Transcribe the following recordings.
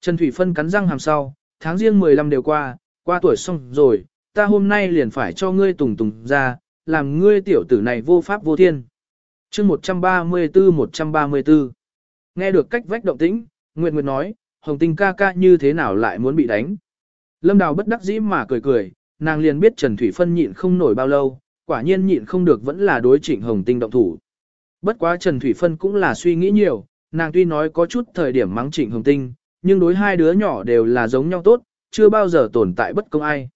Trần Thủy Phân cắn răng hàm sau, tháng riêng 15 đều qua, qua tuổi xong rồi, ta hôm nay liền phải cho ngươi tùng tùng ra, làm ngươi tiểu tử này vô pháp vô thiên. chương 134-134 Nghe được cách vách động tĩnh, Nguyệt Nguyệt nói, Hồng Tinh ca ca như thế nào lại muốn bị đánh. Lâm Đào bất đắc dĩ mà cười cười, nàng liền biết Trần Thủy Phân nhịn không nổi bao lâu, quả nhiên nhịn không được vẫn là đối trịnh Hồng Tinh động thủ. Bất quá Trần Thủy Phân cũng là suy nghĩ nhiều, nàng tuy nói có chút thời điểm mắng trịnh Hồng Tinh, nhưng đối hai đứa nhỏ đều là giống nhau tốt, chưa bao giờ tồn tại bất công ai.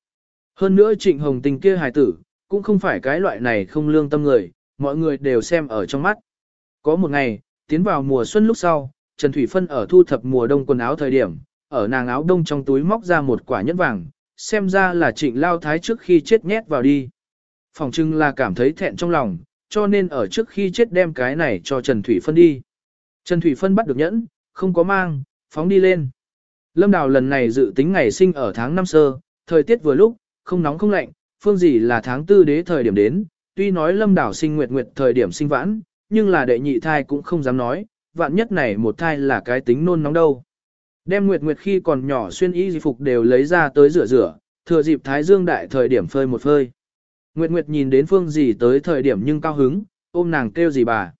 Hơn nữa trịnh Hồng Tình kia hài tử, cũng không phải cái loại này không lương tâm người, mọi người đều xem ở trong mắt. Có một ngày, tiến vào mùa xuân lúc sau, Trần Thủy Phân ở thu thập mùa đông quần áo thời điểm, ở nàng áo đông trong túi móc ra một quả nhẫn vàng, xem ra là trịnh lao thái trước khi chết nhét vào đi. Phòng trưng là cảm thấy thẹn trong lòng, cho nên ở trước khi chết đem cái này cho Trần Thủy Phân đi. Trần Thủy Phân bắt được nhẫn, không có mang, phóng đi lên. Lâm Đào lần này dự tính ngày sinh ở tháng năm sơ, thời tiết vừa lúc, không nóng không lạnh, phương gì là tháng tư đế thời điểm đến, tuy nói Lâm Đào sinh nguyệt nguyệt thời điểm sinh vãn, nhưng là đệ nhị thai cũng không dám nói, vạn nhất này một thai là cái tính nôn nóng đâu. Đem nguyệt nguyệt khi còn nhỏ xuyên y di phục đều lấy ra tới rửa rửa, thừa dịp thái dương đại thời điểm phơi một phơi. Nguyệt Nguyệt nhìn đến phương gì tới thời điểm nhưng cao hứng, ôm nàng kêu gì bà.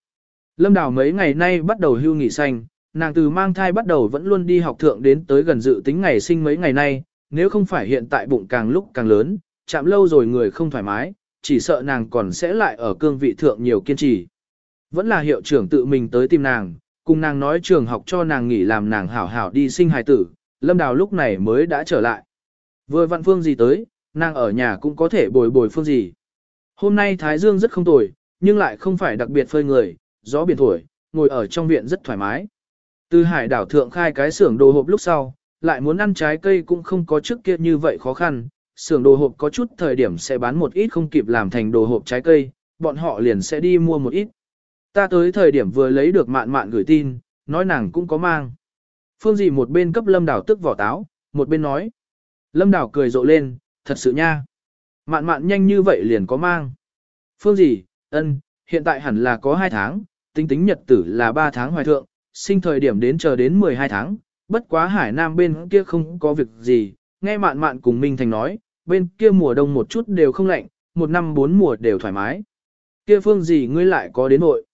Lâm Đào mấy ngày nay bắt đầu hưu nghỉ xanh, nàng từ mang thai bắt đầu vẫn luôn đi học thượng đến tới gần dự tính ngày sinh mấy ngày nay, nếu không phải hiện tại bụng càng lúc càng lớn, chạm lâu rồi người không thoải mái, chỉ sợ nàng còn sẽ lại ở cương vị thượng nhiều kiên trì. Vẫn là hiệu trưởng tự mình tới tìm nàng, cùng nàng nói trường học cho nàng nghỉ làm nàng hảo hảo đi sinh hài tử, Lâm Đào lúc này mới đã trở lại. Vừa vặn phương gì tới, nàng ở nhà cũng có thể bồi bồi phương gì. Hôm nay Thái Dương rất không tồi, nhưng lại không phải đặc biệt phơi người, gió biển thổi, ngồi ở trong viện rất thoải mái. Từ hải đảo thượng khai cái xưởng đồ hộp lúc sau, lại muốn ăn trái cây cũng không có trước kia như vậy khó khăn. Xưởng đồ hộp có chút thời điểm sẽ bán một ít không kịp làm thành đồ hộp trái cây, bọn họ liền sẽ đi mua một ít. Ta tới thời điểm vừa lấy được mạn mạn gửi tin, nói nàng cũng có mang. Phương dì một bên cấp lâm đảo tức vỏ táo, một bên nói. Lâm đảo cười rộ lên, thật sự nha. Mạn mạn nhanh như vậy liền có mang. Phương dì, ân, hiện tại hẳn là có 2 tháng, tính tính nhật tử là 3 tháng hoài thượng, sinh thời điểm đến chờ đến 12 tháng, bất quá hải nam bên kia không có việc gì, nghe mạn mạn cùng Minh Thành nói, bên kia mùa đông một chút đều không lạnh, một năm bốn mùa đều thoải mái. Kia phương gì ngươi lại có đến nội.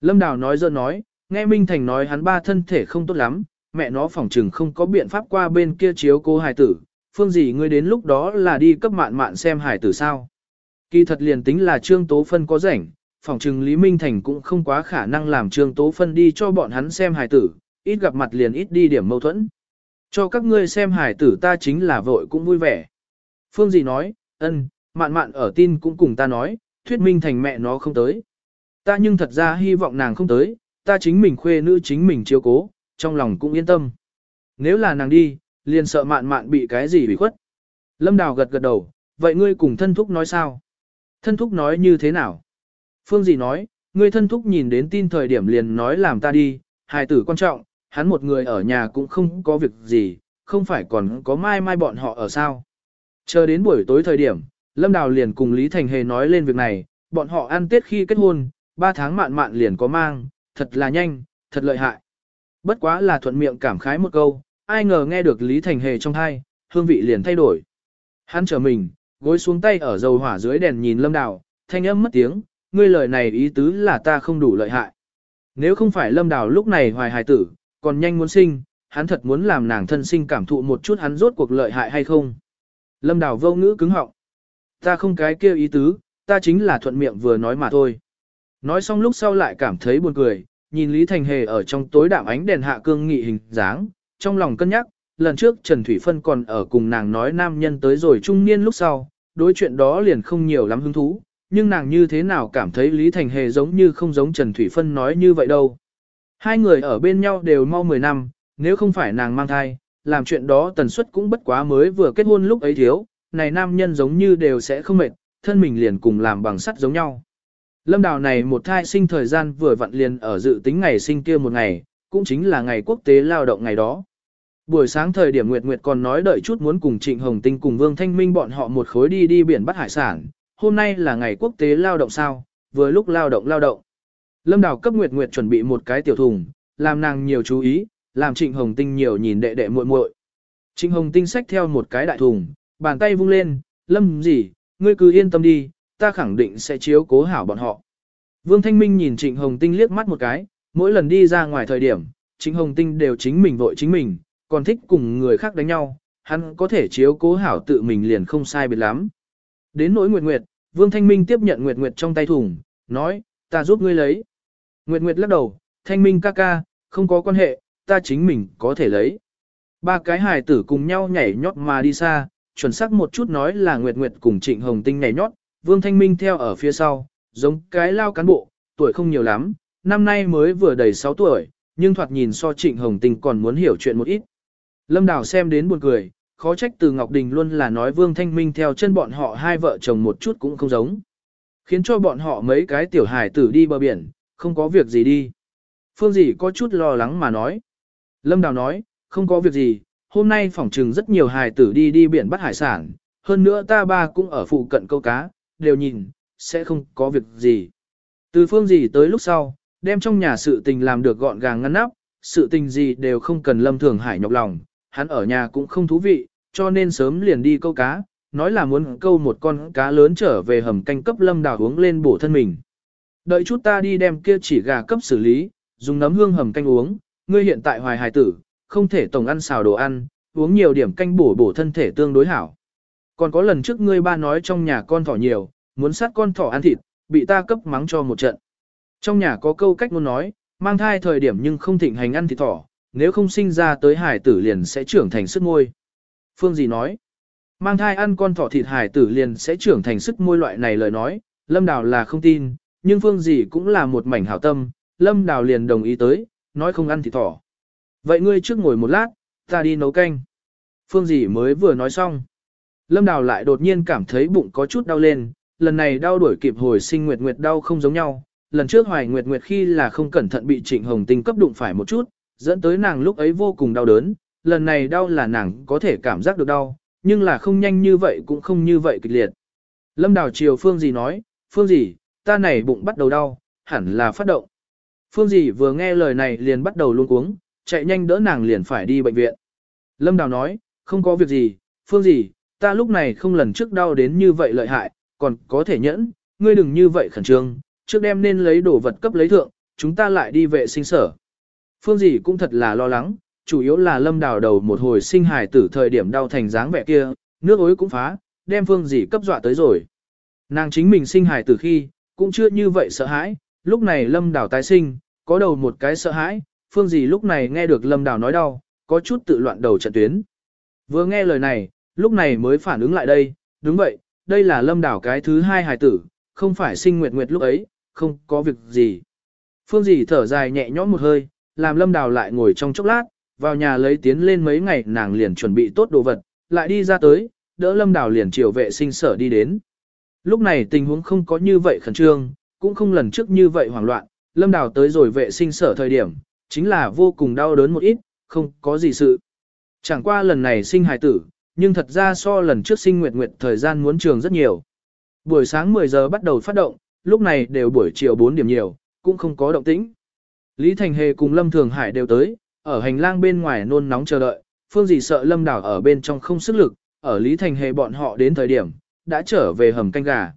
Lâm Đào nói dơ nói, nghe Minh Thành nói hắn ba thân thể không tốt lắm, mẹ nó phỏng chừng không có biện pháp qua bên kia chiếu cô hài tử, phương gì ngươi đến lúc đó là đi cấp mạn mạn xem hài tử sao. Kỳ thật liền tính là Trương Tố Phân có rảnh, phỏng trừng Lý Minh Thành cũng không quá khả năng làm Trương Tố Phân đi cho bọn hắn xem hài tử, ít gặp mặt liền ít đi điểm mâu thuẫn. Cho các ngươi xem hài tử ta chính là vội cũng vui vẻ. Phương gì nói, ân, mạn mạn ở tin cũng cùng ta nói, thuyết minh thành mẹ nó không tới. Ta nhưng thật ra hy vọng nàng không tới, ta chính mình khuê nữ chính mình chiếu cố, trong lòng cũng yên tâm. Nếu là nàng đi, liền sợ mạn mạn bị cái gì bị khuất. Lâm Đào gật gật đầu, vậy ngươi cùng thân thúc nói sao? Thân thúc nói như thế nào? Phương gì nói, ngươi thân thúc nhìn đến tin thời điểm liền nói làm ta đi, hài tử quan trọng, hắn một người ở nhà cũng không có việc gì, không phải còn có mai mai bọn họ ở sao. Chờ đến buổi tối thời điểm, Lâm Đào liền cùng Lý Thành Hề nói lên việc này, bọn họ ăn tết khi kết hôn, ba tháng mạn mạn liền có mang, thật là nhanh, thật lợi hại. Bất quá là thuận miệng cảm khái một câu, ai ngờ nghe được Lý Thành Hề trong thai, hương vị liền thay đổi. Hắn trở mình, gối xuống tay ở dầu hỏa dưới đèn nhìn Lâm Đào, thanh âm mất tiếng, ngươi lời này ý tứ là ta không đủ lợi hại. Nếu không phải Lâm Đào lúc này hoài hài tử, còn nhanh muốn sinh, hắn thật muốn làm nàng thân sinh cảm thụ một chút hắn rốt cuộc lợi hại hay không. Lâm Đào vô ngữ cứng họng. Ta không cái kia ý tứ, ta chính là thuận miệng vừa nói mà thôi. Nói xong lúc sau lại cảm thấy buồn cười, nhìn Lý Thành Hề ở trong tối đạm ánh đèn hạ cương nghị hình dáng, trong lòng cân nhắc, lần trước Trần Thủy Phân còn ở cùng nàng nói nam nhân tới rồi trung niên lúc sau, đối chuyện đó liền không nhiều lắm hứng thú, nhưng nàng như thế nào cảm thấy Lý Thành Hề giống như không giống Trần Thủy Phân nói như vậy đâu. Hai người ở bên nhau đều mau 10 năm, nếu không phải nàng mang thai, làm chuyện đó tần suất cũng bất quá mới vừa kết hôn lúc ấy thiếu, này nam nhân giống như đều sẽ không mệt, thân mình liền cùng làm bằng sắt giống nhau. Lâm đào này một thai sinh thời gian vừa vặn liền ở dự tính ngày sinh kia một ngày, cũng chính là ngày quốc tế lao động ngày đó. Buổi sáng thời điểm Nguyệt Nguyệt còn nói đợi chút muốn cùng Trịnh Hồng Tinh cùng Vương Thanh Minh bọn họ một khối đi đi biển bắt hải sản, hôm nay là ngày quốc tế lao động sao, vừa lúc lao động lao động. Lâm Đào cấp Nguyệt Nguyệt chuẩn bị một cái tiểu thùng, làm nàng nhiều chú ý, làm Trịnh Hồng Tinh nhiều nhìn đệ đệ muội muội. Trịnh Hồng Tinh xách theo một cái đại thùng, bàn tay vung lên, lâm gì, ngươi cứ yên tâm đi, ta khẳng định sẽ chiếu cố hảo bọn họ. Vương Thanh Minh nhìn Trịnh Hồng Tinh liếc mắt một cái, mỗi lần đi ra ngoài thời điểm, Trịnh Hồng Tinh đều chính mình vội chính mình, còn thích cùng người khác đánh nhau, hắn có thể chiếu cố hảo tự mình liền không sai biệt lắm. Đến nỗi Nguyệt Nguyệt, Vương Thanh Minh tiếp nhận Nguyệt Nguyệt trong tay thùng, nói, ta giúp ngươi lấy. Nguyệt Nguyệt lắc đầu, Thanh Minh ca ca, không có quan hệ, ta chính mình có thể lấy. Ba cái hài tử cùng nhau nhảy nhót mà đi xa, chuẩn xác một chút nói là Nguyệt Nguyệt cùng Trịnh Hồng Tinh nhảy nhót, Vương Thanh Minh theo ở phía sau, giống cái lao cán bộ, tuổi không nhiều lắm, năm nay mới vừa đầy 6 tuổi, nhưng thoạt nhìn so Trịnh Hồng Tinh còn muốn hiểu chuyện một ít. Lâm Đào xem đến buồn cười, khó trách từ Ngọc Đình luôn là nói Vương Thanh Minh theo chân bọn họ hai vợ chồng một chút cũng không giống. Khiến cho bọn họ mấy cái tiểu hải tử đi bờ biển, không có việc gì đi. Phương dì có chút lo lắng mà nói. Lâm Đào nói, không có việc gì, hôm nay phỏng trừng rất nhiều hải tử đi đi biển bắt hải sản, hơn nữa ta ba cũng ở phụ cận câu cá, đều nhìn, sẽ không có việc gì. Từ phương gì tới lúc sau, đem trong nhà sự tình làm được gọn gàng ngăn nắp, sự tình gì đều không cần Lâm Thường Hải nhọc lòng, hắn ở nhà cũng không thú vị, cho nên sớm liền đi câu cá, nói là muốn câu một con cá lớn trở về hầm canh cấp Lâm Đào uống lên bổ thân mình. Đợi chút ta đi đem kia chỉ gà cấp xử lý, dùng nấm hương hầm canh uống, ngươi hiện tại hoài hài tử, không thể tổng ăn xào đồ ăn, uống nhiều điểm canh bổ bổ thân thể tương đối hảo. Còn có lần trước ngươi ba nói trong nhà con thỏ nhiều, muốn sát con thỏ ăn thịt, bị ta cấp mắng cho một trận. Trong nhà có câu cách muốn nói, mang thai thời điểm nhưng không thịnh hành ăn thịt thỏ, nếu không sinh ra tới hải tử liền sẽ trưởng thành sức ngôi. Phương gì nói, mang thai ăn con thỏ thịt hải tử liền sẽ trưởng thành sức môi loại này lời nói, Lâm Đào là không tin, nhưng Phương gì cũng là một mảnh hảo tâm, Lâm Đào liền đồng ý tới, nói không ăn thịt thỏ. Vậy ngươi trước ngồi một lát, ta đi nấu canh. Phương gì mới vừa nói xong. Lâm Đào lại đột nhiên cảm thấy bụng có chút đau lên, lần này đau đuổi kịp hồi sinh nguyệt nguyệt đau không giống nhau. Lần trước hoài nguyệt nguyệt khi là không cẩn thận bị trịnh hồng tinh cấp đụng phải một chút, dẫn tới nàng lúc ấy vô cùng đau đớn. Lần này đau là nàng có thể cảm giác được đau, nhưng là không nhanh như vậy cũng không như vậy kịch liệt. Lâm Đào chiều Phương dì nói, Phương dì ta này bụng bắt đầu đau, hẳn là phát động. Phương dì vừa nghe lời này liền bắt đầu luôn cuống, chạy nhanh đỡ nàng liền phải đi bệnh viện. Lâm Đào nói, không có việc gì, Phương dì ta lúc này không lần trước đau đến như vậy lợi hại, còn có thể nhẫn, ngươi đừng như vậy khẩn trương, trước đem nên lấy đồ vật cấp lấy thượng, chúng ta lại đi vệ sinh sở. Phương dì cũng thật là lo lắng, chủ yếu là lâm đào đầu một hồi sinh hài tử thời điểm đau thành dáng vẻ kia, nước ối cũng phá, đem phương dì cấp dọa tới rồi. Nàng chính mình sinh hài tử khi, cũng chưa như vậy sợ hãi, lúc này lâm đào tái sinh, có đầu một cái sợ hãi, phương dì lúc này nghe được lâm đào nói đau, có chút tự loạn đầu trận tuyến. Vừa nghe lời này, lúc này mới phản ứng lại đây, đúng vậy, đây là lâm đảo cái thứ hai hài tử, không phải sinh nguyệt nguyệt lúc ấy, không có việc gì. Phương dì thở dài nhẹ nhõm một hơi, làm lâm đảo lại ngồi trong chốc lát, vào nhà lấy tiến lên mấy ngày nàng liền chuẩn bị tốt đồ vật, lại đi ra tới, đỡ lâm đảo liền chiều vệ sinh sở đi đến. Lúc này tình huống không có như vậy khẩn trương, cũng không lần trước như vậy hoảng loạn, lâm đảo tới rồi vệ sinh sở thời điểm, chính là vô cùng đau đớn một ít, không có gì sự. Chẳng qua lần này sinh hài tử, nhưng thật ra so lần trước sinh nguyệt nguyệt thời gian muốn trường rất nhiều. Buổi sáng 10 giờ bắt đầu phát động, lúc này đều buổi chiều 4 điểm nhiều, cũng không có động tĩnh. Lý Thành Hề cùng Lâm Thường Hải đều tới, ở hành lang bên ngoài nôn nóng chờ đợi, phương gì sợ Lâm Đảo ở bên trong không sức lực, ở Lý Thành Hề bọn họ đến thời điểm, đã trở về hầm canh gà.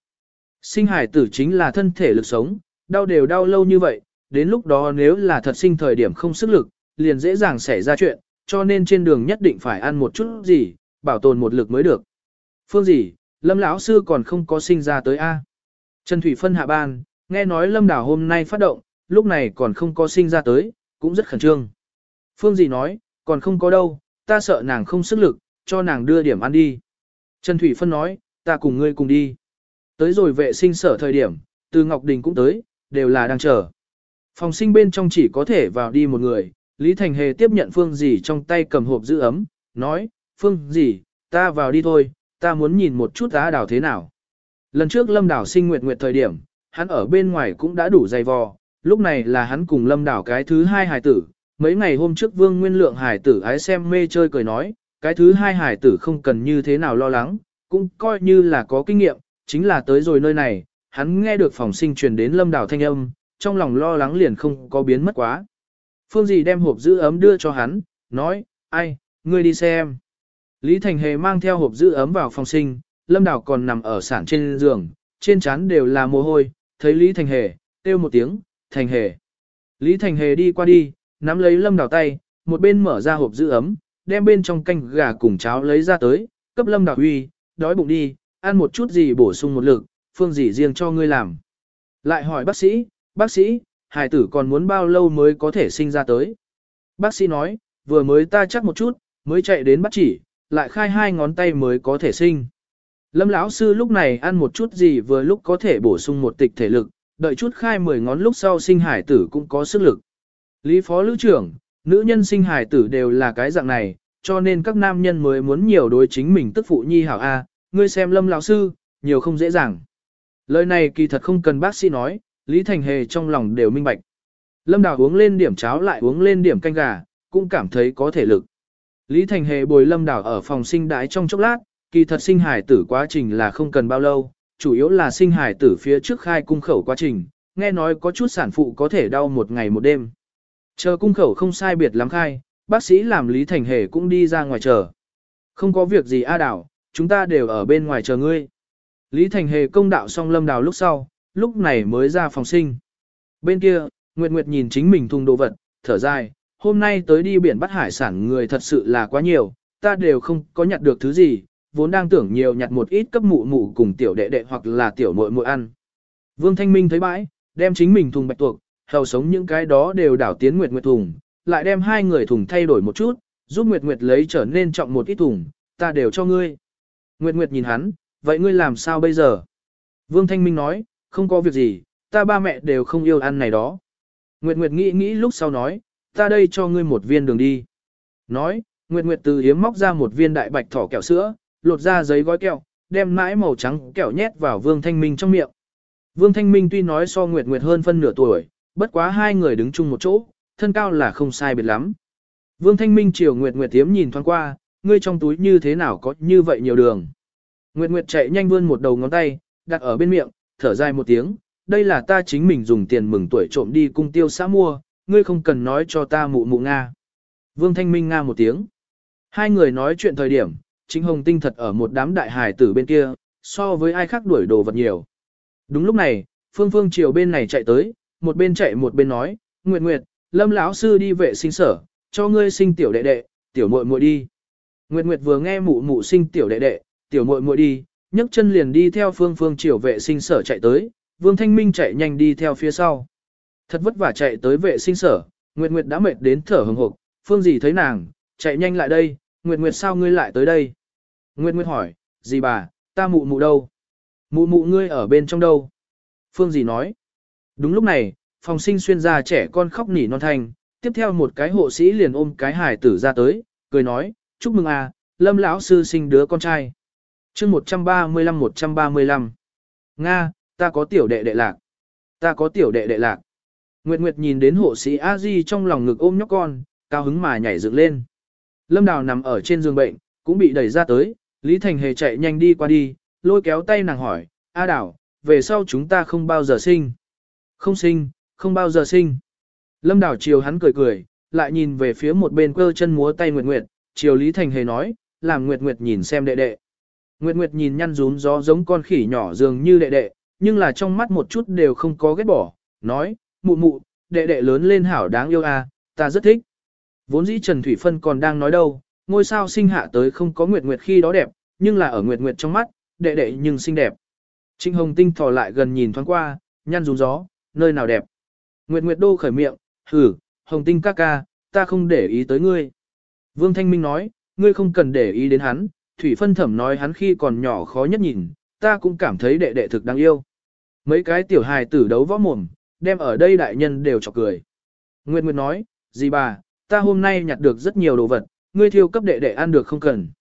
Sinh hải tử chính là thân thể lực sống, đau đều đau lâu như vậy, đến lúc đó nếu là thật sinh thời điểm không sức lực, liền dễ dàng xảy ra chuyện, cho nên trên đường nhất định phải ăn một chút gì, bảo tồn một lực mới được. Phương gì, Lâm lão sư còn không có sinh ra tới A. Trần Thủy Phân hạ ban, nghe nói Lâm Đảo hôm nay phát động, lúc này còn không có sinh ra tới, cũng rất khẩn trương. Phương gì nói, còn không có đâu, ta sợ nàng không sức lực, cho nàng đưa điểm ăn đi. Trần Thủy Phân nói, ta cùng ngươi cùng đi. Tới rồi vệ sinh sở thời điểm, từ Ngọc Đình cũng tới, đều là đang chờ. Phòng sinh bên trong chỉ có thể vào đi một người, Lý Thành Hề tiếp nhận Phương Dị trong tay cầm hộp giữ ấm, nói, Phương Dị, ta vào đi thôi, ta muốn nhìn một chút giá đào thế nào. Lần trước Lâm Đảo sinh nguyệt nguyệt thời điểm, hắn ở bên ngoài cũng đã đủ dày vò, lúc này là hắn cùng Lâm Đảo cái thứ hai hài tử. Mấy ngày hôm trước Vương Nguyên Lượng Hải tử ái xem mê chơi cười nói, cái thứ hai Hải tử không cần như thế nào lo lắng, cũng coi như là có kinh nghiệm, chính là tới rồi nơi này, hắn nghe được phòng sinh truyền đến Lâm Đảo thanh âm, trong lòng lo lắng liền không có biến mất quá. Phương dì đem hộp giữ ấm đưa cho hắn, nói, ai, ngươi đi xem. Lý Thành Hề mang theo hộp giữ ấm vào phòng sinh, Lâm Đảo còn nằm ở sản trên giường, trên trán đều là mồ hôi, thấy Lý Thành Hề, kêu một tiếng, Thành Hề. Lý Thành Hề đi qua đi, nắm lấy Lâm Đào tay, một bên mở ra hộp giữ ấm, đem bên trong canh gà cùng cháo lấy ra tới, cấp Lâm Đào huy, đói bụng đi, ăn một chút gì bổ sung một lực, phương gì riêng cho ngươi làm. Lại hỏi bác sĩ, bác sĩ, hải tử còn muốn bao lâu mới có thể sinh ra tới. Bác sĩ nói, vừa mới ta chắc một chút, mới chạy đến bắt chỉ, lại khai hai ngón tay mới có thể sinh. Lâm lão sư lúc này ăn một chút gì vừa lúc có thể bổ sung một tịch thể lực, đợi chút khai 10 ngón lúc sau sinh hải tử cũng có sức lực. Lý phó lữ trưởng, nữ nhân sinh hải tử đều là cái dạng này, cho nên các nam nhân mới muốn nhiều đối chính mình tức phụ nhi hảo A, ngươi xem lâm lão sư, nhiều không dễ dàng. Lời này kỳ thật không cần bác sĩ nói, Lý Thành Hề trong lòng đều minh bạch. Lâm Đào uống lên điểm cháo lại uống lên điểm canh gà, cũng cảm thấy có thể lực. Lý Thành Hề bồi Lâm Đào ở phòng sinh đái trong chốc lát, kỳ thật sinh hải tử quá trình là không cần bao lâu, chủ yếu là sinh hải tử phía trước khai cung khẩu quá trình, nghe nói có chút sản phụ có thể đau một ngày một đêm. Chờ cung khẩu không sai biệt lắm khai, bác sĩ làm Lý Thành Hề cũng đi ra ngoài chờ. Không có việc gì A Đào, chúng ta đều ở bên ngoài chờ ngươi. Lý Thành Hề công đạo xong Lâm Đào lúc sau, lúc này mới ra phòng sinh. Bên kia, Nguyệt Nguyệt nhìn chính mình thùng đồ vật, thở dài, hôm nay tới đi biển bắt hải sản người thật sự là quá nhiều, ta đều không có nhặt được thứ gì, vốn đang tưởng nhiều nhặt một ít cấp mụ mụ cùng tiểu đệ đệ hoặc là tiểu muội muội ăn. Vương Thanh Minh thấy bãi, đem chính mình thùng bạch tuộc, hầu sống những cái đó đều đảo tiến Nguyệt Nguyệt thùng, lại đem hai người thùng thay đổi một chút, giúp Nguyệt Nguyệt lấy trở nên trọng một ít thùng, ta đều cho ngươi. Nguyệt Nguyệt nhìn hắn, vậy ngươi làm sao bây giờ? Vương Thanh Minh nói, không có việc gì, ta ba mẹ đều không yêu ăn này đó. Nguyệt Nguyệt nghĩ nghĩ lúc sau nói, ta đây cho ngươi một viên đường đi. Nói, Nguyệt Nguyệt từ hiếm móc ra một viên đại bạch thỏ kẹo sữa, lột ra giấy gói kẹo, đem mãi màu trắng kẹo nhét vào Vương Thanh Minh trong miệng. Vương Thanh Minh tuy nói so Nguyệt Nguyệt hơn phân nửa tuổi, bất quá hai người đứng chung một chỗ, thân cao là không sai biệt lắm. Vương Thanh Minh chiều Nguyệt Nguyệt tiếm nhìn thoáng qua, ngươi trong túi như thế nào có như vậy nhiều đường. Nguyệt Nguyệt chạy nhanh vươn một đầu ngón tay, đặt ở bên miệng, thở dài một tiếng, đây là ta chính mình dùng tiền mừng tuổi trộm đi cung tiêu xã mua, ngươi không cần nói cho ta mụ mụ Nga. Vương Thanh Minh Nga một tiếng. Hai người nói chuyện thời điểm, chính hồng tinh thật ở một đám đại hài tử bên kia, so với ai khác đuổi đồ vật nhiều. Đúng lúc này, Phương Phương chiều bên này chạy tới, một bên chạy một bên nói, Nguyệt Nguyệt, Lâm lão sư đi vệ sinh sở, cho ngươi sinh tiểu đệ đệ, tiểu muội muội đi. Nguyệt Nguyệt vừa nghe mụ mụ sinh tiểu đệ đệ, tiểu muội muội đi, nhấc chân liền đi theo Phương Phương chiều vệ sinh sở chạy tới, Vương Thanh Minh chạy nhanh đi theo phía sau. Thật vất vả chạy tới vệ sinh sở, Nguyệt Nguyệt đã mệt đến thở hừng hực, Phương gì thấy nàng, chạy nhanh lại đây, Nguyệt Nguyệt sao ngươi lại tới đây? Nguyệt Nguyệt hỏi, gì bà, ta mụ mụ đâu? Mụ mụ ngươi ở bên trong đâu? Phương gì nói? Đúng lúc này, phòng sinh xuyên ra trẻ con khóc nỉ non thanh, tiếp theo một cái hộ sĩ liền ôm cái hài tử ra tới, cười nói, chúc mừng à, lâm lão sư sinh đứa con trai. chương 135-135 Nga, ta có tiểu đệ đệ lạc. Ta có tiểu đệ đệ lạc. Nguyệt Nguyệt nhìn đến hộ sĩ a di trong lòng ngực ôm nhóc con, cao hứng mà nhảy dựng lên. Lâm Đào nằm ở trên giường bệnh, cũng bị đẩy ra tới, Lý Thành Hề chạy nhanh đi qua đi, lôi kéo tay nàng hỏi, A Đào, về sau chúng ta không bao giờ sinh. Không sinh, không bao giờ sinh. Lâm Đảo chiều hắn cười cười, lại nhìn về phía một bên cơ chân múa tay Nguyệt Nguyệt, chiều Lý Thành Hề nói, làm Nguyệt Nguyệt nhìn xem đệ đệ. Nguyệt Nguyệt nhìn nhăn rún gió giống con khỉ nhỏ dường như đệ đệ, nhưng là trong mắt một chút đều không có ghét bỏ, nói, mụ mụ, đệ đệ lớn lên hảo đáng yêu à, ta rất thích. Vốn dĩ Trần Thủy Phân còn đang nói đâu, ngôi sao sinh hạ tới không có Nguyệt Nguyệt khi đó đẹp, nhưng là ở Nguyệt Nguyệt trong mắt, đệ đệ nhưng xinh đẹp. Trinh Hồng Tinh thò lại gần nhìn thoáng qua, nhăn rún gió, nơi nào đẹp. Nguyệt Nguyệt đô khởi miệng, hử, Hồng Tinh ca ca, ta không để ý tới ngươi. Vương Thanh Minh nói, ngươi không cần để ý đến hắn, Thủy Phân thẩm nói hắn khi còn nhỏ khó nhất nhìn, ta cũng cảm thấy đệ đệ thực đáng yêu. Mấy cái tiểu hài tử đấu võ mồm, đem ở đây đại nhân đều chọc cười. Nguyệt Nguyệt nói, dì bà, ta hôm nay nhặt được rất nhiều đồ vật, ngươi thiêu cấp đệ đệ ăn được không cần.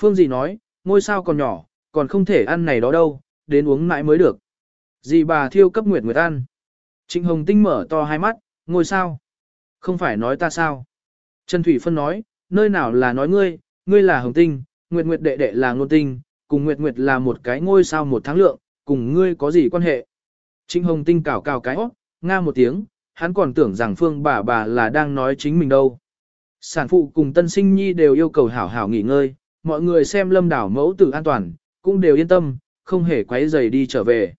Phương Dì nói, ngôi sao còn nhỏ, còn không thể ăn này đó đâu, đến uống mãi mới được. Dì bà thiêu cấp Nguyệt Nguyệt ăn. Trịnh Hồng Tinh mở to hai mắt, ngôi sao? Không phải nói ta sao? Trần Thủy Phân nói, nơi nào là nói ngươi, ngươi là Hồng Tinh, Nguyệt Nguyệt đệ đệ là Ngôn Tinh, cùng Nguyệt Nguyệt là một cái ngôi sao một tháng lượng, cùng ngươi có gì quan hệ? Trịnh Hồng Tinh cào cào cái óc, nga một tiếng, hắn còn tưởng rằng Phương bà bà là đang nói chính mình đâu. Sản phụ cùng tân sinh nhi đều yêu cầu hảo hảo nghỉ ngơi, mọi người xem lâm đảo mẫu tử an toàn, cũng đều yên tâm, không hề quấy rầy đi trở về.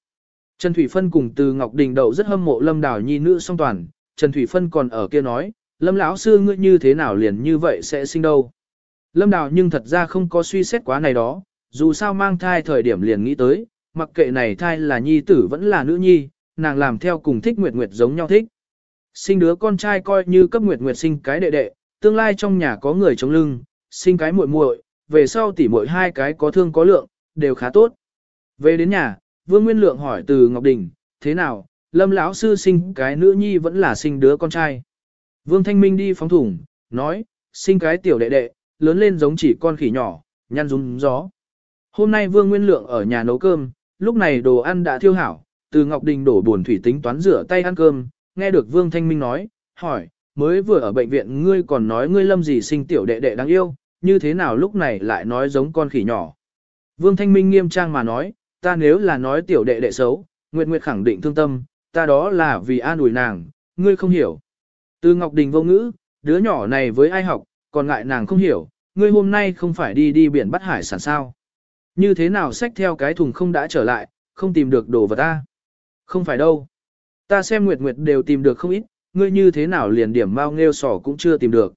Trần Thủy Phân cùng từ Ngọc Đình Đậu rất hâm mộ lâm Đào nhi nữ song toàn, Trần Thủy Phân còn ở kia nói, lâm lão sư ngươi như thế nào liền như vậy sẽ sinh đâu. Lâm Đào nhưng thật ra không có suy xét quá này đó, dù sao mang thai thời điểm liền nghĩ tới, mặc kệ này thai là nhi tử vẫn là nữ nhi, nàng làm theo cùng thích Nguyệt Nguyệt giống nhau thích. Sinh đứa con trai coi như cấp Nguyệt Nguyệt sinh cái đệ đệ, tương lai trong nhà có người chống lưng, sinh cái muội muội, về sau tỉ muội hai cái có thương có lượng, đều khá tốt. Về đến nhà, Vương Nguyên Lượng hỏi từ Ngọc Đình, thế nào, Lâm lão sư sinh cái nữ nhi vẫn là sinh đứa con trai. Vương Thanh Minh đi phóng thủng, nói, sinh cái tiểu đệ đệ, lớn lên giống chỉ con khỉ nhỏ, nhăn rúng gió. Hôm nay Vương Nguyên Lượng ở nhà nấu cơm, lúc này đồ ăn đã thiêu hảo, từ Ngọc Đình đổ buồn thủy tính toán rửa tay ăn cơm, nghe được Vương Thanh Minh nói, hỏi, mới vừa ở bệnh viện ngươi còn nói ngươi lâm gì sinh tiểu đệ đệ đáng yêu, như thế nào lúc này lại nói giống con khỉ nhỏ. Vương Thanh Minh nghiêm trang mà nói, ta nếu là nói tiểu đệ đệ xấu, Nguyệt Nguyệt khẳng định thương tâm, ta đó là vì an ủi nàng, ngươi không hiểu. Từ Ngọc Đình vô ngữ, đứa nhỏ này với ai học, còn ngại nàng không hiểu, ngươi hôm nay không phải đi đi biển bắt hải sản sao. Như thế nào xách theo cái thùng không đã trở lại, không tìm được đồ vật ta. Không phải đâu. Ta xem Nguyệt Nguyệt đều tìm được không ít, ngươi như thế nào liền điểm mau nghêu sỏ cũng chưa tìm được.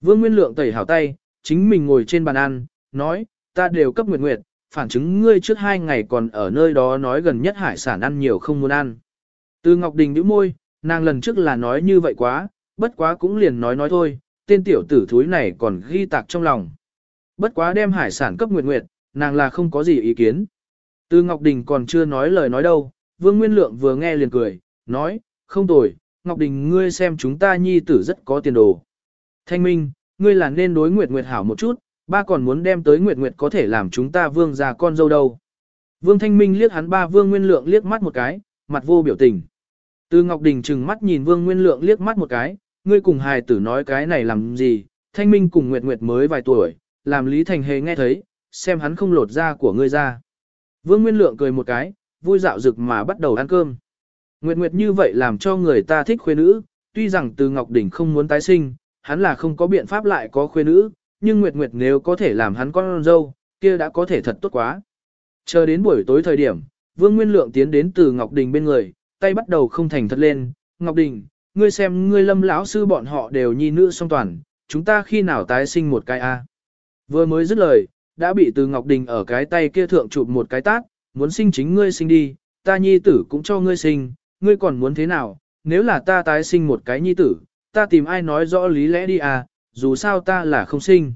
Vương Nguyên Lượng tẩy hảo tay, chính mình ngồi trên bàn ăn, nói, ta đều cấp Nguyệt Nguyệt, phản chứng ngươi trước hai ngày còn ở nơi đó nói gần nhất hải sản ăn nhiều không muốn ăn. Từ Ngọc Đình nhíu môi, nàng lần trước là nói như vậy quá, bất quá cũng liền nói nói thôi, tên tiểu tử thúi này còn ghi tạc trong lòng. Bất quá đem hải sản cấp Nguyệt Nguyệt, nàng là không có gì ý kiến. Từ Ngọc Đình còn chưa nói lời nói đâu, Vương Nguyên Lượng vừa nghe liền cười, nói, không tồi, Ngọc Đình ngươi xem chúng ta nhi tử rất có tiền đồ. Thanh Minh, ngươi là nên đối Nguyệt Nguyệt hảo một chút, ba còn muốn đem tới Nguyệt Nguyệt có thể làm chúng ta vương già con dâu đâu. Vương Thanh Minh liếc hắn ba Vương Nguyên Lượng liếc mắt một cái, mặt vô biểu tình. Từ Ngọc Đình trừng mắt nhìn Vương Nguyên Lượng liếc mắt một cái, ngươi cùng hài tử nói cái này làm gì, Thanh Minh cùng Nguyệt Nguyệt mới vài tuổi, làm Lý Thành Hề nghe thấy, xem hắn không lột da của ngươi ra. Vương Nguyên Lượng cười một cái, vui dạo rực mà bắt đầu ăn cơm. Nguyệt Nguyệt như vậy làm cho người ta thích khuê nữ, tuy rằng từ Ngọc Đình không muốn tái sinh, hắn là không có biện pháp lại có khuê nữ, nhưng Nguyệt Nguyệt nếu có thể làm hắn con dâu, kia đã có thể thật tốt quá. Chờ đến buổi tối thời điểm, Vương Nguyên Lượng tiến đến từ Ngọc Đình bên người, tay bắt đầu không thành thật lên, Ngọc Đình, ngươi xem ngươi lâm lão sư bọn họ đều nhi nữ song toàn, chúng ta khi nào tái sinh một cái a? Vừa mới dứt lời, đã bị từ Ngọc Đình ở cái tay kia thượng chụp một cái tát, muốn sinh chính ngươi sinh đi, ta nhi tử cũng cho ngươi sinh, ngươi còn muốn thế nào, nếu là ta tái sinh một cái nhi tử, ta tìm ai nói rõ lý lẽ đi à, dù sao ta là không sinh.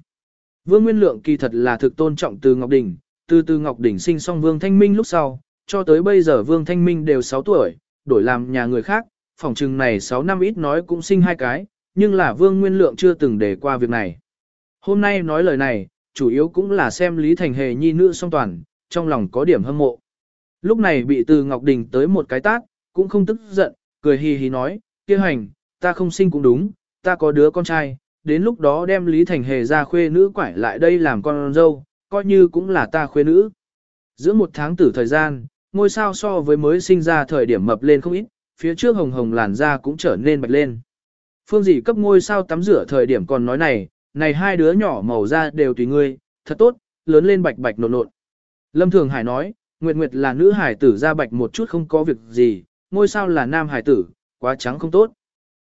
Vương Nguyên Lượng kỳ thật là thực tôn trọng từ Ngọc Đình, từ từ Ngọc Đình sinh xong Vương Thanh Minh lúc sau, cho tới bây giờ Vương Thanh Minh đều 6 tuổi, đổi làm nhà người khác, phòng trừng này 6 năm ít nói cũng sinh hai cái, nhưng là Vương Nguyên Lượng chưa từng để qua việc này. Hôm nay nói lời này, chủ yếu cũng là xem Lý Thành Hề nhi nữ song toàn, trong lòng có điểm hâm mộ. Lúc này bị từ Ngọc Đình tới một cái tát, cũng không tức giận, cười hì hì nói, kia hành, ta không sinh cũng đúng, ta có đứa con trai, đến lúc đó đem Lý Thành Hề ra khuê nữ quải lại đây làm con dâu, coi như cũng là ta khuê nữ. Giữa một tháng tử thời gian, ngôi sao so với mới sinh ra thời điểm mập lên không ít, phía trước hồng hồng làn da cũng trở nên bạch lên. Phương Dị cấp ngôi sao tắm rửa thời điểm còn nói này, này hai đứa nhỏ màu da đều tùy ngươi, thật tốt, lớn lên bạch bạch nộn nộn. Lâm Thường Hải nói, Nguyệt Nguyệt là nữ hải tử da bạch một chút không có việc gì, ngôi sao là nam hải tử, quá trắng không tốt.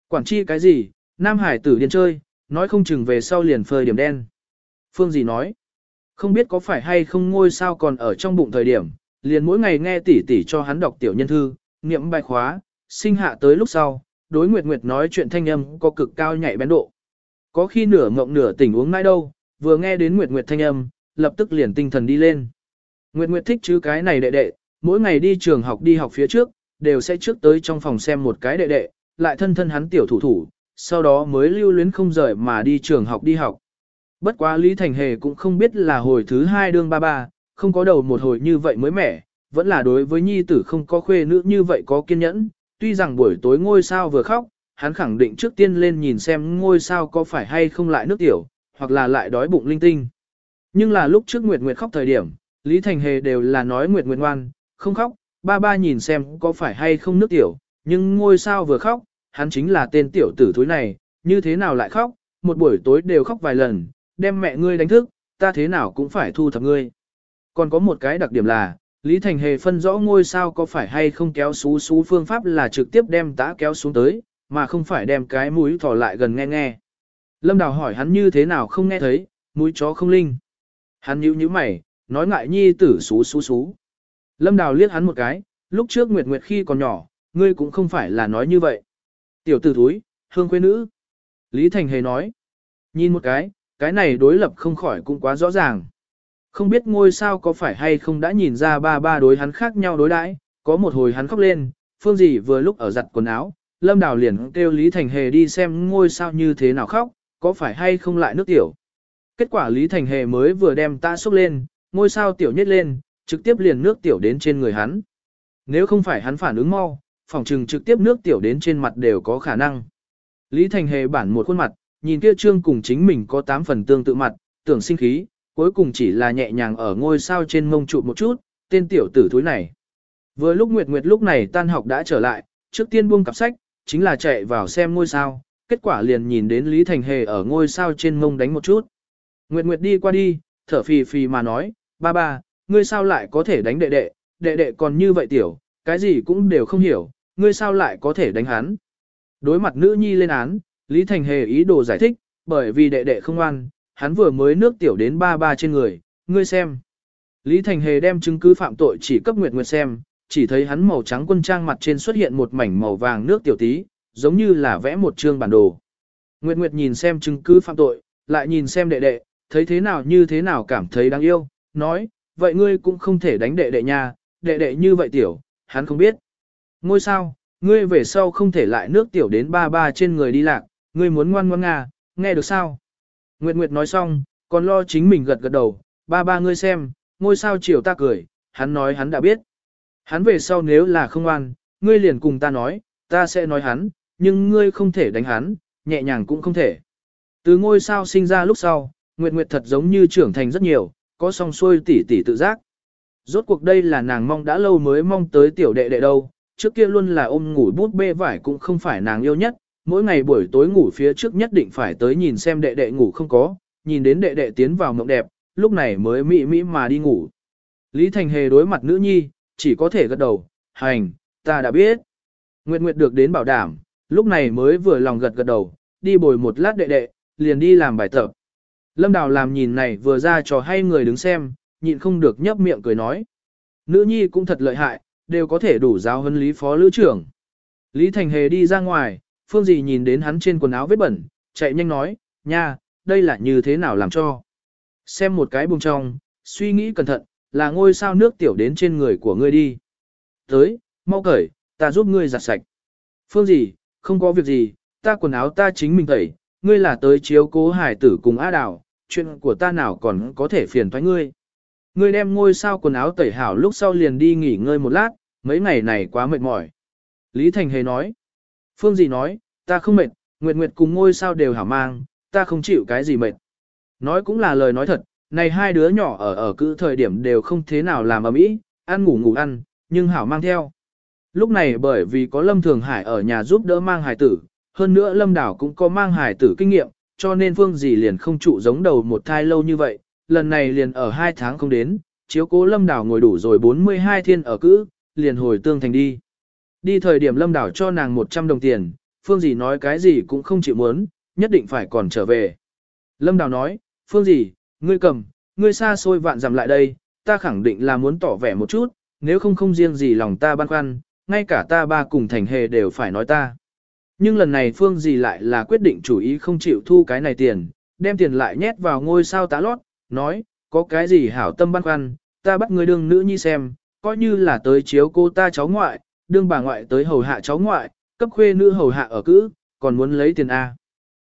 Quản chi cái gì, nam hải tử điên chơi, nói không chừng về sau liền phơi điểm đen. Phương gì nói, không biết có phải hay không ngôi sao còn ở trong bụng thời điểm, liền mỗi ngày nghe tỷ tỷ cho hắn đọc tiểu nhân thư, niệm bài khóa, sinh hạ tới lúc sau, đối Nguyệt Nguyệt nói chuyện thanh âm có cực cao nhạy bén độ. Có khi nửa ngộng nửa tỉnh uống ngay đâu, vừa nghe đến Nguyệt Nguyệt thanh âm, lập tức liền tinh thần đi lên. Nguyệt Nguyệt thích chứ cái này đệ đệ, mỗi ngày đi trường học đi học phía trước, đều sẽ trước tới trong phòng xem một cái đệ đệ, lại thân thân hắn tiểu thủ thủ, sau đó mới lưu luyến không rời mà đi trường học đi học. Bất quá Lý Thành Hề cũng không biết là hồi thứ hai đương ba ba, không có đầu một hồi như vậy mới mẻ, vẫn là đối với nhi tử không có khuê nữ như vậy có kiên nhẫn, tuy rằng buổi tối ngôi sao vừa khóc, hắn khẳng định trước tiên lên nhìn xem ngôi sao có phải hay không lại nước tiểu, hoặc là lại đói bụng linh tinh. Nhưng là lúc trước Nguyệt Nguyệt khóc thời điểm, Lý Thành Hề đều là nói Nguyệt Nguyệt ngoan, không khóc, ba ba nhìn xem có phải hay không nước tiểu, nhưng ngôi sao vừa khóc, hắn chính là tên tiểu tử thúi này, như thế nào lại khóc, một buổi tối đều khóc vài lần, đem mẹ ngươi đánh thức, ta thế nào cũng phải thu thập ngươi. Còn có một cái đặc điểm là, Lý Thành Hề phân rõ ngôi sao có phải hay không kéo xú xú phương pháp là trực tiếp đem tã kéo xuống tới, mà không phải đem cái mũi thỏ lại gần nghe nghe. Lâm Đào hỏi hắn như thế nào không nghe thấy, mũi chó không linh. Hắn nhíu nhíu mày, nói ngại nhi tử xú xú xú. Lâm Đào liếc hắn một cái, lúc trước Nguyệt Nguyệt khi còn nhỏ, ngươi cũng không phải là nói như vậy. Tiểu tử thúi, hương quê nữ. Lý Thành Hề nói. Nhìn một cái, cái này đối lập không khỏi cũng quá rõ ràng. Không biết ngôi sao có phải hay không đã nhìn ra ba ba đối hắn khác nhau đối đãi, có một hồi hắn khóc lên, phương gì vừa lúc ở giặt quần áo, Lâm Đào liền kêu Lý Thành Hề đi xem ngôi sao như thế nào khóc, có phải hay không lại nước tiểu. Kết quả Lý Thành Hề mới vừa đem ta xúc lên, ngôi sao tiểu nhất lên, trực tiếp liền nước tiểu đến trên người hắn. Nếu không phải hắn phản ứng mau, phòng trừng trực tiếp nước tiểu đến trên mặt đều có khả năng. Lý Thành Hề bản một khuôn mặt, nhìn kia trương cùng chính mình có tám phần tương tự mặt, tưởng sinh khí, cuối cùng chỉ là nhẹ nhàng ở ngôi sao trên mông trụ một chút, tên tiểu tử thúi này. Vừa lúc Nguyệt Nguyệt lúc này tan học đã trở lại, trước tiên buông cặp sách, chính là chạy vào xem ngôi sao, kết quả liền nhìn đến Lý Thành Hề ở ngôi sao trên mông đánh một chút. Nguyệt Nguyệt đi qua đi, thở phì phì mà nói, ba ba, ngươi sao lại có thể đánh đệ đệ, đệ đệ còn như vậy tiểu, cái gì cũng đều không hiểu, ngươi sao lại có thể đánh hắn. Đối mặt nữ nhi lên án, Lý Thành Hề ý đồ giải thích, bởi vì đệ đệ không ăn, hắn vừa mới nước tiểu đến ba ba trên người, ngươi xem. Lý Thành Hề đem chứng cứ phạm tội chỉ cấp Nguyệt Nguyệt xem, chỉ thấy hắn màu trắng quân trang mặt trên xuất hiện một mảnh màu vàng nước tiểu tí, giống như là vẽ một chương bản đồ. Nguyệt Nguyệt nhìn xem chứng cứ phạm tội, lại nhìn xem đệ đệ, thấy thế nào như thế nào cảm thấy đáng yêu, nói, vậy ngươi cũng không thể đánh đệ đệ nha, đệ đệ như vậy tiểu, hắn không biết. Ngôi sao, ngươi về sau không thể lại nước tiểu đến ba ba trên người đi lạc, ngươi muốn ngoan ngoan nga, à, nghe được sao? Nguyệt Nguyệt nói xong, còn lo chính mình gật gật đầu, ba ba ngươi xem, ngôi sao chiều ta cười, hắn nói hắn đã biết. Hắn về sau nếu là không ngoan, ngươi liền cùng ta nói, ta sẽ nói hắn, nhưng ngươi không thể đánh hắn, nhẹ nhàng cũng không thể. Từ ngôi sao sinh ra lúc sau, Nguyệt Nguyệt thật giống như trưởng thành rất nhiều, có song xuôi tỉ tỉ tự giác. Rốt cuộc đây là nàng mong đã lâu mới mong tới tiểu đệ đệ đâu, trước kia luôn là ôm ngủ bút bê vải cũng không phải nàng yêu nhất, mỗi ngày buổi tối ngủ phía trước nhất định phải tới nhìn xem đệ đệ ngủ không có, nhìn đến đệ đệ tiến vào mộng đẹp, lúc này mới mị mị mà đi ngủ. Lý Thành Hề đối mặt nữ nhi, chỉ có thể gật đầu, hành, ta đã biết. Nguyệt Nguyệt được đến bảo đảm, lúc này mới vừa lòng gật gật đầu, đi bồi một lát đệ đệ, liền đi làm bài tập. Lâm Đào làm nhìn này vừa ra trò hay người đứng xem, nhịn không được nhấp miệng cười nói. Nữ nhi cũng thật lợi hại, đều có thể đủ giáo huấn lý phó lữ trưởng. Lý Thành Hề đi ra ngoài, Phương Dì nhìn đến hắn trên quần áo vết bẩn, chạy nhanh nói, nha, đây là như thế nào làm cho. Xem một cái bùng trong, suy nghĩ cẩn thận, là ngôi sao nước tiểu đến trên người của ngươi đi. Tới, mau cởi, ta giúp ngươi giặt sạch. Phương Dì, không có việc gì, ta quần áo ta chính mình tẩy, ngươi là tới chiếu cố hải tử cùng á đảo, chuyện của ta nào còn có thể phiền thoái ngươi. Ngươi đem ngôi sao quần áo tẩy hảo lúc sau liền đi nghỉ ngơi một lát, mấy ngày này quá mệt mỏi. Lý Thành Hề nói. Phương gì nói, ta không mệt, Nguyệt Nguyệt cùng ngôi sao đều hảo mang, ta không chịu cái gì mệt. Nói cũng là lời nói thật, này hai đứa nhỏ ở ở cứ thời điểm đều không thế nào làm ở mỹ, ăn ngủ ngủ ăn, nhưng hảo mang theo. Lúc này bởi vì có Lâm Thường Hải ở nhà giúp đỡ mang hải tử, hơn nữa Lâm Đảo cũng có mang hải tử kinh nghiệm, cho nên Phương gì liền không trụ giống đầu một thai lâu như vậy, lần này liền ở hai tháng không đến, chiếu cố Lâm Đảo ngồi đủ rồi 42 thiên ở cữ, liền hồi tương thành đi. Đi thời điểm Lâm Đảo cho nàng 100 đồng tiền, Phương Dì nói cái gì cũng không chịu muốn, nhất định phải còn trở về. Lâm Đảo nói, Phương Dì, ngươi cầm, ngươi xa xôi vạn dặm lại đây, ta khẳng định là muốn tỏ vẻ một chút, nếu không không riêng gì lòng ta băn khoăn, ngay cả ta ba cùng thành hề đều phải nói ta. Nhưng lần này Phương Dì lại là quyết định chủ ý không chịu thu cái này tiền, đem tiền lại nhét vào ngôi sao tá lót, nói, có cái gì hảo tâm băn khoăn, ta bắt ngươi đương nữ nhi xem, coi như là tới chiếu cô ta cháu ngoại, đương bà ngoại tới hầu hạ cháu ngoại, cấp khuê nữ hầu hạ ở cữ, còn muốn lấy tiền A.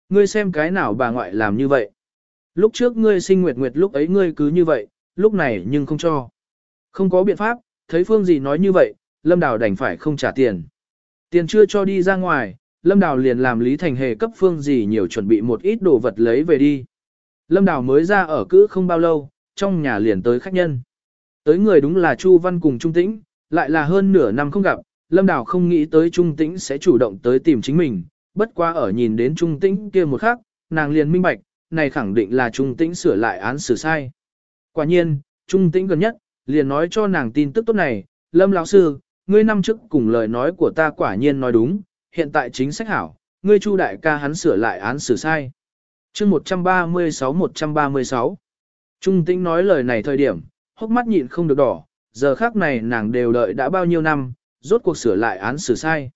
Ngươi xem cái nào bà ngoại làm như vậy. Lúc trước ngươi sinh nguyệt nguyệt lúc ấy ngươi cứ như vậy, lúc này nhưng không cho. Không có biện pháp, thấy phương gì nói như vậy, Lâm Đào đành phải không trả tiền. Tiền chưa cho đi ra ngoài, Lâm Đào liền làm Lý Thành Hề cấp phương gì nhiều chuẩn bị một ít đồ vật lấy về đi. Lâm Đào mới ra ở cữ không bao lâu, trong nhà liền tới khách nhân. Tới người đúng là Chu Văn cùng Trung Tĩnh, lại là hơn nửa năm không gặp, Lâm Đào không nghĩ tới Trung Tĩnh sẽ chủ động tới tìm chính mình, bất quá ở nhìn đến Trung Tĩnh kia một khắc, nàng liền minh bạch, này khẳng định là Trung Tĩnh sửa lại án xử sai. Quả nhiên, Trung Tĩnh gần nhất, liền nói cho nàng tin tức tốt này, Lâm lão sư, ngươi năm trước cùng lời nói của ta quả nhiên nói đúng, hiện tại chính sách hảo, ngươi Chu đại ca hắn sửa lại án xử sai. Chương 136-136 Trung Tĩnh nói lời này thời điểm, hốc mắt nhịn không được đỏ, giờ khác này nàng đều đợi đã bao nhiêu năm, rốt cuộc sửa lại án xử sai.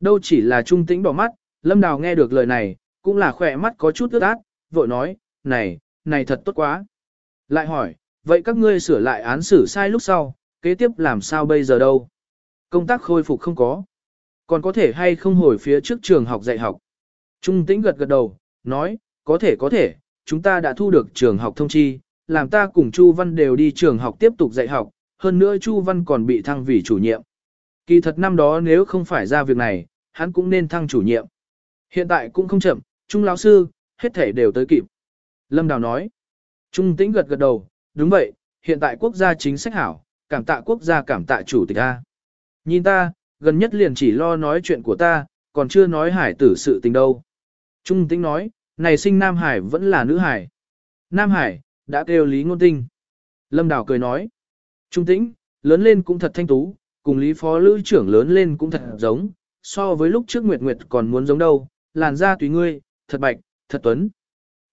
Đâu chỉ là Trung Tĩnh đỏ mắt, Lâm Đào nghe được lời này, cũng là khỏe mắt có chút ướt át, vội nói, này, này thật tốt quá. Lại hỏi, vậy các ngươi sửa lại án xử sai lúc sau, kế tiếp làm sao bây giờ đâu? Công tác khôi phục không có. Còn có thể hay không hồi phía trước trường học dạy học? Trung tĩnh gật gật đầu, nói, có thể có thể, chúng ta đã thu được trường học thông chi, làm ta cùng Chu Văn đều đi trường học tiếp tục dạy học, hơn nữa Chu Văn còn bị thăng vì chủ nhiệm. Kỳ thật năm đó nếu không phải ra việc này, hắn cũng nên thăng chủ nhiệm. Hiện tại cũng không chậm, Trung lão sư, hết thể đều tới kịp. Lâm Đào nói. Trung tĩnh gật gật đầu, đúng vậy, hiện tại quốc gia chính sách hảo, cảm tạ quốc gia cảm tạ chủ tịch A. Nhìn ta, gần nhất liền chỉ lo nói chuyện của ta, còn chưa nói hải tử sự tình đâu. Trung tĩnh nói, này sinh Nam Hải vẫn là nữ Hải. Nam Hải, đã kêu Lý Ngôn Tinh. Lâm Đào cười nói, Trung tĩnh, lớn lên cũng thật thanh tú, cùng Lý Phó Lữ trưởng lớn lên cũng thật giống, so với lúc trước Nguyệt Nguyệt còn muốn giống đâu, làn da tùy ngươi, thật bạch, thật tuấn.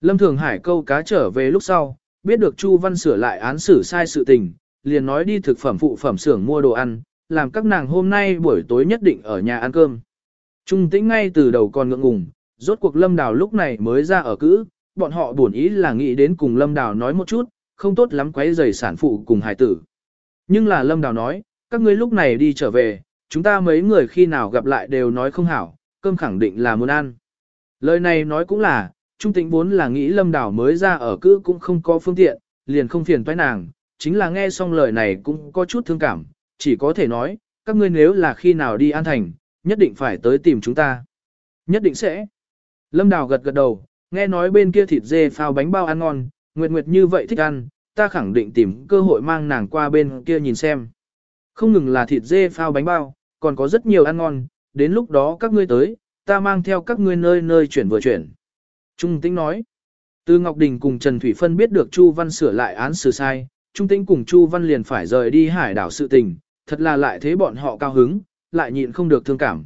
Lâm Thường Hải câu cá trở về lúc sau, biết được Chu Văn sửa lại án xử sai sự tình, liền nói đi thực phẩm phụ phẩm xưởng mua đồ ăn, làm các nàng hôm nay buổi tối nhất định ở nhà ăn cơm. Trung tĩnh ngay từ đầu còn ngượng ngùng, rốt cuộc Lâm Đào lúc này mới ra ở cữ, bọn họ buồn ý là nghĩ đến cùng Lâm Đào nói một chút, không tốt lắm quấy rầy sản phụ cùng hải tử. Nhưng là Lâm Đào nói, các ngươi lúc này đi trở về, chúng ta mấy người khi nào gặp lại đều nói không hảo, cơm khẳng định là muốn ăn. Lời này nói cũng là, Trung tĩnh vốn là nghĩ Lâm Đào mới ra ở cữ cũng không có phương tiện, liền không phiền toái nàng, chính là nghe xong lời này cũng có chút thương cảm, chỉ có thể nói, các ngươi nếu là khi nào đi An Thành, nhất định phải tới tìm chúng ta. Nhất định sẽ. Lâm Đào gật gật đầu, nghe nói bên kia thịt dê phao bánh bao ăn ngon, Nguyệt Nguyệt như vậy thích ăn, ta khẳng định tìm cơ hội mang nàng qua bên kia nhìn xem. Không ngừng là thịt dê phao bánh bao, còn có rất nhiều ăn ngon, đến lúc đó các ngươi tới, ta mang theo các ngươi nơi nơi chuyển vừa chuyển. Trung Tĩnh nói, từ Ngọc Đình cùng Trần Thủy Phân biết được Chu Văn sửa lại án xử sai, Trung Tĩnh cùng Chu Văn liền phải rời đi hải đảo sự tình, thật là lại thế bọn họ cao hứng, lại nhịn không được thương cảm.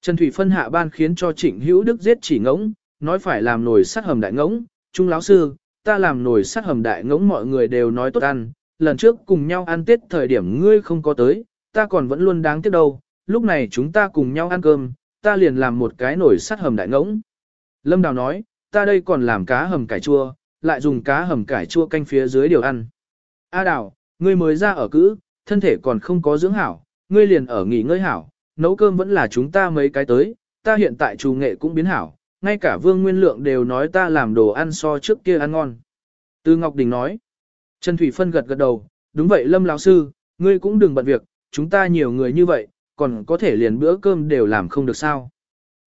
Trần Thủy Phân hạ ban khiến cho Trịnh Hữu Đức giết chỉ ngỗng, nói phải làm nồi sắt hầm đại ngỗng, Trung lão sư, ta làm nồi sắt hầm đại ngỗng mọi người đều nói tốt ăn, lần trước cùng nhau ăn tết thời điểm ngươi không có tới, ta còn vẫn luôn đáng tiếc đâu, lúc này chúng ta cùng nhau ăn cơm, ta liền làm một cái nồi sắt hầm đại ngỗng. Lâm Đào nói, ta đây còn làm cá hầm cải chua, lại dùng cá hầm cải chua canh phía dưới điều ăn. A Đào, ngươi mới ra ở cữ, thân thể còn không có dưỡng hảo, ngươi liền ở nghỉ ngơi hảo, nấu cơm vẫn là chúng ta mấy cái tới, ta hiện tại chủ nghệ cũng biến hảo, ngay cả Vương Nguyên Lượng đều nói ta làm đồ ăn so trước kia ăn ngon. Từ Ngọc Đình nói, Trần Thủy Phân gật gật đầu, đúng vậy Lâm lão sư, ngươi cũng đừng bận việc, chúng ta nhiều người như vậy, còn có thể liền bữa cơm đều làm không được sao.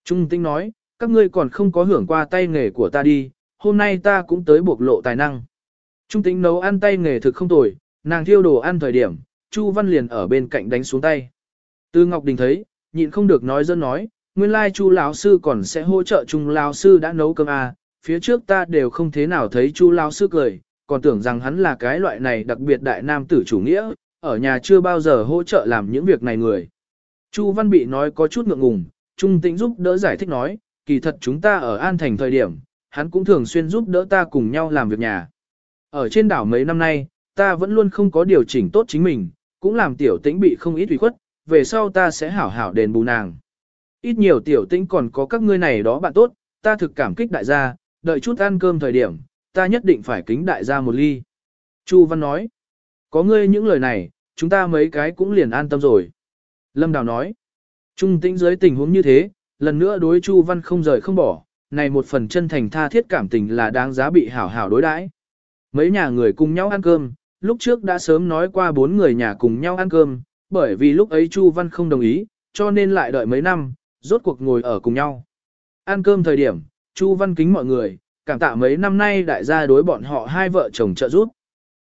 Trung Tinh nói, các ngươi còn không có hưởng qua tay nghề của ta đi, hôm nay ta cũng tới bộc lộ tài năng. Trung Tinh nấu ăn tay nghề thực không tồi, nàng thiêu đồ ăn thời điểm, Chu Văn liền ở bên cạnh đánh xuống tay. Từ Ngọc Đình thấy, nhịn không được nói dân nói, nguyên lai Chu lão sư còn sẽ hỗ trợ Trung lão sư đã nấu cơm à, phía trước ta đều không thế nào thấy Chu lão sư cười, còn tưởng rằng hắn là cái loại này đặc biệt đại nam tử chủ nghĩa, ở nhà chưa bao giờ hỗ trợ làm những việc này người. Chu Văn bị nói có chút ngượng ngùng, Trung Tĩnh giúp đỡ giải thích nói, kỳ thật chúng ta ở An Thành thời điểm, hắn cũng thường xuyên giúp đỡ ta cùng nhau làm việc nhà. Ở trên đảo mấy năm nay, ta vẫn luôn không có điều chỉnh tốt chính mình, cũng làm tiểu tĩnh bị không ít ủy khuất, về sau ta sẽ hảo hảo đền bù nàng. Ít nhiều tiểu tĩnh còn có các ngươi này đó bạn tốt, ta thực cảm kích đại gia, đợi chút ăn cơm thời điểm, ta nhất định phải kính đại gia một ly. Chu Văn nói, có ngươi những lời này, chúng ta mấy cái cũng liền an tâm rồi. Lâm Đào nói, trung tĩnh dưới tình huống như thế, lần nữa đối Chu Văn không rời không bỏ, này một phần chân thành tha thiết cảm tình là đáng giá bị hảo hảo đối đãi. Mấy nhà người cùng nhau ăn cơm, lúc trước đã sớm nói qua bốn người nhà cùng nhau ăn cơm, bởi vì lúc ấy Chu Văn không đồng ý, cho nên lại đợi mấy năm, rốt cuộc ngồi ở cùng nhau. Ăn cơm thời điểm, Chu Văn kính mọi người, cảm tạ mấy năm nay đại gia đối bọn họ hai vợ chồng trợ giúp.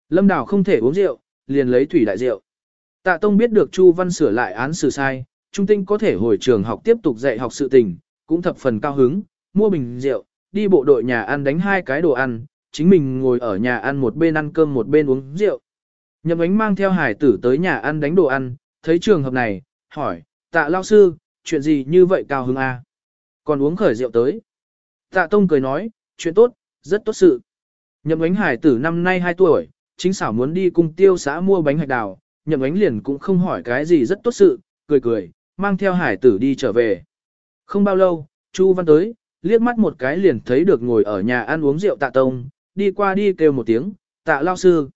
Lâm Đào không thể uống rượu, liền lấy thủy đại rượu. Tạ Tông biết được Chu Văn sửa lại án xử sai, trung tinh có thể hồi trường học tiếp tục dạy học sự tình, cũng thập phần cao hứng, mua bình rượu, đi bộ đội nhà ăn đánh hai cái đồ ăn, chính mình ngồi ở nhà ăn một bên ăn cơm một bên uống rượu. Nhậm ánh mang theo hải tử tới nhà ăn đánh đồ ăn, thấy trường hợp này, hỏi, tạ lao sư, chuyện gì như vậy cao hứng à? Còn uống khởi rượu tới. Tạ Tông cười nói, chuyện tốt, rất tốt sự. Nhậm ánh hải tử năm nay 2 tuổi, chính xảo muốn đi cùng tiêu xã mua bánh hạch đào, nhậm ánh liền cũng không hỏi cái gì rất tốt sự, cười cười, mang theo hải tử đi trở về. Không bao lâu, Chu Văn tới, liếc mắt một cái liền thấy được ngồi ở nhà ăn uống rượu tạ tông, đi qua đi kêu một tiếng, tạ lao sư.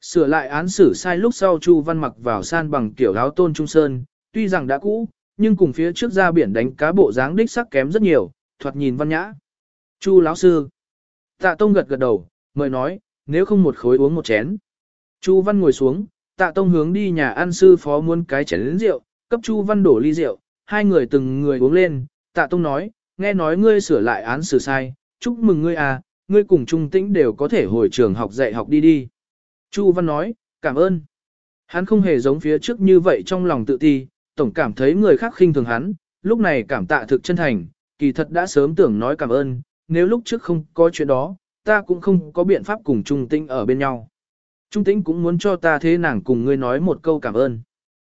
Sửa lại án xử sai lúc sau Chu Văn mặc vào san bằng kiểu áo tôn trung sơn, tuy rằng đã cũ, nhưng cùng phía trước ra biển đánh cá bộ dáng đích sắc kém rất nhiều, thoạt nhìn văn nhã. Chu lão sư. Tạ Tông gật gật đầu, mời nói, nếu không một khối uống một chén. Chu Văn ngồi xuống, Tạ Tông hướng đi nhà ăn sư phó muốn cái chén rượu, cấp Chu Văn đổ ly rượu, hai người từng người uống lên, Tạ Tông nói, nghe nói ngươi sửa lại án xử sai, chúc mừng ngươi à, ngươi cùng Trung Tĩnh đều có thể hồi trường học dạy học đi đi. Chu Văn nói, cảm ơn. Hắn không hề giống phía trước như vậy trong lòng tự ti, tổng cảm thấy người khác khinh thường hắn, lúc này cảm tạ thực chân thành, kỳ thật đã sớm tưởng nói cảm ơn, nếu lúc trước không có chuyện đó, ta cũng không có biện pháp cùng Trung Tĩnh ở bên nhau. Trung Tĩnh cũng muốn cho ta thế nàng cùng ngươi nói một câu cảm ơn.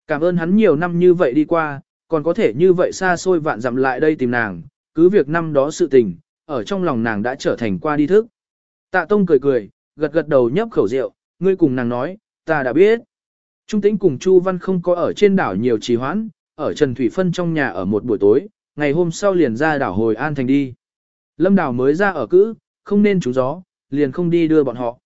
Cảm ơn hắn nhiều năm như vậy đi qua, còn có thể như vậy xa xôi vạn dặm lại đây tìm nàng, cứ việc năm đó sự tình, ở trong lòng nàng đã trở thành qua đi thức. Tạ Tông cười cười, gật gật đầu nhấp khẩu rượu, ngươi cùng nàng nói, ta đã biết. Trung tĩnh cùng Chu Văn không có ở trên đảo nhiều trì hoãn, ở Trần Thủy Phân trong nhà ở một buổi tối, ngày hôm sau liền ra đảo hồi An Thành đi. Lâm đảo mới ra ở cữ, không nên trúng gió, liền không đi đưa bọn họ.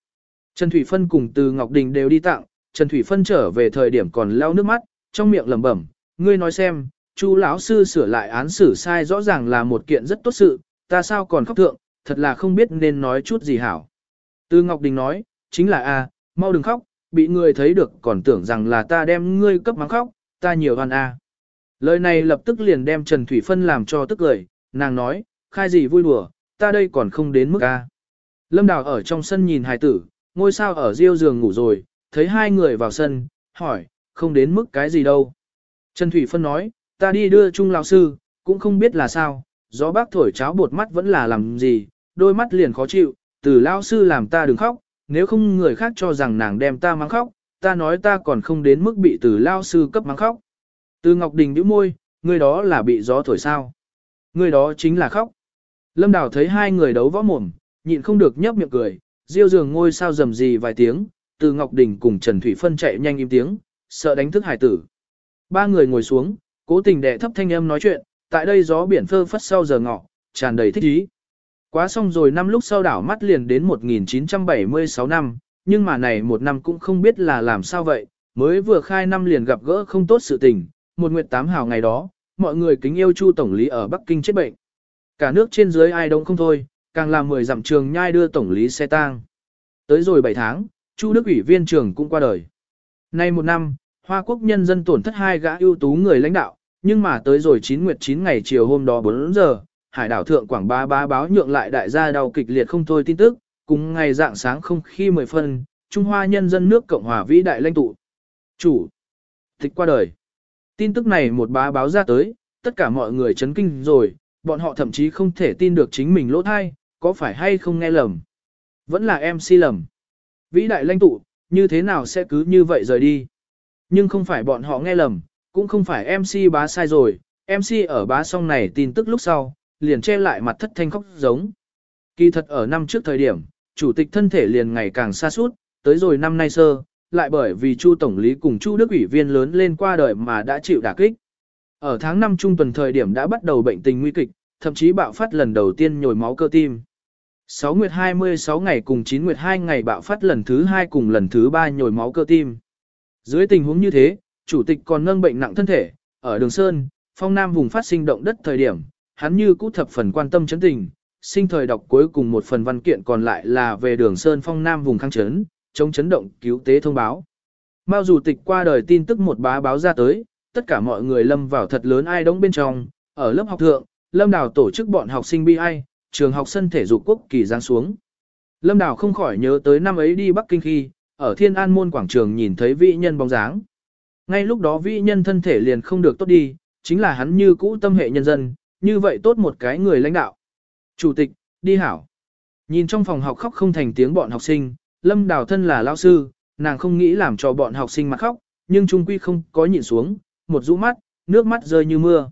Trần Thủy Phân cùng từ Ngọc Đình đều đi tặng, Trần Thủy Phân trở về thời điểm còn leo nước mắt, trong miệng lẩm bẩm, ngươi nói xem, Chu lão sư sửa lại án xử sai rõ ràng là một kiện rất tốt sự, ta sao còn khóc thượng, thật là không biết nên nói chút gì hảo. Từ Ngọc Đình nói, chính là a, mau đừng khóc, bị người thấy được còn tưởng rằng là ta đem ngươi cấp mắng khóc, ta nhiều hoan a. Lời này lập tức liền đem Trần Thủy Phân làm cho tức cười, nàng nói, khai gì vui đùa, ta đây còn không đến mức a. Lâm Đào ở trong sân nhìn hài tử, ngôi sao ở riêu giường ngủ rồi, thấy hai người vào sân, hỏi, không đến mức cái gì đâu. Trần Thủy Phân nói, ta đi đưa Trung lão sư, cũng không biết là sao, gió bác thổi cháo bột mắt vẫn là làm gì, đôi mắt liền khó chịu, từ lão sư làm ta đừng khóc, nếu không người khác cho rằng nàng đem ta mắng khóc, ta nói ta còn không đến mức bị từ lao sư cấp mắng khóc. Từ Ngọc Đình nhíu môi, người đó là bị gió thổi sao? Người đó chính là khóc. Lâm Đào thấy hai người đấu võ mồm, nhịn không được nhấp miệng cười, diêu giường ngôi sao rầm gì vài tiếng, từ Ngọc Đình cùng Trần Thủy Phân chạy nhanh im tiếng, sợ đánh thức hải tử. Ba người ngồi xuống, cố tình đệ thấp thanh âm nói chuyện, tại đây gió biển phơ phất sau giờ ngọ, tràn đầy thích ý. Quá xong rồi năm lúc sau đảo mắt liền đến 1976 năm, nhưng mà này một năm cũng không biết là làm sao vậy, mới vừa khai năm liền gặp gỡ không tốt sự tình, một nguyệt tám hào ngày đó, mọi người kính yêu Chu Tổng lý ở Bắc Kinh chết bệnh. Cả nước trên dưới ai đông không thôi, càng làm mười dặm trường nhai đưa Tổng lý xe tang. Tới rồi 7 tháng, Chu Đức ủy viên trường cũng qua đời. Nay một năm, Hoa Quốc nhân dân tổn thất hai gã ưu tú người lãnh đạo, nhưng mà tới rồi 9 nguyệt 9 ngày chiều hôm đó 4 giờ, hải đảo thượng quảng bá bá báo nhượng lại đại gia đau kịch liệt không thôi tin tức, cùng ngày dạng sáng không khi 10 phân, Trung Hoa nhân dân nước Cộng hòa vĩ đại lãnh tụ. Chủ. Tịch qua đời. Tin tức này một bá báo ra tới, tất cả mọi người chấn kinh rồi, bọn họ thậm chí không thể tin được chính mình lỗ thai, có phải hay không nghe lầm. Vẫn là em si lầm. Vĩ đại lãnh tụ, như thế nào sẽ cứ như vậy rời đi. Nhưng không phải bọn họ nghe lầm, cũng không phải MC bá sai rồi, MC ở bá song này tin tức lúc sau, liền che lại mặt thất thanh khóc giống. Kỳ thật ở năm trước thời điểm, chủ tịch thân thể liền ngày càng xa suốt, tới rồi năm nay sơ, lại bởi vì Chu Tổng lý cùng Chu Đức ủy viên lớn lên qua đời mà đã chịu đả kích. Ở tháng 5 trung tuần thời điểm đã bắt đầu bệnh tình nguy kịch, thậm chí bạo phát lần đầu tiên nhồi máu cơ tim. 6 nguyệt 26 ngày cùng 9 nguyệt 2 ngày bạo phát lần thứ 2 cùng lần thứ 3 nhồi máu cơ tim. Dưới tình huống như thế, chủ tịch còn nâng bệnh nặng thân thể, ở Đường Sơn, phong nam vùng phát sinh động đất thời điểm, hắn như cũ thập phần quan tâm chấn tình, sinh thời đọc cuối cùng một phần văn kiện còn lại là về Đường Sơn phong nam vùng kháng chấn, chống chấn động cứu tế thông báo. Mao chủ tịch qua đời tin tức một bá báo ra tới, tất cả mọi người lâm vào thật lớn ai đóng bên trong, ở lớp học thượng, Lâm Đào tổ chức bọn học sinh bi ai, trường học sân thể dục quốc kỳ giáng xuống. Lâm Đào không khỏi nhớ tới năm ấy đi Bắc Kinh khi, ở Thiên An môn quảng trường nhìn thấy vị nhân bóng dáng. Ngay lúc đó vị nhân thân thể liền không được tốt đi, chính là hắn như cũ tâm hệ nhân dân, như vậy tốt một cái người lãnh đạo. Chủ tịch, đi hảo. Nhìn trong phòng học khóc không thành tiếng bọn học sinh, Lâm Đào thân là lao sư, nàng không nghĩ làm cho bọn học sinh mặt khóc, nhưng trung quy không có nhìn xuống, một rũ mắt, nước mắt rơi như mưa.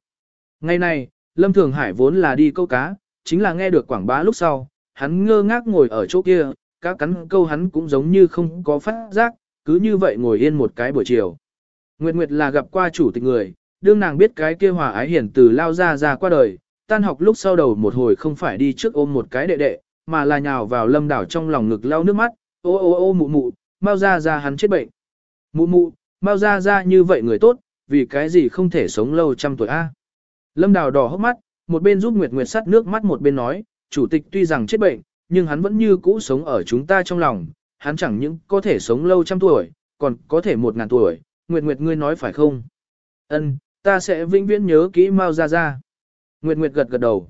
Ngày này, Lâm Thường Hải vốn là đi câu cá, chính là nghe được quảng bá lúc sau, hắn ngơ ngác ngồi ở chỗ kia, các cắn câu hắn cũng giống như không có phát giác, cứ như vậy ngồi yên một cái buổi chiều. Nguyệt Nguyệt là gặp qua chủ tịch người, đương nàng biết cái kia hòa ái hiển từ lao ra ra qua đời, tan học lúc sau đầu một hồi không phải đi trước ôm một cái đệ đệ, mà là nhào vào lâm đảo trong lòng ngực lau nước mắt, ô ô ô mụ mụ, mau ra ra hắn chết bệnh. Mụ mụ, mau ra ra như vậy người tốt, vì cái gì không thể sống lâu trăm tuổi a? Lâm đào đỏ hốc mắt, một bên giúp Nguyệt Nguyệt sắt nước mắt một bên nói, chủ tịch tuy rằng chết bệnh, nhưng hắn vẫn như cũ sống ở chúng ta trong lòng, hắn chẳng những có thể sống lâu trăm tuổi, còn có thể một ngàn tuổi, Nguyệt Nguyệt ngươi nói phải không? Ân, ta sẽ vĩnh viễn nhớ kỹ Mao Gia Gia. Nguyệt Nguyệt gật gật đầu.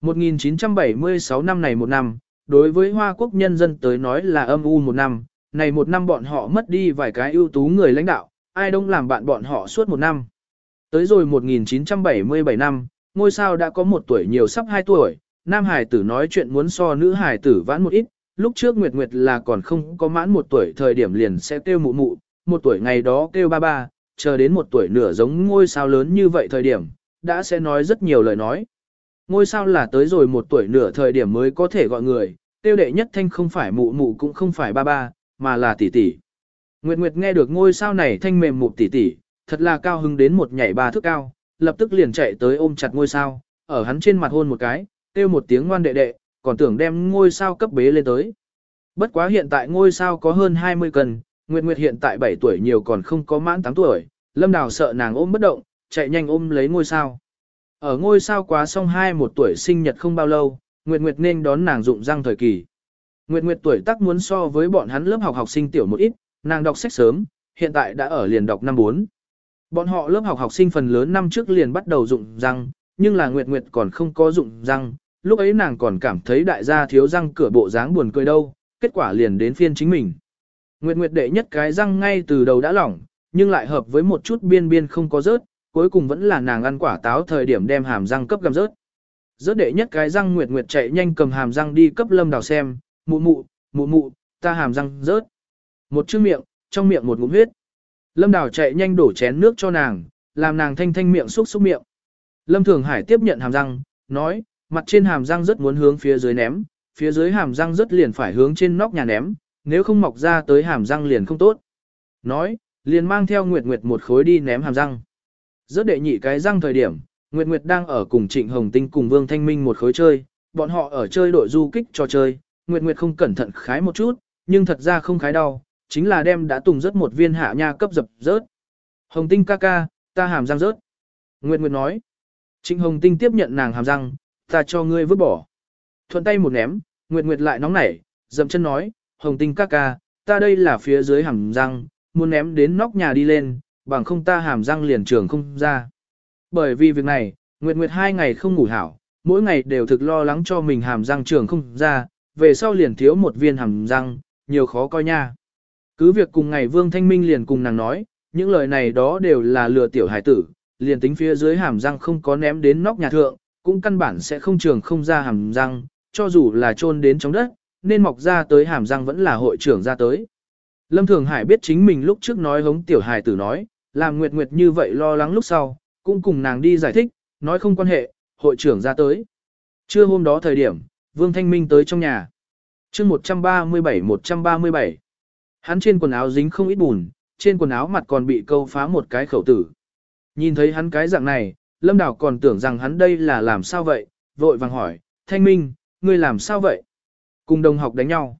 1976 năm này một năm, đối với Hoa Quốc nhân dân tới nói là âm u một năm, này một năm bọn họ mất đi vài cái ưu tú người lãnh đạo, ai đông làm bạn bọn họ suốt một năm. Tới rồi 1977 năm, ngôi sao đã có một tuổi nhiều sắp hai tuổi, nam hải tử nói chuyện muốn so nữ hải tử vãn một ít, lúc trước Nguyệt Nguyệt là còn không có mãn một tuổi thời điểm liền sẽ kêu mụ mụ, một tuổi ngày đó kêu ba ba, chờ đến một tuổi nửa giống ngôi sao lớn như vậy thời điểm, đã sẽ nói rất nhiều lời nói. Ngôi sao là tới rồi một tuổi nửa thời điểm mới có thể gọi người, tiêu đệ nhất thanh không phải mụ mụ cũng không phải ba ba, mà là tỷ tỷ. Nguyệt Nguyệt nghe được ngôi sao này thanh mềm mụ tỷ tỷ, thật là cao hứng đến một nhảy ba thước cao, lập tức liền chạy tới ôm chặt ngôi sao, ở hắn trên mặt hôn một cái, Tiêu một tiếng ngoan đệ đệ, còn tưởng đem ngôi sao cấp bế lên tới. Bất quá hiện tại ngôi sao có hơn 20 cân, Nguyệt Nguyệt hiện tại 7 tuổi nhiều còn không có mãn 8 tuổi, Lâm Đào sợ nàng ôm bất động, chạy nhanh ôm lấy ngôi sao. Ở ngôi sao quá xong hai một tuổi sinh nhật không bao lâu, Nguyệt Nguyệt nên đón nàng dụng răng thời kỳ. Nguyệt Nguyệt tuổi tác muốn so với bọn hắn lớp học học sinh tiểu một ít, nàng đọc sách sớm, hiện tại đã ở liền đọc năm 4. Bọn họ lớp học học sinh phần lớn năm trước liền bắt đầu dụng răng, nhưng là Nguyệt Nguyệt còn không có dụng răng, lúc ấy nàng còn cảm thấy đại gia thiếu răng cửa bộ dáng buồn cười đâu, kết quả liền đến phiên chính mình. Nguyệt Nguyệt đệ nhất cái răng ngay từ đầu đã lỏng, nhưng lại hợp với một chút biên biên không có rớt, cuối cùng vẫn là nàng ăn quả táo thời điểm đem hàm răng cấp gầm rớt. Rớt đệ nhất cái răng Nguyệt Nguyệt chạy nhanh cầm hàm răng đi cấp Lâm Đào xem, mụ mụ, mụ mụ, ta hàm răng rớt. Một chữ miệng, trong miệng một ngụm huyết. Lâm Đào chạy nhanh đổ chén nước cho nàng, làm nàng thanh thanh miệng xúc xúc miệng. Lâm Thường Hải tiếp nhận hàm răng, nói, mặt trên hàm răng rất muốn hướng phía dưới ném, phía dưới hàm răng rất liền phải hướng trên nóc nhà ném, nếu không mọc ra tới hàm răng liền không tốt. Nói, liền mang theo Nguyệt Nguyệt một khối đi ném hàm răng. rớt đệ nhị cái răng thời điểm, Nguyệt Nguyệt đang ở cùng Trịnh Hồng Tinh cùng Vương Thanh Minh một khối chơi, bọn họ ở chơi đội du kích cho chơi, Nguyệt Nguyệt không cẩn thận khái một chút, nhưng thật ra không khái đau, chính là đem đã tùng rất một viên hạ nha cấp dập rớt. Hồng Tinh ca ca, ta hàm răng rớt. Nguyệt Nguyệt nói. Trịnh Hồng Tinh tiếp nhận nàng hàm răng, ta cho ngươi vứt bỏ. Thuận tay một ném, Nguyệt Nguyệt lại nóng nảy, dậm chân nói, Hồng Tinh ca ca, ta đây là phía dưới hàm răng, muốn ném đến nóc nhà đi lên, bằng không ta hàm răng liền trường không ra. Bởi vì việc này, Nguyệt Nguyệt hai ngày không ngủ hảo, mỗi ngày đều thực lo lắng cho mình hàm răng trường không ra, về sau liền thiếu một viên hàm răng, nhiều khó coi nha. Cứ việc cùng ngày Vương Thanh Minh liền cùng nàng nói, những lời này đó đều là lừa tiểu hải tử, liền tính phía dưới hàm răng không có ném đến nóc nhà thượng, cũng căn bản sẽ không trường không ra hàm răng, cho dù là chôn đến trong đất, nên mọc ra tới hàm răng vẫn là hội trưởng ra tới. Lâm Thường Hải biết chính mình lúc trước nói hống tiểu hài tử nói, làm Nguyệt Nguyệt như vậy lo lắng lúc sau, cũng cùng nàng đi giải thích, nói không quan hệ, hội trưởng ra tới. Trưa hôm đó thời điểm, Vương Thanh Minh tới trong nhà. chương 137-137. Hắn trên quần áo dính không ít bùn, trên quần áo mặt còn bị câu phá một cái khẩu tử. Nhìn thấy hắn cái dạng này, Lâm Đào còn tưởng rằng hắn đây là làm sao vậy, vội vàng hỏi, Thanh Minh, ngươi làm sao vậy? Cùng đồng học đánh nhau.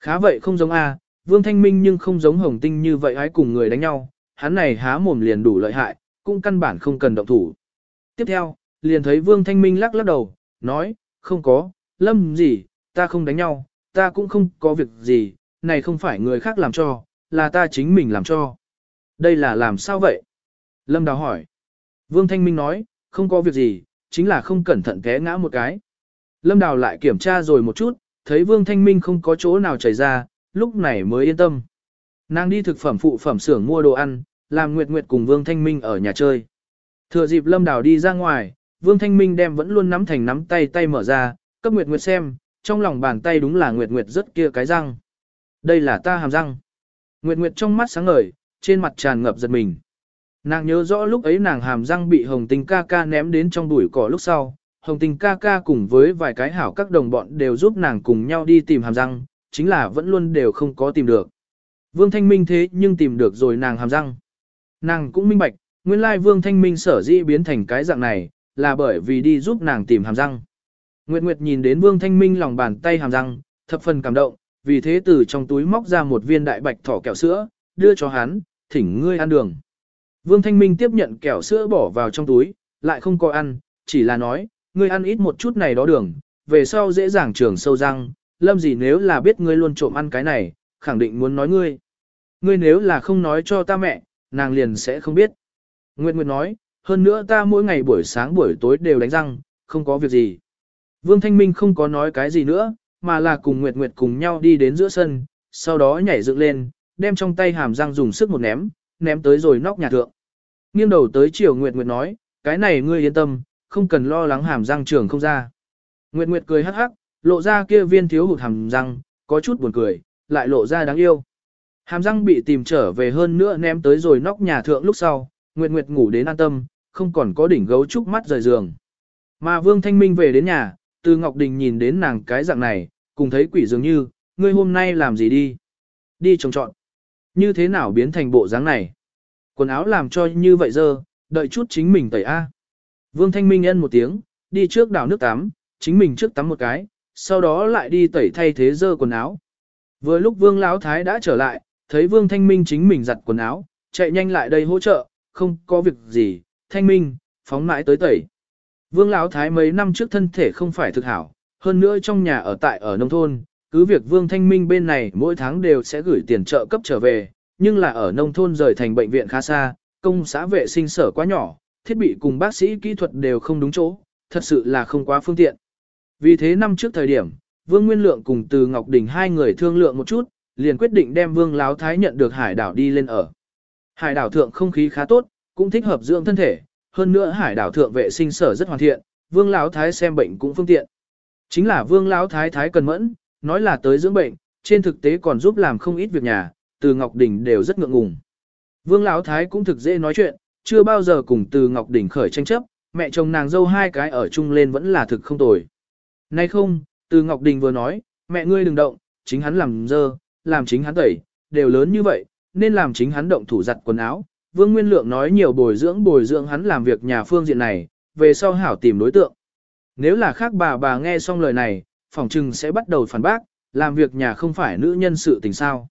Khá vậy không giống A, Vương Thanh Minh nhưng không giống Hồng Tinh như vậy ái cùng người đánh nhau, hắn này há mồm liền đủ lợi hại, cũng căn bản không cần động thủ. Tiếp theo, liền thấy Vương Thanh Minh lắc lắc đầu, nói, không có, lâm gì, ta không đánh nhau, ta cũng không có việc gì, này không phải người khác làm cho, là ta chính mình làm cho. Đây là làm sao vậy? Lâm Đào hỏi. Vương Thanh Minh nói, không có việc gì, chính là không cẩn thận té ngã một cái. Lâm Đào lại kiểm tra rồi một chút, thấy Vương Thanh Minh không có chỗ nào chảy ra, lúc này mới yên tâm. Nàng đi thực phẩm phụ phẩm xưởng mua đồ ăn, làm Nguyệt Nguyệt cùng Vương Thanh Minh ở nhà chơi. Thừa dịp Lâm Đào đi ra ngoài, Vương Thanh Minh đem vẫn luôn nắm thành nắm tay tay mở ra, cấp Nguyệt Nguyệt xem, trong lòng bàn tay đúng là Nguyệt Nguyệt rất kia cái răng. Đây là ta hàm răng. Nguyệt Nguyệt trong mắt sáng ngời, trên mặt tràn ngập giật mình. Nàng nhớ rõ lúc ấy nàng hàm răng bị Hồng Tinh ca ca ném đến trong bụi cỏ lúc sau. Hồng Tình ca ca cùng với vài cái hảo các đồng bọn đều giúp nàng cùng nhau đi tìm hàm răng, chính là vẫn luôn đều không có tìm được. Vương Thanh Minh thế nhưng tìm được rồi nàng hàm răng. Nàng cũng minh bạch, nguyên lai Vương Thanh Minh sở dĩ biến thành cái dạng này, là bởi vì đi giúp nàng tìm hàm răng. Nguyệt Nguyệt nhìn đến Vương Thanh Minh lòng bàn tay hàm răng, thập phần cảm động, vì thế từ trong túi móc ra một viên đại bạch thỏ kẹo sữa, đưa cho hắn, thỉnh ngươi ăn đường. Vương Thanh Minh tiếp nhận kẹo sữa bỏ vào trong túi, lại không có ăn, chỉ là nói, ngươi ăn ít một chút này đó đường, về sau dễ dàng trường sâu răng, lâm gì nếu là biết ngươi luôn trộm ăn cái này, khẳng định muốn nói ngươi. Ngươi nếu là không nói cho ta mẹ, nàng liền sẽ không biết. Nguyệt Nguyệt nói, hơn nữa ta mỗi ngày buổi sáng buổi tối đều đánh răng, không có việc gì. Vương Thanh Minh không có nói cái gì nữa, mà là cùng Nguyệt Nguyệt cùng nhau đi đến giữa sân, sau đó nhảy dựng lên, đem trong tay hàm răng dùng sức một ném, ném tới rồi nóc nhà thượng. Nghiêng đầu tới chiều Nguyệt Nguyệt nói, cái này ngươi yên tâm, không cần lo lắng hàm răng trường không ra. Nguyệt Nguyệt cười hắc hắc, lộ ra kia viên thiếu hụt hàm răng, có chút buồn cười, lại lộ ra đáng yêu. Hàm răng bị tìm trở về hơn nữa ném tới rồi nóc nhà thượng lúc sau, Nguyệt Nguyệt ngủ đến an tâm, không còn có đỉnh gấu trúc mắt rời giường. Mà Vương Thanh Minh về đến nhà, từ Ngọc Đình nhìn đến nàng cái dạng này, cùng thấy quỷ dường như, ngươi hôm nay làm gì đi? Đi trồng trọn. Như thế nào biến thành bộ dáng này? Quần áo làm cho như vậy dơ, đợi chút chính mình tẩy A. Vương Thanh Minh ân một tiếng, đi trước đảo nước tắm, chính mình trước tắm một cái, sau đó lại đi tẩy thay thế dơ quần áo. Vừa lúc Vương Lão Thái đã trở lại, thấy Vương Thanh Minh chính mình giặt quần áo, chạy nhanh lại đây hỗ trợ, không có việc gì, Thanh Minh, phóng mãi tới tẩy. Vương Lão Thái mấy năm trước thân thể không phải thực hảo, hơn nữa trong nhà ở tại ở nông thôn, cứ việc Vương Thanh Minh bên này mỗi tháng đều sẽ gửi tiền trợ cấp trở về, nhưng là ở nông thôn rời thành bệnh viện khá xa, công xã vệ sinh sở quá nhỏ, thiết bị cùng bác sĩ kỹ thuật đều không đúng chỗ, thật sự là không quá phương tiện. Vì thế năm trước thời điểm, Vương Nguyên Lượng cùng Từ Ngọc Đình hai người thương lượng một chút, liền quyết định đem Vương Láo Thái nhận được hải đảo đi lên ở. Hải đảo thượng không khí khá tốt, cũng thích hợp dưỡng thân thể, hơn nữa hải đảo thượng vệ sinh sở rất hoàn thiện, Vương Láo Thái xem bệnh cũng phương tiện. Chính là Vương Láo Thái Thái cần mẫn, nói là tới dưỡng bệnh, trên thực tế còn giúp làm không ít việc nhà, từ Ngọc Đình đều rất ngượng ngùng. Vương Lão Thái cũng thực dễ nói chuyện, chưa bao giờ cùng từ Ngọc Đình khởi tranh chấp, mẹ chồng nàng dâu hai cái ở chung lên vẫn là thực không tồi. Nay không, từ Ngọc Đình vừa nói, mẹ ngươi đừng động, chính hắn làm dơ, làm chính hắn tẩy, đều lớn như vậy, nên làm chính hắn động thủ giặt quần áo. Vương Nguyên Lượng nói nhiều bồi dưỡng bồi dưỡng hắn làm việc nhà phương diện này, về sau hảo tìm đối tượng. Nếu là khác bà bà nghe xong lời này, phỏng chừng sẽ bắt đầu phản bác, làm việc nhà không phải nữ nhân sự tình sao.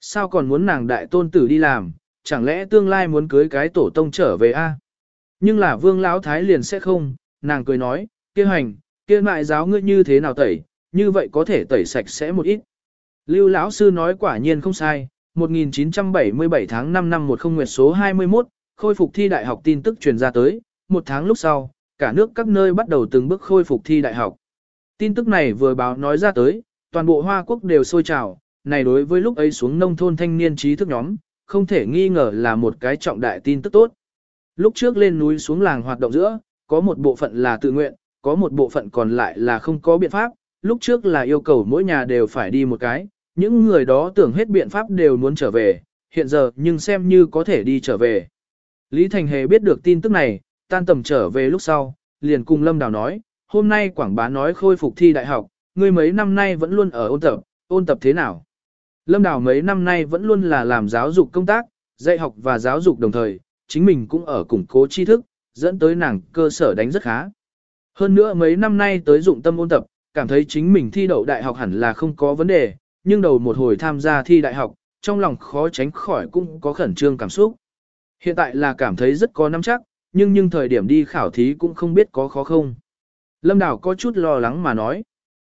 Sao còn muốn nàng đại tôn tử đi làm, chẳng lẽ tương lai muốn cưới cái tổ tông trở về a? Nhưng là vương lão thái liền sẽ không, nàng cười nói, kia hành, kia mại giáo ngươi như thế nào tẩy, như vậy có thể tẩy sạch sẽ một ít. Lưu lão sư nói quả nhiên không sai, 1977 tháng 5 năm 10 nguyệt số 21, khôi phục thi đại học tin tức truyền ra tới, một tháng lúc sau, cả nước các nơi bắt đầu từng bước khôi phục thi đại học. Tin tức này vừa báo nói ra tới, toàn bộ Hoa Quốc đều sôi trào, này đối với lúc ấy xuống nông thôn thanh niên trí thức nhóm, không thể nghi ngờ là một cái trọng đại tin tức tốt. Lúc trước lên núi xuống làng hoạt động giữa, có một bộ phận là tự nguyện, có một bộ phận còn lại là không có biện pháp, lúc trước là yêu cầu mỗi nhà đều phải đi một cái, những người đó tưởng hết biện pháp đều muốn trở về, hiện giờ nhưng xem như có thể đi trở về. Lý Thành Hề biết được tin tức này, tan tầm trở về lúc sau, liền cùng Lâm Đào nói, hôm nay quảng bá nói khôi phục thi đại học, ngươi mấy năm nay vẫn luôn ở ôn tập, ôn tập thế nào? Lâm Đào mấy năm nay vẫn luôn là làm giáo dục công tác, dạy học và giáo dục đồng thời, chính mình cũng ở củng cố tri thức, dẫn tới nàng cơ sở đánh rất khá. Hơn nữa mấy năm nay tới dụng tâm ôn tập, cảm thấy chính mình thi đậu đại học hẳn là không có vấn đề, nhưng đầu một hồi tham gia thi đại học, trong lòng khó tránh khỏi cũng có khẩn trương cảm xúc. Hiện tại là cảm thấy rất có nắm chắc, nhưng nhưng thời điểm đi khảo thí cũng không biết có khó không. Lâm Đào có chút lo lắng mà nói.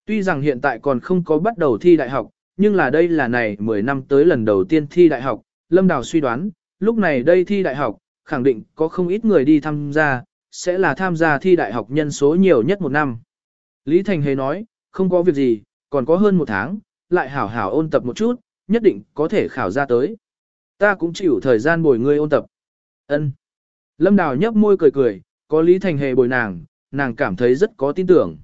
Tuy rằng hiện tại còn không có bắt đầu thi đại học, nhưng là đây là này 10 năm tới lần đầu tiên thi đại học, Lâm Đào suy đoán, lúc này đây thi đại học, khẳng định có không ít người đi tham gia, sẽ là tham gia thi đại học nhân số nhiều nhất một năm. Lý Thành Hề nói, không có việc gì, còn có hơn một tháng, lại hảo hảo ôn tập một chút, nhất định có thể khảo ra tới. Ta cũng chịu thời gian bồi ngươi ôn tập. Ân. Lâm Đào nhấp môi cười cười, có Lý Thành Hề bồi nàng, nàng cảm thấy rất có tin tưởng.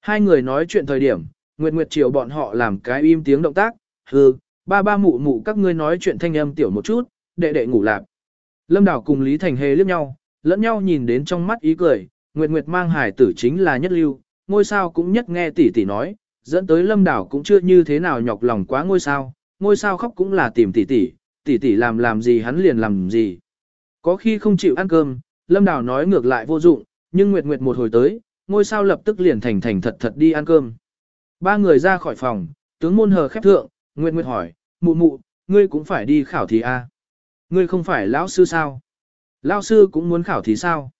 Hai người nói chuyện thời điểm, Nguyệt Nguyệt chiều bọn họ làm cái im tiếng động tác, hừ, ba ba mụ mụ các ngươi nói chuyện thanh âm tiểu một chút, đệ đệ ngủ lạc. Lâm Đào cùng Lý Thành Hề liếc nhau, lẫn nhau nhìn đến trong mắt ý cười, Nguyệt Nguyệt mang hải tử chính là nhất lưu, ngôi sao cũng nhất nghe tỷ tỷ nói, dẫn tới Lâm Đào cũng chưa như thế nào nhọc lòng quá ngôi sao, ngôi sao khóc cũng là tìm tỷ tỷ, tỷ tỷ làm làm gì hắn liền làm gì. Có khi không chịu ăn cơm, Lâm Đào nói ngược lại vô dụng, nhưng Nguyệt Nguyệt một hồi tới, ngôi sao lập tức liền thành thành thật thật đi ăn cơm. Ba người ra khỏi phòng, tướng môn hờ khép thượng, Nguyệt Nguyệt hỏi, mụ mụ, ngươi cũng phải đi khảo thí à? Ngươi không phải lão sư sao? Lão sư cũng muốn khảo thí sao?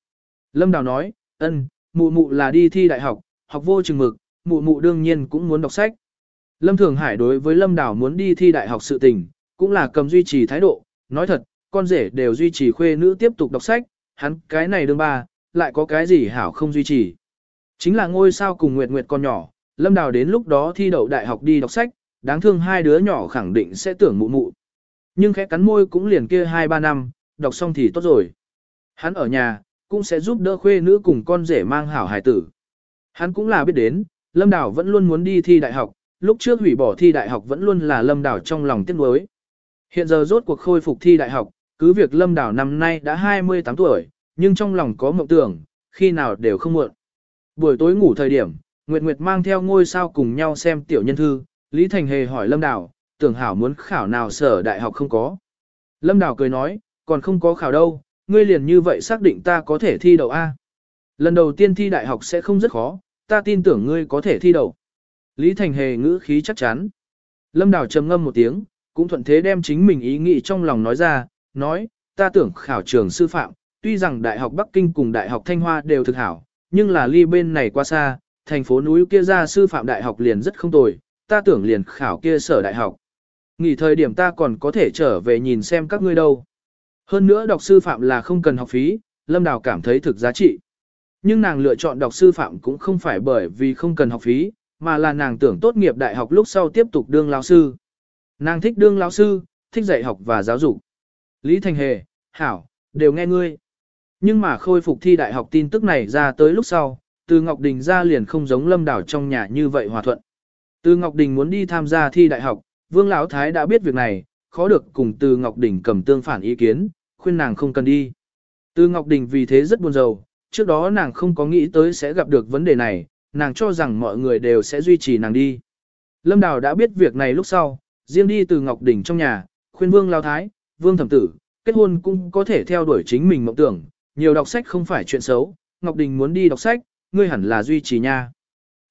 Lâm Đào nói, ân, mụ mụ là đi thi đại học, học vô chừng mực, mụ mụ đương nhiên cũng muốn đọc sách. Lâm Thường Hải đối với Lâm Đào muốn đi thi đại học sự tình, cũng là cầm duy trì thái độ, nói thật, con rể đều duy trì khuê nữ tiếp tục đọc sách, hắn cái này đương ba, lại có cái gì hảo không duy trì. Chính là ngôi sao cùng Nguyệt Nguyệt con nhỏ, Lâm Đào đến lúc đó thi đậu đại học đi đọc sách, đáng thương hai đứa nhỏ khẳng định sẽ tưởng mụ mụ. Nhưng khẽ cắn môi cũng liền kia 2-3 năm, đọc xong thì tốt rồi. Hắn ở nhà, cũng sẽ giúp đỡ khuê nữ cùng con rể mang hảo hài tử. Hắn cũng là biết đến, Lâm Đào vẫn luôn muốn đi thi đại học, lúc trước hủy bỏ thi đại học vẫn luôn là Lâm Đào trong lòng tiếc nuối. Hiện giờ rốt cuộc khôi phục thi đại học, cứ việc Lâm Đào năm nay đã 28 tuổi, nhưng trong lòng có mộng tưởng, khi nào đều không muộn. Buổi tối ngủ thời điểm, Nguyệt Nguyệt mang theo ngôi sao cùng nhau xem tiểu nhân thư, Lý Thành Hề hỏi Lâm Đào, tưởng hảo muốn khảo nào sở đại học không có. Lâm Đào cười nói, còn không có khảo đâu, ngươi liền như vậy xác định ta có thể thi đậu A. Lần đầu tiên thi đại học sẽ không rất khó, ta tin tưởng ngươi có thể thi đậu. Lý Thành Hề ngữ khí chắc chắn. Lâm Đào trầm ngâm một tiếng, cũng thuận thế đem chính mình ý nghĩ trong lòng nói ra, nói, ta tưởng khảo trường sư phạm, tuy rằng Đại học Bắc Kinh cùng Đại học Thanh Hoa đều thực hảo, nhưng là ly bên này quá xa, thành phố núi kia ra sư phạm đại học liền rất không tồi, ta tưởng liền khảo kia sở đại học. Nghỉ thời điểm ta còn có thể trở về nhìn xem các ngươi đâu. Hơn nữa đọc sư phạm là không cần học phí, Lâm Đào cảm thấy thực giá trị. Nhưng nàng lựa chọn đọc sư phạm cũng không phải bởi vì không cần học phí, mà là nàng tưởng tốt nghiệp đại học lúc sau tiếp tục đương lão sư. Nàng thích đương lão sư, thích dạy học và giáo dục. Lý Thành Hề, Hảo, đều nghe ngươi. Nhưng mà khôi phục thi đại học tin tức này ra tới lúc sau, từ Ngọc Đình ra liền không giống lâm đảo trong nhà như vậy hòa thuận. Từ Ngọc Đình muốn đi tham gia thi đại học, Vương Lão Thái đã biết việc này, khó được cùng từ Ngọc Đình cầm tương phản ý kiến, khuyên nàng không cần đi. Từ Ngọc Đình vì thế rất buồn rầu, trước đó nàng không có nghĩ tới sẽ gặp được vấn đề này, nàng cho rằng mọi người đều sẽ duy trì nàng đi. Lâm Đào đã biết việc này lúc sau, riêng đi từ Ngọc Đình trong nhà, khuyên Vương Lao Thái, Vương Thẩm Tử, kết hôn cũng có thể theo đuổi chính mình mộng tưởng, nhiều đọc sách không phải chuyện xấu, Ngọc Đình muốn đi đọc sách, ngươi hẳn là duy trì nha.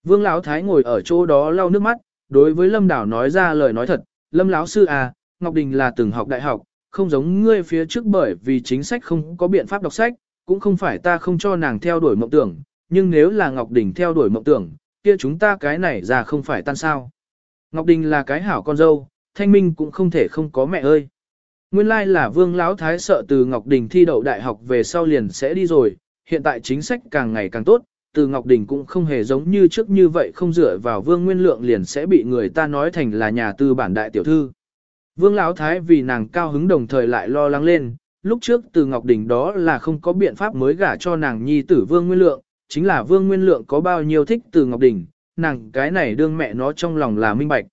Vương Lão Thái ngồi ở chỗ đó lau nước mắt, đối với Lâm Đảo nói ra lời nói thật, Lâm Lão Sư à, Ngọc Đình là từng học đại học, không giống ngươi phía trước bởi vì chính sách không có biện pháp đọc sách, cũng không phải ta không cho nàng theo đuổi mộng tưởng, nhưng nếu là Ngọc Đình theo đuổi mộng tưởng, kia chúng ta cái này ra không phải tan sao. Ngọc Đình là cái hảo con dâu, thanh minh cũng không thể không có mẹ ơi. Nguyên lai là Vương Lão Thái sợ từ Ngọc Đình thi đậu đại học về sau liền sẽ đi rồi, hiện tại chính sách càng ngày càng tốt, từ Ngọc Đình cũng không hề giống như trước như vậy không dựa vào Vương Nguyên Lượng liền sẽ bị người ta nói thành là nhà tư bản đại tiểu thư. Vương Lão Thái vì nàng cao hứng đồng thời lại lo lắng lên, lúc trước từ Ngọc Đình đó là không có biện pháp mới gả cho nàng nhi tử Vương Nguyên Lượng, chính là Vương Nguyên Lượng có bao nhiêu thích từ Ngọc Đình, nàng cái này đương mẹ nó trong lòng là minh bạch.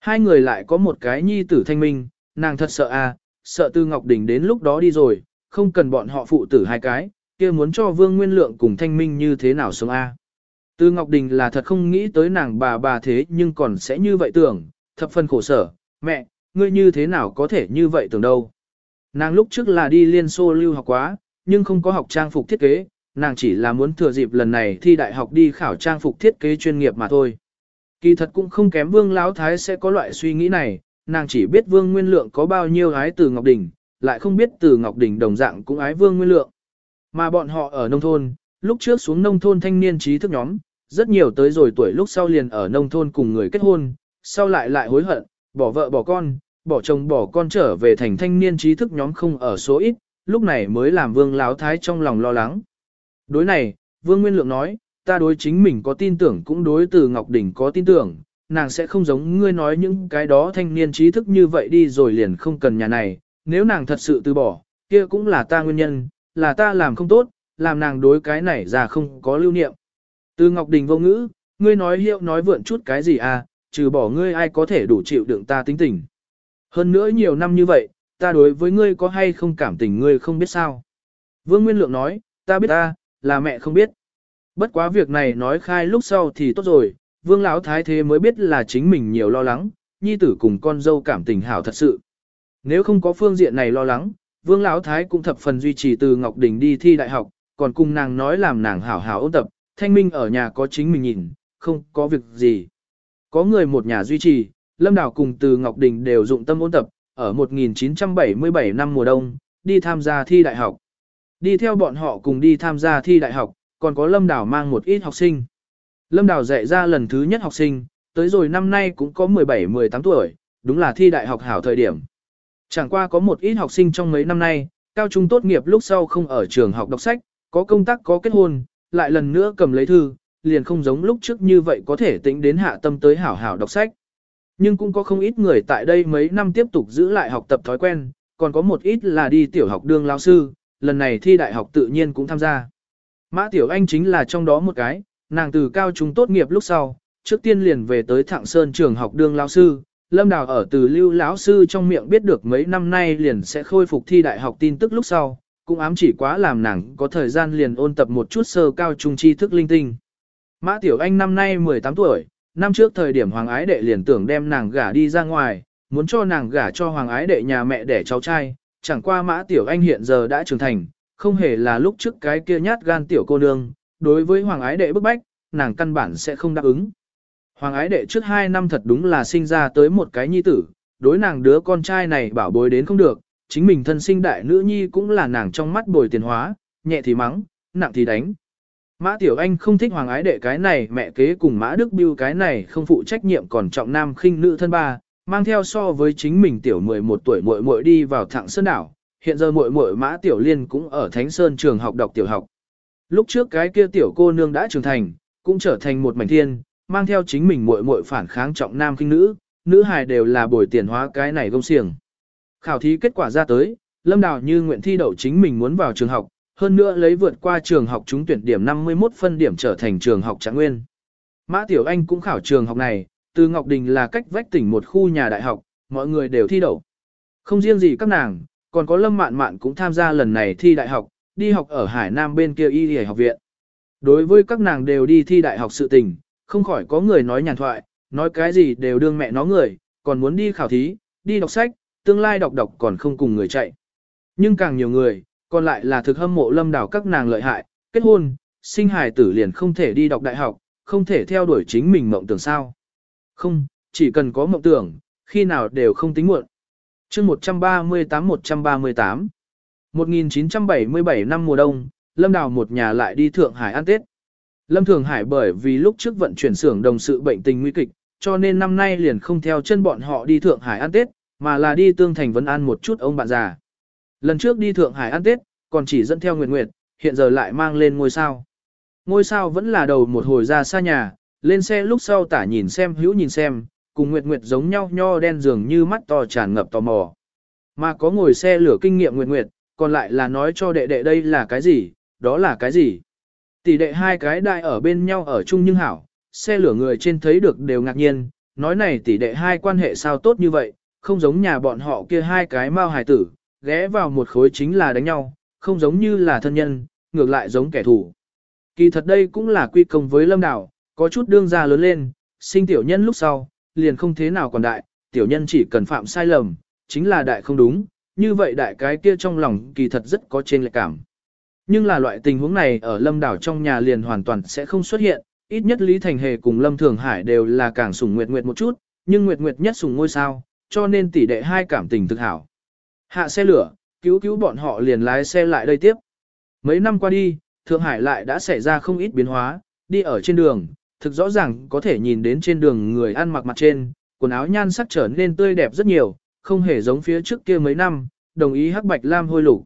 Hai người lại có một cái nhi tử thanh minh, nàng thật sợ à, sợ từ Ngọc Đình đến lúc đó đi rồi, không cần bọn họ phụ tử hai cái, kia muốn cho Vương Nguyên Lượng cùng Thanh Minh như thế nào sống a? Từ Ngọc Đình là thật không nghĩ tới nàng bà bà thế nhưng còn sẽ như vậy tưởng, thập phần khổ sở, mẹ, ngươi như thế nào có thể như vậy tưởng đâu. Nàng lúc trước là đi liên xô lưu học quá, nhưng không có học trang phục thiết kế, nàng chỉ là muốn thừa dịp lần này thi đại học đi khảo trang phục thiết kế chuyên nghiệp mà thôi. Kỳ thật cũng không kém Vương Lão Thái sẽ có loại suy nghĩ này, nàng chỉ biết Vương Nguyên Lượng có bao nhiêu ái từ Ngọc Đình, lại không biết từ Ngọc Đình đồng dạng cũng ái Vương Nguyên Lượng. Mà bọn họ ở nông thôn, lúc trước xuống nông thôn thanh niên trí thức nhóm, rất nhiều tới rồi tuổi lúc sau liền ở nông thôn cùng người kết hôn, sau lại lại hối hận, bỏ vợ bỏ con, bỏ chồng bỏ con trở về thành thanh niên trí thức nhóm không ở số ít, lúc này mới làm Vương Láo Thái trong lòng lo lắng. Đối này, Vương Nguyên Lượng nói, ta đối chính mình có tin tưởng cũng đối từ Ngọc Đình có tin tưởng, nàng sẽ không giống ngươi nói những cái đó thanh niên trí thức như vậy đi rồi liền không cần nhà này, nếu nàng thật sự từ bỏ, kia cũng là ta nguyên nhân, là ta làm không tốt, làm nàng đối cái này già không có lưu niệm. Từ Ngọc Đình vô ngữ, ngươi nói hiệu nói vượn chút cái gì à, trừ bỏ ngươi ai có thể đủ chịu đựng ta tính tình. Hơn nữa nhiều năm như vậy, ta đối với ngươi có hay không cảm tình ngươi không biết sao. Vương Nguyên Lượng nói, ta biết ta, là mẹ không biết. Bất quá việc này nói khai lúc sau thì tốt rồi, Vương Lão Thái thế mới biết là chính mình nhiều lo lắng, nhi tử cùng con dâu cảm tình hảo thật sự. Nếu không có phương diện này lo lắng, Vương Lão Thái cũng thập phần duy trì từ Ngọc Đình đi thi đại học, còn cùng nàng nói làm nàng hảo hảo ôn tập, thanh minh ở nhà có chính mình nhìn, không có việc gì. Có người một nhà duy trì, Lâm Đào cùng từ Ngọc Đình đều dụng tâm ôn tập, ở 1977 năm mùa đông, đi tham gia thi đại học. Đi theo bọn họ cùng đi tham gia thi đại học, còn có Lâm Đào mang một ít học sinh. Lâm Đào dạy ra lần thứ nhất học sinh, tới rồi năm nay cũng có 17-18 tuổi, đúng là thi đại học hảo thời điểm. Chẳng qua có một ít học sinh trong mấy năm nay, cao trung tốt nghiệp lúc sau không ở trường học đọc sách, có công tác có kết hôn, lại lần nữa cầm lấy thư, liền không giống lúc trước như vậy có thể tính đến hạ tâm tới hảo hảo đọc sách. Nhưng cũng có không ít người tại đây mấy năm tiếp tục giữ lại học tập thói quen, còn có một ít là đi tiểu học đương lao sư, lần này thi đại học tự nhiên cũng tham gia. Mã Tiểu Anh chính là trong đó một cái, nàng từ cao trung tốt nghiệp lúc sau, trước tiên liền về tới Thạng Sơn trường học đương lao sư, Lâm Đào ở từ lưu lão sư trong miệng biết được mấy năm nay liền sẽ khôi phục thi đại học tin tức lúc sau, cũng ám chỉ quá làm nàng có thời gian liền ôn tập một chút sơ cao trung tri thức linh tinh. Mã Tiểu Anh năm nay 18 tuổi, năm trước thời điểm Hoàng Ái Đệ liền tưởng đem nàng gả đi ra ngoài, muốn cho nàng gả cho Hoàng Ái Đệ nhà mẹ đẻ cháu trai, chẳng qua Mã Tiểu Anh hiện giờ đã trưởng thành, không hề là lúc trước cái kia nhát gan tiểu cô nương, đối với Hoàng Ái Đệ bức bách, nàng căn bản sẽ không đáp ứng. Hoàng Ái Đệ trước 2 năm thật đúng là sinh ra tới một cái nhi tử, đối nàng đứa con trai này bảo bối đến không được, chính mình thân sinh đại nữ nhi cũng là nàng trong mắt bồi tiền hóa, nhẹ thì mắng, nặng thì đánh. Mã Tiểu Anh không thích hoàng ái đệ cái này mẹ kế cùng Mã Đức Biêu cái này không phụ trách nhiệm còn trọng nam khinh nữ thân ba, mang theo so với chính mình tiểu 11 tuổi muội muội đi vào thẳng sơn đảo, hiện giờ muội muội Mã Tiểu Liên cũng ở Thánh Sơn trường học đọc tiểu học. Lúc trước cái kia tiểu cô nương đã trưởng thành, cũng trở thành một mảnh thiên, mang theo chính mình muội muội phản kháng trọng nam kinh nữ, nữ hài đều là bồi tiền hóa cái này gông xiềng. Khảo thí kết quả ra tới, Lâm Đào như nguyện thi đậu chính mình muốn vào trường học, hơn nữa lấy vượt qua trường học trúng tuyển điểm 51 phân điểm trở thành trường học trạng nguyên. Mã Tiểu Anh cũng khảo trường học này, từ Ngọc Đình là cách vách tỉnh một khu nhà đại học, mọi người đều thi đậu. Không riêng gì các nàng, còn có Lâm Mạn Mạn cũng tham gia lần này thi đại học, đi học ở Hải Nam bên kia y y học viện. Đối với các nàng đều đi thi đại học sự tình, không khỏi có người nói nhàn thoại, nói cái gì đều đương mẹ nó người, còn muốn đi khảo thí, đi đọc sách, tương lai đọc đọc còn không cùng người chạy. Nhưng càng nhiều người, còn lại là thực hâm mộ lâm đảo các nàng lợi hại, kết hôn, sinh hài tử liền không thể đi đọc đại học, không thể theo đuổi chính mình mộng tưởng sao. Không, chỉ cần có mộng tưởng, khi nào đều không tính muộn. chương 138-138 1977 năm mùa đông, Lâm Đào một nhà lại đi Thượng Hải ăn Tết. Lâm Thường Hải bởi vì lúc trước vận chuyển xưởng đồng sự bệnh tình nguy kịch, cho nên năm nay liền không theo chân bọn họ đi Thượng Hải ăn Tết, mà là đi Tương Thành Vân An một chút ông bạn già. Lần trước đi Thượng Hải ăn Tết, còn chỉ dẫn theo Nguyệt Nguyệt, hiện giờ lại mang lên ngôi sao. Ngôi sao vẫn là đầu một hồi ra xa nhà, lên xe lúc sau tả nhìn xem hữu nhìn xem, cùng Nguyệt Nguyệt giống nhau nho đen dường như mắt to tràn ngập tò mò. Mà có ngồi xe lửa kinh nghiệm Nguyệt Nguyệt, còn lại là nói cho đệ đệ đây là cái gì, đó là cái gì. Tỷ đệ hai cái đại ở bên nhau ở chung nhưng hảo, xe lửa người trên thấy được đều ngạc nhiên, nói này tỷ đệ hai quan hệ sao tốt như vậy, không giống nhà bọn họ kia hai cái mau hài tử, ghé vào một khối chính là đánh nhau, không giống như là thân nhân, ngược lại giống kẻ thù. Kỳ thật đây cũng là quy công với lâm đảo, có chút đương gia lớn lên, sinh tiểu nhân lúc sau, liền không thế nào còn đại, tiểu nhân chỉ cần phạm sai lầm, chính là đại không đúng, như vậy đại cái kia trong lòng kỳ thật rất có trên lệ cảm. Nhưng là loại tình huống này ở lâm đảo trong nhà liền hoàn toàn sẽ không xuất hiện, ít nhất Lý Thành Hề cùng Lâm Thường Hải đều là càng sủng Nguyệt Nguyệt một chút, nhưng Nguyệt Nguyệt nhất sủng ngôi sao, cho nên tỷ đệ hai cảm tình thực hảo. Hạ xe lửa, cứu cứu bọn họ liền lái xe lại đây tiếp. Mấy năm qua đi, Thượng Hải lại đã xảy ra không ít biến hóa, đi ở trên đường, thực rõ ràng có thể nhìn đến trên đường người ăn mặc mặt trên, quần áo nhan sắc trở nên tươi đẹp rất nhiều, không hề giống phía trước kia mấy năm, đồng ý hắc bạch lam hôi lục.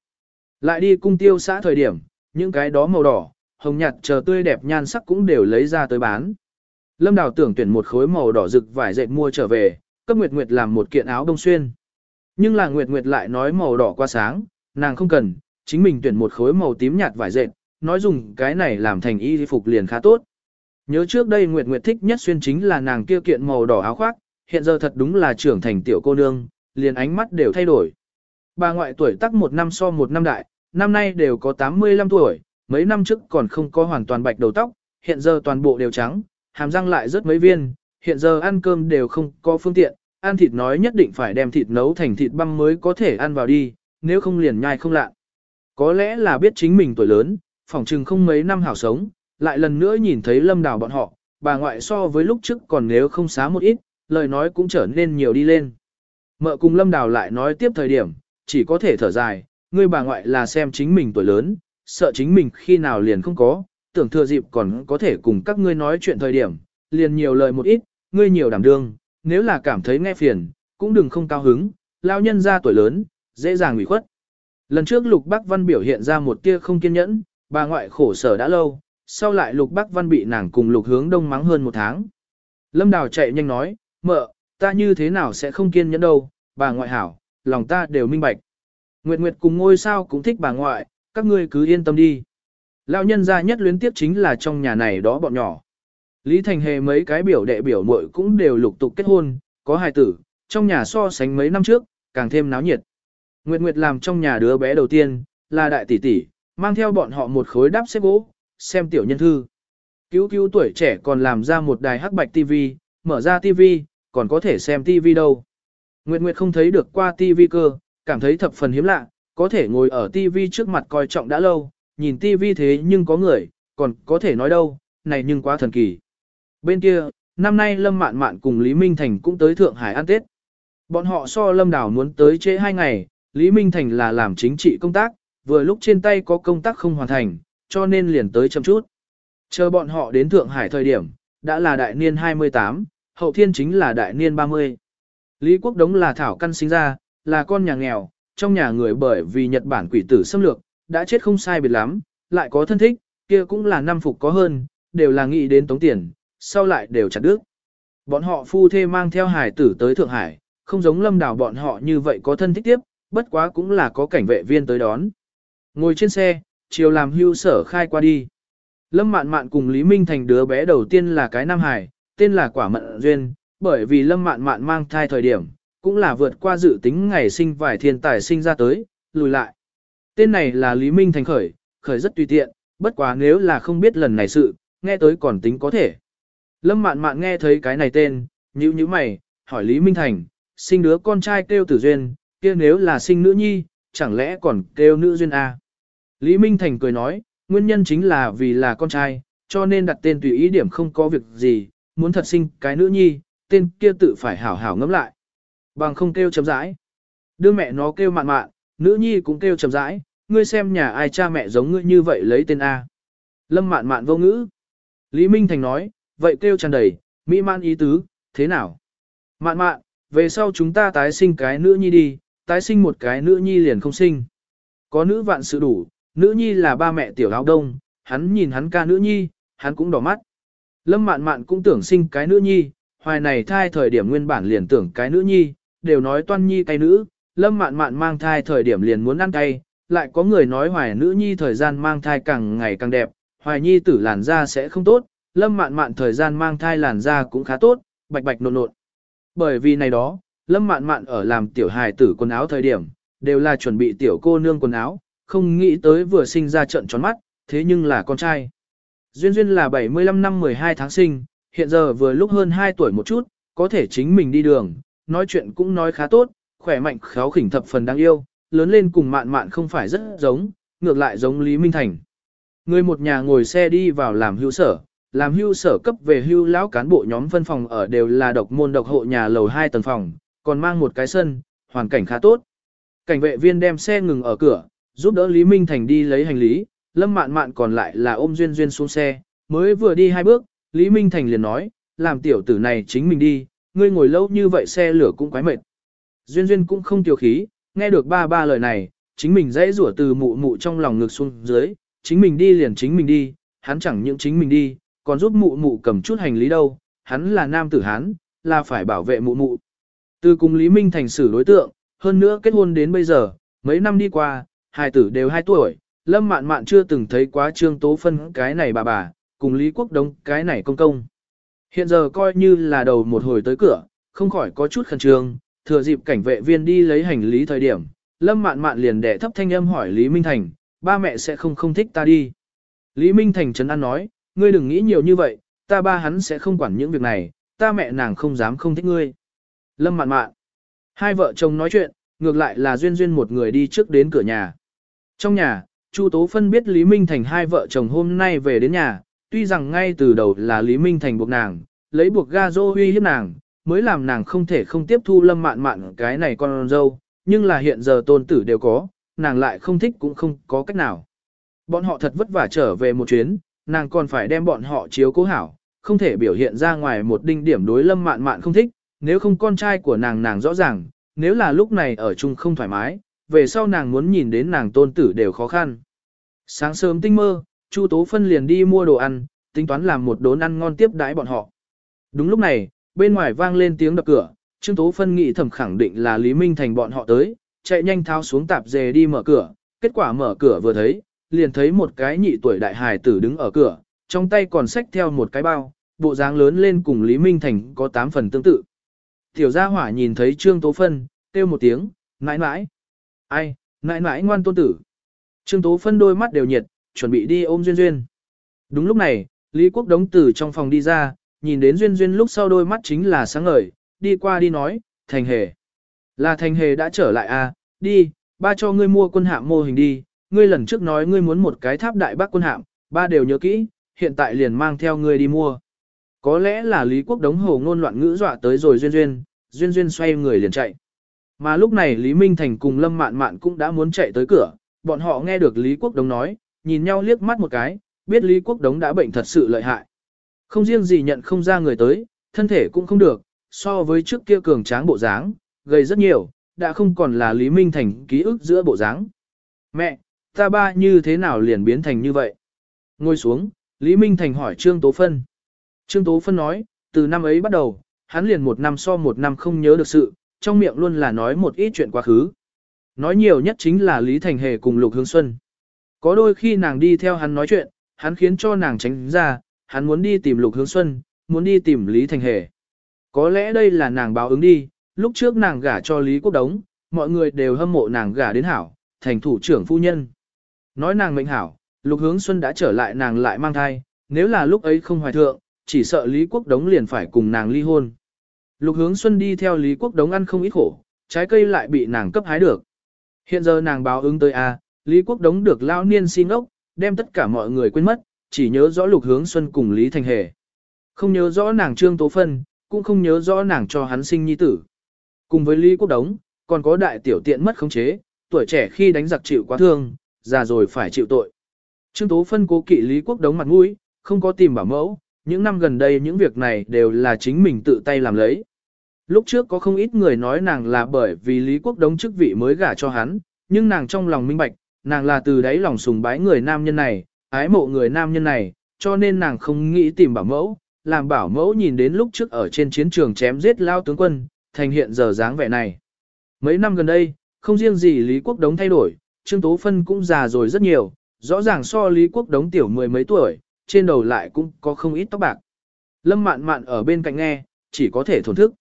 Lại đi cung tiêu xã thời điểm, những cái đó màu đỏ, hồng nhạt chờ tươi đẹp nhan sắc cũng đều lấy ra tới bán. Lâm Đào tưởng tuyển một khối màu đỏ rực vải dệt mua trở về, cấp Nguyệt Nguyệt làm một kiện áo đông xuyên. Nhưng là Nguyệt Nguyệt lại nói màu đỏ quá sáng, nàng không cần, chính mình tuyển một khối màu tím nhạt vải dệt, nói dùng cái này làm thành y phục liền khá tốt. Nhớ trước đây Nguyệt Nguyệt thích nhất xuyên chính là nàng kia kiện màu đỏ áo khoác, hiện giờ thật đúng là trưởng thành tiểu cô nương, liền ánh mắt đều thay đổi. Bà ngoại tuổi tác một năm so một năm đại, năm nay đều có 85 tuổi, mấy năm trước còn không có hoàn toàn bạch đầu tóc, hiện giờ toàn bộ đều trắng, hàm răng lại rất mấy viên, hiện giờ ăn cơm đều không có phương tiện, ăn thịt nói nhất định phải đem thịt nấu thành thịt băm mới có thể ăn vào đi, nếu không liền nhai không lạ. Có lẽ là biết chính mình tuổi lớn, phỏng chừng không mấy năm hảo sống, lại lần nữa nhìn thấy lâm đào bọn họ, bà ngoại so với lúc trước còn nếu không xá một ít, lời nói cũng trở nên nhiều đi lên. Mợ cùng lâm đào lại nói tiếp thời điểm, chỉ có thể thở dài, ngươi bà ngoại là xem chính mình tuổi lớn, sợ chính mình khi nào liền không có, tưởng thừa dịp còn có thể cùng các ngươi nói chuyện thời điểm, liền nhiều lời một ít, ngươi nhiều đảm đương, nếu là cảm thấy nghe phiền, cũng đừng không cao hứng, lao nhân ra tuổi lớn, dễ dàng ủy khuất. Lần trước Lục Bắc Văn biểu hiện ra một tia không kiên nhẫn, bà ngoại khổ sở đã lâu, sau lại Lục Bắc Văn bị nàng cùng Lục Hướng Đông mắng hơn một tháng. Lâm Đào chạy nhanh nói, mợ, ta như thế nào sẽ không kiên nhẫn đâu, bà ngoại hảo, lòng ta đều minh bạch. Nguyệt Nguyệt cùng ngôi sao cũng thích bà ngoại, các ngươi cứ yên tâm đi. Lão nhân gia nhất luyến tiếp chính là trong nhà này đó bọn nhỏ. Lý Thành Hề mấy cái biểu đệ biểu muội cũng đều lục tục kết hôn, có hài tử, trong nhà so sánh mấy năm trước, càng thêm náo nhiệt. Nguyệt Nguyệt làm trong nhà đứa bé đầu tiên, là đại tỷ tỷ, mang theo bọn họ một khối đắp xếp gỗ, xem tiểu nhân thư. Cứu cứu tuổi trẻ còn làm ra một đài hắc bạch TV, mở ra TV, còn có thể xem TV đâu. Nguyệt Nguyệt không thấy được qua TV cơ, cảm thấy thập phần hiếm lạ, có thể ngồi ở TV trước mặt coi trọng đã lâu, nhìn TV thế nhưng có người, còn có thể nói đâu, này nhưng quá thần kỳ. Bên kia, năm nay Lâm Mạn Mạn cùng Lý Minh Thành cũng tới Thượng Hải ăn Tết. Bọn họ so Lâm Đảo muốn tới trễ hai ngày, Lý Minh Thành là làm chính trị công tác, vừa lúc trên tay có công tác không hoàn thành, cho nên liền tới chậm chút. Chờ bọn họ đến Thượng Hải thời điểm, đã là đại niên 28, hậu thiên chính là đại niên 30. Lý Quốc Đống là thảo căn sinh ra, là con nhà nghèo, trong nhà người bởi vì Nhật Bản quỷ tử xâm lược, đã chết không sai biệt lắm, lại có thân thích, kia cũng là năm phục có hơn, đều là nghĩ đến tống tiền, sau lại đều chặt đứt. Bọn họ phu thê mang theo hải tử tới Thượng Hải, không giống lâm đảo bọn họ như vậy có thân thích tiếp, bất quá cũng là có cảnh vệ viên tới đón. Ngồi trên xe, chiều làm hưu sở khai qua đi. Lâm Mạn Mạn cùng Lý Minh Thành đứa bé đầu tiên là cái Nam Hải, tên là Quả Mận Duyên, bởi vì Lâm Mạn Mạn mang thai thời điểm, cũng là vượt qua dự tính ngày sinh vài thiên tài sinh ra tới, lùi lại. Tên này là Lý Minh Thành khởi, khởi rất tùy tiện, bất quá nếu là không biết lần này sự, nghe tới còn tính có thể. Lâm Mạn Mạn nghe thấy cái này tên, nhíu nhíu mày, hỏi Lý Minh Thành, sinh đứa con trai kêu Tử Duyên, kia nếu là sinh nữ nhi, chẳng lẽ còn kêu nữ Duyên A. Lý Minh Thành cười nói, nguyên nhân chính là vì là con trai, cho nên đặt tên tùy ý điểm không có việc gì, muốn thật sinh cái nữ nhi, tên kia tự phải hảo hảo ngẫm lại. Bằng không kêu chấm rãi. Đưa mẹ nó kêu mạn mạn, nữ nhi cũng kêu chấm rãi, ngươi xem nhà ai cha mẹ giống ngươi như vậy lấy tên A. Lâm mạn mạn vô ngữ. Lý Minh Thành nói, vậy kêu tràn đầy, mỹ man ý tứ, thế nào? Mạn mạn, về sau chúng ta tái sinh cái nữ nhi đi, tái sinh một cái nữ nhi liền không sinh. Có nữ vạn sự đủ, nữ nhi là ba mẹ tiểu áo đông, hắn nhìn hắn ca nữ nhi, hắn cũng đỏ mắt. Lâm mạn mạn cũng tưởng sinh cái nữ nhi, hoài này thai thời điểm nguyên bản liền tưởng cái nữ nhi, đều nói toan nhi cay nữ, lâm mạn mạn mang thai thời điểm liền muốn ăn cay, lại có người nói hoài nữ nhi thời gian mang thai càng ngày càng đẹp, hoài nhi tử làn da sẽ không tốt, lâm mạn mạn thời gian mang thai làn da cũng khá tốt, bạch bạch nộn nộn. Bởi vì này đó, lâm mạn mạn ở làm tiểu hài tử quần áo thời điểm, đều là chuẩn bị tiểu cô nương quần áo, không nghĩ tới vừa sinh ra trận tròn mắt, thế nhưng là con trai. Duyên Duyên là 75 năm 12 tháng sinh, hiện giờ vừa lúc hơn 2 tuổi một chút, có thể chính mình đi đường, nói chuyện cũng nói khá tốt, khỏe mạnh khéo khỉnh thập phần đáng yêu, lớn lên cùng mạn mạn không phải rất giống, ngược lại giống Lý Minh Thành. Người một nhà ngồi xe đi vào làm hưu sở, làm hưu sở cấp về hưu lão cán bộ nhóm phân phòng ở đều là độc môn độc hộ nhà lầu 2 tầng phòng, còn mang một cái sân, hoàn cảnh khá tốt. Cảnh vệ viên đem xe ngừng ở cửa, giúp đỡ Lý Minh Thành đi lấy hành lý, Lâm Mạn Mạn còn lại là ôm Duyên Duyên xuống xe, mới vừa đi hai bước, Lý Minh Thành liền nói, làm tiểu tử này chính mình đi, ngươi ngồi lâu như vậy xe lửa cũng quái mệt. Duyên Duyên cũng không tiểu khí, nghe được ba ba lời này, chính mình dãy rủa từ mụ mụ trong lòng ngực xuống dưới, chính mình đi liền chính mình đi, hắn chẳng những chính mình đi, còn giúp mụ mụ cầm chút hành lý đâu, hắn là nam tử hắn, là phải bảo vệ mụ mụ. Từ cùng Lý Minh thành xử đối tượng, hơn nữa kết hôn đến bây giờ, mấy năm đi qua, hai tử đều hai tuổi, Lâm Mạn Mạn chưa từng thấy quá Trương Tố Phân cái này bà bà, cùng Lý Quốc Đống cái này công công. Hiện giờ coi như là đầu một hồi tới cửa, không khỏi có chút khẩn trương, thừa dịp cảnh vệ viên đi lấy hành lý thời điểm, Lâm Mạn Mạn liền đẻ thấp thanh âm hỏi Lý Minh Thành, ba mẹ sẽ không không thích ta đi. Lý Minh Thành trấn an nói, ngươi đừng nghĩ nhiều như vậy, ta ba hắn sẽ không quản những việc này, ta mẹ nàng không dám không thích ngươi. Lâm Mạn Mạn, hai vợ chồng nói chuyện, ngược lại là duyên duyên một người đi trước đến cửa nhà. Trong nhà, Chu Tố Phân biết Lý Minh Thành hai vợ chồng hôm nay về đến nhà, tuy rằng ngay từ đầu là Lý Minh Thành buộc nàng, lấy buộc ga dô huy hiếp nàng, mới làm nàng không thể không tiếp thu lâm mạn mạn cái này con dâu, nhưng là hiện giờ tôn tử đều có, nàng lại không thích cũng không có cách nào. Bọn họ thật vất vả trở về một chuyến, nàng còn phải đem bọn họ chiếu cố hảo, không thể biểu hiện ra ngoài một đinh điểm đối lâm mạn mạn không thích, nếu không con trai của nàng nàng rõ ràng, nếu là lúc này ở chung không thoải mái, về sau nàng muốn nhìn đến nàng tôn tử đều khó khăn. Sáng sớm tinh mơ, Chu Tố Phân liền đi mua đồ ăn, tính toán làm một đốn ăn ngon tiếp đãi bọn họ. Đúng lúc này, bên ngoài vang lên tiếng đập cửa, Trương Tố Phân nghĩ thầm khẳng định là Lý Minh Thành bọn họ tới, chạy nhanh tháo xuống tạp dề đi mở cửa, kết quả mở cửa vừa thấy, liền thấy một cái nhị tuổi đại hài tử đứng ở cửa, trong tay còn xách theo một cái bao, bộ dáng lớn lên cùng Lý Minh Thành có 8 phần tương tự. Tiểu gia hỏa nhìn thấy Trương Tố Phân, kêu một tiếng, nãi nãi, Ai, nãi nãi ngoan tôn tử. Trương Tố Phân đôi mắt đều nhiệt, chuẩn bị đi ôm Duyên Duyên. Đúng lúc này, Lý Quốc Đống từ trong phòng đi ra, nhìn đến Duyên Duyên lúc sau đôi mắt chính là sáng ngời, đi qua đi nói, thành hề. Là thành hề đã trở lại à, đi, ba cho ngươi mua quân hạm mô hình đi, ngươi lần trước nói ngươi muốn một cái tháp đại bác quân hạm, ba đều nhớ kỹ, hiện tại liền mang theo ngươi đi mua. Có lẽ là Lý Quốc Đống hồ ngôn loạn ngữ dọa tới rồi Duyên Duyên, Duyên Duyên xoay người liền chạy. Mà lúc này Lý Minh Thành cùng Lâm Mạn Mạn cũng đã muốn chạy tới cửa, bọn họ nghe được Lý Quốc Đống nói, nhìn nhau liếc mắt một cái, biết Lý Quốc Đống đã bệnh thật sự lợi hại. Không riêng gì nhận không ra người tới, thân thể cũng không được, so với trước kia cường tráng bộ dáng, gầy rất nhiều, đã không còn là Lý Minh Thành ký ức giữa bộ dáng. Mẹ, ta ba như thế nào liền biến thành như vậy? Ngồi xuống, Lý Minh Thành hỏi Trương Tố Phân. Trương Tố Phân nói, từ năm ấy bắt đầu, hắn liền một năm so một năm không nhớ được sự, trong miệng luôn là nói một ít chuyện quá khứ. Nói nhiều nhất chính là Lý Thành Hề cùng Lục Hướng Xuân. Có đôi khi nàng đi theo hắn nói chuyện, hắn khiến cho nàng tránh ra, hắn muốn đi tìm Lục Hướng Xuân, muốn đi tìm Lý Thành Hề. Có lẽ đây là nàng báo ứng đi, lúc trước nàng gả cho Lý Quốc Đống, mọi người đều hâm mộ nàng gả đến hảo, thành thủ trưởng phu nhân. Nói nàng mệnh hảo, Lục Hướng Xuân đã trở lại nàng lại mang thai, nếu là lúc ấy không hoài thượng, chỉ sợ Lý Quốc Đống liền phải cùng nàng ly hôn. Lục Hướng Xuân đi theo Lý Quốc Đống ăn không ít khổ, trái cây lại bị nàng cấp hái được. Hiện giờ nàng báo ứng tới A, Lý Quốc Đống được lao niên xin ốc, đem tất cả mọi người quên mất, chỉ nhớ rõ Lục Hướng Xuân cùng Lý Thành Hề. Không nhớ rõ nàng Trương Tố Phân, cũng không nhớ rõ nàng cho hắn sinh nhi tử. Cùng với Lý Quốc Đống, còn có đại tiểu tiện mất khống chế, tuổi trẻ khi đánh giặc chịu quá thương, già rồi phải chịu tội. Trương Tố Phân cố kỵ Lý Quốc Đống mặt mũi, không có tìm bảo mẫu, những năm gần đây những việc này đều là chính mình tự tay làm lấy. Lúc trước có không ít người nói nàng là bởi vì Lý Quốc Đống chức vị mới gả cho hắn, nhưng nàng trong lòng minh bạch, nàng là từ đấy lòng sùng bái người nam nhân này, ái mộ người nam nhân này, cho nên nàng không nghĩ tìm bảo mẫu, làm bảo mẫu nhìn đến lúc trước ở trên chiến trường chém giết lao tướng quân, thành hiện giờ dáng vẻ này. Mấy năm gần đây, không riêng gì Lý Quốc Đống thay đổi, Trương Tố Phân cũng già rồi rất nhiều, rõ ràng so Lý Quốc Đống tiểu mười mấy tuổi, trên đầu lại cũng có không ít tóc bạc. Lâm mạn mạn ở bên cạnh nghe, chỉ có thể thổn thức.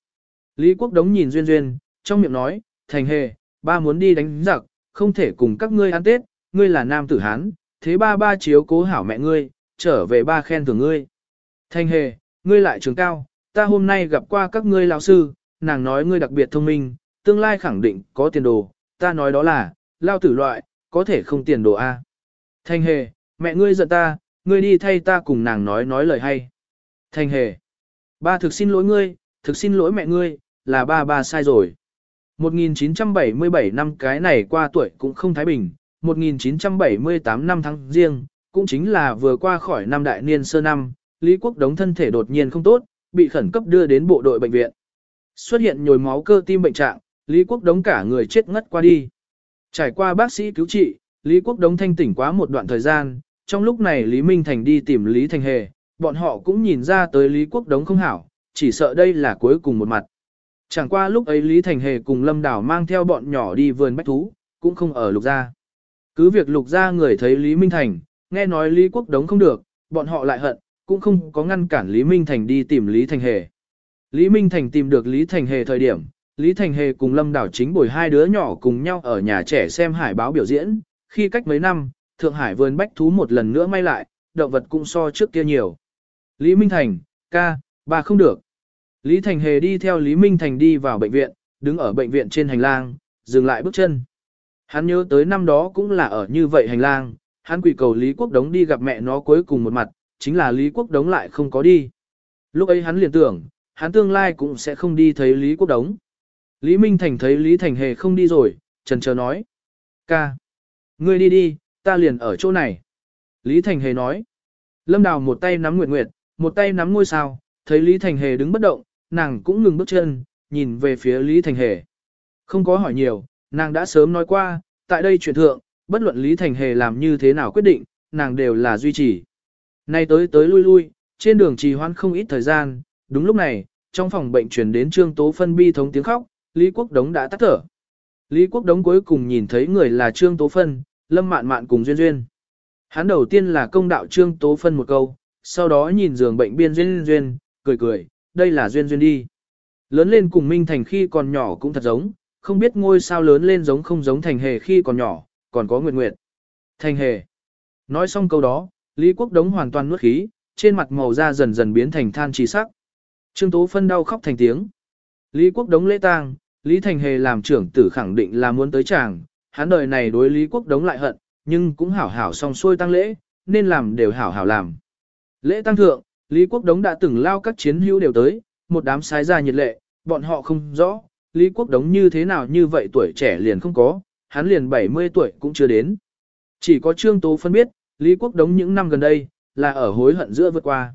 Lý Quốc Đống nhìn Duyên Duyên, trong miệng nói, thành hề, ba muốn đi đánh giặc, không thể cùng các ngươi ăn Tết, ngươi là nam tử Hán, thế ba ba chiếu cố hảo mẹ ngươi, trở về ba khen thưởng ngươi. Thanh hề, ngươi lại trường cao, ta hôm nay gặp qua các ngươi lão sư, nàng nói ngươi đặc biệt thông minh, tương lai khẳng định có tiền đồ, ta nói đó là, lao tử loại, có thể không tiền đồ a. Thanh hề, mẹ ngươi giận ta, ngươi đi thay ta cùng nàng nói nói lời hay. Thanh hề, ba thực xin lỗi ngươi, thực xin lỗi mẹ ngươi, là ba ba sai rồi. 1977 năm cái này qua tuổi cũng không thái bình, 1978 năm tháng riêng, cũng chính là vừa qua khỏi năm đại niên sơ năm, Lý Quốc Đống thân thể đột nhiên không tốt, bị khẩn cấp đưa đến bộ đội bệnh viện. Xuất hiện nhồi máu cơ tim bệnh trạng, Lý Quốc Đống cả người chết ngất qua đi. Trải qua bác sĩ cứu trị, Lý Quốc Đống thanh tỉnh quá một đoạn thời gian, trong lúc này Lý Minh Thành đi tìm Lý Thành Hề, bọn họ cũng nhìn ra tới Lý Quốc Đống không hảo, chỉ sợ đây là cuối cùng một mặt. Chẳng qua lúc ấy Lý Thành Hề cùng Lâm Đảo mang theo bọn nhỏ đi vườn bách thú, cũng không ở lục gia. Cứ việc lục Gia người thấy Lý Minh Thành, nghe nói Lý Quốc Đống không được, bọn họ lại hận, cũng không có ngăn cản Lý Minh Thành đi tìm Lý Thành Hề. Lý Minh Thành tìm được Lý Thành Hề thời điểm, Lý Thành Hề cùng Lâm Đảo chính bồi hai đứa nhỏ cùng nhau ở nhà trẻ xem hải báo biểu diễn, khi cách mấy năm, Thượng Hải vườn bách thú một lần nữa may lại, động vật cũng so trước kia nhiều. Lý Minh Thành, ca, bà không được. Lý Thành Hề đi theo Lý Minh Thành đi vào bệnh viện, đứng ở bệnh viện trên hành lang, dừng lại bước chân. Hắn nhớ tới năm đó cũng là ở như vậy hành lang, hắn quỳ cầu Lý Quốc Đống đi gặp mẹ nó cuối cùng một mặt, chính là Lý Quốc Đống lại không có đi. Lúc ấy hắn liền tưởng, hắn tương lai cũng sẽ không đi thấy Lý Quốc Đống. Lý Minh Thành thấy Lý Thành Hề không đi rồi, trần chờ nói. Ca, ngươi đi đi, ta liền ở chỗ này. Lý Thành Hề nói. Lâm Đào một tay nắm Nguyệt Nguyệt, một tay nắm ngôi sao, thấy Lý Thành Hề đứng bất động, nàng cũng ngừng bước chân, nhìn về phía Lý Thành Hề. Không có hỏi nhiều, nàng đã sớm nói qua, tại đây chuyện thượng, bất luận Lý Thành Hề làm như thế nào quyết định, nàng đều là duy trì. Nay tới tới lui lui, trên đường trì hoãn không ít thời gian, đúng lúc này, trong phòng bệnh truyền đến Trương Tố Phân bi thống tiếng khóc, Lý Quốc Đống đã tắt thở. Lý Quốc Đống cuối cùng nhìn thấy người là Trương Tố Phân, Lâm Mạn Mạn cùng Duyên Duyên. Hắn đầu tiên là công đạo Trương Tố Phân một câu, sau đó nhìn giường bệnh biên Duyên Duyên, cười cười, đây là Duyên Duyên đi. Lớn lên cùng Minh Thành khi còn nhỏ cũng thật giống, không biết ngôi sao lớn lên giống không giống Thành Hề khi còn nhỏ, còn có Nguyệt Nguyệt. Thành Hề. Nói xong câu đó, Lý Quốc Đống hoàn toàn nuốt khí, trên mặt màu da dần dần biến thành than trì sắc. Trương Tố Phân đau khóc thành tiếng. Lý Quốc Đống lễ tang, Lý Thành Hề làm trưởng tử khẳng định là muốn tới chàng, hắn đời này đối Lý Quốc Đống lại hận, nhưng cũng hảo hảo song xuôi tăng lễ, nên làm đều hảo hảo làm. Lễ tăng thượng, Lý Quốc Đống đã từng lao các chiến hữu đều tới, một đám sái ra nhiệt lệ, bọn họ không rõ, Lý Quốc Đống như thế nào như vậy tuổi trẻ liền không có, hắn liền 70 tuổi cũng chưa đến. Chỉ có Trương Tố phân biết, Lý Quốc Đống những năm gần đây, là ở hối hận giữa vượt qua.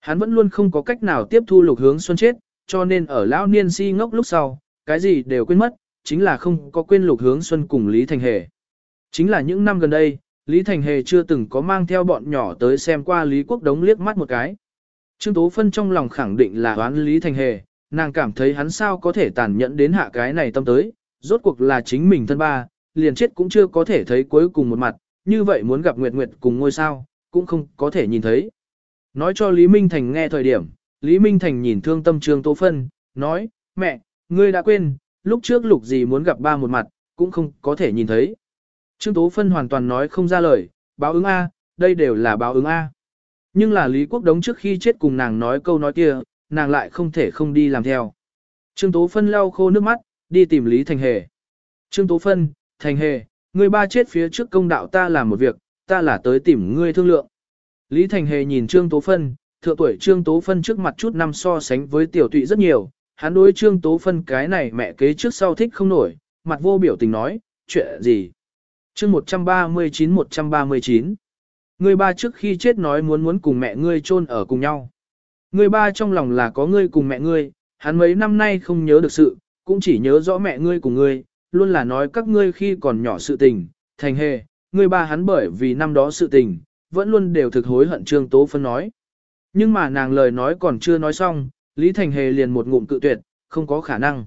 Hắn vẫn luôn không có cách nào tiếp thu lục hướng xuân chết, cho nên ở lão niên si ngốc lúc sau, cái gì đều quên mất, chính là không có quên lục hướng xuân cùng Lý Thành Hề. Chính là những năm gần đây, Lý Thành Hề chưa từng có mang theo bọn nhỏ tới xem qua Lý Quốc Đống liếc mắt một cái. Trương Tố Phân trong lòng khẳng định là đoán Lý Thành Hề, nàng cảm thấy hắn sao có thể tàn nhẫn đến hạ cái này tâm tới, rốt cuộc là chính mình thân ba, liền chết cũng chưa có thể thấy cuối cùng một mặt, như vậy muốn gặp Nguyệt Nguyệt cùng ngôi sao, cũng không có thể nhìn thấy. Nói cho Lý Minh Thành nghe thời điểm, Lý Minh Thành nhìn thương tâm Trương Tố Phân, nói, mẹ, ngươi đã quên, lúc trước lục gì muốn gặp ba một mặt, cũng không có thể nhìn thấy. Trương Tố Phân hoàn toàn nói không ra lời, báo ứng A, đây đều là báo ứng A. Nhưng là Lý Quốc Đống trước khi chết cùng nàng nói câu nói kia, nàng lại không thể không đi làm theo. Trương Tố Phân lau khô nước mắt, đi tìm Lý Thành Hề. Trương Tố Phân, Thành Hề, ngươi ba chết phía trước công đạo ta làm một việc, ta là tới tìm ngươi thương lượng. Lý Thành Hề nhìn Trương Tố Phân, thượng tuổi Trương Tố Phân trước mặt chút năm so sánh với tiểu tụy rất nhiều, hắn đối Trương Tố Phân cái này mẹ kế trước sau thích không nổi, mặt vô biểu tình nói, chuyện gì. chương 139-139 Ngươi ba trước khi chết nói muốn muốn cùng mẹ ngươi chôn ở cùng nhau. Ngươi ba trong lòng là có ngươi cùng mẹ ngươi, hắn mấy năm nay không nhớ được sự, cũng chỉ nhớ rõ mẹ ngươi cùng ngươi, luôn là nói các ngươi khi còn nhỏ sự tình, thành hề, ngươi ba hắn bởi vì năm đó sự tình, vẫn luôn đều thực hối hận Trương Tố Phân nói. Nhưng mà nàng lời nói còn chưa nói xong, Lý Thành Hề liền một ngụm cự tuyệt, không có khả năng.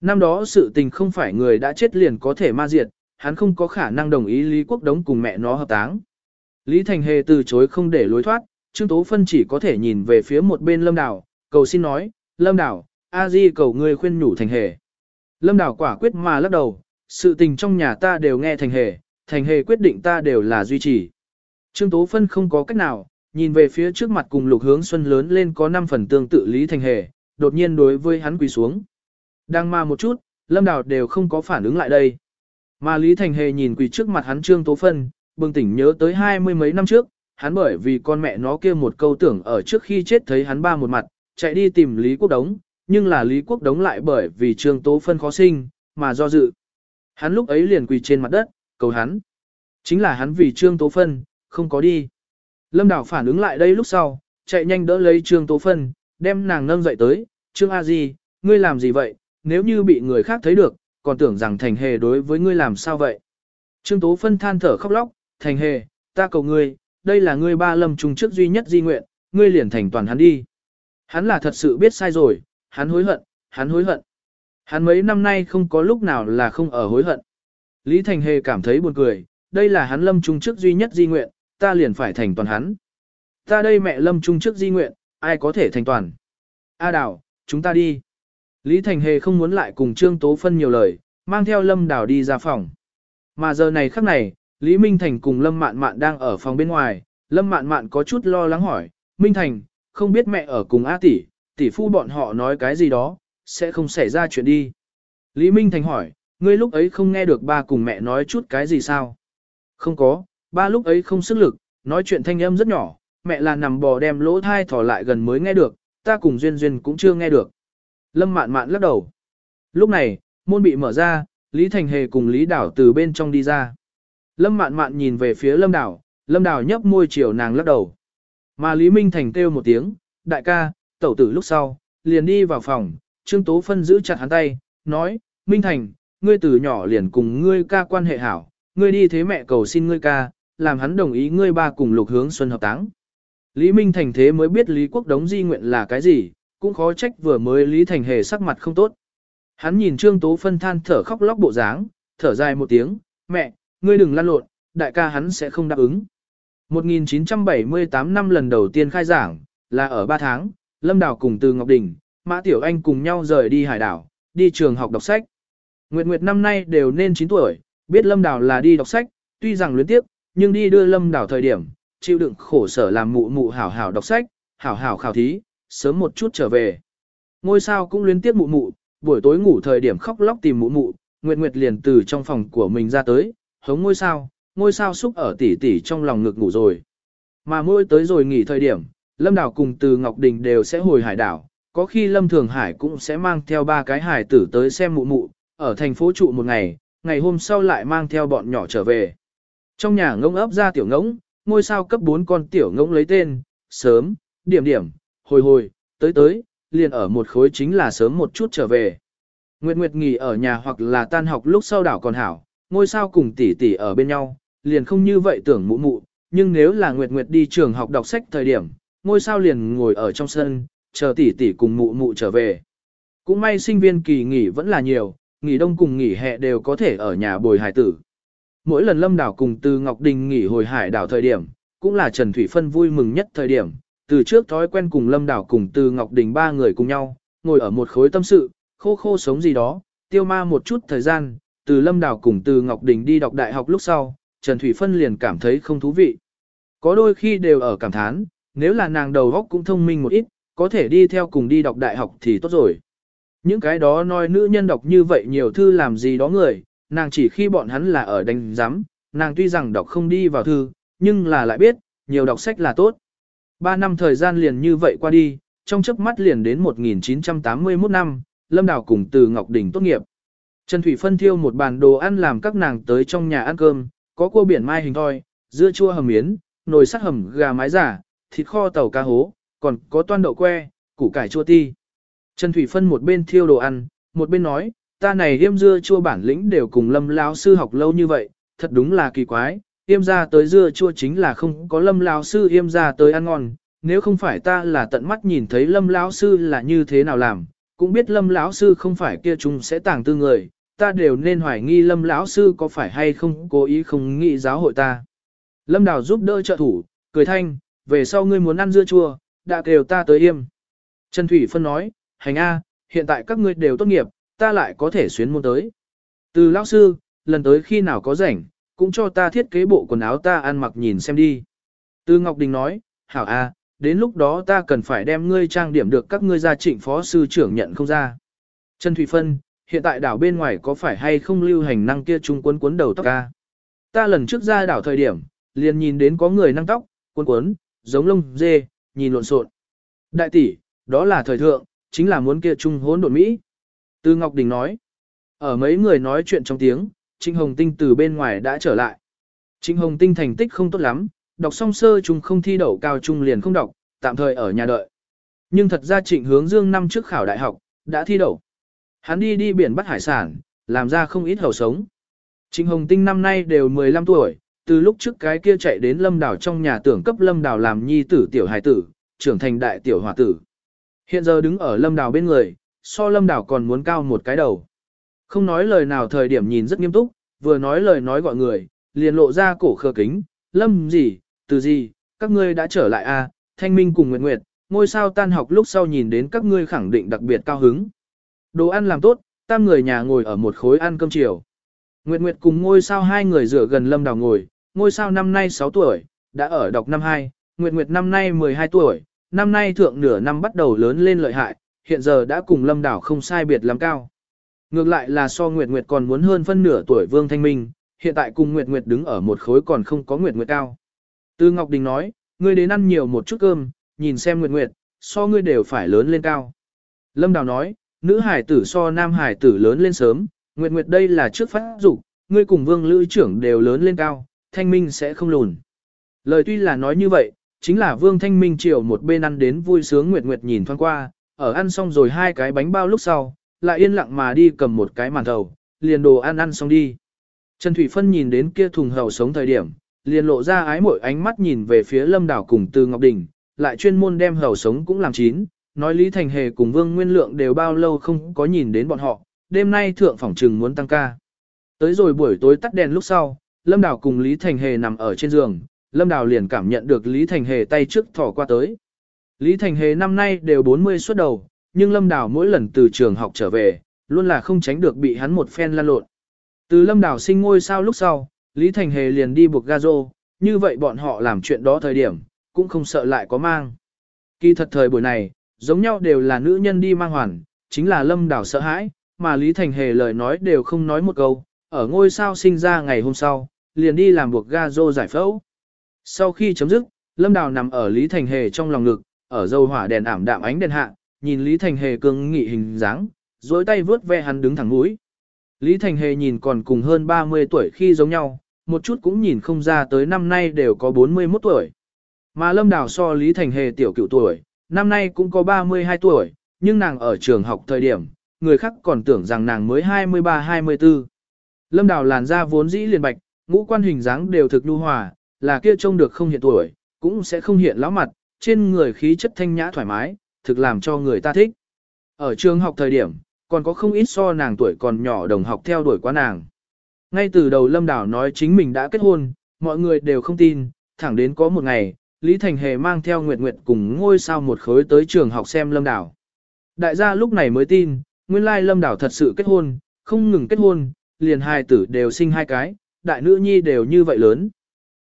Năm đó sự tình không phải người đã chết liền có thể ma diệt, hắn không có khả năng đồng ý Lý Quốc Đống cùng mẹ nó hợp táng. Lý Thành Hề từ chối không để lối thoát, Trương Tố Phân chỉ có thể nhìn về phía một bên Lâm Đảo, cầu xin nói, Lâm Đảo, A Di cầu ngươi khuyên nhủ Thành Hề. Lâm Đảo quả quyết mà lắc đầu, sự tình trong nhà ta đều nghe Thành Hề, Thành Hề quyết định ta đều là duy trì. Trương Tố Phân không có cách nào, nhìn về phía trước mặt cùng lục hướng xuân lớn lên có 5 phần tương tự Lý Thành Hề, đột nhiên đối với hắn quỳ xuống. Đang ma một chút, Lâm Đào đều không có phản ứng lại đây. Mà Lý Thành Hề nhìn quỳ trước mặt hắn Trương Tố Phân, bừng tỉnh nhớ tới hai mươi mấy năm trước, hắn bởi vì con mẹ nó kia một câu tưởng ở trước khi chết thấy hắn ba một mặt, chạy đi tìm Lý Quốc Đống, nhưng là Lý Quốc Đống lại bởi vì Trương Tố Phân khó sinh, mà do dự. Hắn lúc ấy liền quỳ trên mặt đất, cầu hắn. Chính là hắn vì Trương Tố Phân, không có đi. Lâm Đảo phản ứng lại đây lúc sau, chạy nhanh đỡ lấy Trương Tố Phân, đem nàng nâng dậy tới, Trương A Di, ngươi làm gì vậy, nếu như bị người khác thấy được, còn tưởng rằng thành hề đối với ngươi làm sao vậy. Trương Tố Phân than thở khóc lóc, thành hề, ta cầu ngươi, đây là ngươi ba lâm trùng trước duy nhất di nguyện, ngươi liền thành toàn hắn đi. Hắn là thật sự biết sai rồi, hắn hối hận, hắn hối hận. Hắn mấy năm nay không có lúc nào là không ở hối hận. Lý Thành Hề cảm thấy buồn cười, đây là hắn lâm trung trước duy nhất di nguyện, ta liền phải thành toàn hắn. Ta đây mẹ lâm trung trước di nguyện, ai có thể thành toàn. A Đào, chúng ta đi. Lý Thành Hề không muốn lại cùng Trương Tố Phân nhiều lời, mang theo Lâm Đào đi ra phòng. Mà giờ này khắc này, Lý Minh Thành cùng Lâm Mạn Mạn đang ở phòng bên ngoài, Lâm Mạn Mạn có chút lo lắng hỏi, Minh Thành, không biết mẹ ở cùng A tỷ, tỷ phu bọn họ nói cái gì đó, sẽ không xảy ra chuyện đi. Lý Minh Thành hỏi, ngươi lúc ấy không nghe được ba cùng mẹ nói chút cái gì sao? Không có, ba lúc ấy không sức lực, nói chuyện thanh âm rất nhỏ, mẹ là nằm bò đem lỗ thai thỏ lại gần mới nghe được, ta cùng Duyên Duyên cũng chưa nghe được. Lâm mạn mạn lắc đầu. Lúc này, môn bị mở ra, Lý Thành Hề cùng Lý Đảo từ bên trong đi ra. Lâm mạn mạn nhìn về phía Lâm Đảo, Lâm Đảo nhấp môi chiều nàng lắc đầu. Mà Lý Minh Thành kêu một tiếng, đại ca, tẩu tử lúc sau, liền đi vào phòng, Trương Tố Phân giữ chặt hắn tay, nói, Minh Thành, ngươi từ nhỏ liền cùng ngươi ca quan hệ hảo, ngươi đi thế mẹ cầu xin ngươi ca, làm hắn đồng ý ngươi ba cùng lục hướng xuân hợp táng. Lý Minh Thành thế mới biết Lý Quốc Đống di nguyện là cái gì, cũng khó trách vừa mới Lý Thành hề sắc mặt không tốt. Hắn nhìn Trương Tố Phân than thở khóc lóc bộ dáng, thở dài một tiếng, mẹ, ngươi đừng lăn lộn, đại ca hắn sẽ không đáp ứng. 1978 năm lần đầu tiên khai giảng, là ở 3 tháng, Lâm Đào cùng Từ Ngọc Đình, Mã Tiểu Anh cùng nhau rời đi hải đảo, đi trường học đọc sách. Nguyệt Nguyệt năm nay đều nên 9 tuổi, biết Lâm Đào là đi đọc sách, tuy rằng luyến tiếp, nhưng đi đưa Lâm Đào thời điểm, chịu đựng khổ sở làm mụ mụ hảo hảo đọc sách, hảo hảo khảo thí, sớm một chút trở về. Ngôi sao cũng luyến tiếp mụ mụ, buổi tối ngủ thời điểm khóc lóc tìm mụ mụ, Nguyệt Nguyệt liền từ trong phòng của mình ra tới, hống ngôi sao, ngôi sao xúc ở tỉ tỉ trong lòng ngực ngủ rồi. Mà môi tới rồi nghỉ thời điểm, Lâm Đào cùng từ Ngọc Đình đều sẽ hồi hải đảo, có khi Lâm Thường Hải cũng sẽ mang theo ba cái hải tử tới xem mụ mụ, ở thành phố trụ một ngày, ngày hôm sau lại mang theo bọn nhỏ trở về. Trong nhà ngỗng ấp ra tiểu ngỗng, ngôi sao cấp 4 con tiểu ngỗng lấy tên, sớm, điểm điểm, hồi hồi, tới tới, liền ở một khối chính là sớm một chút trở về. Nguyệt Nguyệt nghỉ ở nhà hoặc là tan học lúc sau đảo còn hảo, ngôi sao cùng tỷ tỷ ở bên nhau, liền không như vậy tưởng mụ mụ, nhưng nếu là Nguyệt Nguyệt đi trường học đọc sách thời điểm, ngôi sao liền ngồi ở trong sân, chờ tỷ tỷ cùng mụ mụ trở về. Cũng may sinh viên kỳ nghỉ vẫn là nhiều, nghỉ đông cùng nghỉ hè đều có thể ở nhà bồi hải tử. Mỗi lần Lâm Đảo cùng Từ Ngọc Đình nghỉ hồi hải đảo thời điểm, cũng là Trần Thủy Phân vui mừng nhất thời điểm, từ trước thói quen cùng Lâm Đảo cùng Từ Ngọc Đình ba người cùng nhau, ngồi ở một khối tâm sự, khô khô sống gì đó, tiêu ma một chút thời gian, từ Lâm Đào cùng Từ Ngọc Đình đi đọc đại học lúc sau, Trần Thủy Phân liền cảm thấy không thú vị. Có đôi khi đều ở cảm thán, nếu là nàng đầu óc cũng thông minh một ít, có thể đi theo cùng đi đọc đại học thì tốt rồi. Những cái đó nói nữ nhân đọc như vậy nhiều thư làm gì đó người, nàng chỉ khi bọn hắn là ở đánh giám, nàng tuy rằng đọc không đi vào thư, nhưng là lại biết, nhiều đọc sách là tốt. Ba năm thời gian liền như vậy qua đi, trong chớp mắt liền đến 1981 năm, Lâm Đào cùng từ Ngọc Đình tốt nghiệp. Trần Thủy Phân thiêu một bàn đồ ăn làm các nàng tới trong nhà ăn cơm, có cua biển mai hình thoi, dưa chua hầm miến, nồi sắt hầm gà mái giả, thịt kho tàu cá hố, còn có toan đậu que, củ cải chua ti. Trần Thủy Phân một bên thiêu đồ ăn, một bên nói, ta này yêm dưa chua bản lĩnh đều cùng lâm lão sư học lâu như vậy, thật đúng là kỳ quái, yêm ra tới dưa chua chính là không có lâm lão sư yêm ra tới ăn ngon, nếu không phải ta là tận mắt nhìn thấy lâm lão sư là như thế nào làm, cũng biết lâm lão sư không phải kia chúng sẽ tàng tư người, ta đều nên hoài nghi lâm lão sư có phải hay không cố ý không nghĩ giáo hội ta. Lâm Đào giúp đỡ trợ thủ, cười thanh, về sau ngươi muốn ăn dưa chua, đã kêu ta tới yêm. Trần Thủy Phân nói, hành A, hiện tại các ngươi đều tốt nghiệp, ta lại có thể xuyến môn tới. Từ lão sư, lần tới khi nào có rảnh, cũng cho ta thiết kế bộ quần áo ta ăn mặc nhìn xem đi. Từ Ngọc Đình nói, hảo A, đến lúc đó ta cần phải đem ngươi trang điểm được các ngươi gia trịnh phó sư trưởng nhận không ra. Trần Thủy Phân, hiện tại đảo bên ngoài có phải hay không lưu hành năng kia trung quấn cuốn đầu tóc ca. Ta lần trước ra đảo thời điểm, liền nhìn đến có người năng tóc, cuốn cuốn, giống lông dê, nhìn lộn xộn. Đại tỷ, đó là thời thượng, chính là muốn kia trung hỗn độn Mỹ. Tư Ngọc Đình nói, ở mấy người nói chuyện trong tiếng, Trịnh Hồng Tinh từ bên ngoài đã trở lại. Trịnh Hồng Tinh thành tích không tốt lắm, đọc xong sơ trung không thi đậu cao trung liền không đọc, tạm thời ở nhà đợi. Nhưng thật ra Trịnh Hướng Dương năm trước khảo đại học, đã thi đậu. Hắn đi đi biển bắt hải sản, làm ra không ít hầu sống. Trịnh Hồng Tinh năm nay đều 15 tuổi, từ lúc trước cái kia chạy đến lâm đảo trong nhà tưởng cấp lâm đảo làm nhi tử tiểu hài tử, trưởng thành đại tiểu hòa tử. Hiện giờ đứng ở lâm đảo bên người, so lâm đảo còn muốn cao một cái đầu. Không nói lời nào thời điểm nhìn rất nghiêm túc, vừa nói lời nói gọi người, liền lộ ra cổ khờ kính, lâm gì, từ gì, các ngươi đã trở lại à, thanh minh cùng nguyệt nguyệt, ngôi sao tan học lúc sau nhìn đến các ngươi khẳng định đặc biệt cao hứng. Đồ ăn làm tốt, tam người nhà ngồi ở một khối ăn cơm chiều. Nguyệt Nguyệt cùng ngôi sao hai người rửa gần lâm đào ngồi, ngôi sao năm nay 6 tuổi, đã ở đọc năm 2, Nguyệt Nguyệt năm nay 12 tuổi, năm nay thượng nửa năm bắt đầu lớn lên lợi hại, hiện giờ đã cùng lâm đảo không sai biệt lắm cao. Ngược lại là so Nguyệt Nguyệt còn muốn hơn phân nửa tuổi Vương Thanh Minh, hiện tại cùng Nguyệt Nguyệt đứng ở một khối còn không có Nguyệt Nguyệt cao. Tư Ngọc Đình nói, ngươi đến ăn nhiều một chút cơm, nhìn xem Nguyệt Nguyệt, so ngươi đều phải lớn lên cao. Lâm Đào nói, nữ hải tử so nam hải tử lớn lên sớm, Nguyệt Nguyệt đây là trước phát dục, ngươi cùng Vương Lữ trưởng đều lớn lên cao, Thanh Minh sẽ không lùn. Lời tuy là nói như vậy, chính là Vương Thanh Minh chiều một bên ăn đến vui sướng Nguyệt Nguyệt nhìn thoáng qua, ở ăn xong rồi hai cái bánh bao lúc sau, lại yên lặng mà đi cầm một cái màn thầu, liền đồ ăn ăn xong đi. Trần Thủy Phân nhìn đến kia thùng hầu sống thời điểm, liền lộ ra ái mỗi ánh mắt nhìn về phía Lâm Đảo cùng Từ Ngọc Đình, lại chuyên môn đem hầu sống cũng làm chín, nói Lý Thành Hề cùng Vương Nguyên Lượng đều bao lâu không có nhìn đến bọn họ, đêm nay thượng phỏng trừng muốn tăng ca. Tới rồi buổi tối tắt đèn lúc sau, Lâm Đảo cùng Lý Thành Hề nằm ở trên giường, Lâm Đào liền cảm nhận được Lý Thành Hề tay trước thỏ qua tới. Lý Thành Hề năm nay đều 40 xuất đầu, nhưng Lâm Đào mỗi lần từ trường học trở về, luôn là không tránh được bị hắn một phen lan lộn. Từ Lâm đảo sinh ngôi sao lúc sau, Lý Thành Hề liền đi buộc ga rô, như vậy bọn họ làm chuyện đó thời điểm, cũng không sợ lại có mang. Kỳ thật thời buổi này, giống nhau đều là nữ nhân đi mang hoàn, chính là Lâm đảo sợ hãi, mà Lý Thành Hề lời nói đều không nói một câu, ở ngôi sao sinh ra ngày hôm sau, liền đi làm buộc ga rô giải phẫu. Sau khi chấm dứt, Lâm đảo nằm ở Lý Thành Hề trong lòng ngực, ở dâu hỏa đèn ảm đạm ánh đèn hạ, nhìn Lý Thành Hề cương nghị hình dáng, dối tay vướt ve hắn đứng thẳng mũi. Lý Thành Hề nhìn còn cùng hơn 30 tuổi khi giống nhau, một chút cũng nhìn không ra tới năm nay đều có 41 tuổi. Mà Lâm Đào so Lý Thành Hề tiểu cựu tuổi, năm nay cũng có 32 tuổi, nhưng nàng ở trường học thời điểm, người khác còn tưởng rằng nàng mới 23-24. Lâm Đào làn da vốn dĩ liền bạch, ngũ quan hình dáng đều thực nhu hòa, là kia trông được không hiện tuổi, cũng sẽ không hiện lão mặt, trên người khí chất thanh nhã thoải mái, thực làm cho người ta thích. Ở trường học thời điểm, còn có không ít so nàng tuổi còn nhỏ đồng học theo đuổi quá nàng. Ngay từ đầu Lâm Đảo nói chính mình đã kết hôn, mọi người đều không tin, thẳng đến có một ngày, Lý Thành Hề mang theo Nguyệt Nguyệt cùng ngôi sao một khối tới trường học xem Lâm Đảo. Đại gia lúc này mới tin, nguyên lai Lâm Đảo thật sự kết hôn, không ngừng kết hôn, liền hai tử đều sinh hai cái, đại nữ nhi đều như vậy lớn.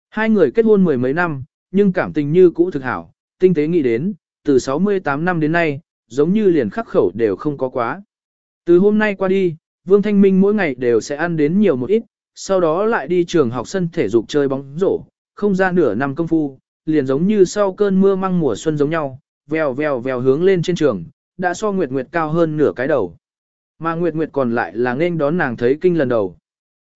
Hai người kết hôn mười mấy năm, nhưng cảm tình như cũ thực hảo, tinh tế nghĩ đến, từ 68 năm đến nay, giống như liền khắc khẩu đều không có quá. Từ hôm nay qua đi, Vương Thanh Minh mỗi ngày đều sẽ ăn đến nhiều một ít, sau đó lại đi trường học sân thể dục chơi bóng rổ, không ra nửa năm công phu, liền giống như sau cơn mưa măng mùa xuân giống nhau, vèo vèo vèo hướng lên trên trường, đã so Nguyệt Nguyệt cao hơn nửa cái đầu. Mà Nguyệt Nguyệt còn lại là nên đón nàng thấy kinh lần đầu.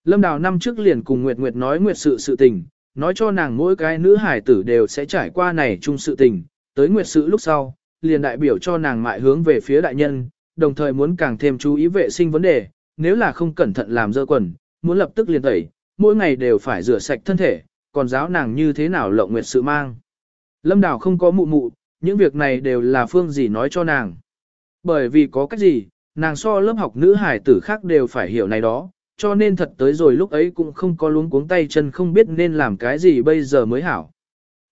Lâm Đào năm trước liền cùng Nguyệt Nguyệt nói Nguyệt sự sự tình, nói cho nàng mỗi cái nữ hải tử đều sẽ trải qua này chung sự tình, tới nguyệt sự lúc sau, liền đại biểu cho nàng mại hướng về phía đại nhân, đồng thời muốn càng thêm chú ý vệ sinh vấn đề, nếu là không cẩn thận làm dơ quần, muốn lập tức liền tẩy, mỗi ngày đều phải rửa sạch thân thể, còn giáo nàng như thế nào lộng nguyệt sự mang. Lâm Đào không có mụ mụ, những việc này đều là phương gì nói cho nàng. Bởi vì có cách gì, nàng so lớp học nữ hải tử khác đều phải hiểu này đó, cho nên thật tới rồi lúc ấy cũng không có luống cuống tay chân không biết nên làm cái gì bây giờ mới hảo.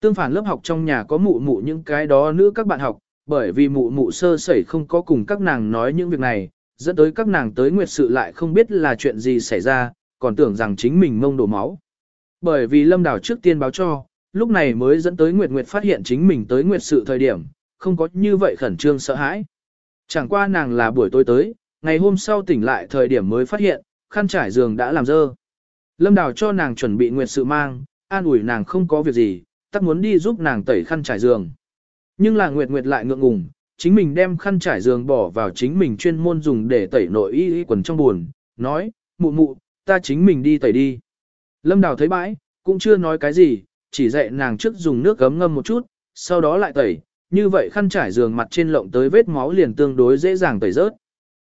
Tương phản lớp học trong nhà có mụ mụ những cái đó nữ các bạn học, bởi vì mụ mụ sơ sẩy không có cùng các nàng nói những việc này, dẫn tới các nàng tới nguyệt sự lại không biết là chuyện gì xảy ra, còn tưởng rằng chính mình mông đổ máu. Bởi vì lâm đảo trước tiên báo cho, lúc này mới dẫn tới nguyệt nguyệt phát hiện chính mình tới nguyệt sự thời điểm, không có như vậy khẩn trương sợ hãi. Chẳng qua nàng là buổi tối tới, ngày hôm sau tỉnh lại thời điểm mới phát hiện, khăn trải giường đã làm dơ. Lâm Đào cho nàng chuẩn bị nguyệt sự mang, an ủi nàng không có việc gì, tắc muốn đi giúp nàng tẩy khăn trải giường. Nhưng là Nguyệt Nguyệt lại ngượng ngùng, chính mình đem khăn trải giường bỏ vào chính mình chuyên môn dùng để tẩy nội y y quần trong buồn, nói, mụ mụ, ta chính mình đi tẩy đi. Lâm Đào thấy bãi, cũng chưa nói cái gì, chỉ dạy nàng trước dùng nước gấm ngâm một chút, sau đó lại tẩy, như vậy khăn trải giường mặt trên lộng tới vết máu liền tương đối dễ dàng tẩy rớt.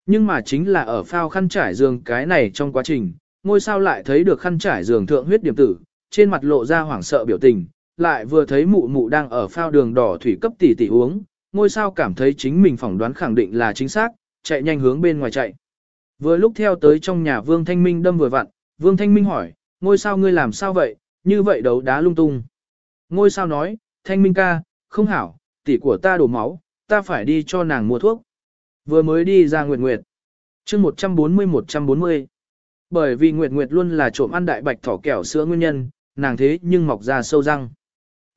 Nhưng mà chính là ở phao khăn trải giường cái này trong quá trình, ngôi sao lại thấy được khăn trải giường thượng huyết điểm tử, trên mặt lộ ra hoảng sợ biểu tình, lại vừa thấy mụ mụ đang ở phao đường đỏ thủy cấp tỷ tỷ uống, ngôi sao cảm thấy chính mình phỏng đoán khẳng định là chính xác, chạy nhanh hướng bên ngoài chạy. Vừa lúc theo tới trong nhà Vương Thanh Minh đâm vừa vặn, Vương Thanh Minh hỏi, ngôi sao ngươi làm sao vậy, như vậy đấu đá lung tung. Ngôi sao nói, thanh minh ca, không hảo, tỷ của ta đổ máu, ta phải đi cho nàng mua thuốc. Vừa mới đi ra Nguyệt Nguyệt. chương 140-140. Bởi vì Nguyệt Nguyệt luôn là trộm ăn đại bạch thỏ kẹo sữa nguyên nhân, nàng thế nhưng mọc ra sâu răng.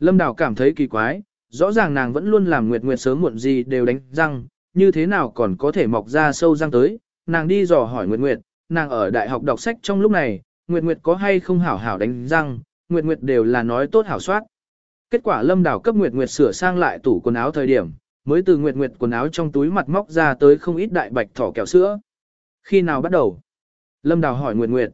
Lâm Đào cảm thấy kỳ quái, rõ ràng nàng vẫn luôn làm Nguyệt Nguyệt sớm muộn gì đều đánh răng, như thế nào còn có thể mọc ra sâu răng tới, nàng đi dò hỏi Nguyệt Nguyệt, nàng ở đại học đọc sách trong lúc này, Nguyệt Nguyệt có hay không hảo hảo đánh răng, Nguyệt Nguyệt đều là nói tốt hảo soát. Kết quả Lâm Đào cấp Nguyệt Nguyệt sửa sang lại tủ quần áo thời điểm, mới từ Nguyệt Nguyệt quần áo trong túi mặt móc ra tới không ít đại bạch thỏ kẹo sữa. Khi nào bắt đầu? Lâm Đào hỏi Nguyệt Nguyệt.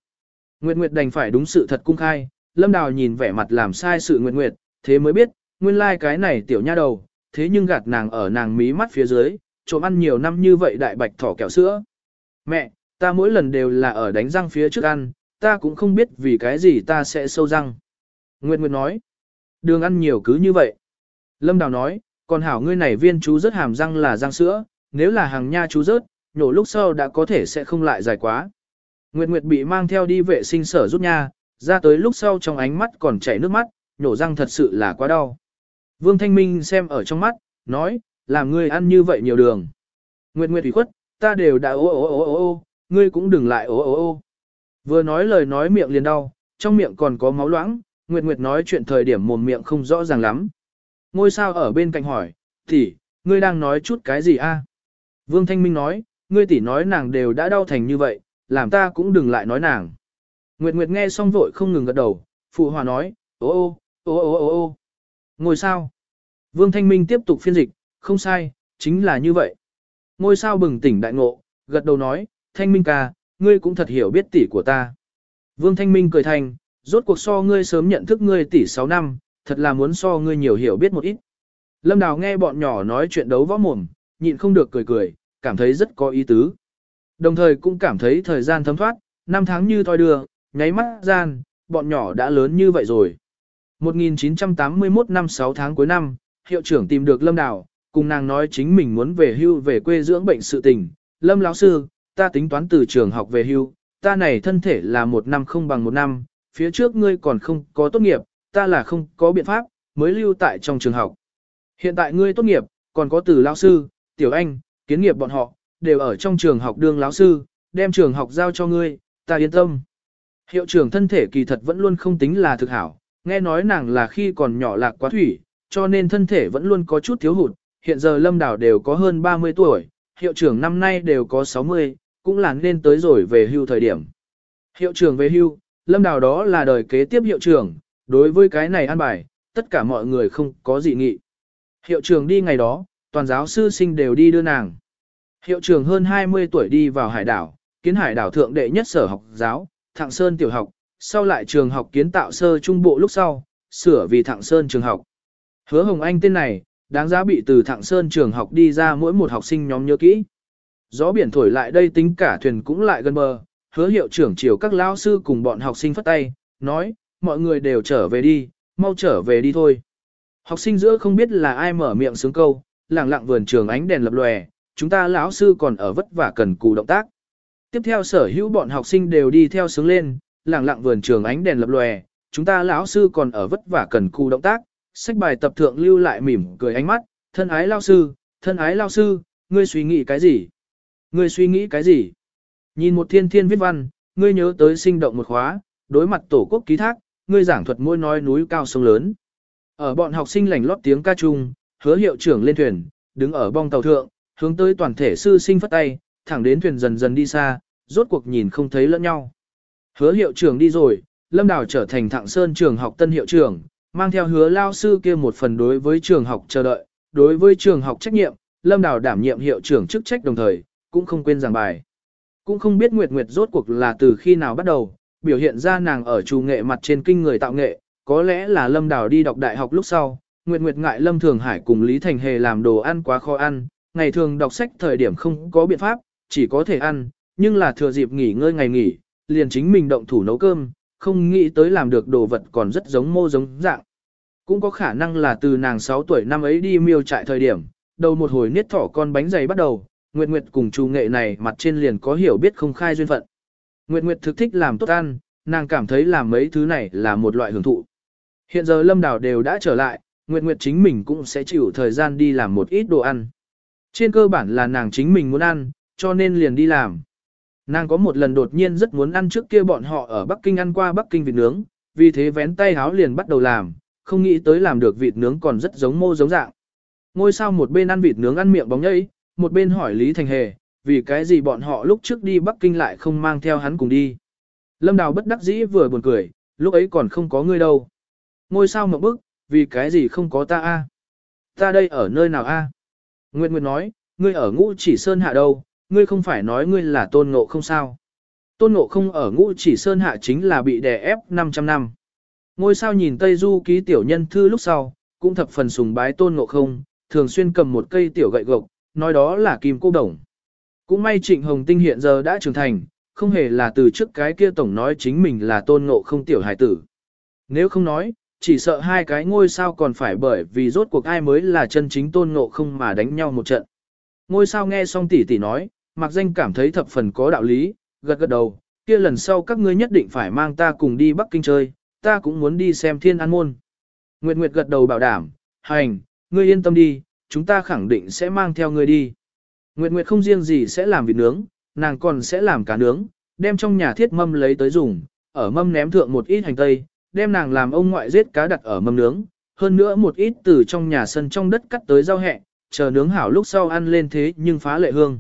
Nguyệt Nguyệt đành phải đúng sự thật cung khai, Lâm Đào nhìn vẻ mặt làm sai sự Nguyệt Nguyệt, thế mới biết, nguyên lai like cái này tiểu nha đầu, thế nhưng gạt nàng ở nàng mí mắt phía dưới, trộm ăn nhiều năm như vậy đại bạch thỏ kẹo sữa. Mẹ, ta mỗi lần đều là ở đánh răng phía trước ăn, ta cũng không biết vì cái gì ta sẽ sâu răng. Nguyệt Nguyệt nói, đường ăn nhiều cứ như vậy. Lâm Đào nói, còn hảo ngươi này viên chú rớt hàm răng là răng sữa, nếu là hàng nha chú rớt, nhổ lúc sau đã có thể sẽ không lại dài quá. Nguyệt Nguyệt bị mang theo đi vệ sinh sở rút nha, ra tới lúc sau trong ánh mắt còn chảy nước mắt, nhổ răng thật sự là quá đau. Vương Thanh Minh xem ở trong mắt, nói, làm ngươi ăn như vậy nhiều đường. Nguyệt Nguyệt ủy khuất, ta đều đã ô ô ô ô ô, ngươi cũng đừng lại ô ô ô. Vừa nói lời nói miệng liền đau, trong miệng còn có máu loãng, Nguyệt Nguyệt nói chuyện thời điểm mồm miệng không rõ ràng lắm. Ngôi sao ở bên cạnh hỏi, tỷ, ngươi đang nói chút cái gì a? Vương Thanh Minh nói, ngươi tỷ nói nàng đều đã đau thành như vậy, làm ta cũng đừng lại nói nàng. Nguyệt Nguyệt nghe xong vội không ngừng gật đầu, phụ hòa nói, ô ô, ô ô ô ô. Ngôi sao? Vương Thanh Minh tiếp tục phiên dịch, không sai, chính là như vậy. Ngôi sao bừng tỉnh đại ngộ, gật đầu nói, Thanh Minh ca, ngươi cũng thật hiểu biết tỷ của ta. Vương Thanh Minh cười thành, rốt cuộc so ngươi sớm nhận thức ngươi tỷ 6 năm, thật là muốn so ngươi nhiều hiểu biết một ít. Lâm Đào nghe bọn nhỏ nói chuyện đấu võ mồm, nhịn không được cười cười, cảm thấy rất có ý tứ. Đồng thời cũng cảm thấy thời gian thấm thoát, năm tháng như thoi đưa, nháy mắt gian, bọn nhỏ đã lớn như vậy rồi. 1981 năm 6 tháng cuối năm, hiệu trưởng tìm được Lâm Đào, cùng nàng nói chính mình muốn về hưu về quê dưỡng bệnh sự tình. Lâm lão sư, ta tính toán từ trường học về hưu, ta này thân thể là một năm không bằng một năm, phía trước ngươi còn không có tốt nghiệp, ta là không có biện pháp, mới lưu tại trong trường học. Hiện tại ngươi tốt nghiệp, còn có từ lão sư, tiểu anh, kiến nghiệp bọn họ, đều ở trong trường học đương lão sư, đem trường học giao cho ngươi, ta yên tâm. Hiệu trưởng thân thể kỳ thật vẫn luôn không tính là thực hảo, nghe nói nàng là khi còn nhỏ lạc quá thủy, cho nên thân thể vẫn luôn có chút thiếu hụt, hiện giờ lâm đảo đều có hơn 30 tuổi, hiệu trưởng năm nay đều có 60, cũng là nên tới rồi về hưu thời điểm. Hiệu trưởng về hưu, lâm đảo đó là đời kế tiếp hiệu trưởng, đối với cái này an bài, tất cả mọi người không có gì nghị. Hiệu trưởng đi ngày đó, toàn giáo sư sinh đều đi đưa nàng. Hiệu trưởng hơn 20 tuổi đi vào hải đảo, kiến hải đảo thượng đệ nhất sở học giáo, Thạng Sơn tiểu học, sau lại trường học kiến tạo sơ trung bộ lúc sau, sửa vì Thạng Sơn trường học. Hứa Hồng Anh tên này, đáng giá bị từ Thạng Sơn trường học đi ra mỗi một học sinh nhóm nhớ kỹ. Gió biển thổi lại đây tính cả thuyền cũng lại gần bờ, hứa hiệu trưởng chiều các lao sư cùng bọn học sinh phất tay, nói, mọi người đều trở về đi, mau trở về đi thôi. Học sinh giữa không biết là ai mở miệng sướng câu, lặng lặng vườn trường ánh đèn lập lòe, chúng ta lão sư còn ở vất vả cần cù động tác. Tiếp theo sở hữu bọn học sinh đều đi theo sướng lên, lẳng lặng vườn trường ánh đèn lập lòe, chúng ta lão sư còn ở vất vả cần cù động tác, sách bài tập thượng lưu lại mỉm cười ánh mắt, thân ái lao sư, thân ái lao sư, ngươi suy nghĩ cái gì? Ngươi suy nghĩ cái gì? Nhìn một thiên thiên viết văn, ngươi nhớ tới sinh động một khóa, đối mặt tổ quốc ký thác, ngươi giảng thuật môi nói núi cao sông lớn. Ở bọn học sinh lành lót tiếng ca trung hứa hiệu trưởng lên thuyền, đứng ở bong tàu thượng, hướng tới toàn thể sư sinh phất tay, thẳng đến thuyền dần dần đi xa, rốt cuộc nhìn không thấy lẫn nhau. Hứa hiệu trưởng đi rồi, Lâm Đào trở thành Thạng Sơn trường học tân hiệu trưởng, mang theo hứa lao sư kia một phần đối với trường học chờ đợi, đối với trường học trách nhiệm, Lâm Đào đảm nhiệm hiệu trưởng chức trách đồng thời, cũng không quên giảng bài. Cũng không biết Nguyệt Nguyệt rốt cuộc là từ khi nào bắt đầu, biểu hiện ra nàng ở trù nghệ mặt trên kinh người tạo nghệ, có lẽ là Lâm Đào đi đọc đại học lúc sau, Nguyệt Nguyệt ngại Lâm Thường Hải cùng Lý Thành Hề làm đồ ăn quá khó ăn, ngày thường đọc sách thời điểm không có biện pháp, chỉ có thể ăn, nhưng là thừa dịp nghỉ ngơi ngày nghỉ, liền chính mình động thủ nấu cơm, không nghĩ tới làm được đồ vật còn rất giống mô giống dạng. Cũng có khả năng là từ nàng 6 tuổi năm ấy đi miêu trại thời điểm, đầu một hồi niết thỏ con bánh dày bắt đầu, Nguyệt Nguyệt cùng chú nghệ này mặt trên liền có hiểu biết không khai duyên phận. Nguyệt Nguyệt thực thích làm tốt ăn, nàng cảm thấy làm mấy thứ này là một loại hưởng thụ. Hiện giờ Lâm Đào đều đã trở lại, Nguyệt Nguyệt chính mình cũng sẽ chịu thời gian đi làm một ít đồ ăn. Trên cơ bản là nàng chính mình muốn ăn, cho nên liền đi làm. Nàng có một lần đột nhiên rất muốn ăn trước kia bọn họ ở Bắc Kinh ăn qua Bắc Kinh vịt nướng, vì thế vén tay háo liền bắt đầu làm, không nghĩ tới làm được vịt nướng còn rất giống mô giống dạng. Ngôi sao một bên ăn vịt nướng ăn miệng bóng nhây, một bên hỏi Lý Thành Hề, vì cái gì bọn họ lúc trước đi Bắc Kinh lại không mang theo hắn cùng đi. Lâm Đào bất đắc dĩ vừa buồn cười, lúc ấy còn không có ngươi đâu. Ngôi sao một bức, vì cái gì không có ta a? Ta đây ở nơi nào a? Nguyệt Nguyệt nói, ngươi ở ngũ chỉ sơn hạ đâu, ngươi không phải nói ngươi là tôn ngộ không sao. Tôn ngộ không ở ngũ chỉ sơn hạ chính là bị đè ép 500 năm. Ngôi sao nhìn Tây Du ký tiểu nhân thư lúc sau, cũng thập phần sùng bái tôn ngộ không, thường xuyên cầm một cây tiểu gậy gộc, nói đó là kim cô đồng. Cũng may Trịnh Hồng Tinh hiện giờ đã trưởng thành, không hề là từ trước cái kia tổng nói chính mình là tôn ngộ không tiểu hài tử. Nếu không nói, chỉ sợ hai cái ngôi sao còn phải bởi vì rốt cuộc ai mới là chân chính tôn ngộ không mà đánh nhau một trận. Ngôi sao nghe xong tỷ tỷ nói, Mạc danh cảm thấy thập phần có đạo lý, gật gật đầu, kia lần sau các ngươi nhất định phải mang ta cùng đi Bắc Kinh chơi, ta cũng muốn đi xem thiên an môn. Nguyệt Nguyệt gật đầu bảo đảm, hành, ngươi yên tâm đi, chúng ta khẳng định sẽ mang theo ngươi đi. Nguyệt Nguyệt không riêng gì sẽ làm vịt nướng, nàng còn sẽ làm cá nướng, đem trong nhà thiết mâm lấy tới dùng, ở mâm ném thượng một ít hành tây, đem nàng làm ông ngoại giết cá đặt ở mâm nướng, hơn nữa một ít từ trong nhà sân trong đất cắt tới rau hẹ, chờ nướng hảo lúc sau ăn lên thế nhưng phá lệ hương.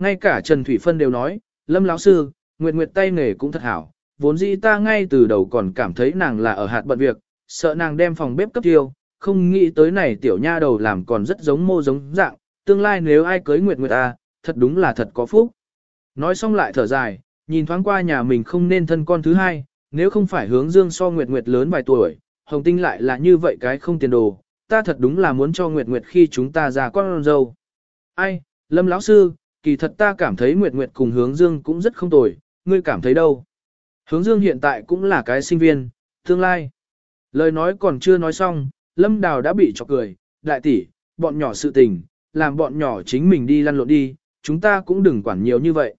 Ngay cả Trần Thủy Phân đều nói, Lâm lão sư, Nguyệt Nguyệt tay nghề cũng thật hảo, vốn dĩ ta ngay từ đầu còn cảm thấy nàng là ở hạt bận việc, sợ nàng đem phòng bếp cấp tiêu, không nghĩ tới này tiểu nha đầu làm còn rất giống mô giống dạng, tương lai nếu ai cưới Nguyệt Nguyệt ta, thật đúng là thật có phúc. Nói xong lại thở dài, nhìn thoáng qua nhà mình không nên thân con thứ hai, nếu không phải hướng dương so Nguyệt Nguyệt lớn vài tuổi, Hồng Tinh lại là như vậy cái không tiền đồ, ta thật đúng là muốn cho Nguyệt Nguyệt khi chúng ta ra con dâu. Ai, Lâm lão sư, kỳ thật ta cảm thấy Nguyệt Nguyệt cùng hướng dương cũng rất không tồi, ngươi cảm thấy đâu? Hướng dương hiện tại cũng là cái sinh viên, tương lai. Lời nói còn chưa nói xong, Lâm Đào đã bị chọc cười, đại tỷ, bọn nhỏ sự tình, làm bọn nhỏ chính mình đi lăn lộn đi, chúng ta cũng đừng quản nhiều như vậy.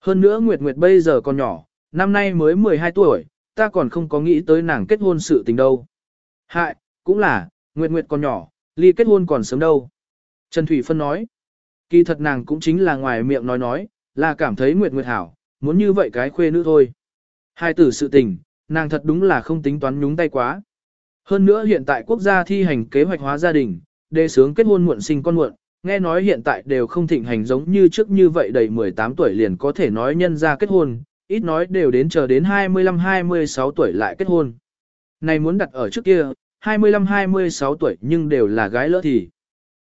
Hơn nữa Nguyệt Nguyệt bây giờ còn nhỏ, năm nay mới 12 tuổi, ta còn không có nghĩ tới nàng kết hôn sự tình đâu. Hại, cũng là, Nguyệt Nguyệt còn nhỏ, ly kết hôn còn sớm đâu. Trần Thủy Phân nói, kỳ thật nàng cũng chính là ngoài miệng nói nói, là cảm thấy Nguyệt Nguyệt hảo, muốn như vậy cái khuê nữ thôi. Hai tử sự tình, nàng thật đúng là không tính toán nhúng tay quá. Hơn nữa hiện tại quốc gia thi hành kế hoạch hóa gia đình, đề sướng kết hôn muộn sinh con muộn, nghe nói hiện tại đều không thịnh hành giống như trước như vậy đầy 18 tuổi liền có thể nói nhân ra kết hôn, ít nói đều đến chờ đến 25-26 tuổi lại kết hôn. Này muốn đặt ở trước kia, 25-26 tuổi nhưng đều là gái lỡ thì.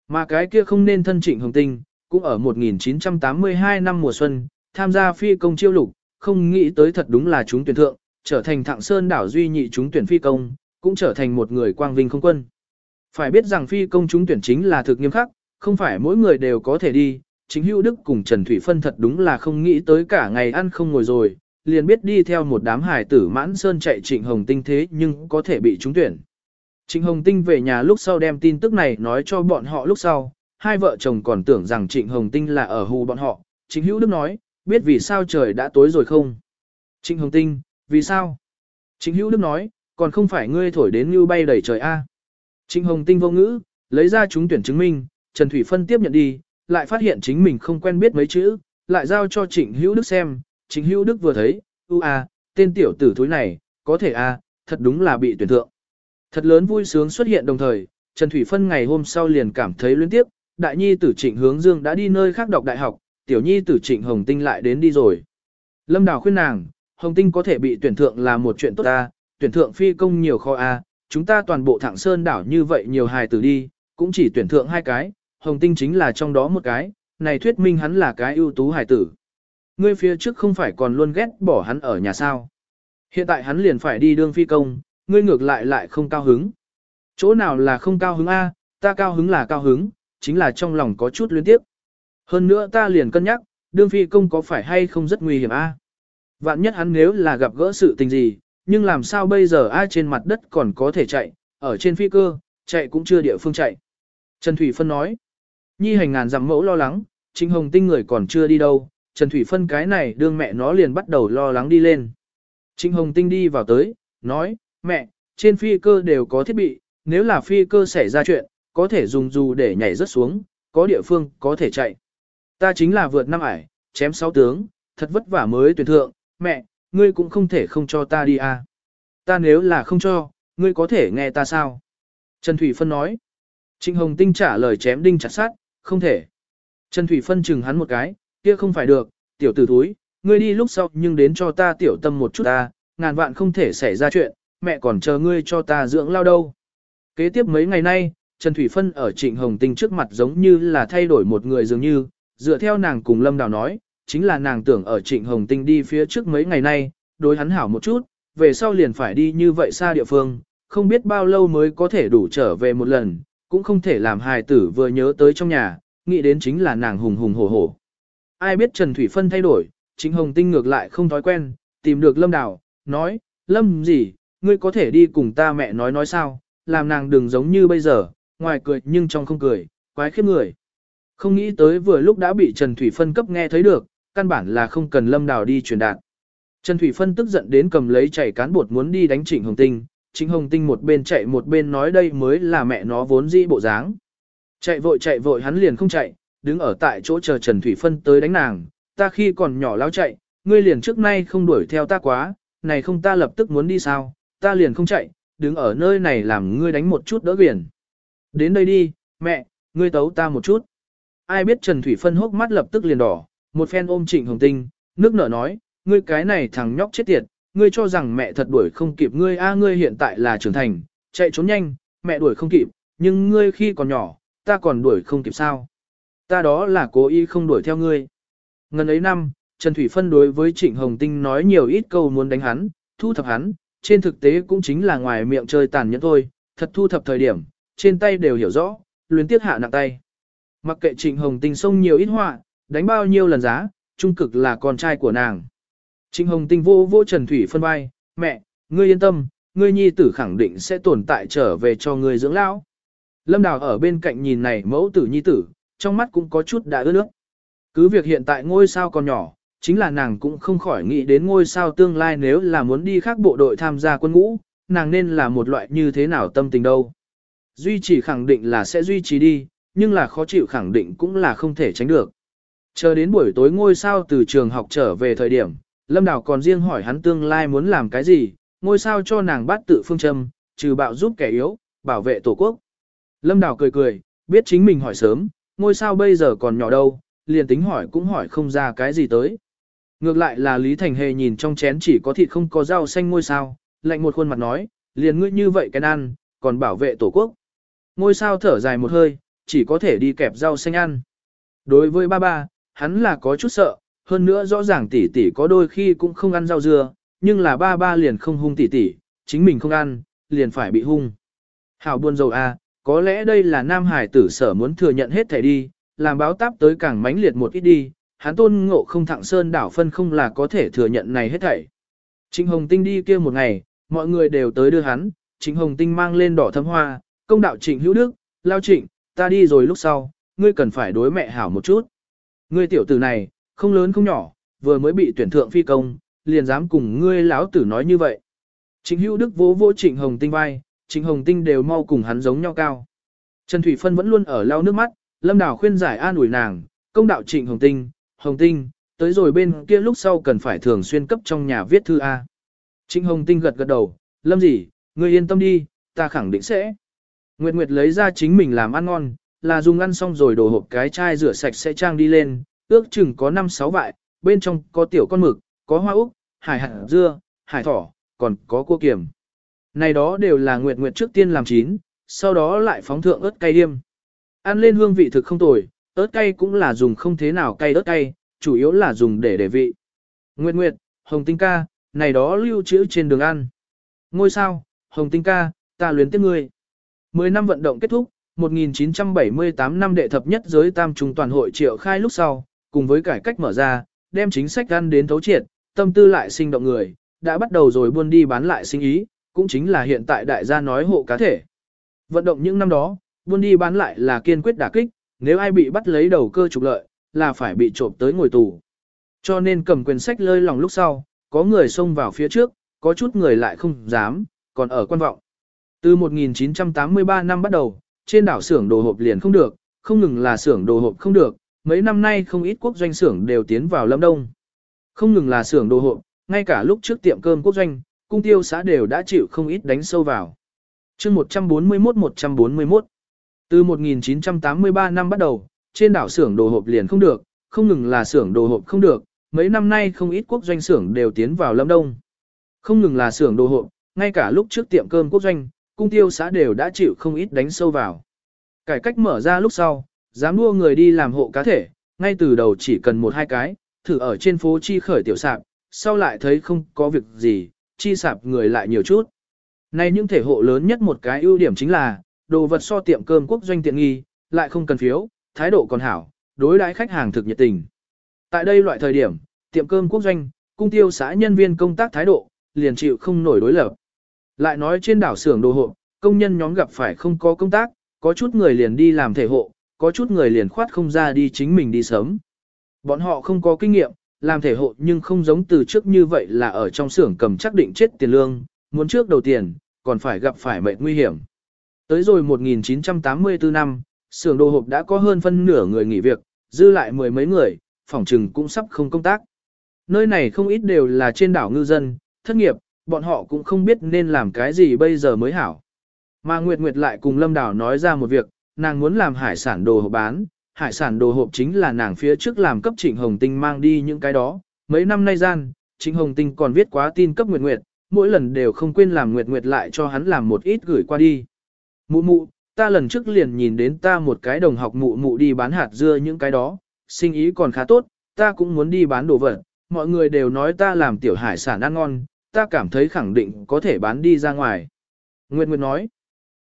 Mà cái kia không nên thân trịnh hồng tinh, cũng ở 1982 năm mùa xuân, tham gia phi công chiêu lục, không nghĩ tới thật đúng là chúng tuyển thượng, trở thành thạng sơn đảo duy nhị chúng tuyển phi công, cũng trở thành một người quang vinh không quân. Phải biết rằng phi công chúng tuyển chính là thực nghiêm khắc, không phải mỗi người đều có thể đi, chính hữu đức cùng Trần Thủy Phân thật đúng là không nghĩ tới cả ngày ăn không ngồi rồi, liền biết đi theo một đám hải tử mãn sơn chạy Trịnh Hồng Tinh thế nhưng có thể bị trúng tuyển. Trịnh Hồng Tinh về nhà lúc sau đem tin tức này nói cho bọn họ lúc sau, hai vợ chồng còn tưởng rằng Trịnh Hồng Tinh là ở hù bọn họ, Trịnh hữu đức nói, biết vì sao trời đã tối rồi không? Trịnh Hồng Tinh, vì sao? Trịnh hữu đức nói, còn không phải ngươi thổi đến như bay đầy trời a. Trịnh Hồng Tinh vô ngữ, lấy ra chúng tuyển chứng minh, Trần Thủy Phân tiếp nhận đi, lại phát hiện chính mình không quen biết mấy chữ, lại giao cho Trịnh Hữu Đức xem, Trịnh Hữu Đức vừa thấy, u a, tên tiểu tử thối này, có thể a, thật đúng là bị tuyển thượng. Thật lớn vui sướng xuất hiện đồng thời, Trần Thủy Phân ngày hôm sau liền cảm thấy liên tiếp, đại nhi tử Trịnh Hướng Dương đã đi nơi khác đọc đại học, tiểu nhi tử Trịnh Hồng Tinh lại đến đi rồi. Lâm Đào khuyên nàng, Hồng Tinh có thể bị tuyển thượng là một chuyện tốt ta, tuyển thượng phi công nhiều kho a, chúng ta toàn bộ thẳng sơn đảo như vậy nhiều hài tử đi, cũng chỉ tuyển thượng hai cái, Hồng Tinh chính là trong đó một cái, này thuyết minh hắn là cái ưu tú hài tử. Ngươi phía trước không phải còn luôn ghét bỏ hắn ở nhà sao. Hiện tại hắn liền phải đi đương phi công, ngươi ngược lại lại không cao hứng. Chỗ nào là không cao hứng A, ta cao hứng là cao hứng, chính là trong lòng có chút luyến tiếp. Hơn nữa ta liền cân nhắc, đương phi công có phải hay không rất nguy hiểm A. Vạn nhất hắn nếu là gặp gỡ sự tình gì, nhưng làm sao bây giờ ai trên mặt đất còn có thể chạy, ở trên phi cơ, chạy cũng chưa địa phương chạy. Trần Thủy Phân nói, Nhi hành ngàn dặm mẫu lo lắng, Trịnh Hồng Tinh người còn chưa đi đâu, Trần Thủy Phân cái này đương mẹ nó liền bắt đầu lo lắng đi lên. Trinh Hồng Tinh đi vào tới, nói, mẹ, trên phi cơ đều có thiết bị, nếu là phi cơ xảy ra chuyện, có thể dùng dù để nhảy rất xuống, có địa phương có thể chạy. Ta chính là vượt năm ải, chém sáu tướng, thật vất vả mới tuyển thượng, mẹ, ngươi cũng không thể không cho ta đi à. Ta nếu là không cho, ngươi có thể nghe ta sao? Trần Thủy Phân nói. Trịnh Hồng Tinh trả lời chém đinh chặt sát, không thể. Trần Thủy Phân chừng hắn một cái, kia không phải được, tiểu tử thúi, ngươi đi lúc sau nhưng đến cho ta tiểu tâm một chút ta, ngàn vạn không thể xảy ra chuyện, mẹ còn chờ ngươi cho ta dưỡng lao đâu. Kế tiếp mấy ngày nay, Trần Thủy Phân ở Trịnh Hồng Tinh trước mặt giống như là thay đổi một người dường như, dựa theo nàng cùng Lâm Đào nói, chính là nàng tưởng ở Trịnh Hồng Tinh đi phía trước mấy ngày nay, đối hắn hảo một chút, về sau liền phải đi như vậy xa địa phương, không biết bao lâu mới có thể đủ trở về một lần, cũng không thể làm hài tử vừa nhớ tới trong nhà, nghĩ đến chính là nàng hùng hùng hổ hổ. Ai biết Trần Thủy Phân thay đổi, Trịnh Hồng Tinh ngược lại không thói quen, tìm được Lâm Đào, nói, Lâm gì, ngươi có thể đi cùng ta mẹ nói nói sao, làm nàng đừng giống như bây giờ, ngoài cười nhưng trong không cười, quái khiếp người. Không nghĩ tới vừa lúc đã bị Trần Thủy Phân cấp nghe thấy được, căn bản là không cần Lâm Đào đi truyền đạt. Trần Thủy Phân tức giận đến cầm lấy chảy cán bột muốn đi đánh Trịnh Hồng Tinh, Trịnh Hồng Tinh một bên chạy một bên nói đây mới là mẹ nó vốn dĩ bộ dáng. Chạy vội chạy vội hắn liền không chạy, đứng ở tại chỗ chờ Trần Thủy Phân tới đánh nàng, ta khi còn nhỏ lao chạy, ngươi liền trước nay không đuổi theo ta quá, này không ta lập tức muốn đi sao, ta liền không chạy, đứng ở nơi này làm ngươi đánh một chút đỡ biển. Đến đây đi, mẹ, ngươi tấu ta một chút. Ai biết Trần Thủy Phân hốc mắt lập tức liền đỏ, một phen ôm Trịnh Hồng Tinh, nước nở nói, ngươi cái này thằng nhóc chết tiệt, ngươi cho rằng mẹ thật đuổi không kịp ngươi a ngươi hiện tại là trưởng thành, chạy trốn nhanh, mẹ đuổi không kịp, nhưng ngươi khi còn nhỏ, ta còn đuổi không kịp sao. Ta đó là cố ý không đuổi theo ngươi. Ngần ấy năm, Trần Thủy Phân đối với Trịnh Hồng Tinh nói nhiều ít câu muốn đánh hắn, thu thập hắn, trên thực tế cũng chính là ngoài miệng chơi tàn nhẫn thôi, thật thu thập thời điểm, trên tay đều hiểu rõ, luyến tiếc hạ nặng tay. Mặc kệ Trịnh Hồng Tinh xông nhiều ít họa, đánh bao nhiêu lần giá, trung cực là con trai của nàng. Trịnh Hồng Tinh vô vô Trần Thủy phân vai, mẹ, ngươi yên tâm, ngươi nhi tử khẳng định sẽ tồn tại trở về cho ngươi dưỡng lão. Lâm Đào ở bên cạnh nhìn này mẫu tử nhi tử, trong mắt cũng có chút đã ướt nước. Cứ việc hiện tại ngôi sao còn nhỏ, chính là nàng cũng không khỏi nghĩ đến ngôi sao tương lai nếu là muốn đi khác bộ đội tham gia quân ngũ, nàng nên là một loại như thế nào tâm tình đâu. Duy trì khẳng định là sẽ duy trì đi, nhưng là khó chịu khẳng định cũng là không thể tránh được. Chờ đến buổi tối ngôi sao từ trường học trở về thời điểm, Lâm Đào còn riêng hỏi hắn tương lai muốn làm cái gì, ngôi sao cho nàng bắt tự phương châm, trừ bạo giúp kẻ yếu, bảo vệ tổ quốc. Lâm Đào cười cười, biết chính mình hỏi sớm, ngôi sao bây giờ còn nhỏ đâu, liền tính hỏi cũng hỏi không ra cái gì tới. Ngược lại là Lý Thành Hề nhìn trong chén chỉ có thịt không có rau xanh ngôi sao, lạnh một khuôn mặt nói, liền ngươi như vậy cái ăn, còn bảo vệ tổ quốc. Ngôi sao thở dài một hơi, chỉ có thể đi kẹp rau xanh ăn. Đối với ba ba, hắn là có chút sợ, hơn nữa rõ ràng tỷ tỷ có đôi khi cũng không ăn rau dưa, nhưng là ba ba liền không hung tỷ tỷ, chính mình không ăn, liền phải bị hung. Hảo buồn dầu a, à, có lẽ đây là nam hải tử sở muốn thừa nhận hết thảy đi, làm báo táp tới càng mãnh liệt một ít đi, hắn tôn ngộ không thẳng sơn đảo phân không là có thể thừa nhận này hết thảy. Trịnh Hồng Tinh đi kia một ngày, mọi người đều tới đưa hắn, Trịnh Hồng Tinh mang lên đỏ thấm hoa, công đạo Trịnh Hữu Đức, lao Trịnh, ta đi rồi lúc sau, ngươi cần phải đối mẹ hảo một chút. Ngươi tiểu tử này, không lớn không nhỏ, vừa mới bị tuyển thượng phi công, liền dám cùng ngươi lão tử nói như vậy. Trịnh Hữu Đức vỗ vỗ Trịnh Hồng Tinh vai, Trịnh Hồng Tinh đều mau cùng hắn giống nhau cao. Trần Thủy Phân vẫn luôn ở lau nước mắt, Lâm Đào khuyên giải an ủi nàng, công đạo Trịnh Hồng Tinh, Hồng Tinh, tới rồi bên kia lúc sau cần phải thường xuyên cấp trong nhà viết thư A. Trịnh Hồng Tinh gật gật đầu, Lâm gì, ngươi yên tâm đi, ta khẳng định sẽ. Nguyệt Nguyệt lấy ra chính mình làm ăn ngon, là dùng ăn xong rồi đổ hộp cái chai rửa sạch sẽ trang đi lên, ước chừng có 5-6 vại, bên trong có tiểu con mực, có hoa úc, hải hạt dưa, hải thỏ, còn có cua kiểm. Này đó đều là Nguyệt Nguyệt trước tiên làm chín, sau đó lại phóng thượng ớt cay điêm. Ăn lên hương vị thực không tồi, ớt cay cũng là dùng không thế nào cay ớt cay, chủ yếu là dùng để để vị. Nguyệt Nguyệt, Hồng Tinh ca, này đó lưu trữ trên đường ăn. Ngôi sao, Hồng Tinh ca, ta luyến tiếc ngươi. Mười năm vận động kết thúc, 1978 năm đệ thập nhất giới tam trung toàn hội triệu khai lúc sau, cùng với cải cách mở ra, đem chính sách ăn đến thấu triệt, tâm tư lại sinh động người, đã bắt đầu rồi buôn đi bán lại sinh ý, cũng chính là hiện tại đại gia nói hộ cá thể. Vận động những năm đó, buôn đi bán lại là kiên quyết đả kích, nếu ai bị bắt lấy đầu cơ trục lợi, là phải bị trộm tới ngồi tù. Cho nên cầm quyền sách lơi lòng lúc sau, có người xông vào phía trước, có chút người lại không dám, còn ở quan vọng. Từ 1983 năm bắt đầu, trên đảo xưởng đồ hộp liền không được, không ngừng là xưởng đồ hộp không được, mấy năm nay không ít quốc doanh xưởng đều tiến vào Lâm Đông. Không ngừng là xưởng đồ hộp, ngay cả lúc trước tiệm cơm quốc doanh, cung tiêu xã đều đã chịu không ít đánh sâu vào. chương 141-141 Từ 1983 năm bắt đầu, trên đảo xưởng đồ hộp liền không được, không ngừng là xưởng đồ hộp không được, mấy năm nay không ít quốc doanh xưởng đều tiến vào Lâm Đông. Không ngừng là xưởng đồ hộp, ngay cả lúc trước tiệm cơm quốc doanh, cung tiêu xã đều đã chịu không ít đánh sâu vào. Cải cách mở ra lúc sau, dám đua người đi làm hộ cá thể, ngay từ đầu chỉ cần một hai cái, thử ở trên phố chi khởi tiểu sạp, sau lại thấy không có việc gì, chi sạp người lại nhiều chút. Nay những thể hộ lớn nhất một cái ưu điểm chính là, đồ vật so tiệm cơm quốc doanh tiện nghi, lại không cần phiếu, thái độ còn hảo, đối đãi khách hàng thực nhiệt tình. Tại đây loại thời điểm, tiệm cơm quốc doanh, cung tiêu xã nhân viên công tác thái độ, liền chịu không nổi đối lập. Lại nói trên đảo xưởng đồ hộ, công nhân nhóm gặp phải không có công tác, có chút người liền đi làm thể hộ, có chút người liền khoát không ra đi chính mình đi sớm. Bọn họ không có kinh nghiệm, làm thể hộ nhưng không giống từ trước như vậy là ở trong xưởng cầm chắc định chết tiền lương, muốn trước đầu tiền, còn phải gặp phải mệnh nguy hiểm. Tới rồi 1984 năm, xưởng đồ hộp đã có hơn phân nửa người nghỉ việc, dư lại mười mấy người, phòng trừng cũng sắp không công tác. Nơi này không ít đều là trên đảo ngư dân, thất nghiệp, bọn họ cũng không biết nên làm cái gì bây giờ mới hảo. Mà Nguyệt Nguyệt lại cùng Lâm Đào nói ra một việc, nàng muốn làm hải sản đồ hộp bán, hải sản đồ hộp chính là nàng phía trước làm cấp Trịnh Hồng Tinh mang đi những cái đó. Mấy năm nay gian, Trịnh Hồng Tinh còn viết quá tin cấp Nguyệt Nguyệt, mỗi lần đều không quên làm Nguyệt Nguyệt lại cho hắn làm một ít gửi qua đi. Mụ mụ, ta lần trước liền nhìn đến ta một cái đồng học mụ mụ đi bán hạt dưa những cái đó, sinh ý còn khá tốt, ta cũng muốn đi bán đồ vật, mọi người đều nói ta làm tiểu hải sản ăn ngon, ta cảm thấy khẳng định có thể bán đi ra ngoài. Nguyệt Nguyệt nói,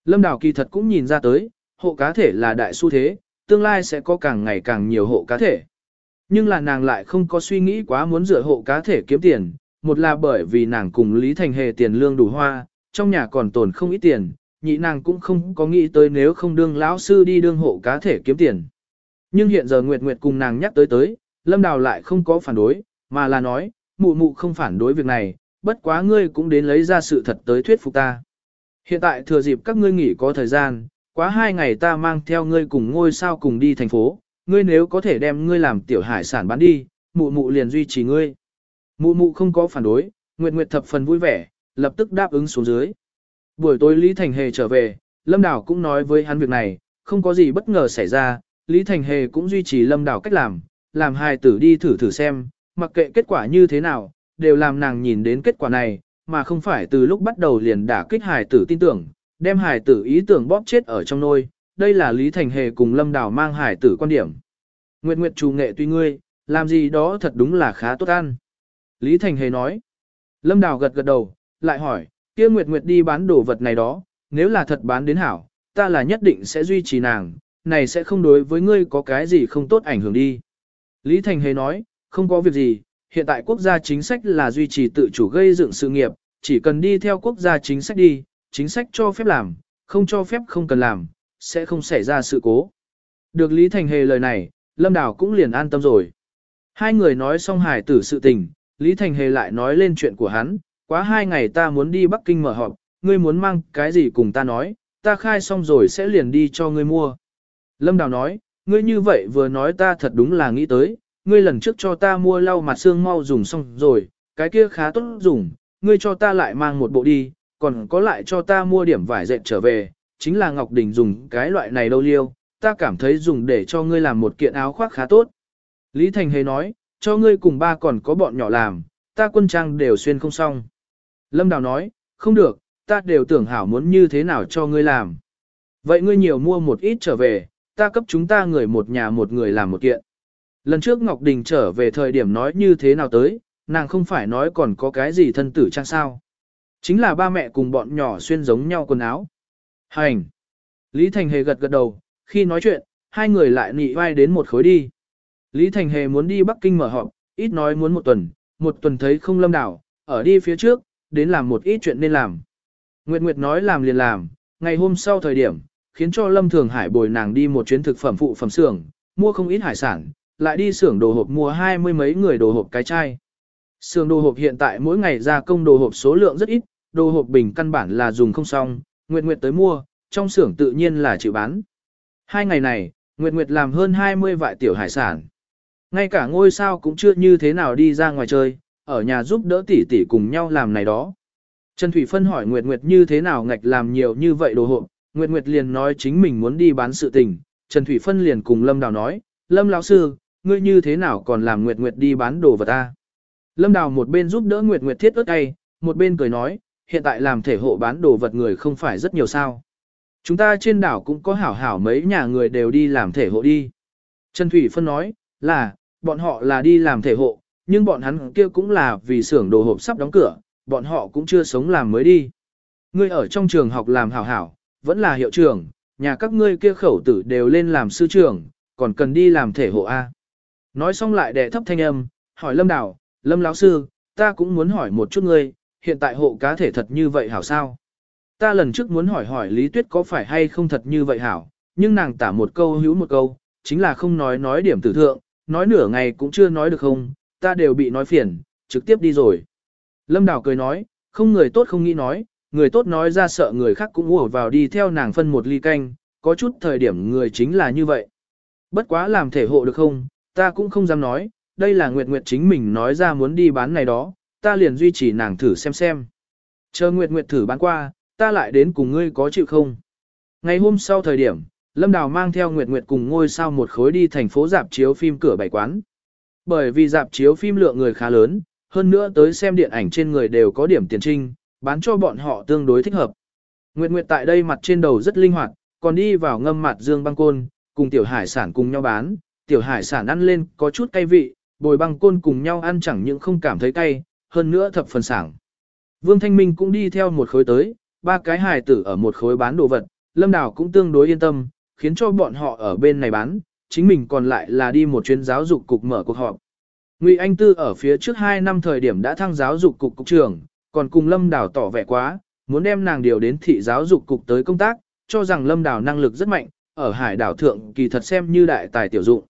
Lâm Đào kỳ thật cũng nhìn ra tới, hộ cá thể là đại xu thế, tương lai sẽ có càng ngày càng nhiều hộ cá thể. Nhưng là nàng lại không có suy nghĩ quá muốn dựa hộ cá thể kiếm tiền, một là bởi vì nàng cùng Lý Thành Hề tiền lương đủ hoa, trong nhà còn tồn không ít tiền, nhị nàng cũng không có nghĩ tới nếu không đương lão sư đi đương hộ cá thể kiếm tiền. Nhưng hiện giờ Nguyệt Nguyệt cùng nàng nhắc tới tới, Lâm Đào lại không có phản đối, mà là nói, mụ mụ không phản đối việc này, bất quá ngươi cũng đến lấy ra sự thật tới thuyết phục ta. Hiện tại thừa dịp các ngươi nghỉ có thời gian, quá hai ngày ta mang theo ngươi cùng ngôi sao cùng đi thành phố, ngươi nếu có thể đem ngươi làm tiểu hải sản bán đi, mụ mụ liền duy trì ngươi. Mụ mụ không có phản đối, Nguyệt Nguyệt thập phần vui vẻ, lập tức đáp ứng xuống dưới. Buổi tối Lý Thành Hề trở về, Lâm Đảo cũng nói với hắn việc này, không có gì bất ngờ xảy ra, Lý Thành Hề cũng duy trì Lâm Đảo cách làm, làm hài tử đi thử thử xem, mặc kệ kết quả như thế nào, đều làm nàng nhìn đến kết quả này, mà không phải từ lúc bắt đầu liền đả kích hài tử tin tưởng, đem hài tử ý tưởng bóp chết ở trong nôi, đây là Lý Thành Hề cùng Lâm Đào mang hài tử quan điểm. Nguyệt Nguyệt chủ nghệ tuy ngươi, làm gì đó thật đúng là khá tốt ăn. Lý Thành Hề nói. Lâm Đào gật gật đầu, lại hỏi, kia Nguyệt Nguyệt đi bán đồ vật này đó, nếu là thật bán đến hảo, ta là nhất định sẽ duy trì nàng, này sẽ không đối với ngươi có cái gì không tốt ảnh hưởng đi. Lý Thành Hề nói, không có việc gì, hiện tại quốc gia chính sách là duy trì tự chủ gây dựng sự nghiệp, chỉ cần đi theo quốc gia chính sách đi, chính sách cho phép làm, không cho phép không cần làm, sẽ không xảy ra sự cố. Được Lý Thành Hề lời này, Lâm Đào cũng liền an tâm rồi. Hai người nói xong hài tử sự tình, Lý Thành Hề lại nói lên chuyện của hắn, quá hai ngày ta muốn đi Bắc Kinh mở họp, ngươi muốn mang cái gì cùng ta nói, ta khai xong rồi sẽ liền đi cho ngươi mua. Lâm Đào nói, ngươi như vậy vừa nói ta thật đúng là nghĩ tới, ngươi lần trước cho ta mua lau mặt xương mau dùng xong rồi, cái kia khá tốt dùng, ngươi cho ta lại mang một bộ đi, còn có lại cho ta mua điểm vải dệt trở về, chính là Ngọc Đình dùng cái loại này đâu liêu, ta cảm thấy dùng để cho ngươi làm một kiện áo khoác khá tốt. Lý Thành Hề nói, cho ngươi cùng ba còn có bọn nhỏ làm, ta quân trang đều xuyên không xong. Lâm Đào nói, không được, ta đều tưởng hảo muốn như thế nào cho ngươi làm. Vậy ngươi nhiều mua một ít trở về, ta cấp chúng ta người một nhà một người làm một kiện. Lần trước Ngọc Đình trở về thời điểm nói như thế nào tới, nàng không phải nói còn có cái gì thân tử trang sao. Chính là ba mẹ cùng bọn nhỏ xuyên giống nhau quần áo. Hành! Lý Thành Hề gật gật đầu, khi nói chuyện, hai người lại nị vai đến một khối đi. Lý Thành Hề muốn đi Bắc Kinh mở họp, ít nói muốn một tuần, một tuần thấy không lâm đảo, ở đi phía trước, đến làm một ít chuyện nên làm. Nguyệt Nguyệt nói làm liền làm, ngày hôm sau thời điểm, khiến cho Lâm Thường Hải bồi nàng đi một chuyến thực phẩm phụ phẩm xưởng, mua không ít hải sản, lại đi xưởng đồ hộp mua hai mươi mấy người đồ hộp cái chai. xưởng đồ hộp hiện tại mỗi ngày gia công đồ hộp số lượng rất ít, đồ hộp bình căn bản là dùng không xong, Nguyệt Nguyệt tới mua, trong xưởng tự nhiên là chịu bán. Hai ngày này, Nguyệt Nguyệt làm hơn 20 vại tiểu hải sản. Ngay cả ngôi sao cũng chưa như thế nào đi ra ngoài chơi, ở nhà giúp đỡ tỷ tỷ cùng nhau làm này đó. Trần Thủy Phân hỏi Nguyệt Nguyệt như thế nào ngạch làm nhiều như vậy đồ hộp, Nguyệt Nguyệt liền nói chính mình muốn đi bán sự tình, Trần Thủy Phân liền cùng Lâm Đào nói, Lâm lão sư, ngươi như thế nào còn làm Nguyệt Nguyệt đi bán đồ vật ta. Lâm Đào một bên giúp đỡ Nguyệt Nguyệt thiết ớt tay, một bên cười nói, hiện tại làm thể hộ bán đồ vật người không phải rất nhiều sao. Chúng ta trên đảo cũng có hảo hảo mấy nhà người đều đi làm thể hộ đi. Trần Thủy Phân nói, là, bọn họ là đi làm thể hộ, nhưng bọn hắn kia cũng là vì xưởng đồ hộp sắp đóng cửa, bọn họ cũng chưa sống làm mới đi. Ngươi ở trong trường học làm hảo hảo, vẫn là hiệu trưởng, nhà các ngươi kia khẩu tử đều lên làm sư trưởng, còn cần đi làm thể hộ A. Nói xong lại đè thấp thanh âm, hỏi Lâm Đào, Lâm lão sư, ta cũng muốn hỏi một chút ngươi, hiện tại hộ cá thể thật như vậy hảo sao? Ta lần trước muốn hỏi hỏi Lý Tuyết có phải hay không thật như vậy hảo, nhưng nàng tả một câu hữu một câu, chính là không nói nói điểm tử thượng, nói nửa ngày cũng chưa nói được không, ta đều bị nói phiền, trực tiếp đi rồi. Lâm Đào cười nói, không người tốt không nghĩ nói, người tốt nói ra sợ người khác cũng ùa vào đi theo nàng phân một ly canh, có chút thời điểm người chính là như vậy. Bất quá làm thể hộ được không, ta cũng không dám nói, đây là Nguyệt Nguyệt chính mình nói ra muốn đi bán này đó, ta liền duy trì nàng thử xem xem. Chờ Nguyệt Nguyệt thử bán qua, ta lại đến cùng ngươi có chịu không? Ngày hôm sau thời điểm, Lâm Đào mang theo Nguyệt Nguyệt cùng ngôi sao một khối đi thành phố dạp chiếu phim cửa bảy quán. Bởi vì dạp chiếu phim lượng người khá lớn, hơn nữa tới xem điện ảnh trên người đều có điểm tiền trinh, bán cho bọn họ tương đối thích hợp. Nguyệt Nguyệt tại đây mặt trên đầu rất linh hoạt, còn đi vào ngâm mặt dương băng côn, cùng tiểu hải sản cùng nhau bán, tiểu hải sản ăn lên có chút cay vị, bồi băng côn cùng nhau ăn chẳng những không cảm thấy cay, hơn nữa thập phần sảng. Vương Thanh Minh cũng đi theo một khối tới, ba cái hải tử ở một khối bán đồ vật, Lâm Đào cũng tương đối yên tâm, khiến cho bọn họ ở bên này bán, chính mình còn lại là đi một chuyến giáo dục cục mở cuộc họp. Ngụy Anh Tư ở phía trước 2 năm thời điểm đã thăng giáo dục cục cục trưởng, còn cùng Lâm Đào tỏ vẻ quá, muốn đem nàng điều đến thị giáo dục cục tới công tác, cho rằng Lâm Đào năng lực rất mạnh, ở hải đảo thượng kỳ thật xem như đại tài tiểu dụng.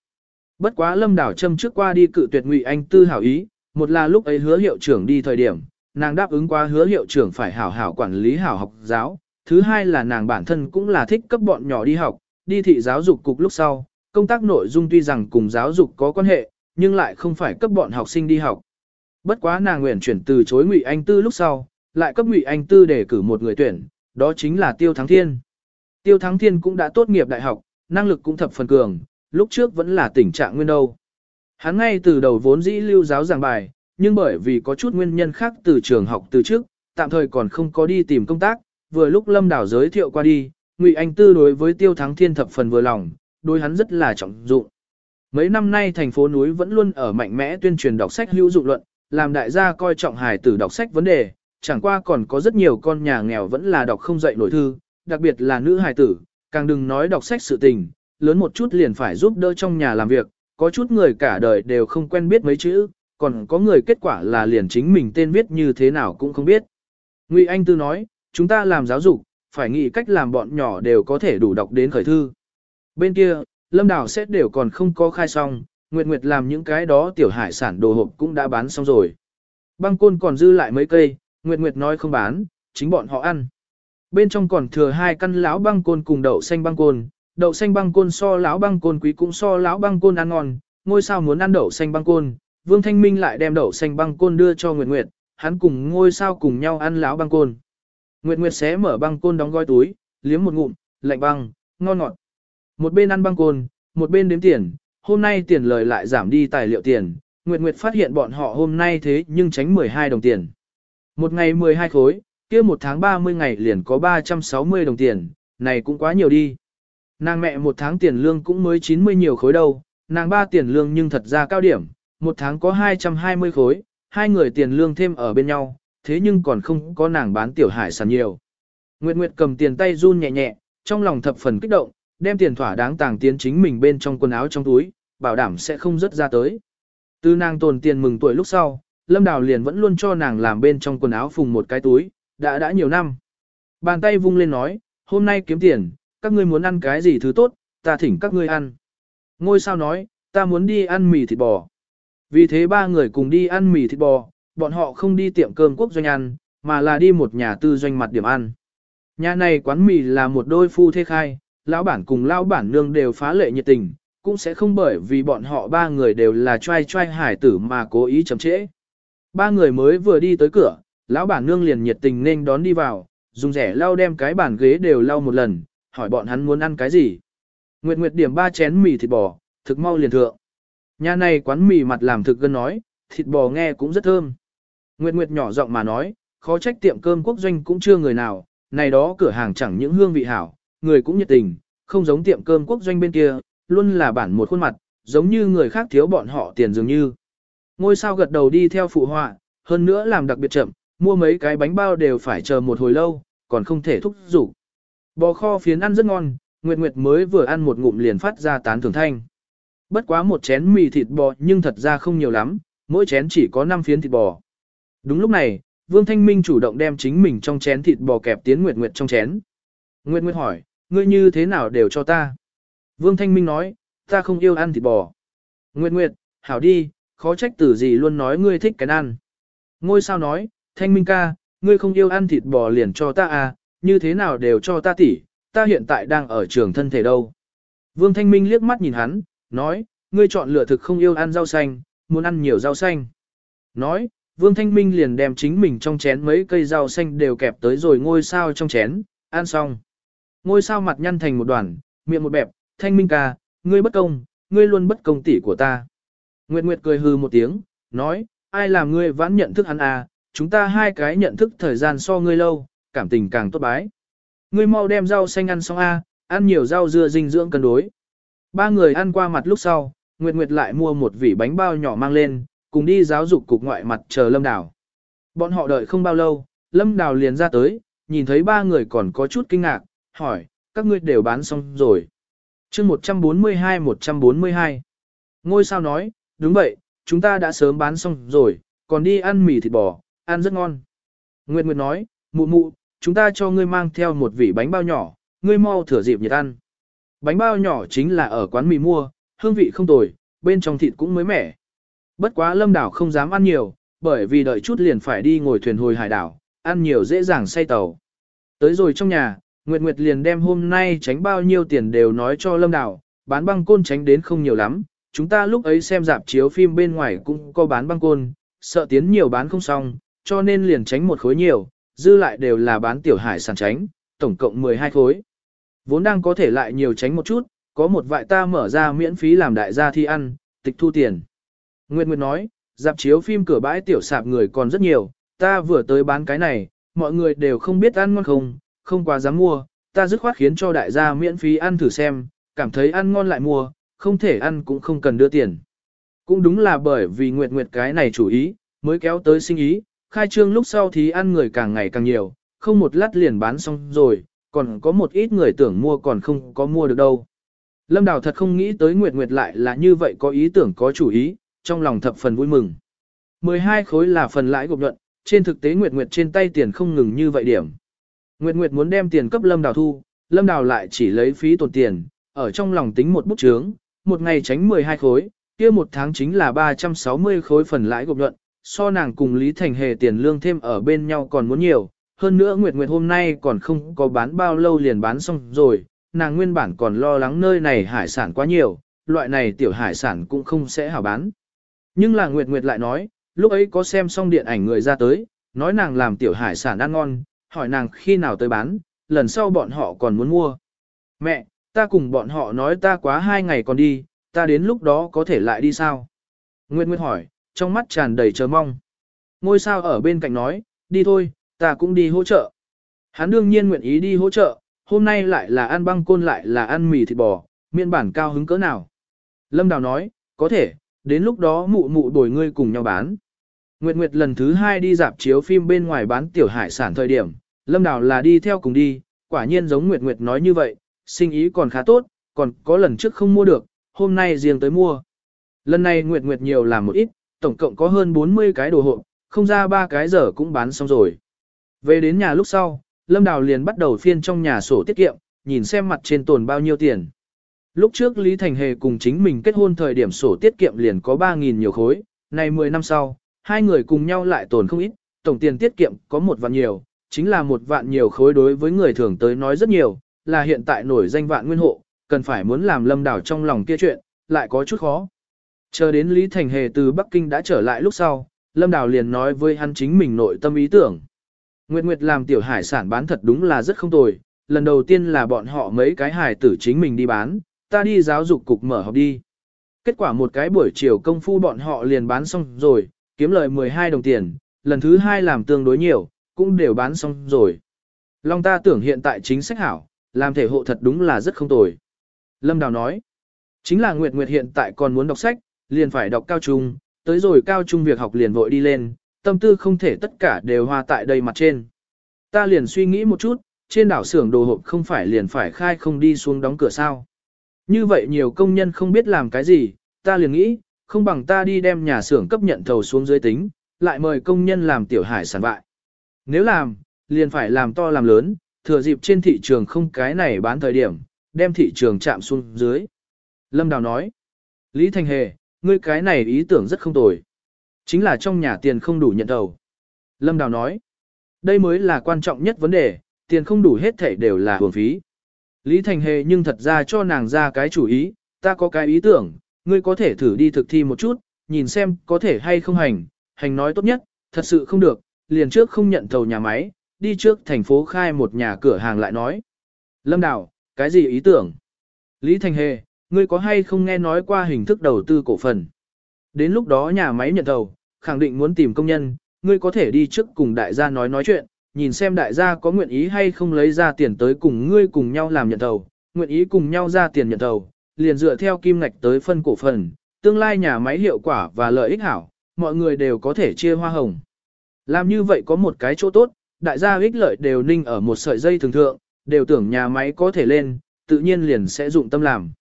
Bất quá Lâm Đảo châm trước qua đi cự tuyệt Ngụy Anh Tư hảo ý, một là lúc ấy hứa hiệu trưởng đi thời điểm, nàng đáp ứng qua hứa hiệu trưởng phải hảo hảo quản lý hảo học giáo, thứ hai là nàng bản thân cũng là thích cấp bọn nhỏ đi học, đi thị giáo dục cục lúc sau, công tác nội dung tuy rằng cùng giáo dục có quan hệ, nhưng lại không phải cấp bọn học sinh đi học. Bất quá nàng nguyện chuyển từ chối Ngụy Anh Tư lúc sau, lại cấp Ngụy Anh Tư để cử một người tuyển, đó chính là Tiêu Thắng Thiên. Tiêu Thắng Thiên cũng đã tốt nghiệp đại học, năng lực cũng thập phần cường, lúc trước vẫn là tình trạng nguyên đâu. Hắn ngay từ đầu vốn dĩ lưu giáo giảng bài, nhưng bởi vì có chút nguyên nhân khác từ trường học từ trước, tạm thời còn không có đi tìm công tác, vừa lúc Lâm Đảo giới thiệu qua đi, Ngụy Anh Tư đối với Tiêu Thắng Thiên thập phần vừa lòng, đối hắn rất là trọng dụng. Mấy năm nay thành phố núi vẫn luôn ở mạnh mẽ tuyên truyền đọc sách hữu dụng luận, làm đại gia coi trọng hài tử đọc sách vấn đề, chẳng qua còn có rất nhiều con nhà nghèo vẫn là đọc không dậy nổi thư, đặc biệt là nữ hài tử, càng đừng nói đọc sách sự tình, lớn một chút liền phải giúp đỡ trong nhà làm việc, có chút người cả đời đều không quen biết mấy chữ, còn có người kết quả là liền chính mình tên viết như thế nào cũng không biết. Ngụy Anh Tư nói, chúng ta làm giáo dục, phải nghĩ cách làm bọn nhỏ đều có thể đủ đọc đến khởi thư. Bên kia, Lâm Đào xét đều còn không có khai xong, Nguyệt Nguyệt làm những cái đó tiểu hải sản đồ hộp cũng đã bán xong rồi. Băng côn còn dư lại mấy cây, Nguyệt Nguyệt nói không bán, chính bọn họ ăn. Bên trong còn thừa hai căn lão băng côn cùng đậu xanh băng côn, đậu xanh băng côn so lão băng côn quý cũng so lão băng côn ăn ngon, ngôi sao muốn ăn đậu xanh băng côn, Vương Thanh Minh lại đem đậu xanh băng côn đưa cho Nguyệt Nguyệt, hắn cùng ngôi sao cùng nhau ăn lão băng côn. Nguyệt Nguyệt xé mở băng côn đóng gói túi, liếm một ngụm, lạnh băng, ngon ngọt. Một bên ăn băng côn, một bên đếm tiền, hôm nay tiền lời lại giảm đi tài liệu tiền, Nguyệt Nguyệt phát hiện bọn họ hôm nay thế nhưng tránh 12 đồng tiền. Một ngày 12 khối, kia một tháng 30 ngày liền có 360 đồng tiền, này cũng quá nhiều đi. Nàng mẹ một tháng tiền lương cũng mới 90 nhiều khối đâu, nàng ba tiền lương nhưng thật ra cao điểm, một tháng có 220 khối, hai người tiền lương thêm ở bên nhau, thế nhưng còn không có nàng bán tiểu hải sản nhiều. Nguyệt Nguyệt cầm tiền tay run nhẹ nhẹ, trong lòng thập phần kích động, đem tiền thỏa đáng tàng tiến chính mình bên trong quần áo trong túi, bảo đảm sẽ không rớt ra tới. Từ nàng tồn tiền mừng tuổi lúc sau, Lâm Đào liền vẫn luôn cho nàng làm bên trong quần áo phùng một cái túi, đã đã nhiều năm. Bàn tay vung lên nói, hôm nay kiếm tiền, các ngươi muốn ăn cái gì thứ tốt, ta thỉnh các ngươi ăn. Ngôi sao nói, ta muốn đi ăn mì thịt bò. Vì thế ba người cùng đi ăn mì thịt bò, bọn họ không đi tiệm cơm quốc doanh ăn, mà là đi một nhà tư doanh mặt điểm ăn. Nhà này quán mì là một đôi phu thê khai, lão bản cùng lão bản nương đều phá lệ nhiệt tình, cũng sẽ không bởi vì bọn họ ba người đều là trai trai hải tử mà cố ý chậm trễ. Ba người mới vừa đi tới cửa, lão bản nương liền nhiệt tình nên đón đi vào, dùng rẻ lau đem cái bàn ghế đều lau một lần, hỏi bọn hắn muốn ăn cái gì. Nguyệt Nguyệt điểm ba chén mì thịt bò, thực mau liền thượng. Nhà này quán mì mặt làm thực gần nói, thịt bò nghe cũng rất thơm. Nguyệt Nguyệt nhỏ giọng mà nói, khó trách tiệm cơm quốc doanh cũng chưa người nào, này đó cửa hàng chẳng những hương vị hảo, người cũng nhiệt tình, không giống tiệm cơm quốc doanh bên kia, luôn là bản một khuôn mặt, giống như người khác thiếu bọn họ tiền dường như. Ngôi sao gật đầu đi theo phụ họa, hơn nữa làm đặc biệt chậm, mua mấy cái bánh bao đều phải chờ một hồi lâu, còn không thể thúc giục. Bò kho phiến ăn rất ngon, Nguyệt Nguyệt mới vừa ăn một ngụm liền phát ra tán thưởng thanh. Bất quá một chén mì thịt bò nhưng thật ra không nhiều lắm, mỗi chén chỉ có 5 phiến thịt bò. Đúng lúc này, Vương Thanh Minh chủ động đem chính mình trong chén thịt bò kẹp tiến Nguyệt Nguyệt trong chén. Nguyệt Nguyệt hỏi, ngươi như thế nào đều cho ta? Vương Thanh Minh nói, ta không yêu ăn thịt bò. Nguyệt Nguyệt, hảo đi, khó trách tử gì luôn nói ngươi thích cái ăn. Ngôi sao nói, Thanh Minh ca, ngươi không yêu ăn thịt bò liền cho ta à, như thế nào đều cho ta tỉ, ta hiện tại đang ở trường thân thể đâu. Vương Thanh Minh liếc mắt nhìn hắn, nói, ngươi chọn lựa thực không yêu ăn rau xanh, muốn ăn nhiều rau xanh. Nói, Vương Thanh Minh liền đem chính mình trong chén mấy cây rau xanh đều kẹp tới rồi ngôi sao trong chén, ăn xong. Ngôi sao mặt nhăn thành một đoàn, miệng một bẹp, Thanh Minh ca, ngươi bất công, ngươi luôn bất công tỷ của ta. Nguyệt Nguyệt cười hư một tiếng, nói, ai làm ngươi vãn nhận thức hắn à, chúng ta hai cái nhận thức thời gian so ngươi lâu, cảm tình càng tốt bái. Ngươi mau đem rau xanh ăn xong a, ăn nhiều rau dưa dinh dưỡng cân đối. Ba người ăn qua mặt lúc sau, Nguyệt Nguyệt lại mua một vỉ bánh bao nhỏ mang lên, cùng đi giáo dục cục ngoại mặt chờ Lâm Đào. Bọn họ đợi không bao lâu, Lâm Đào liền ra tới, nhìn thấy ba người còn có chút kinh ngạc, hỏi, các ngươi đều bán xong rồi. chương 142-142. Ngôi sao nói, đúng vậy, chúng ta đã sớm bán xong rồi, còn đi ăn mì thịt bò, ăn rất ngon. Nguyệt Nguyệt nói, mụ mụ, chúng ta cho ngươi mang theo một vỉ bánh bao nhỏ, ngươi mau thửa dịp nhiệt ăn. Bánh bao nhỏ chính là ở quán mì mua, hương vị không tồi, bên trong thịt cũng mới mẻ. Bất quá lâm đảo không dám ăn nhiều, bởi vì đợi chút liền phải đi ngồi thuyền hồi hải đảo, ăn nhiều dễ dàng say tàu. Tới rồi trong nhà, Nguyệt Nguyệt liền đem hôm nay tránh bao nhiêu tiền đều nói cho lâm đảo, bán băng côn tránh đến không nhiều lắm. Chúng ta lúc ấy xem dạp chiếu phim bên ngoài cũng có bán băng côn, sợ tiến nhiều bán không xong, cho nên liền tránh một khối nhiều, dư lại đều là bán tiểu hải sản tránh, tổng cộng 12 khối. Vốn đang có thể lại nhiều tránh một chút, có một vại ta mở ra miễn phí làm đại gia thi ăn, tịch thu tiền. Nguyệt Nguyệt nói, dạp chiếu phim cửa bãi tiểu sạp người còn rất nhiều, ta vừa tới bán cái này, mọi người đều không biết ăn ngon không, không quá dám mua, ta dứt khoát khiến cho đại gia miễn phí ăn thử xem, cảm thấy ăn ngon lại mua, không thể ăn cũng không cần đưa tiền. Cũng đúng là bởi vì Nguyệt Nguyệt cái này chủ ý, mới kéo tới sinh ý, khai trương lúc sau thì ăn người càng ngày càng nhiều, không một lát liền bán xong rồi, còn có một ít người tưởng mua còn không có mua được đâu. Lâm Đào thật không nghĩ tới Nguyệt Nguyệt lại là như vậy có ý tưởng có chủ ý, trong lòng thập phần vui mừng. 12 khối là phần lãi gộp nhuận, trên thực tế Nguyệt Nguyệt trên tay tiền không ngừng như vậy điểm. Nguyệt Nguyệt muốn đem tiền cấp Lâm Đào thu, Lâm Đào lại chỉ lấy phí tồn tiền, ở trong lòng tính một bút chướng, một ngày tránh 12 khối, kia một tháng chính là 360 khối phần lãi gộp nhuận, so nàng cùng Lý Thành Hề tiền lương thêm ở bên nhau còn muốn nhiều, hơn nữa Nguyệt Nguyệt hôm nay còn không có bán bao lâu liền bán xong rồi, nàng nguyên bản còn lo lắng nơi này hải sản quá nhiều, loại này tiểu hải sản cũng không sẽ hảo bán. Nhưng là Nguyệt Nguyệt lại nói, lúc ấy có xem xong điện ảnh người ra tới, nói nàng làm tiểu hải sản ăn ngon, hỏi nàng khi nào tới bán, lần sau bọn họ còn muốn mua. Mẹ, ta cùng bọn họ nói ta quá hai ngày còn đi, ta đến lúc đó có thể lại đi sao? Nguyệt Nguyệt hỏi, trong mắt tràn đầy chờ mong. Ngôi sao ở bên cạnh nói, đi thôi, ta cũng đi hỗ trợ. Hắn đương nhiên nguyện ý đi hỗ trợ, hôm nay lại là ăn băng côn lại là ăn mì thịt bò, miên bản cao hứng cỡ nào. Lâm Đào nói, có thể, đến lúc đó mụ mụ đổi ngươi cùng nhau bán. Nguyệt Nguyệt lần thứ hai đi dạp chiếu phim bên ngoài bán tiểu hải sản thời điểm, Lâm Đào là đi theo cùng đi, quả nhiên giống Nguyệt Nguyệt nói như vậy, sinh ý còn khá tốt, còn có lần trước không mua được, hôm nay riêng tới mua. Lần này Nguyệt Nguyệt nhiều làm một ít, tổng cộng có hơn 40 cái đồ hộp, không ra ba cái giờ cũng bán xong rồi. Về đến nhà lúc sau, Lâm Đào liền bắt đầu phiên trong nhà sổ tiết kiệm, nhìn xem mặt trên tồn bao nhiêu tiền. Lúc trước Lý Thành Hề cùng chính mình kết hôn thời điểm sổ tiết kiệm liền có 3.000 nhiều khối, nay 10 năm sau, hai người cùng nhau lại tồn không ít, tổng tiền tiết kiệm có một vạn nhiều, chính là một vạn nhiều khối đối với người thường tới nói rất nhiều, là hiện tại nổi danh vạn nguyên hộ, cần phải muốn làm lâm đảo trong lòng kia chuyện, lại có chút khó. Chờ đến Lý Thành Hề từ Bắc Kinh đã trở lại lúc sau, Lâm Đào liền nói với hắn chính mình nội tâm ý tưởng. Nguyệt Nguyệt làm tiểu hải sản bán thật đúng là rất không tồi, lần đầu tiên là bọn họ mấy cái hải tử chính mình đi bán, ta đi giáo dục cục mở học đi. Kết quả một cái buổi chiều công phu bọn họ liền bán xong rồi, kiếm lời 12 đồng tiền, lần thứ hai làm tương đối nhiều, cũng đều bán xong rồi. Long ta tưởng hiện tại chính sách hảo, làm thể hộ thật đúng là rất không tồi. Lâm Đào nói, chính là Nguyệt Nguyệt hiện tại còn muốn đọc sách, liền phải đọc cao trung, tới rồi cao trung việc học liền vội đi lên, tâm tư không thể tất cả đều hoa tại đây mặt trên. Ta liền suy nghĩ một chút, trên đảo xưởng đồ hộp không phải liền phải khai không đi xuống đóng cửa sao. Như vậy nhiều công nhân không biết làm cái gì, ta liền nghĩ, không bằng ta đi đem nhà xưởng cấp nhận thầu xuống dưới tính, lại mời công nhân làm tiểu hải sản bại. Nếu làm, liền phải làm to làm lớn, thừa dịp trên thị trường không cái này bán thời điểm, đem thị trường chạm xuống dưới. Lâm Đào nói, Lý Thành Hề, ngươi cái này ý tưởng rất không tồi. Chính là trong nhà tiền không đủ nhận đầu. Lâm Đào nói, đây mới là quan trọng nhất vấn đề, tiền không đủ hết thể đều là hưởng phí. Lý Thành Hề nhưng thật ra cho nàng ra cái chủ ý, ta có cái ý tưởng, ngươi có thể thử đi thực thi một chút, nhìn xem có thể hay không hành, hành nói tốt nhất, thật sự không được, liền trước không nhận thầu nhà máy, đi trước thành phố khai một nhà cửa hàng lại nói. Lâm Đào, cái gì ý tưởng? Lý Thành Hề, ngươi có hay không nghe nói qua hình thức đầu tư cổ phần? Đến lúc đó nhà máy nhận thầu, khẳng định muốn tìm công nhân, ngươi có thể đi trước cùng đại gia nói nói chuyện, nhìn xem đại gia có nguyện ý hay không lấy ra tiền tới cùng ngươi cùng nhau làm nhận thầu, nguyện ý cùng nhau ra tiền nhận thầu, liền dựa theo kim ngạch tới phân cổ phần, tương lai nhà máy hiệu quả và lợi ích hảo, mọi người đều có thể chia hoa hồng. Làm như vậy có một cái chỗ tốt, đại gia ích lợi đều ninh ở một sợi dây thường thượng, đều tưởng nhà máy có thể lên, tự nhiên liền sẽ dụng tâm làm.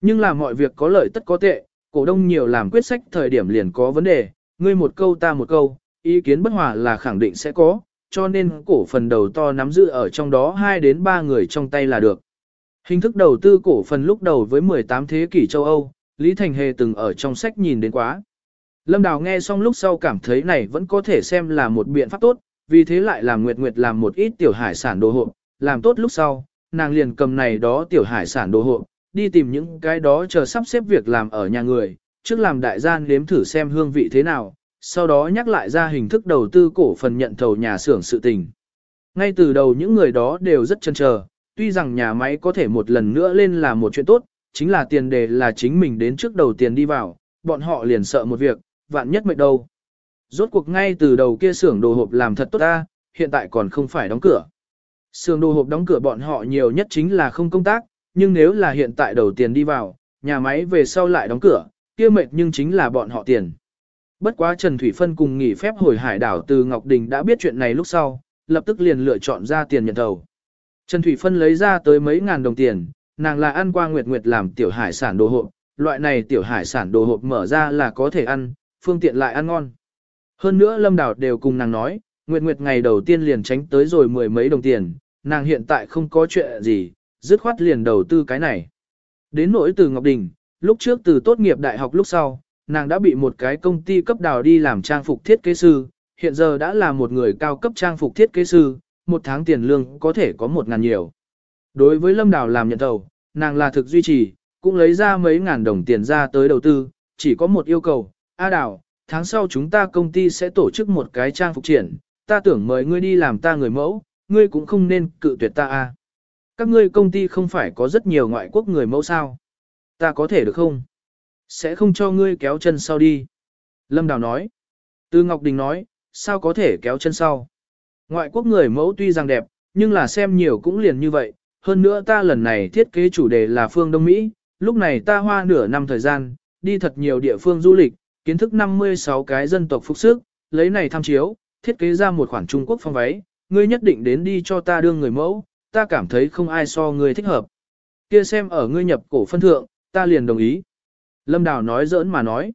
Nhưng là mọi việc có lợi tất có tệ, cổ đông nhiều làm quyết sách thời điểm liền có vấn đề, ngươi một câu ta một câu, ý kiến bất hòa là khẳng định sẽ có, cho nên cổ phần đầu to nắm giữ ở trong đó 2 đến 3 người trong tay là được. Hình thức đầu tư cổ phần lúc đầu với 18 thế kỷ châu Âu, Lý Thành Hề từng ở trong sách nhìn đến quá. Lâm Đào nghe xong lúc sau cảm thấy này vẫn có thể xem là một biện pháp tốt, vì thế lại làm Nguyệt Nguyệt làm một ít tiểu hải sản đồ hộp, làm tốt lúc sau, nàng liền cầm này đó tiểu hải sản đồ hộp, đi tìm những cái đó chờ sắp xếp việc làm ở nhà người, trước làm đại gian nếm thử xem hương vị thế nào, sau đó nhắc lại ra hình thức đầu tư cổ phần nhận thầu nhà xưởng sự tình. Ngay từ đầu những người đó đều rất chân chờ, tuy rằng nhà máy có thể một lần nữa lên là một chuyện tốt, chính là tiền đề là chính mình đến trước đầu tiền đi vào, bọn họ liền sợ một việc, vạn nhất mệt đâu. Rốt cuộc ngay từ đầu kia xưởng đồ hộp làm thật tốt ta, hiện tại còn không phải đóng cửa. Xưởng đồ hộp đóng cửa bọn họ nhiều nhất chính là không công tác, nhưng nếu là hiện tại đầu tiền đi vào, nhà máy về sau lại đóng cửa, kia mệt nhưng chính là bọn họ tiền. Bất quá Trần Thủy Phân cùng nghỉ phép hồi hải đảo từ Ngọc Đình đã biết chuyện này lúc sau, lập tức liền lựa chọn ra tiền nhận thầu. Trần Thủy Phân lấy ra tới mấy ngàn đồng tiền, nàng là ăn qua Nguyệt Nguyệt làm tiểu hải sản đồ hộp, loại này tiểu hải sản đồ hộp mở ra là có thể ăn, phương tiện lại ăn ngon. Hơn nữa Lâm Đào đều cùng nàng nói, Nguyệt Nguyệt ngày đầu tiên liền tránh tới rồi mười mấy đồng tiền, nàng hiện tại không có chuyện gì, dứt khoát liền đầu tư cái này. Đến nỗi từ Ngọc Đình, lúc trước từ tốt nghiệp đại học lúc sau, nàng đã bị một cái công ty cấp đào đi làm trang phục thiết kế sư, hiện giờ đã là một người cao cấp trang phục thiết kế sư, một tháng tiền lương có thể có một ngàn nhiều. Đối với Lâm Đào làm nhận thầu, nàng là thực duy trì, cũng lấy ra mấy ngàn đồng tiền ra tới đầu tư, chỉ có một yêu cầu, A Đào, tháng sau chúng ta công ty sẽ tổ chức một cái trang phục triển, ta tưởng mời ngươi đi làm ta người mẫu, ngươi cũng không nên cự tuyệt ta a. Các ngươi công ty không phải có rất nhiều ngoại quốc người mẫu sao? Ta có thể được không? Sẽ không cho ngươi kéo chân sau đi. Lâm Đào nói. Tư Ngọc Đình nói, sao có thể kéo chân sau? Ngoại quốc người mẫu tuy rằng đẹp, nhưng là xem nhiều cũng liền như vậy. Hơn nữa ta lần này thiết kế chủ đề là phương Đông Mỹ, lúc này ta hoa nửa năm thời gian, đi thật nhiều địa phương du lịch, kiến thức 56 cái dân tộc phục sức, lấy này tham chiếu, thiết kế ra một khoản Trung Quốc phong váy, ngươi nhất định đến đi cho ta đương người mẫu, ta cảm thấy không ai so ngươi thích hợp. Kia xem ở ngươi nhập cổ phân thượng, ta liền đồng ý. Lâm Đào nói giỡn mà nói.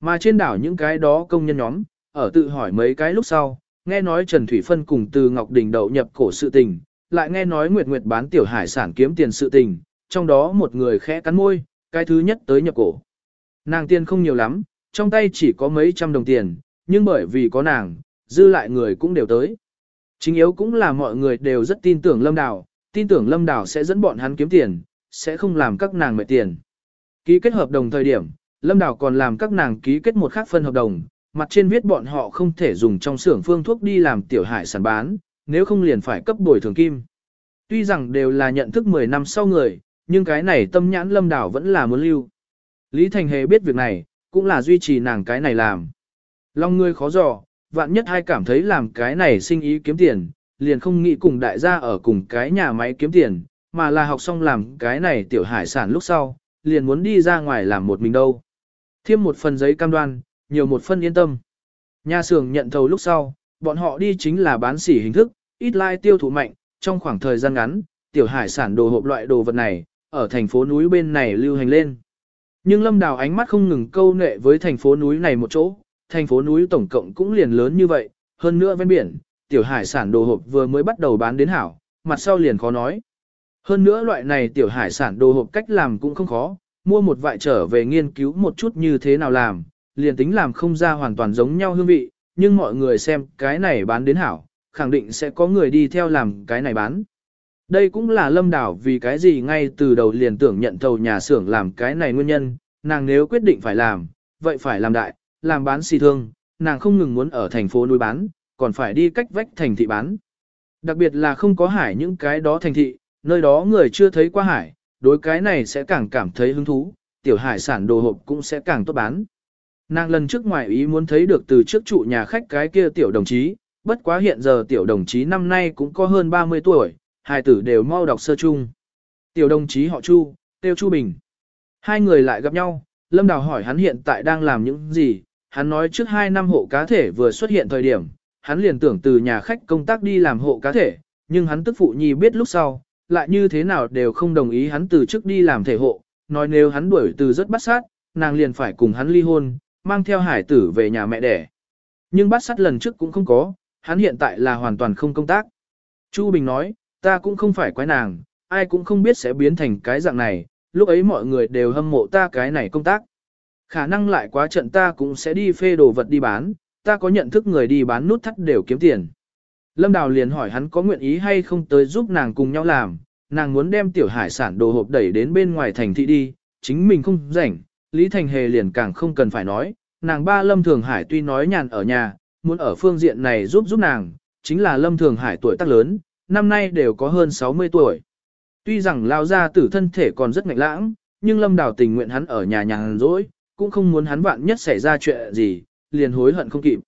Mà trên đảo những cái đó công nhân nhóm, ở tự hỏi mấy cái lúc sau, nghe nói Trần Thủy Phân cùng từ Ngọc Đình đậu nhập cổ sự tình, lại nghe nói Nguyệt Nguyệt bán tiểu hải sản kiếm tiền sự tình, trong đó một người khẽ cắn môi, cái thứ nhất tới nhập cổ. Nàng tiền không nhiều lắm, trong tay chỉ có mấy trăm đồng tiền, nhưng bởi vì có nàng, dư lại người cũng đều tới. Chính yếu cũng là mọi người đều rất tin tưởng Lâm Đào, tin tưởng Lâm Đào sẽ dẫn bọn hắn kiếm tiền, sẽ không làm các nàng mệt tiền. Ký kết hợp đồng thời điểm, Lâm Đào còn làm các nàng ký kết một khác phân hợp đồng, mặt trên viết bọn họ không thể dùng trong xưởng phương thuốc đi làm tiểu hải sản bán, nếu không liền phải cấp bồi thường kim. Tuy rằng đều là nhận thức 10 năm sau người, nhưng cái này tâm nhãn Lâm Đào vẫn là muốn lưu. Lý Thành Hề biết việc này, cũng là duy trì nàng cái này làm. Long ngươi khó dò, vạn nhất hai cảm thấy làm cái này sinh ý kiếm tiền, liền không nghĩ cùng đại gia ở cùng cái nhà máy kiếm tiền, mà là học xong làm cái này tiểu hải sản lúc sau, liền muốn đi ra ngoài làm một mình đâu. Thêm một phần giấy cam đoan, nhiều một phân yên tâm. Nhà xưởng nhận thầu lúc sau, bọn họ đi chính là bán sỉ hình thức, ít lai tiêu thụ mạnh, trong khoảng thời gian ngắn, tiểu hải sản đồ hộp loại đồ vật này, ở thành phố núi bên này lưu hành lên. Nhưng Lâm Đào ánh mắt không ngừng câu nệ với thành phố núi này một chỗ, thành phố núi tổng cộng cũng liền lớn như vậy, hơn nữa ven biển, tiểu hải sản đồ hộp vừa mới bắt đầu bán đến hảo, mặt sau liền khó nói. Hơn nữa loại này tiểu hải sản đồ hộp cách làm cũng không khó, mua một vại trở về nghiên cứu một chút như thế nào làm, liền tính làm không ra hoàn toàn giống nhau hương vị, nhưng mọi người xem cái này bán đến hảo, khẳng định sẽ có người đi theo làm cái này bán. Đây cũng là lâm đảo vì cái gì ngay từ đầu liền tưởng nhận thầu nhà xưởng làm cái này nguyên nhân, nàng nếu quyết định phải làm, vậy phải làm đại, làm bán xì thương, nàng không ngừng muốn ở thành phố nuôi bán, còn phải đi cách vách thành thị bán. Đặc biệt là không có hải những cái đó thành thị, nơi đó người chưa thấy qua hải, đối cái này sẽ càng cảm thấy hứng thú, tiểu hải sản đồ hộp cũng sẽ càng tốt bán. Nàng lần trước ngoài ý muốn thấy được từ trước trụ nhà khách cái kia tiểu đồng chí, bất quá hiện giờ tiểu đồng chí năm nay cũng có hơn 30 tuổi, hai tử đều mau đọc sơ chung. Tiểu đồng chí họ Chu, tiêu Chu Bình. Hai người lại gặp nhau, Lâm Đào hỏi hắn hiện tại đang làm những gì, hắn nói trước hai năm hộ cá thể vừa xuất hiện thời điểm, hắn liền tưởng từ nhà khách công tác đi làm hộ cá thể, nhưng hắn tức phụ nhi biết lúc sau, lại như thế nào đều không đồng ý hắn từ trước đi làm thể hộ, nói nếu hắn đuổi từ rất bắt sát, nàng liền phải cùng hắn ly hôn, mang theo hải tử về nhà mẹ đẻ. Nhưng bắt sát lần trước cũng không có, hắn hiện tại là hoàn toàn không công tác. Chu Bình nói, ta cũng không phải quái nàng, ai cũng không biết sẽ biến thành cái dạng này, lúc ấy mọi người đều hâm mộ ta cái này công tác. Khả năng lại quá trận ta cũng sẽ đi phê đồ vật đi bán, ta có nhận thức người đi bán nút thắt đều kiếm tiền. Lâm Đào liền hỏi hắn có nguyện ý hay không tới giúp nàng cùng nhau làm, nàng muốn đem tiểu hải sản đồ hộp đẩy đến bên ngoài thành thị đi, chính mình không rảnh, Lý Thành Hề liền càng không cần phải nói, nàng ba Lâm Thường Hải tuy nói nhàn ở nhà, muốn ở phương diện này giúp giúp nàng, chính là Lâm Thường Hải tuổi tác lớn, năm nay đều có hơn 60 tuổi. Tuy rằng lao ra tử thân thể còn rất ngạnh lãng, nhưng Lâm Đào tình nguyện hắn ở nhà nhàn rỗi, cũng không muốn hắn vạn nhất xảy ra chuyện gì, liền hối hận không kịp.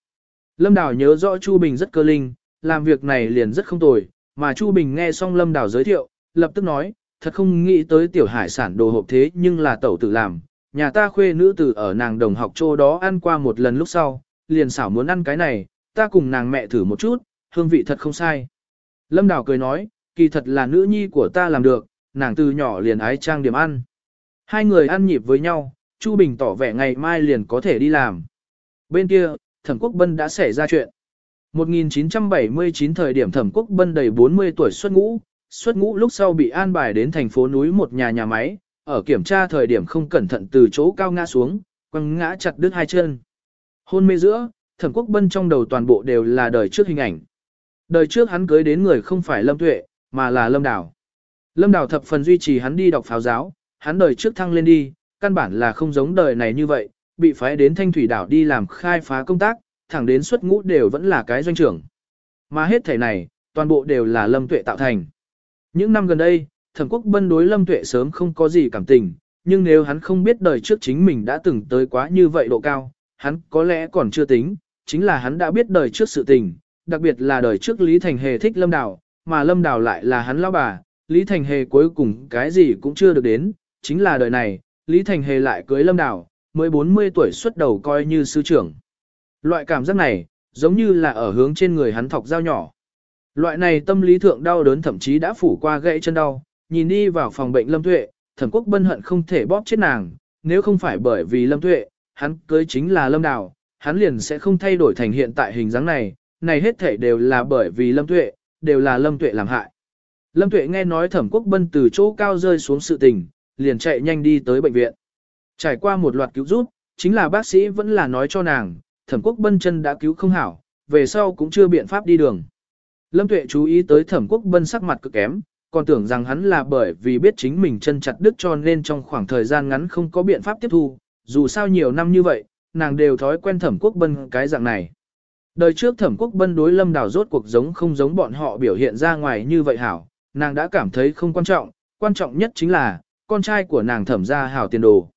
Lâm Đào nhớ rõ Chu Bình rất cơ linh, làm việc này liền rất không tồi, mà Chu Bình nghe xong Lâm Đào giới thiệu, lập tức nói, thật không nghĩ tới tiểu hải sản đồ hộp thế nhưng là tẩu tự làm, nhà ta khuê nữ tử ở nàng đồng học chỗ đó ăn qua một lần lúc sau, liền xảo muốn ăn cái này, ta cùng nàng mẹ thử một chút, hương vị thật không sai. Lâm Đào cười nói, kỳ thật là nữ nhi của ta làm được, nàng từ nhỏ liền ái trang điểm ăn. Hai người ăn nhịp với nhau, Chu Bình tỏ vẻ ngày mai liền có thể đi làm. Bên kia, Thẩm Quốc Bân đã xảy ra chuyện. 1979 thời điểm Thẩm Quốc Bân đầy 40 tuổi xuất ngũ, xuất ngũ lúc sau bị an bài đến thành phố núi một nhà nhà máy, ở kiểm tra thời điểm không cẩn thận từ chỗ cao ngã xuống, quăng ngã chặt đứt hai chân. Hôn mê giữa, Thẩm Quốc Bân trong đầu toàn bộ đều là đời trước hình ảnh. Đời trước hắn cưới đến người không phải Lâm Tuệ, mà là Lâm Đào. Lâm Đào thập phần duy trì hắn đi đọc pháo giáo, hắn đời trước thăng lên đi, căn bản là không giống đời này như vậy, bị phái đến Thanh Thủy đảo đi làm khai phá công tác, thẳng đến xuất ngũ đều vẫn là cái doanh trưởng. Mà hết thể này, toàn bộ đều là Lâm Tuệ tạo thành. Những năm gần đây, Thẩm Quốc Bân đối Lâm Tuệ sớm không có gì cảm tình, nhưng nếu hắn không biết đời trước chính mình đã từng tới quá như vậy độ cao, hắn có lẽ còn chưa tính, chính là hắn đã biết đời trước sự tình, đặc biệt là đời trước Lý Thành Hề thích Lâm Đào, mà Lâm Đào lại là hắn lão bà, Lý Thành Hề cuối cùng cái gì cũng chưa được đến, chính là đời này, Lý Thành Hề lại cưới Lâm Đào, mới 40 tuổi xuất đầu coi như sư trưởng. Loại cảm giác này, giống như là ở hướng trên người hắn thọc dao nhỏ. Loại này tâm lý thượng đau đớn thậm chí đã phủ qua gãy chân đau, nhìn đi vào phòng bệnh Lâm Tuệ, thẩm quốc bân hận không thể bóp chết nàng, nếu không phải bởi vì Lâm Tuệ, hắn cưới chính là Lâm Đào, hắn liền sẽ không thay đổi thành hiện tại hình dáng này, này hết thể đều là bởi vì Lâm Tuệ, đều là Lâm Tuệ làm hại. Lâm Tuệ nghe nói thẩm quốc bân từ chỗ cao rơi xuống sự tình, liền chạy nhanh đi tới bệnh viện. Trải qua một loạt cứu giúp, chính là bác sĩ vẫn là nói cho nàng, thẩm quốc bân chân đã cứu không hảo, về sau cũng chưa biện pháp đi đường. Lâm Tuệ chú ý tới thẩm quốc bân sắc mặt cực kém, còn tưởng rằng hắn là bởi vì biết chính mình chân chặt đứt cho nên trong khoảng thời gian ngắn không có biện pháp tiếp thu, dù sao nhiều năm như vậy, nàng đều thói quen thẩm quốc bân cái dạng này. Đời trước thẩm quốc bân đối lâm đào rốt cuộc giống không giống bọn họ biểu hiện ra ngoài như vậy hảo, nàng đã cảm thấy không quan trọng, quan trọng nhất chính là, con trai của nàng thẩm gia hảo tiền đồ.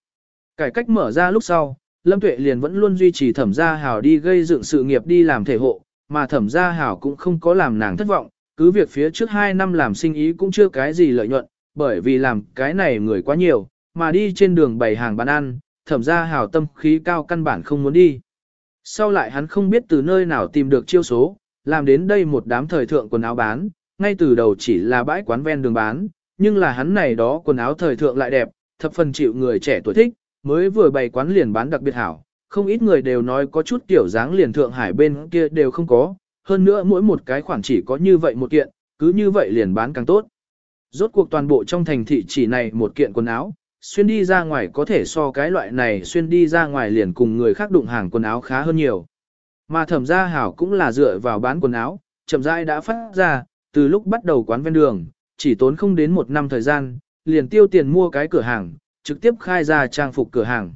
Cải cách mở ra lúc sau, Lâm Tuệ liền vẫn luôn duy trì thẩm gia hảo đi gây dựng sự nghiệp đi làm thể hộ, mà thẩm gia hảo cũng không có làm nàng thất vọng, cứ việc phía trước 2 năm làm sinh ý cũng chưa cái gì lợi nhuận, bởi vì làm cái này người quá nhiều, mà đi trên đường bày hàng bán ăn, thẩm gia hảo tâm khí cao căn bản không muốn đi. Sau lại hắn không biết từ nơi nào tìm được chiêu số, làm đến đây một đám thời thượng quần áo bán, ngay từ đầu chỉ là bãi quán ven đường bán, nhưng là hắn này đó quần áo thời thượng lại đẹp, thập phần chịu người trẻ tuổi thích, mới vừa bày quán liền bán đặc biệt hảo, không ít người đều nói có chút kiểu dáng liền thượng hải bên kia đều không có, hơn nữa mỗi một cái khoản chỉ có như vậy một kiện, cứ như vậy liền bán càng tốt. Rốt cuộc toàn bộ trong thành thị chỉ này một kiện quần áo, xuyên đi ra ngoài có thể so cái loại này xuyên đi ra ngoài liền cùng người khác đụng hàng quần áo khá hơn nhiều. Mà thẩm gia hảo cũng là dựa vào bán quần áo, chậm rãi đã phát ra, từ lúc bắt đầu quán ven đường, chỉ tốn không đến một năm thời gian, liền tiêu tiền mua cái cửa hàng, trực tiếp khai ra trang phục cửa hàng.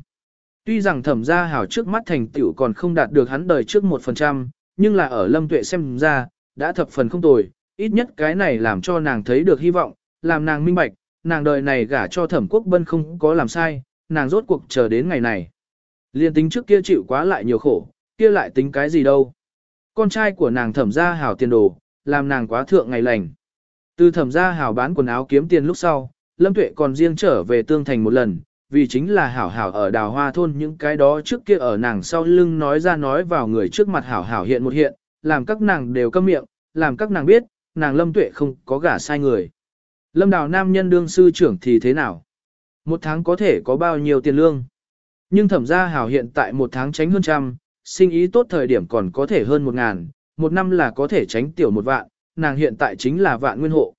Tuy rằng thẩm gia hảo trước mắt thành tựu còn không đạt được hắn đời trước 1%, nhưng là ở lâm tuệ xem ra, đã thập phần không tồi, ít nhất cái này làm cho nàng thấy được hy vọng, làm nàng minh bạch, nàng đời này gả cho thẩm quốc bân không có làm sai, nàng rốt cuộc chờ đến ngày này. Liên tính trước kia chịu quá lại nhiều khổ, kia lại tính cái gì đâu. Con trai của nàng thẩm gia hảo tiền đồ, làm nàng quá thượng ngày lành. Từ thẩm gia hảo bán quần áo kiếm tiền lúc sau, Lâm Tuệ còn riêng trở về tương thành một lần, vì chính là hảo hảo ở đào hoa thôn những cái đó trước kia ở nàng sau lưng nói ra nói vào người trước mặt hảo hảo hiện một hiện, làm các nàng đều câm miệng, làm các nàng biết, nàng Lâm Tuệ không có gả sai người. Lâm đào nam nhân đương sư trưởng thì thế nào? Một tháng có thể có bao nhiêu tiền lương? Nhưng thẩm gia hảo hiện tại một tháng tránh hơn trăm, sinh ý tốt thời điểm còn có thể hơn một ngàn, một năm là có thể tránh tiểu một vạn, nàng hiện tại chính là vạn nguyên hộ.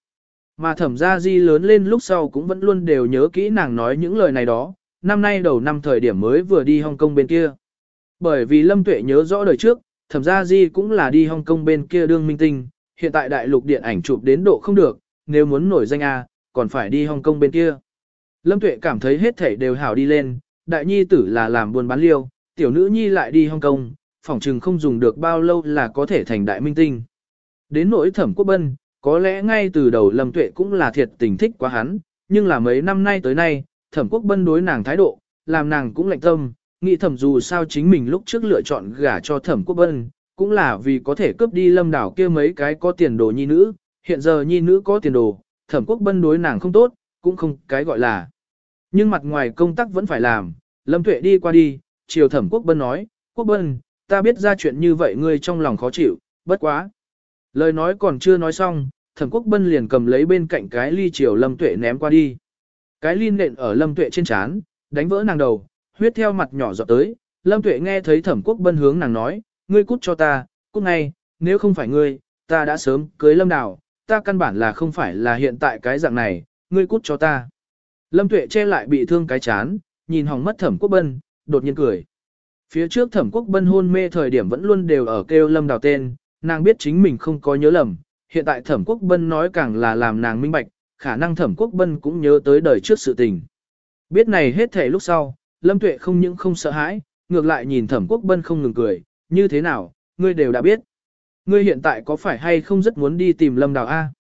Mà thẩm gia di lớn lên lúc sau cũng vẫn luôn đều nhớ kỹ nàng nói những lời này đó, năm nay đầu năm thời điểm mới vừa đi Hong Kong bên kia. Bởi vì Lâm Tuệ nhớ rõ đời trước, thẩm gia di cũng là đi Hong Kong bên kia đương minh tinh, hiện tại đại lục điện ảnh chụp đến độ không được, nếu muốn nổi danh A, còn phải đi Hong Kong bên kia. Lâm Tuệ cảm thấy hết thảy đều hảo đi lên, đại nhi tử là làm buôn bán liêu, tiểu nữ nhi lại đi Hong Kong, phỏng chừng không dùng được bao lâu là có thể thành đại minh tinh. Đến nỗi thẩm quốc bân, có lẽ ngay từ đầu Lâm Tuệ cũng là thiệt tình thích quá hắn, nhưng là mấy năm nay tới nay, thẩm quốc bân đối nàng thái độ, làm nàng cũng lạnh tâm, nghĩ thẩm dù sao chính mình lúc trước lựa chọn gả cho thẩm quốc bân, cũng là vì có thể cướp đi lâm đảo kia mấy cái có tiền đồ nhi nữ, hiện giờ nhi nữ có tiền đồ, thẩm quốc bân đối nàng không tốt, cũng không cái gọi là. Nhưng mặt ngoài công tác vẫn phải làm, lâm tuệ đi qua đi, chiều thẩm quốc bân nói, quốc bân, ta biết ra chuyện như vậy ngươi trong lòng khó chịu, bất quá. Lời nói còn chưa nói xong, thẩm quốc bân liền cầm lấy bên cạnh cái ly chiều lâm tuệ ném qua đi. Cái ly nện ở lâm tuệ trên chán, đánh vỡ nàng đầu, huyết theo mặt nhỏ giọt tới, lâm tuệ nghe thấy thẩm quốc bân hướng nàng nói, ngươi cút cho ta, cút ngay, nếu không phải ngươi, ta đã sớm cưới lâm đào, ta căn bản là không phải là hiện tại cái dạng này, ngươi cút cho ta. Lâm tuệ che lại bị thương cái chán, nhìn hỏng mất thẩm quốc bân, đột nhiên cười. Phía trước thẩm quốc bân hôn mê thời điểm vẫn luôn đều ở kêu lâm đào tên, nàng biết chính mình không có nhớ lầm, hiện tại thẩm quốc bân nói càng là làm nàng minh bạch, khả năng thẩm quốc bân cũng nhớ tới đời trước sự tình. Biết này hết thể lúc sau, lâm tuệ không những không sợ hãi, ngược lại nhìn thẩm quốc bân không ngừng cười, như thế nào, ngươi đều đã biết. Ngươi hiện tại có phải hay không rất muốn đi tìm lâm đào A?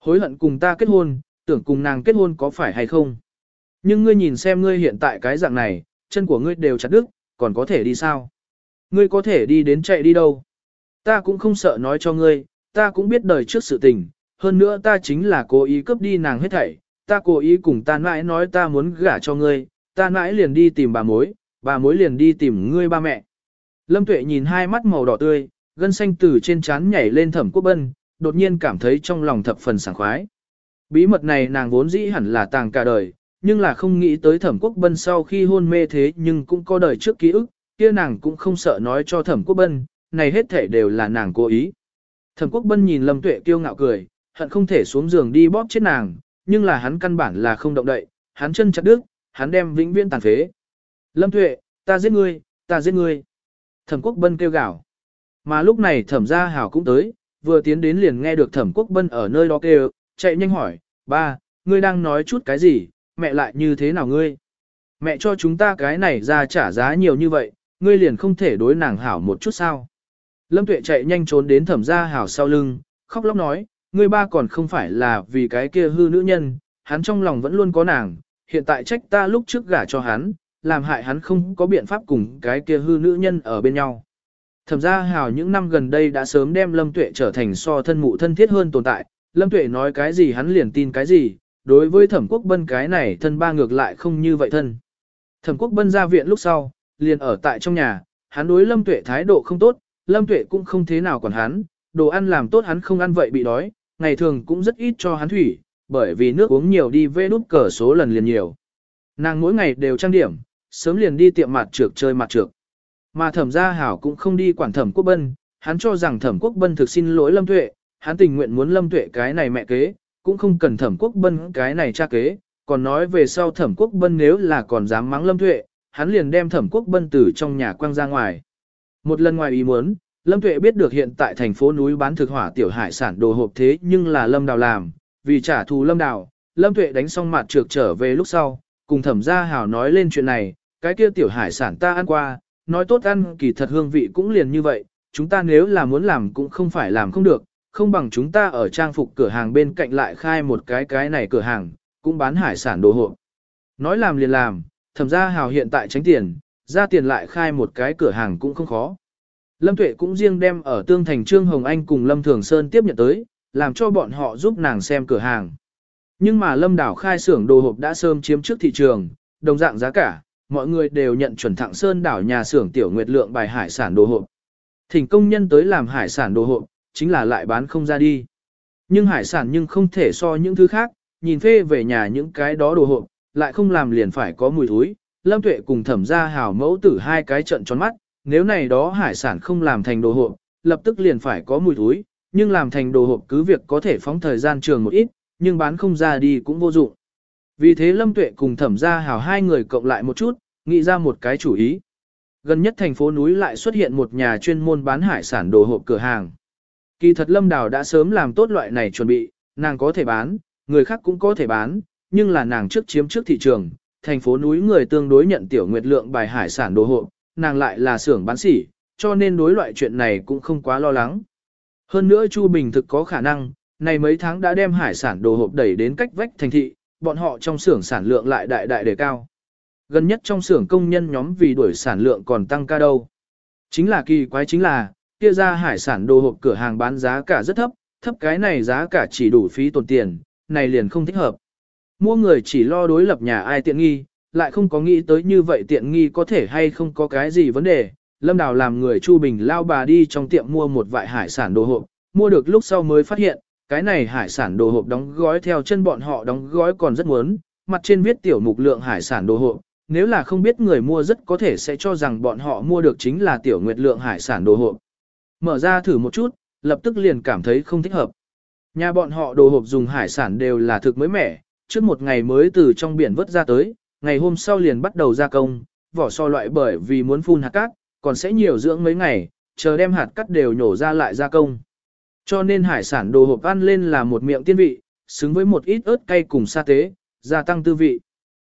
Hối hận cùng ta kết hôn, tưởng cùng nàng kết hôn có phải hay không? Nhưng ngươi nhìn xem ngươi hiện tại cái dạng này, chân của ngươi đều chặt đứt, còn có thể đi sao? Ngươi có thể đi đến chạy đi đâu? Ta cũng không sợ nói cho ngươi, ta cũng biết đời trước sự tình, hơn nữa ta chính là cố ý cướp đi nàng hết thảy, ta cố ý cùng ta mãi nói ta muốn gả cho ngươi, ta mãi liền đi tìm bà mối, bà mối liền đi tìm ngươi ba mẹ. Lâm Tuệ nhìn hai mắt màu đỏ tươi, gân xanh từ trên trán nhảy lên thẩm quốc bân, đột nhiên cảm thấy trong lòng thập phần sảng khoái. Bí mật này nàng vốn dĩ hẳn là tàng cả đời, nhưng là không nghĩ tới thẩm quốc bân sau khi hôn mê thế nhưng cũng có đời trước ký ức, kia nàng cũng không sợ nói cho thẩm quốc bân, này hết thể đều là nàng cố ý. Thẩm quốc bân nhìn lâm tuệ kiêu ngạo cười, hận không thể xuống giường đi bóp chết nàng, nhưng là hắn căn bản là không động đậy, hắn chân chặt đứt, hắn đem vĩnh viễn tàn phế. Lâm tuệ, ta giết ngươi, ta giết ngươi. Thẩm Quốc Bân kêu gào. Mà lúc này Thẩm Gia Hảo cũng tới, vừa tiến đến liền nghe được Thẩm Quốc Bân ở nơi đó kêu, chạy nhanh hỏi, ba, ngươi đang nói chút cái gì, mẹ lại như thế nào ngươi? Mẹ cho chúng ta cái này ra trả giá nhiều như vậy, ngươi liền không thể đối nàng hảo một chút sao? Lâm Tuệ chạy nhanh trốn đến Thẩm Gia Hảo sau lưng, khóc lóc nói, ngươi ba còn không phải là vì cái kia hư nữ nhân, hắn trong lòng vẫn luôn có nàng, hiện tại trách ta lúc trước gả cho hắn, làm hại hắn không có biện pháp cùng cái kia hư nữ nhân ở bên nhau. Thẩm gia Hảo những năm gần đây đã sớm đem Lâm Tuệ trở thành so thân mụ thân thiết hơn tồn tại, Lâm Tuệ nói cái gì hắn liền tin cái gì, đối với thẩm quốc bân cái này thân ba ngược lại không như vậy thân. Thẩm quốc bân ra viện lúc sau, liền ở tại trong nhà, hắn đối Lâm Tuệ thái độ không tốt, Lâm Tuệ cũng không thế nào còn hắn, đồ ăn làm tốt hắn không ăn vậy bị đói, ngày thường cũng rất ít cho hắn thủy, bởi vì nước uống nhiều đi vê nút cờ số lần liền nhiều. Nàng mỗi ngày đều trang điểm, sớm liền đi tiệm mặt trược chơi mặt trược. Mà thẩm gia hảo cũng không đi quản thẩm quốc bân, hắn cho rằng thẩm quốc bân thực xin lỗi lâm tuệ, hắn tình nguyện muốn lâm tuệ cái này mẹ kế, cũng không cần thẩm quốc bân cái này cha kế, còn nói về sau thẩm quốc bân nếu là còn dám mắng lâm tuệ, hắn liền đem thẩm quốc bân từ trong nhà quăng ra ngoài. Một lần ngoài ý muốn, Lâm Tuệ biết được hiện tại thành phố núi bán thực hỏa tiểu hải sản đồ hộp thế nhưng là Lâm Đào làm, vì trả thù Lâm Đào, Lâm Tuệ đánh xong mặt trược trở về lúc sau, cùng thẩm gia hảo nói lên chuyện này, cái kia tiểu hải sản ta ăn qua, nói tốt ăn kỳ thật hương vị cũng liền như vậy, chúng ta nếu là muốn làm cũng không phải làm không được, không bằng chúng ta ở trang phục cửa hàng bên cạnh lại khai một cái cái này cửa hàng, cũng bán hải sản đồ hộp. Nói làm liền làm, thẩm gia hào hiện tại tránh tiền, ra tiền lại khai một cái cửa hàng cũng không khó. Lâm Tuệ cũng riêng đem ở tương thành Trương Hồng Anh cùng Lâm Thường Sơn tiếp nhận tới, làm cho bọn họ giúp nàng xem cửa hàng. Nhưng mà Lâm Đảo khai xưởng đồ hộp đã sớm chiếm trước thị trường, đồng dạng giá cả, mọi người đều nhận chuẩn thẳng Sơn đảo nhà xưởng tiểu nguyệt lượng bài hải sản đồ hộp. Thỉnh công nhân tới làm hải sản đồ hộp, chính là lại bán không ra đi. Nhưng hải sản nhưng không thể so những thứ khác, nhìn phê về nhà những cái đó đồ hộp, lại không làm liền phải có mùi thúi. Lâm Tuệ cùng thẩm ra hào mẫu tử hai cái trận tròn mắt, nếu này đó hải sản không làm thành đồ hộp, lập tức liền phải có mùi thúi, nhưng làm thành đồ hộp cứ việc có thể phóng thời gian trường một ít, nhưng bán không ra đi cũng vô dụng. Vì thế Lâm Tuệ cùng thẩm gia hào hai người cộng lại một chút, nghĩ ra một cái chủ ý. Gần nhất thành phố núi lại xuất hiện một nhà chuyên môn bán hải sản đồ hộp cửa hàng. Kỳ thật Lâm Đào đã sớm làm tốt loại này chuẩn bị, nàng có thể bán, người khác cũng có thể bán, nhưng là nàng trước chiếm trước thị trường, thành phố núi người tương đối nhận tiểu nguyệt lượng bài hải sản đồ hộp, nàng lại là xưởng bán sỉ, cho nên đối loại chuyện này cũng không quá lo lắng. Hơn nữa Chu Bình thực có khả năng, này mấy tháng đã đem hải sản đồ hộp đẩy đến cách vách thành thị, bọn họ trong xưởng sản lượng lại đại đại đề cao. Gần nhất trong xưởng công nhân nhóm vì đuổi sản lượng còn tăng ca đâu. Chính là kỳ quái chính là, kia ra hải sản đồ hộp cửa hàng bán giá cả rất thấp, thấp cái này giá cả chỉ đủ phí tồn tiền, này liền không thích hợp. Mua người chỉ lo đối lập nhà ai tiện nghi, lại không có nghĩ tới như vậy tiện nghi có thể hay không có cái gì vấn đề. Lâm Đào làm người Chu Bình lao bà đi trong tiệm mua một vại hải sản đồ hộp, mua được lúc sau mới phát hiện, cái này hải sản đồ hộp đóng gói theo chân bọn họ đóng gói còn rất muốn, mặt trên viết tiểu mục lượng hải sản đồ hộp, nếu là không biết người mua rất có thể sẽ cho rằng bọn họ mua được chính là tiểu nguyệt lượng hải sản đồ hộp. Mở ra thử một chút, lập tức liền cảm thấy không thích hợp. Nhà bọn họ đồ hộp dùng hải sản đều là thực mới mẻ, trước một ngày mới từ trong biển vớt ra tới, ngày hôm sau liền bắt đầu gia công, vỏ so loại bởi vì muốn phun hạt cát, còn sẽ nhiều dưỡng mấy ngày, chờ đem hạt cát đều nhổ ra lại gia công. Cho nên hải sản đồ hộp ăn lên là một miệng tiên vị, xứng với một ít ớt cay cùng sa tế, gia tăng tư vị.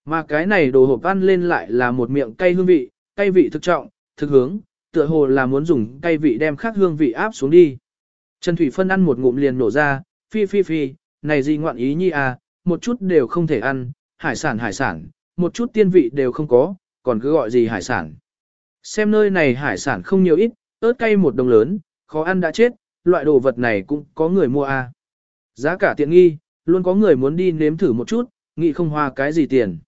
Mà cái này đồ hộp ăn lên lại là một miệng cay hương vị, cay vị thực trọng, thực hướng, tựa hồ là muốn dùng cay vị đem khác hương vị áp xuống đi. Trần Thủy Phân ăn một ngụm liền nổ ra, phi phi phi, này gì ngoạn ý nhi à, một chút đều không thể ăn, hải sản hải sản, một chút tiên vị đều không có, còn cứ gọi gì hải sản. Xem nơi này hải sản không nhiều ít, ớt cay một đồng lớn, khó ăn đã chết, loại đồ vật này cũng có người mua à. Giá cả tiện nghi, luôn có người muốn đi nếm thử một chút, nghĩ không hoa cái gì tiền.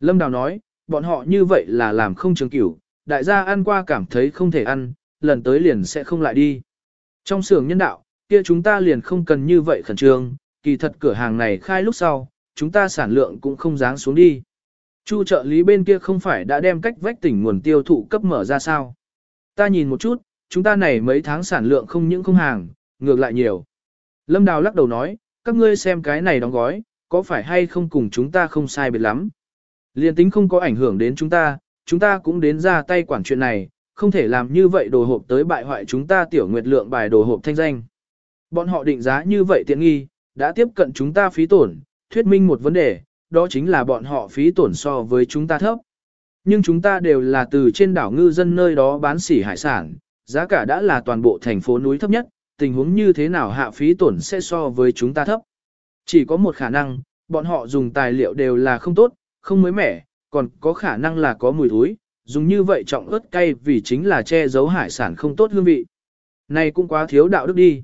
Lâm Đào nói, bọn họ như vậy là làm không trường cửu, đại gia ăn qua cảm thấy không thể ăn, lần tới liền sẽ không lại đi. Trong xưởng nhân đạo, kia chúng ta liền không cần như vậy khẩn trương, kỳ thật cửa hàng này khai lúc sau, chúng ta sản lượng cũng không dáng xuống đi. Chu trợ lý bên kia không phải đã đem cách vách tỉnh nguồn tiêu thụ cấp mở ra sao? Ta nhìn một chút, chúng ta này mấy tháng sản lượng không những không hàng, ngược lại nhiều. Lâm Đào lắc đầu nói, các ngươi xem cái này đóng gói, có phải hay không cùng chúng ta không sai biệt lắm. Liên tính không có ảnh hưởng đến chúng ta, chúng ta cũng đến ra tay quản chuyện này, không thể làm như vậy đồ hộp tới bại hoại chúng ta tiểu nguyệt lượng bài đồ hộp thanh danh. Bọn họ định giá như vậy tiện nghi, đã tiếp cận chúng ta phí tổn, thuyết minh một vấn đề, đó chính là bọn họ phí tổn so với chúng ta thấp. Nhưng chúng ta đều là từ trên đảo ngư dân nơi đó bán sỉ hải sản, giá cả đã là toàn bộ thành phố núi thấp nhất, tình huống như thế nào hạ phí tổn sẽ so với chúng ta thấp. Chỉ có một khả năng, bọn họ dùng tài liệu đều là không tốt, không mới mẻ, còn có khả năng là có mùi thối, dùng như vậy trọng ớt cay vì chính là che giấu hải sản không tốt hương vị. Này cũng quá thiếu đạo đức đi.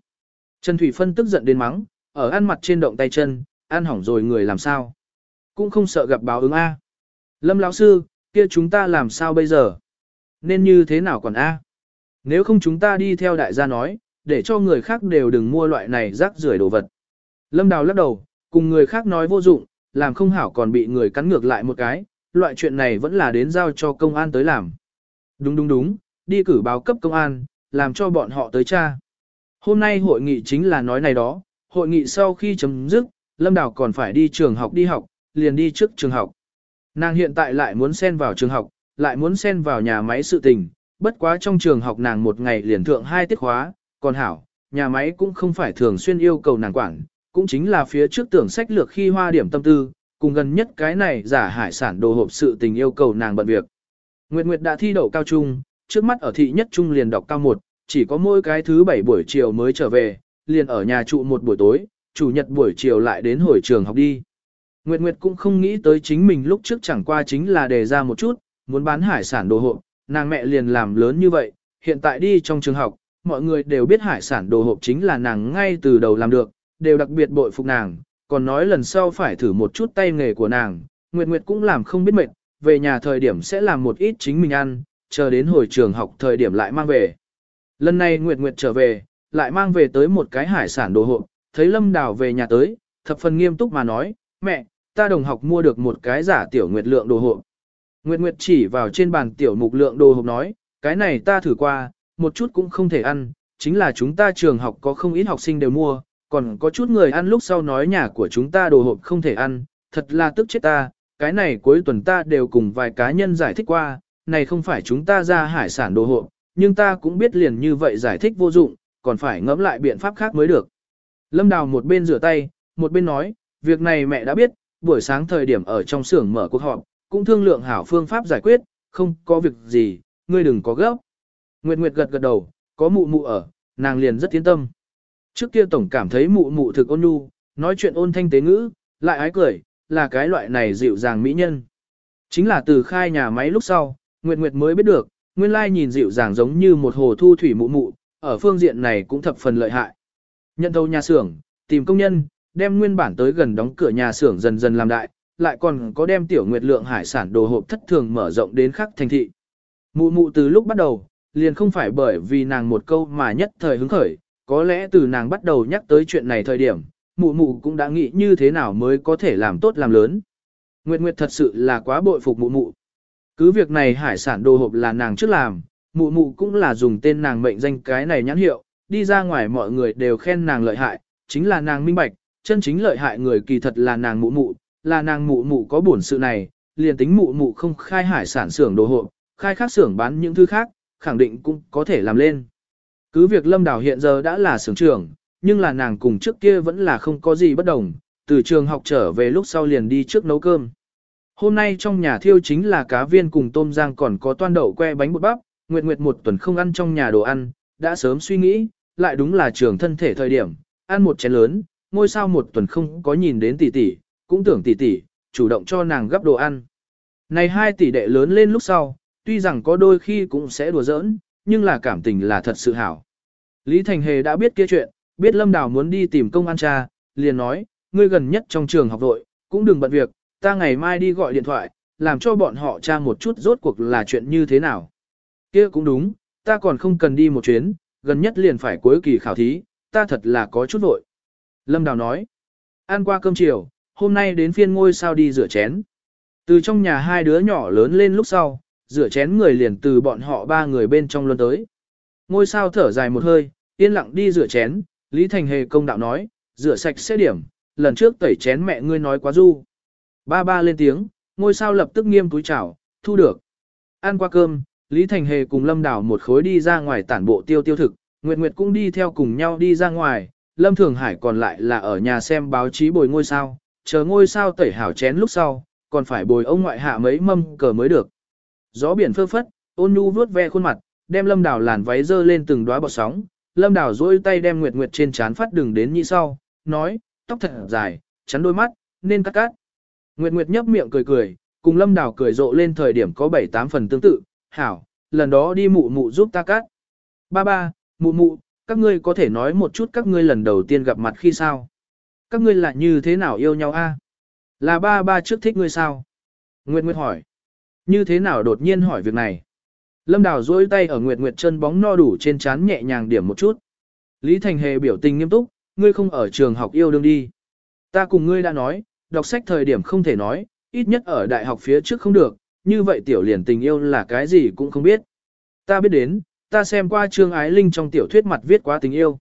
Trần Thủy Phân tức giận đến mắng, ở ăn mặt trên động tay chân, ăn hỏng rồi người làm sao. Cũng không sợ gặp báo ứng A. Lâm lão sư, kia chúng ta làm sao bây giờ? Nên như thế nào còn A? Nếu không chúng ta đi theo đại gia nói, để cho người khác đều đừng mua loại này rác rưởi đồ vật. Lâm Đào lắc đầu, cùng người khác nói vô dụng, làm không hảo còn bị người cắn ngược lại một cái, loại chuyện này vẫn là đến giao cho công an tới làm. Đúng đúng đúng, đi cử báo cấp công an, làm cho bọn họ tới tra. Hôm nay hội nghị chính là nói này đó, hội nghị sau khi chấm dứt, Lâm Đào còn phải đi trường học đi học, liền đi trước trường học. Nàng hiện tại lại muốn xen vào trường học, lại muốn xen vào nhà máy sự tình, bất quá trong trường học nàng một ngày liền thượng hai tiết khóa, còn hảo, nhà máy cũng không phải thường xuyên yêu cầu nàng quản, cũng chính là phía trước tưởng sách lược khi hoa điểm tâm tư, cùng gần nhất cái này giả hải sản đồ hộp sự tình yêu cầu nàng bận việc. Nguyệt Nguyệt đã thi đậu cao trung, trước mắt ở thị nhất trung liền đọc cao một, chỉ có mỗi cái thứ bảy buổi chiều mới trở về, liền ở nhà trụ một buổi tối, chủ nhật buổi chiều lại đến hồi trường học đi. Nguyệt Nguyệt cũng không nghĩ tới chính mình lúc trước chẳng qua chính là đề ra một chút, muốn bán hải sản đồ hộp, nàng mẹ liền làm lớn như vậy, hiện tại đi trong trường học, mọi người đều biết hải sản đồ hộp chính là nàng ngay từ đầu làm được, đều đặc biệt bội phục nàng, còn nói lần sau phải thử một chút tay nghề của nàng, Nguyệt Nguyệt cũng làm không biết mệt, về nhà thời điểm sẽ làm một ít chính mình ăn, chờ đến hồi trường học thời điểm lại mang về. Lần này Nguyệt Nguyệt trở về, lại mang về tới một cái hải sản đồ hộp, thấy Lâm Đào về nhà tới, thập phần nghiêm túc mà nói, mẹ, ta đồng học mua được một cái giả tiểu Nguyệt lượng đồ hộp. Nguyệt Nguyệt chỉ vào trên bàn tiểu mục lượng đồ hộp nói, cái này ta thử qua, một chút cũng không thể ăn, chính là chúng ta trường học có không ít học sinh đều mua, còn có chút người ăn lúc sau nói nhà của chúng ta đồ hộp không thể ăn, thật là tức chết ta, cái này cuối tuần ta đều cùng vài cá nhân giải thích qua, này không phải chúng ta ra hải sản đồ hộp, nhưng ta cũng biết liền như vậy giải thích vô dụng, còn phải ngẫm lại biện pháp khác mới được. Lâm Đào một bên rửa tay, một bên nói, việc này mẹ đã biết, buổi sáng thời điểm ở trong xưởng mở cuộc họp, cũng thương lượng hảo phương pháp giải quyết, không có việc gì, ngươi đừng có gấp. Nguyệt Nguyệt gật gật đầu, có mụ mụ ở, nàng liền rất yên tâm. Trước kia tổng cảm thấy mụ mụ thực ôn nhu, nói chuyện ôn thanh tế ngữ, lại ái cười, là cái loại này dịu dàng mỹ nhân. Chính là từ khai nhà máy lúc sau, Nguyệt Nguyệt mới biết được, nguyên lai nhìn dịu dàng giống như một hồ thu thủy mụ mụ, ở phương diện này cũng thập phần lợi hại. Nhận thầu nhà xưởng, tìm công nhân, đem nguyên bản tới gần đóng cửa nhà xưởng dần dần làm đại, lại còn có đem tiểu nguyệt lượng hải sản đồ hộp thất thường mở rộng đến khắc thành thị. Mụ mụ từ lúc bắt đầu, liền không phải bởi vì nàng một câu mà nhất thời hứng khởi, có lẽ từ nàng bắt đầu nhắc tới chuyện này thời điểm, mụ mụ cũng đã nghĩ như thế nào mới có thể làm tốt làm lớn. Nguyệt Nguyệt thật sự là quá bội phục mụ mụ. Cứ việc này hải sản đồ hộp là nàng trước làm, mụ mụ cũng là dùng tên nàng mệnh danh cái này nhãn hiệu, đi ra ngoài mọi người đều khen nàng lợi hại, chính là nàng minh bạch, chân chính lợi hại người kỳ thật là nàng mụ mụ, là nàng mụ mụ có bổn sự này, liền tính mụ mụ không khai hải sản xưởng đồ hộp, khai khác xưởng bán những thứ khác, khẳng định cũng có thể làm lên. Cứ việc Lâm Đào hiện giờ đã là xưởng trưởng, nhưng là nàng cùng trước kia vẫn là không có gì bất đồng, từ trường học trở về lúc sau liền đi trước nấu cơm. Hôm nay trong nhà thiêu chính là cá viên cùng tôm rang còn có toan đậu que bánh bột bắp, Nguyệt Nguyệt một tuần không ăn trong nhà đồ ăn, đã sớm suy nghĩ, lại đúng là trường thân thể thời điểm, ăn một chén lớn, ngôi sao một tuần không có nhìn đến tỷ tỷ, cũng tưởng tỷ tỷ, chủ động cho nàng gấp đồ ăn. Này hai tỷ đệ lớn lên lúc sau, tuy rằng có đôi khi cũng sẽ đùa giỡn, nhưng là cảm tình là thật sự hảo. Lý Thành Hề đã biết kia chuyện, biết Lâm Đào muốn đi tìm công an cha, liền nói, ngươi gần nhất trong trường học đội, cũng đừng bận việc, ta ngày mai đi gọi điện thoại, làm cho bọn họ tra một chút rốt cuộc là chuyện như thế nào. Kia cũng đúng, ta còn không cần đi một chuyến, gần nhất liền phải cuối kỳ khảo thí, ta thật là có chút vội. Lâm Đào nói, ăn qua cơm chiều, hôm nay đến phiên ngôi sao đi rửa chén. Từ trong nhà hai đứa nhỏ lớn lên lúc sau, rửa chén người liền từ bọn họ ba người bên trong luôn tới. Ngôi sao thở dài một hơi, yên lặng đi rửa chén, Lý Thành Hề công đạo nói, rửa sạch sẽ điểm, lần trước tẩy chén mẹ ngươi nói quá du. Ba ba lên tiếng, ngôi sao lập tức nghiêm túi chảo, thu được. Ăn qua cơm, Lý Thành Hề cùng Lâm Đảo một khối đi ra ngoài tản bộ tiêu tiêu thực, Nguyệt Nguyệt cũng đi theo cùng nhau đi ra ngoài, Lâm Thường Hải còn lại là ở nhà xem báo chí bồi ngôi sao, chờ ngôi sao tẩy hảo chén lúc sau, còn phải bồi ông ngoại hạ mấy mâm cờ mới được. Gió biển phơ phất, ôn nhu vuốt ve khuôn mặt, đem Lâm Đảo làn váy dơ lên từng đóa bọt sóng, Lâm Đảo duỗi tay đem Nguyệt Nguyệt trên trán phát đường đến như sau, nói, tóc thật dài, chắn đôi mắt, nên cắt cắt. Nguyệt Nguyệt nhấp miệng cười cười, cùng Lâm Đảo cười rộ lên thời điểm có 7-8 phần tương tự, hảo, lần đó đi mụ mụ giúp ta cắt. Ba ba, mụ mụ, các ngươi có thể nói một chút các ngươi lần đầu tiên gặp mặt khi sao? Các ngươi là như thế nào yêu nhau a? Là ba ba trước thích ngươi sao? Nguyệt Nguyệt hỏi. Như thế nào đột nhiên hỏi việc này? Lâm Đào duỗi tay ở Nguyệt Nguyệt chân bóng no đủ trên trán nhẹ nhàng điểm một chút. Lý Thành Hề biểu tình nghiêm túc, ngươi không ở trường học yêu đương đi. Ta cùng ngươi đã nói, đọc sách thời điểm không thể nói, ít nhất ở đại học phía trước không được, như vậy tiểu liền tình yêu là cái gì cũng không biết. Ta biết đến, ta xem qua Trương Ái Linh trong tiểu thuyết mặt viết quá tình yêu.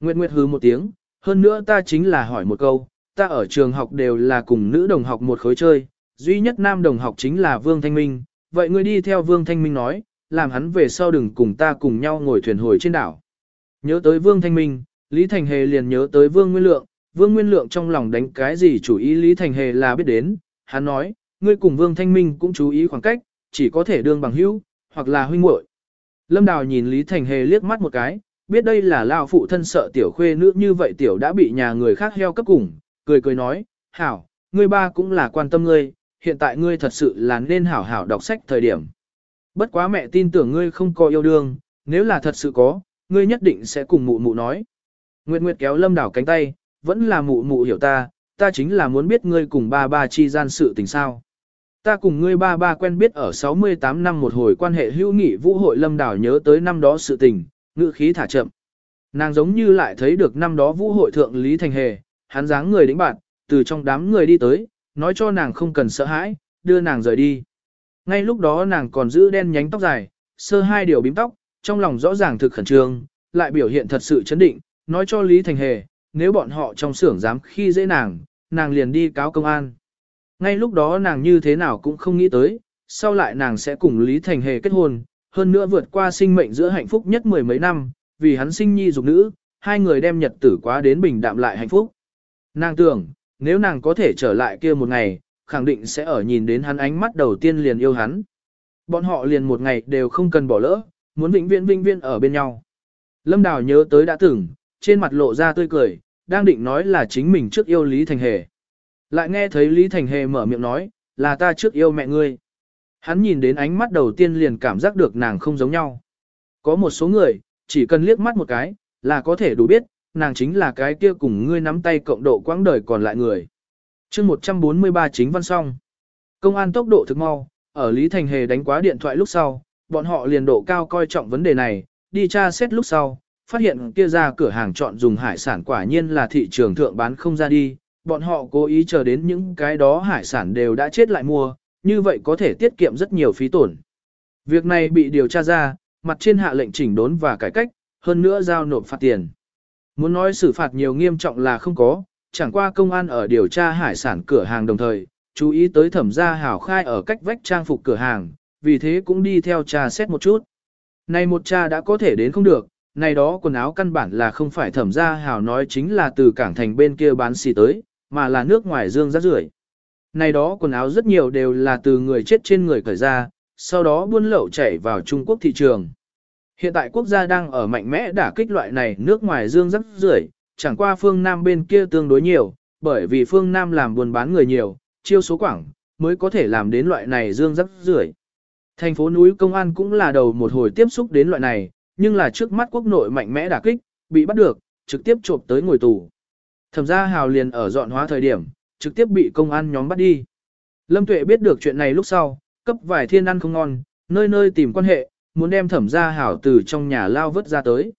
Nguyệt Nguyệt hứ một tiếng, hơn nữa ta chính là hỏi một câu, ta ở trường học đều là cùng nữ đồng học một khối chơi, duy nhất nam đồng học chính là Vương Thanh Minh, vậy ngươi đi theo Vương Thanh Minh nói, làm hắn về sau đừng cùng ta cùng nhau ngồi thuyền hồi trên đảo. Nhớ tới Vương Thanh Minh, Lý Thành Hề liền nhớ tới Vương Nguyên Lượng, Vương Nguyên Lượng trong lòng đánh cái gì chủ ý Lý Thành Hề là biết đến, hắn nói, ngươi cùng Vương Thanh Minh cũng chú ý khoảng cách, chỉ có thể đương bằng hữu, hoặc là huynh muội. Lâm Đào nhìn Lý Thành Hề liếc mắt một cái, biết đây là lao phụ thân sợ tiểu khuê nữ như vậy tiểu đã bị nhà người khác heo cấp cùng, cười cười nói, hảo, ngươi ba cũng là quan tâm ngươi, hiện tại ngươi thật sự là nên hảo hảo đọc sách thời điểm. Bất quá mẹ tin tưởng ngươi không có yêu đương, nếu là thật sự có, ngươi nhất định sẽ cùng mụ mụ nói. Nguyệt Nguyệt kéo Lâm Đào cánh tay, vẫn là mụ mụ hiểu ta, ta chính là muốn biết ngươi cùng ba ba chi gian sự tình sao. Ta cùng ngươi ba ba quen biết ở 68 năm một hồi quan hệ hữu nghị vũ hội lâm đảo nhớ tới năm đó sự tình, ngữ khí thả chậm. Nàng giống như lại thấy được năm đó vũ hội thượng Lý Thành Hề, hắn dáng người đĩnh bạn, từ trong đám người đi tới, nói cho nàng không cần sợ hãi, đưa nàng rời đi. Ngay lúc đó nàng còn giữ đen nhánh tóc dài, sơ hai điều bím tóc, trong lòng rõ ràng thực khẩn trương, lại biểu hiện thật sự chấn định, nói cho Lý Thành Hề, nếu bọn họ trong xưởng dám khi dễ nàng, nàng liền đi cáo công an. Ngay lúc đó nàng như thế nào cũng không nghĩ tới, sau lại nàng sẽ cùng Lý Thành Hề kết hôn, hơn nữa vượt qua sinh mệnh giữa hạnh phúc nhất mười mấy năm, vì hắn sinh nhi dục nữ, hai người đem nhật tử quá đến bình đạm lại hạnh phúc. Nàng tưởng, nếu nàng có thể trở lại kia một ngày, khẳng định sẽ ở nhìn đến hắn ánh mắt đầu tiên liền yêu hắn. Bọn họ liền một ngày đều không cần bỏ lỡ, muốn vĩnh viễn vĩnh viễn ở bên nhau. Lâm Đào nhớ tới đã từng, trên mặt lộ ra tươi cười, đang định nói là chính mình trước yêu Lý Thành Hề. Lại nghe thấy Lý Thành Hề mở miệng nói, là ta trước yêu mẹ ngươi. Hắn nhìn đến ánh mắt đầu tiên liền cảm giác được nàng không giống nhau. Có một số người, chỉ cần liếc mắt một cái, là có thể đủ biết, nàng chính là cái kia cùng ngươi nắm tay cộng độ quãng đời còn lại người. chương 143 chính văn song. Công an tốc độ thực mau, ở Lý Thành Hề đánh quá điện thoại lúc sau, bọn họ liền độ cao coi trọng vấn đề này, đi tra xét lúc sau, phát hiện kia ra cửa hàng chọn dùng hải sản quả nhiên là thị trường thượng bán không ra đi, bọn họ cố ý chờ đến những cái đó hải sản đều đã chết lại mua, như vậy có thể tiết kiệm rất nhiều phí tổn. Việc này bị điều tra ra, mặt trên hạ lệnh chỉnh đốn và cải cách, hơn nữa giao nộp phạt tiền. Muốn nói xử phạt nhiều nghiêm trọng là không có, chẳng qua công an ở điều tra hải sản cửa hàng đồng thời, chú ý tới thẩm gia hảo khai ở cách vách trang phục cửa hàng, vì thế cũng đi theo tra xét một chút. Này một cha đã có thể đến không được, này đó quần áo căn bản là không phải thẩm gia hảo nói chính là từ cảng thành bên kia bán xì tới, mà là nước ngoài dương rác rưởi. Này đó quần áo rất nhiều đều là từ người chết trên người cởi ra, sau đó buôn lậu chảy vào Trung Quốc thị trường. Hiện tại quốc gia đang ở mạnh mẽ đả kích loại này nước ngoài dương rác rưởi, chẳng qua phương Nam bên kia tương đối nhiều, bởi vì phương Nam làm buôn bán người nhiều, chiêu số quảng, mới có thể làm đến loại này dương rác rưởi. Thành phố núi công an cũng là đầu một hồi tiếp xúc đến loại này, nhưng là trước mắt quốc nội mạnh mẽ đả kích, bị bắt được, trực tiếp trộm tới ngồi tù. Thẩm gia hào liền ở dọn hóa thời điểm, trực tiếp bị công an nhóm bắt đi. Lâm Tuệ biết được chuyện này lúc sau, cấp vài thiên ăn không ngon, nơi nơi tìm quan hệ, muốn đem thẩm gia hảo từ trong nhà lao vứt ra tới.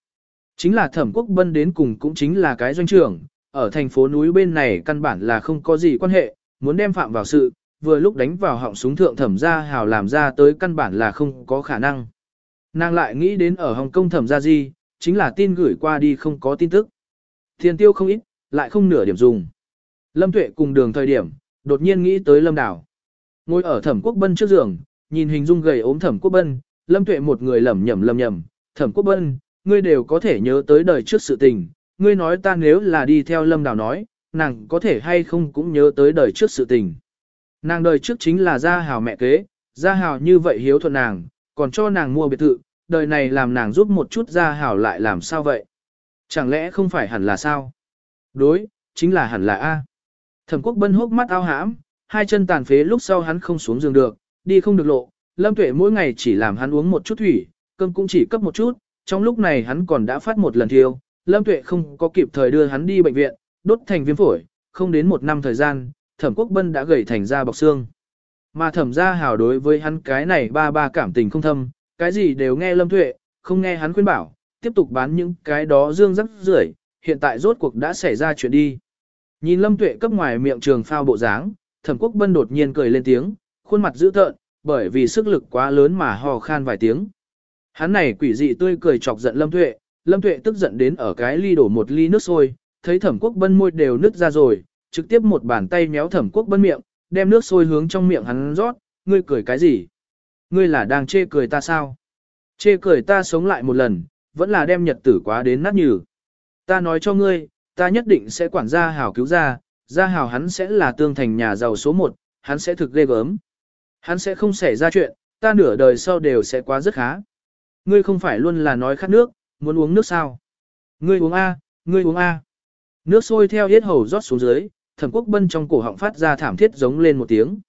Chính là thẩm quốc bân đến cùng cũng chính là cái doanh trưởng, ở thành phố núi bên này căn bản là không có gì quan hệ, muốn đem phạm vào sự, vừa lúc đánh vào họng súng thượng thẩm gia hảo làm ra tới căn bản là không có khả năng. Nàng lại nghĩ đến ở Hồng Kông thẩm gia gì, chính là tin gửi qua đi không có tin tức. Tiền tiêu không ít, lại không nửa điểm dùng. Lâm Tuệ cùng đường thời điểm, đột nhiên nghĩ tới Lâm Đảo. Ngồi ở thẩm quốc bân trước giường, nhìn hình dung gầy ốm thẩm quốc bân, Lâm Tuệ một người lẩm nhẩm lẩm nhẩm, Thẩm Quốc Bân, ngươi đều có thể nhớ tới đời trước sự tình, ngươi nói ta nếu là đi theo Lâm Đào nói, nàng có thể hay không cũng nhớ tới đời trước sự tình. Nàng đời trước chính là gia hào mẹ kế, gia hào như vậy hiếu thuận nàng, còn cho nàng mua biệt thự, đời này làm nàng giúp một chút gia hào lại làm sao vậy? Chẳng lẽ không phải hẳn là sao? Đối, chính là hẳn là A. Thẩm quốc bân hốc mắt ao hãm, hai chân tàn phế lúc sau hắn không xuống giường được, đi không được lộ, lâm tuệ mỗi ngày chỉ làm hắn uống một chút thủy, cơm cũng chỉ cấp một chút, trong lúc này hắn còn đã phát một lần thiêu, lâm tuệ không có kịp thời đưa hắn đi bệnh viện, đốt thành viêm phổi, không đến một năm thời gian, thẩm quốc bân đã gầy thành da bọc xương. Mà thẩm gia hào đối với hắn cái này ba ba cảm tình không thâm, cái gì đều nghe lâm tuệ, không nghe hắn khuyên bảo, tiếp tục bán những cái đó dương rắc rưởi hiện tại rốt cuộc đã xảy ra chuyện đi. Nhìn lâm tuệ cấp ngoài miệng trường phao bộ dáng, thẩm quốc bân đột nhiên cười lên tiếng, khuôn mặt dữ tợn, bởi vì sức lực quá lớn mà hò khan vài tiếng. Hắn này quỷ dị tươi cười chọc giận lâm tuệ, lâm tuệ tức giận đến ở cái ly đổ một ly nước sôi, thấy thẩm quốc bân môi đều nứt ra rồi, trực tiếp một bàn tay méo thẩm quốc bân miệng, đem nước sôi hướng trong miệng hắn rót, ngươi cười cái gì? Ngươi là đang chê cười ta sao? Chê cười ta sống lại một lần, vẫn là đem nhật tử quá đến nát nhừ. Ta nói cho ngươi, ta nhất định sẽ quản gia hảo cứu ra, gia hảo hắn sẽ là tương thành nhà giàu số một, hắn sẽ thực ghê gớm. Hắn sẽ không xảy ra chuyện, ta nửa đời sau đều sẽ quá rất khá. Ngươi không phải luôn là nói khát nước, muốn uống nước sao? Ngươi uống A, ngươi uống A. Nước sôi theo yết hầu rót xuống dưới, thẩm quốc bân trong cổ họng phát ra thảm thiết giống lên một tiếng.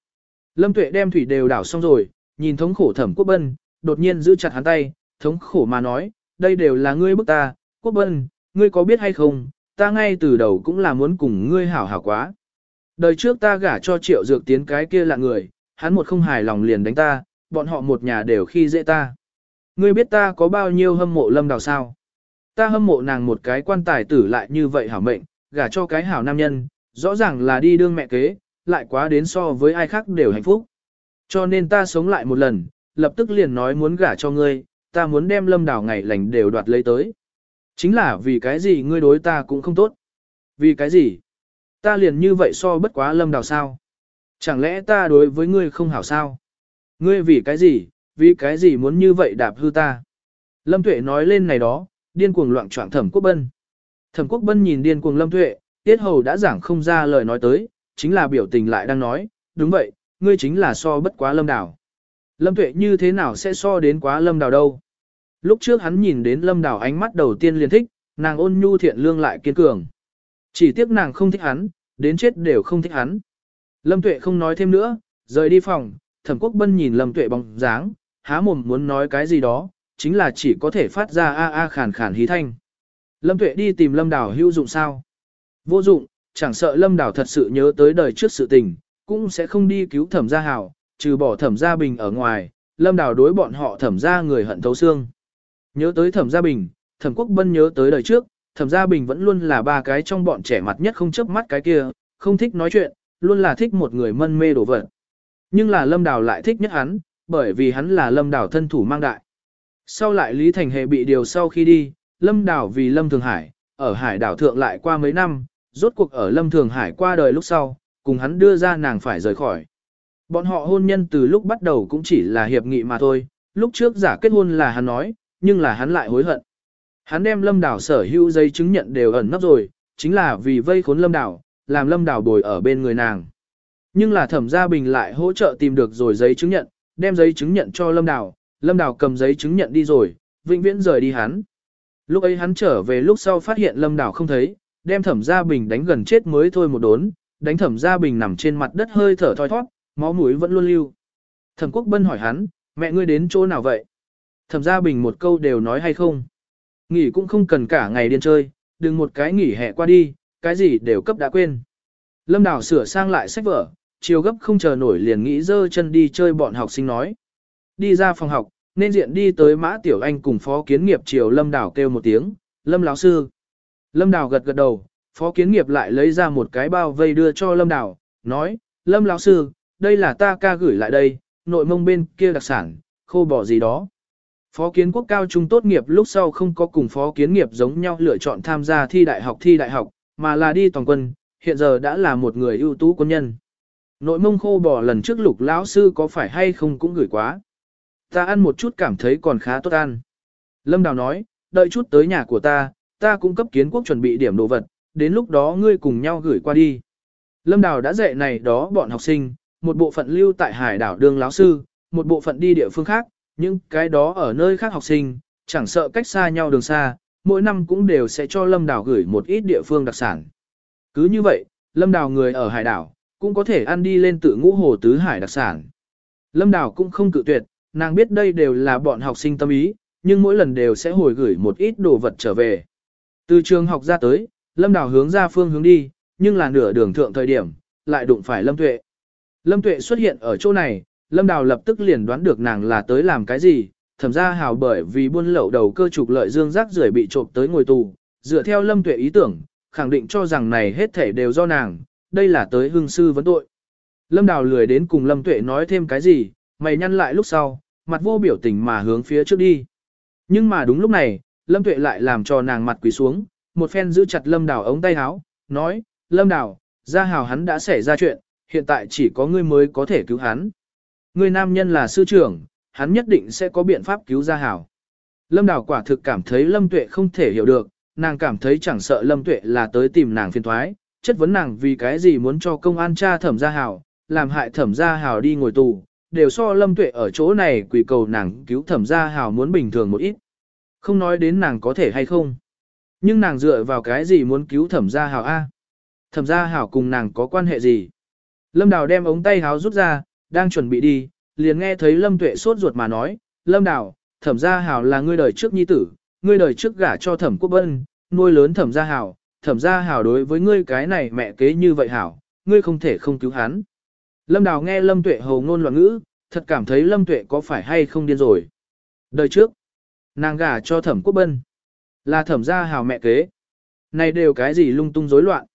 Lâm tuệ đem thủy đều đảo xong rồi, nhìn thống khổ thẩm quốc bân, đột nhiên giữ chặt hắn tay, thống khổ mà nói, đây đều là ngươi bức ta, quốc bân, ngươi có biết hay không, ta ngay từ đầu cũng là muốn cùng ngươi hảo hảo quá. Đời trước ta gả cho triệu dược tiến cái kia là người, hắn một không hài lòng liền đánh ta, bọn họ một nhà đều khi dễ ta. Ngươi biết ta có bao nhiêu hâm mộ lâm đào sao? Ta hâm mộ nàng một cái quan tài tử lại như vậy hảo mệnh, gả cho cái hảo nam nhân, rõ ràng là đi đương mẹ kế, lại quá đến so với ai khác đều hạnh phúc. Cho nên ta sống lại một lần, lập tức liền nói muốn gả cho ngươi, ta muốn đem lâm đào ngày lành đều đoạt lấy tới. Chính là vì cái gì ngươi đối ta cũng không tốt. Vì cái gì? Ta liền như vậy so bất quá lâm đào sao? Chẳng lẽ ta đối với ngươi không hảo sao? Ngươi vì cái gì? Vì cái gì muốn như vậy đạp hư ta? Lâm Tuệ nói lên này đó, điên cuồng loạn trọng thẩm quốc bân. Thẩm quốc bân nhìn điên cuồng lâm tuệ, tiết hầu đã giảng không ra lời nói tới, chính là biểu tình lại đang nói, đúng vậy, ngươi chính là so bất quá lâm đảo. Lâm tuệ như thế nào sẽ so đến quá lâm đảo đâu? Lúc trước hắn nhìn đến lâm Đào ánh mắt đầu tiên liền thích, nàng ôn nhu thiện lương lại kiên cường. Chỉ tiếc nàng không thích hắn, đến chết đều không thích hắn. Lâm tuệ không nói thêm nữa, rời đi phòng, thẩm quốc bân nhìn lâm tuệ bóng dáng, há mồm muốn nói cái gì đó, chính là chỉ có thể phát ra a a khàn khàn hí thanh. Lâm Tuệ đi tìm Lâm Đào hữu dụng sao? Vô dụng, chẳng sợ Lâm Đào thật sự nhớ tới đời trước sự tình, cũng sẽ không đi cứu thẩm gia hảo, trừ bỏ thẩm gia bình ở ngoài, Lâm Đào đối bọn họ thẩm gia người hận thấu xương. Nhớ tới thẩm gia bình, thẩm quốc bân nhớ tới đời trước, thẩm gia bình vẫn luôn là ba cái trong bọn trẻ mặt nhất không chớp mắt cái kia, không thích nói chuyện, luôn là thích một người mân mê đổ vật. Nhưng là Lâm Đào lại thích nhất hắn, bởi vì hắn là Lâm Đào thân thủ mang đại. Sau lại Lý Thành Hề bị điều sau khi đi, Lâm đào vì Lâm Thường Hải, ở hải đảo thượng lại qua mấy năm, rốt cuộc ở Lâm Thường Hải qua đời lúc sau, cùng hắn đưa ra nàng phải rời khỏi. Bọn họ hôn nhân từ lúc bắt đầu cũng chỉ là hiệp nghị mà thôi, lúc trước giả kết hôn là hắn nói, nhưng là hắn lại hối hận. Hắn đem Lâm Đảo sở hữu giấy chứng nhận đều ẩn nấp rồi, chính là vì vây khốn Lâm Đảo, làm Lâm Đảo bồi ở bên người nàng. Nhưng là Thẩm Gia Bình lại hỗ trợ tìm được rồi giấy chứng nhận, đem giấy chứng nhận cho Lâm Đảo, Lâm Đảo cầm giấy chứng nhận đi rồi, vĩnh viễn rời đi hắn. Lúc ấy hắn trở về lúc sau phát hiện Lâm Đảo không thấy, đem Thẩm Gia Bình đánh gần chết mới thôi một đốn, đánh Thẩm Gia Bình nằm trên mặt đất hơi thở thoi thoát, máu mũi vẫn luôn lưu. Thẩm Quốc Bân hỏi hắn, mẹ ngươi đến chỗ nào vậy? Thẩm Gia Bình một câu đều nói hay không? Nghỉ cũng không cần cả ngày điên chơi, đừng một cái nghỉ hè qua đi, cái gì đều cấp đã quên. Lâm Đào sửa sang lại sách vở, chiều gấp không chờ nổi liền nghĩ dơ chân đi chơi bọn học sinh nói. Đi ra phòng học, nên diện đi tới Mã Tiểu Anh cùng Phó Kiến Nghiệp chiều Lâm Đào kêu một tiếng, Lâm lão sư. Lâm Đào gật gật đầu, Phó Kiến Nghiệp lại lấy ra một cái bao vây đưa cho Lâm Đào, nói, Lâm lão sư, đây là ta ca gửi lại đây, nội mông bên kia đặc sản, khô bỏ gì đó. Phó Kiến Quốc cao trung tốt nghiệp lúc sau không có cùng Phó Kiến Nghiệp giống nhau lựa chọn tham gia thi đại học thi đại học, mà là đi toàn quân, hiện giờ đã là một người ưu tú quân nhân. Nội mông khô bò lần trước lục lão sư có phải hay không cũng gửi quá. Ta ăn một chút cảm thấy còn khá tốt ăn. Lâm Đào nói, đợi chút tới nhà của ta, ta cũng cấp kiến quốc chuẩn bị điểm đồ vật, đến lúc đó ngươi cùng nhau gửi qua đi. Lâm Đào đã dạy này đó bọn học sinh, một bộ phận lưu tại hải đảo đương Lão sư, một bộ phận đi địa phương khác, những cái đó ở nơi khác học sinh, chẳng sợ cách xa nhau đường xa, mỗi năm cũng đều sẽ cho Lâm Đào gửi một ít địa phương đặc sản. Cứ như vậy, Lâm Đào người ở hải đảo, cũng có thể ăn đi lên tự ngũ hồ tứ hải đặc sản. Lâm Đào cũng không cự tuyệt, nàng biết đây đều là bọn học sinh tâm ý, nhưng mỗi lần đều sẽ hồi gửi một ít đồ vật trở về. Từ trường học ra tới, Lâm Đào hướng ra phương hướng đi, nhưng là nửa đường thượng thời điểm, lại đụng phải Lâm Tuệ. Lâm Tuệ xuất hiện ở chỗ này, Lâm Đào lập tức liền đoán được nàng là tới làm cái gì, thẩm ra hào bởi vì buôn lậu đầu cơ trục lợi dương rác rưởi bị trộm tới ngồi tù, dựa theo Lâm Tuệ ý tưởng, khẳng định cho rằng này hết thể đều do nàng, đây là tới hương sư vấn tội. Lâm Đào lười đến cùng Lâm Tuệ nói thêm cái gì, mày nhăn lại lúc sau, mặt vô biểu tình mà hướng phía trước đi. Nhưng mà đúng lúc này, Lâm Tuệ lại làm cho nàng mặt quỳ xuống, một phen giữ chặt Lâm Đào ống tay áo, nói, Lâm Đào, gia hào hắn đã xảy ra chuyện, hiện tại chỉ có ngươi mới có thể cứu hắn. Người nam nhân là sư trưởng, hắn nhất định sẽ có biện pháp cứu gia hảo. Lâm Đào quả thực cảm thấy Lâm Tuệ không thể hiểu được, nàng cảm thấy chẳng sợ Lâm Tuệ là tới tìm nàng phiền thoái, chất vấn nàng vì cái gì muốn cho công an cha thẩm gia hảo, làm hại thẩm gia hảo đi ngồi tù, đều so Lâm Tuệ ở chỗ này quỳ cầu nàng cứu thẩm gia hảo muốn bình thường một ít. Không nói đến nàng có thể hay không. Nhưng nàng dựa vào cái gì muốn cứu thẩm gia hảo A? Thẩm gia hảo cùng nàng có quan hệ gì? Lâm Đào đem ống tay háo rút ra, đang chuẩn bị đi, liền nghe thấy Lâm Tuệ sốt ruột mà nói, Lâm Đào, thẩm gia hào là ngươi đời trước nhi tử, ngươi đời trước gả cho thẩm quốc bân, nuôi lớn thẩm gia hào, thẩm gia hào đối với ngươi cái này mẹ kế như vậy hảo, ngươi không thể không cứu hắn. Lâm Đào nghe Lâm Tuệ hầu ngôn loạn ngữ, thật cảm thấy Lâm Tuệ có phải hay không điên rồi. Đời trước, nàng gả cho thẩm quốc bân, là thẩm gia hào mẹ kế. Này đều cái gì lung tung rối loạn.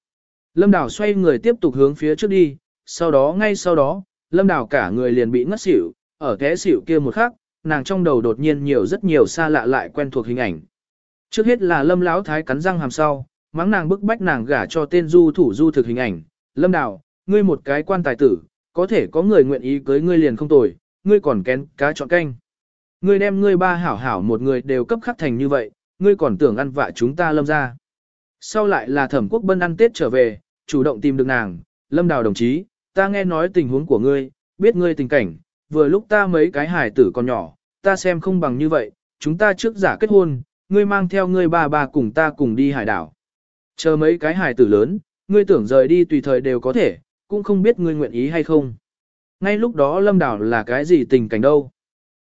Lâm Đào xoay người tiếp tục hướng phía trước đi, sau đó ngay sau đó, Lâm Đào cả người liền bị ngất xỉu, ở té xỉu kia một khắc, nàng trong đầu đột nhiên nhiều rất nhiều xa lạ lại quen thuộc hình ảnh. Trước hết là Lâm Lão Thái cắn răng hàm sau, mắng nàng bức bách nàng gả cho tên du thủ du thực hình ảnh. Lâm Đào, ngươi một cái quan tài tử, có thể có người nguyện ý cưới ngươi liền không tồi, ngươi còn kén cá chọn canh. Ngươi đem ngươi ba hảo hảo một người đều cấp khắc thành như vậy, ngươi còn tưởng ăn vạ chúng ta lâm ra. Sau lại là thẩm quốc bân ăn tết trở về, chủ động tìm được nàng, lâm đào đồng chí, ta nghe nói tình huống của ngươi, biết ngươi tình cảnh, vừa lúc ta mấy cái hài tử còn nhỏ, ta xem không bằng như vậy, chúng ta trước giả kết hôn, ngươi mang theo ngươi ba ba cùng ta cùng đi hải đảo. Chờ mấy cái hài tử lớn, ngươi tưởng rời đi tùy thời đều có thể, cũng không biết ngươi nguyện ý hay không. Ngay lúc đó lâm đảo là cái gì tình cảnh đâu.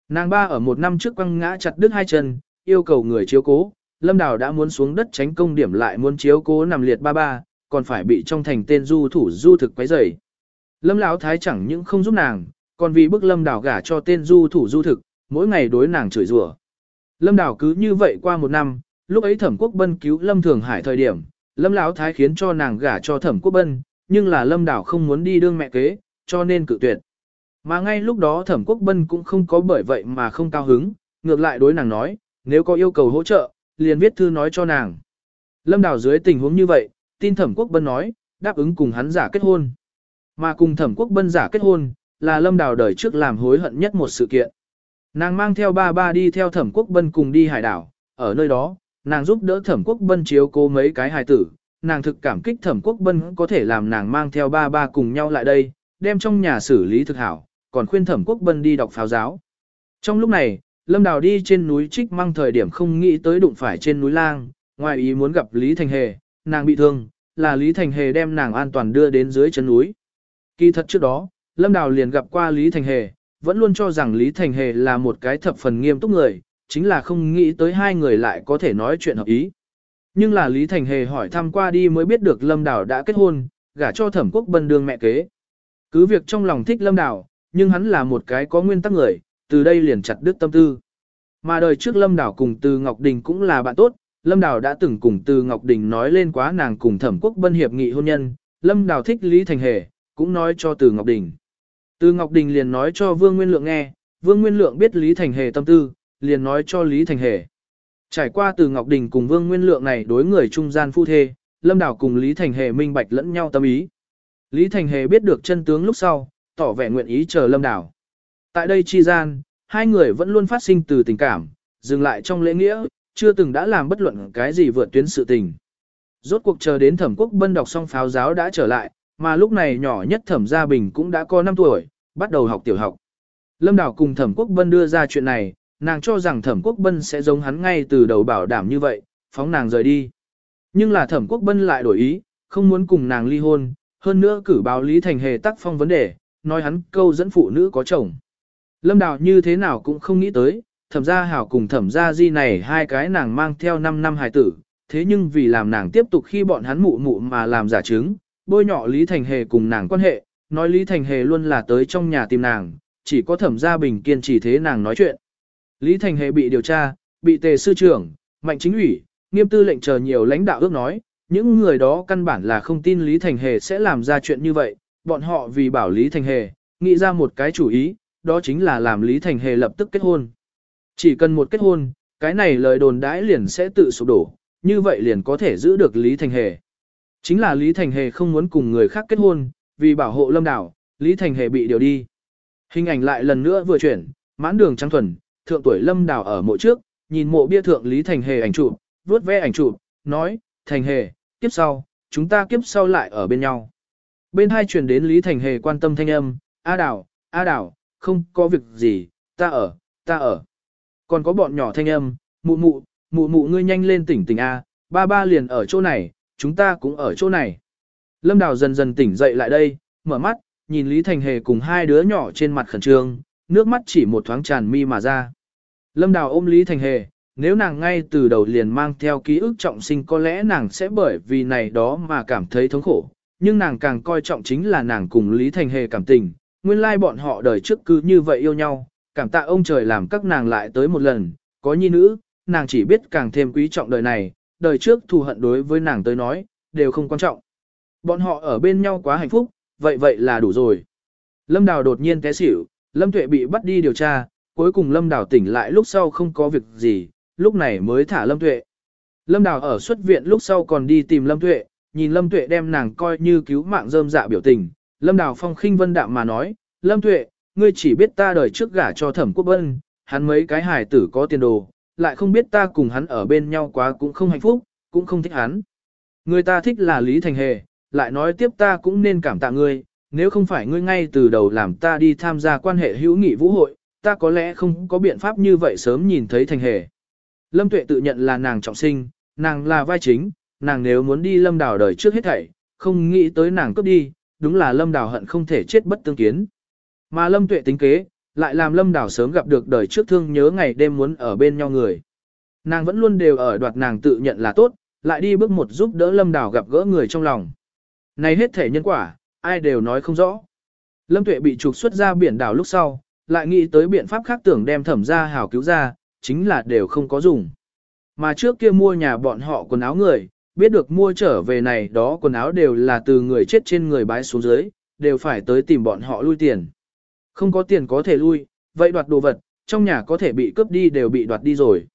Nàng ba ở một năm trước quăng ngã chặt đứt hai chân, yêu cầu người chiếu cố, lâm đảo đã muốn xuống đất tránh công điểm lại muốn chiếu cố nằm liệt ba ba, còn phải bị trong thành tên du thủ du thực quấy rầy. Lâm Lão Thái chẳng những không giúp nàng, còn vì bức Lâm Đào gả cho tên du thủ du thực, mỗi ngày đối nàng chửi rủa. Lâm Đào cứ như vậy qua một năm, lúc ấy Thẩm Quốc Bân cứu Lâm Thường Hải thời điểm, Lâm Lão Thái khiến cho nàng gả cho Thẩm Quốc Bân, nhưng là Lâm Đào không muốn đi đương mẹ kế, cho nên cự tuyệt. Mà ngay lúc đó Thẩm Quốc Bân cũng không có bởi vậy mà không cao hứng, ngược lại đối nàng nói, nếu có yêu cầu hỗ trợ, liền viết thư nói cho nàng. Lâm Đào dưới tình huống như vậy, tin Thẩm Quốc Bân nói, đáp ứng cùng hắn giả kết hôn. Mà cùng Thẩm Quốc Bân giả kết hôn, là Lâm Đào đời trước làm hối hận nhất một sự kiện. Nàng mang theo ba ba đi theo Thẩm Quốc Bân cùng đi hải đảo, ở nơi đó, nàng giúp đỡ Thẩm Quốc Bân chiếu cố mấy cái hài tử, nàng thực cảm kích Thẩm Quốc Bân có thể làm nàng mang theo ba ba cùng nhau lại đây, đem trong nhà xử lý thực hảo, còn khuyên Thẩm Quốc Bân đi đọc pháo giáo. Trong lúc này, Lâm Đào đi trên núi Trích mang thời điểm không nghĩ tới đụng phải trên núi Lang, ngoài ý muốn gặp Lý Thành Hề, nàng bị thương, là Lý Thành Hề đem nàng an toàn đưa đến dưới chân núi. Kỳ thật trước đó, Lâm Đào liền gặp qua Lý Thành Hề, vẫn luôn cho rằng Lý Thành Hề là một cái thập phần nghiêm túc người, chính là không nghĩ tới hai người lại có thể nói chuyện hợp ý. Nhưng là Lý Thành Hề hỏi thăm qua đi mới biết được Lâm Đào đã kết hôn, gả cho thẩm quốc bân đương mẹ kế. Cứ việc trong lòng thích Lâm Đào, nhưng hắn là một cái có nguyên tắc người, từ đây liền chặt đứt tâm tư. Mà đời trước Lâm Đào cùng Từ Ngọc Đình cũng là bạn tốt, Lâm Đào đã từng cùng Từ Ngọc Đình nói lên quá nàng cùng thẩm quốc bân hiệp nghị hôn nhân, Lâm Đào thích Lý Thành Hề, cũng nói cho Từ Ngọc Đình. Từ Ngọc Đình liền nói cho Vương Nguyên Lượng nghe, Vương Nguyên Lượng biết Lý Thành Hề tâm tư, liền nói cho Lý Thành Hề. Trải qua từ Ngọc Đình cùng Vương Nguyên Lượng này đối người trung gian phu thê, Lâm Đảo cùng Lý Thành Hề minh bạch lẫn nhau tâm ý. Lý Thành Hề biết được chân tướng lúc sau, tỏ vẻ nguyện ý chờ Lâm Đảo. Tại đây chi gian, Hai người vẫn luôn phát sinh từ tình cảm, dừng lại trong lễ nghĩa, chưa từng đã làm bất luận cái gì vượt tuyến sự tình. Rốt cuộc chờ đến thẩm quốc bân đọc xong pháo giáo đã trở lại, mà lúc này nhỏ nhất thẩm gia bình cũng đã có 5 tuổi, bắt đầu học tiểu học. Lâm Đào cùng thẩm quốc bân đưa ra chuyện này, nàng cho rằng thẩm quốc bân sẽ giống hắn ngay từ đầu bảo đảm như vậy, phóng nàng rời đi. Nhưng là thẩm quốc bân lại đổi ý, không muốn cùng nàng ly hôn, hơn nữa cử báo Lý Thành Hề tác phong vấn đề, nói hắn câu dẫn phụ nữ có chồng. Lâm Đào như thế nào cũng không nghĩ tới, thẩm gia hảo cùng thẩm gia di này hai cái nàng mang theo 5 năm hài tử, thế nhưng vì làm nàng tiếp tục khi bọn hắn mụ mụ mà làm giả chứng, bôi nhọ Lý Thành Hề cùng nàng quan hệ, nói Lý Thành Hề luôn là tới trong nhà tìm nàng, chỉ có thẩm gia bình kiên trì thế nàng nói chuyện. Lý Thành Hề bị điều tra, bị tề sư trưởng, mạnh chính ủy, nghiêm tư lệnh chờ nhiều lãnh đạo ước nói, những người đó căn bản là không tin Lý Thành Hề sẽ làm ra chuyện như vậy, bọn họ vì bảo Lý Thành Hề, nghĩ ra một cái chủ ý, đó chính là làm Lý Thành Hề lập tức kết hôn. Chỉ cần một kết hôn, cái này lời đồn đãi liền sẽ tự sụp đổ, như vậy liền có thể giữ được Lý Thành Hề. Chính là Lý Thành Hề không muốn cùng người khác kết hôn, vì bảo hộ lâm đảo, Lý Thành Hề bị điều đi. Hình ảnh lại lần nữa vừa chuyển, mãn đường trắng thuần, thượng tuổi lâm đảo ở mộ trước, nhìn mộ bia thượng Lý Thành Hề ảnh chụp, vuốt ve ảnh chụp, nói, Thành Hề, kiếp sau, chúng ta kiếp sau lại ở bên nhau. Bên hai truyền đến Lý Thành Hề quan tâm thanh âm, A Đảo, A Đảo, không có việc gì, ta ở, ta ở. Còn có bọn nhỏ thanh âm, mụ mụ, mụ mụ ngươi nhanh lên tỉnh tỉnh A, ba ba liền ở chỗ này, chúng ta cũng ở chỗ này. Lâm Đào dần dần tỉnh dậy lại đây, mở mắt, nhìn Lý Thành Hề cùng hai đứa nhỏ trên mặt khẩn trương, nước mắt chỉ một thoáng tràn mi mà ra. Lâm Đào ôm Lý Thành Hề, nếu nàng ngay từ đầu liền mang theo ký ức trọng sinh có lẽ nàng sẽ bởi vì này đó mà cảm thấy thống khổ, nhưng nàng càng coi trọng chính là nàng cùng Lý Thành Hề cảm tình, nguyên lai bọn họ đời trước cứ như vậy yêu nhau, cảm tạ ông trời làm các nàng lại tới một lần, có nhi nữ, nàng chỉ biết càng thêm quý trọng đời này, đời trước thù hận đối với nàng tới nói, đều không quan trọng. Bọn họ ở bên nhau quá hạnh phúc, vậy vậy là đủ rồi. Lâm Đào đột nhiên té xỉu, Lâm Tuệ bị bắt đi điều tra, cuối cùng Lâm Đào tỉnh lại lúc sau không có việc gì, lúc này mới thả Lâm Tuệ. Lâm Đào ở xuất viện lúc sau còn đi tìm Lâm Tuệ, nhìn Lâm Tuệ đem nàng coi như cứu mạng rơm dạ biểu tình. Lâm Đào phong khinh vân đạm mà nói, Lâm Tuệ, ngươi chỉ biết ta đời trước gả cho thẩm quốc vân, hắn mấy cái hài tử có tiền đồ, lại không biết ta cùng hắn ở bên nhau quá cũng không hạnh phúc, cũng không thích hắn. Người ta thích là Lý Thành Hề, lại nói tiếp ta cũng nên cảm tạ ngươi, nếu không phải ngươi ngay từ đầu làm ta đi tham gia quan hệ hữu nghị vũ hội, ta có lẽ không có biện pháp như vậy sớm nhìn thấy Thành Hề. Lâm Tuệ tự nhận là nàng trọng sinh, nàng là vai chính, nàng nếu muốn đi Lâm Đào đời trước hết thảy, không nghĩ tới nàng cướp đi, đúng là Lâm Đào hận không thể chết bất tương kiến. Mà Lâm Tuệ tính kế, lại làm Lâm Đào sớm gặp được đời trước thương nhớ ngày đêm muốn ở bên nhau người. Nàng vẫn luôn đều ở đoạt nàng tự nhận là tốt, lại đi bước một giúp đỡ Lâm Đào gặp gỡ người trong lòng. Này hết thể nhân quả, ai đều nói không rõ. Lâm Tuệ bị trục xuất ra biển đảo lúc sau, lại nghĩ tới biện pháp khác tưởng đem thẩm ra hảo cứu ra, chính là đều không có dùng. Mà trước kia mua nhà bọn họ quần áo người, biết được mua trở về này đó quần áo đều là từ người chết trên người bái xuống dưới, đều phải tới tìm bọn họ lui tiền. Không có tiền có thể lui, vậy đoạt đồ vật, trong nhà có thể bị cướp đi đều bị đoạt đi rồi.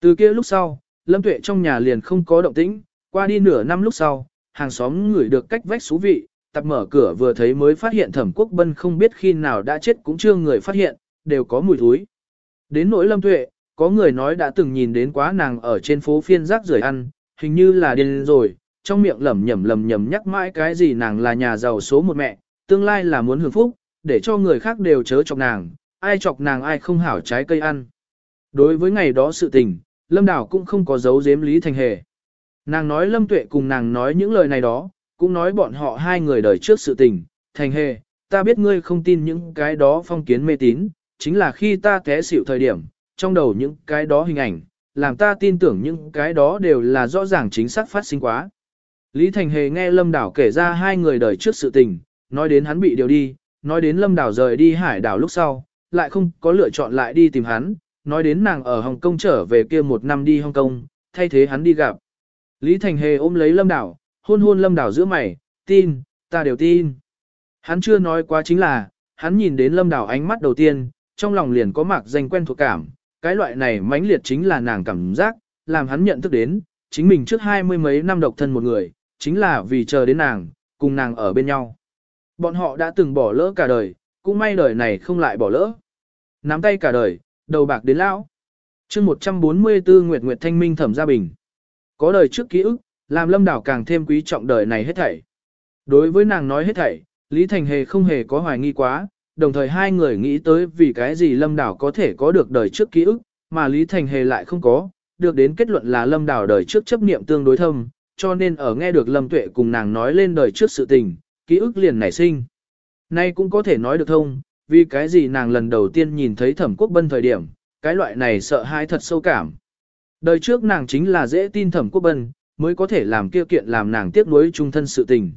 Từ kia lúc sau, Lâm Tuệ trong nhà liền không có động tĩnh, qua đi nửa năm lúc sau, hàng xóm ngửi được cách vách xú vị, tập mở cửa vừa thấy mới phát hiện thẩm quốc bân không biết khi nào đã chết cũng chưa người phát hiện, đều có mùi thúi. Đến nỗi Lâm Tuệ, có người nói đã từng nhìn đến quá nàng ở trên phố phiên rác rưởi ăn, hình như là điên rồi, trong miệng lẩm nhẩm lẩm nhẩm nhắc mãi cái gì nàng là nhà giàu số một mẹ, tương lai là muốn hưởng phúc, để cho người khác đều chớ chọc nàng, ai chọc nàng ai không hảo trái cây ăn. Đối với ngày đó sự tình, Lâm Đảo cũng không có giấu giếm Lý Thành Hề. Nàng nói Lâm Tuệ cùng nàng nói những lời này đó, cũng nói bọn họ hai người đời trước sự tình, Thành Hề, ta biết ngươi không tin những cái đó phong kiến mê tín, chính là khi ta té xỉu thời điểm, trong đầu những cái đó hình ảnh, làm ta tin tưởng những cái đó đều là rõ ràng chính xác phát sinh quá. Lý Thành Hề nghe Lâm Đảo kể ra hai người đời trước sự tình, nói đến hắn bị điều đi, nói đến Lâm Đảo rời đi hải đảo lúc sau, lại không có lựa chọn lại đi tìm hắn, nói đến nàng ở Hồng Kông trở về kia một năm đi Hồng Kông, thay thế hắn đi gặp. Lý Thành Hề ôm lấy Lâm Đảo, hôn hôn Lâm Đảo giữa mày, tin, ta đều tin. Hắn chưa nói quá chính là, hắn nhìn đến Lâm Đảo ánh mắt đầu tiên, trong lòng liền có mạc danh quen thuộc cảm, cái loại này mãnh liệt chính là nàng cảm giác, làm hắn nhận thức đến, chính mình trước hai mươi mấy năm độc thân một người, chính là vì chờ đến nàng, cùng nàng ở bên nhau. Bọn họ đã từng bỏ lỡ cả đời, cũng may đời này không lại bỏ lỡ. nắm tay cả đời, đầu bạc đến lão. chương 144 Nguyệt Nguyệt Thanh Minh thẩm gia bình. Có đời trước ký ức, làm lâm đảo càng thêm quý trọng đời này hết thảy. Đối với nàng nói hết thảy, Lý Thành Hề không hề có hoài nghi quá, đồng thời hai người nghĩ tới vì cái gì lâm đảo có thể có được đời trước ký ức, mà Lý Thành Hề lại không có, được đến kết luận là lâm đảo đời trước chấp niệm tương đối thâm, cho nên ở nghe được lâm tuệ cùng nàng nói lên đời trước sự tình, ký ức liền nảy sinh. Nay cũng có thể nói được thông, vì cái gì nàng lần đầu tiên nhìn thấy thẩm quốc bân thời điểm, cái loại này sợ hãi thật sâu cảm. Đời trước nàng chính là dễ tin thẩm quốc bân, mới có thể làm kia kiện làm nàng tiếc nuối trung thân sự tình.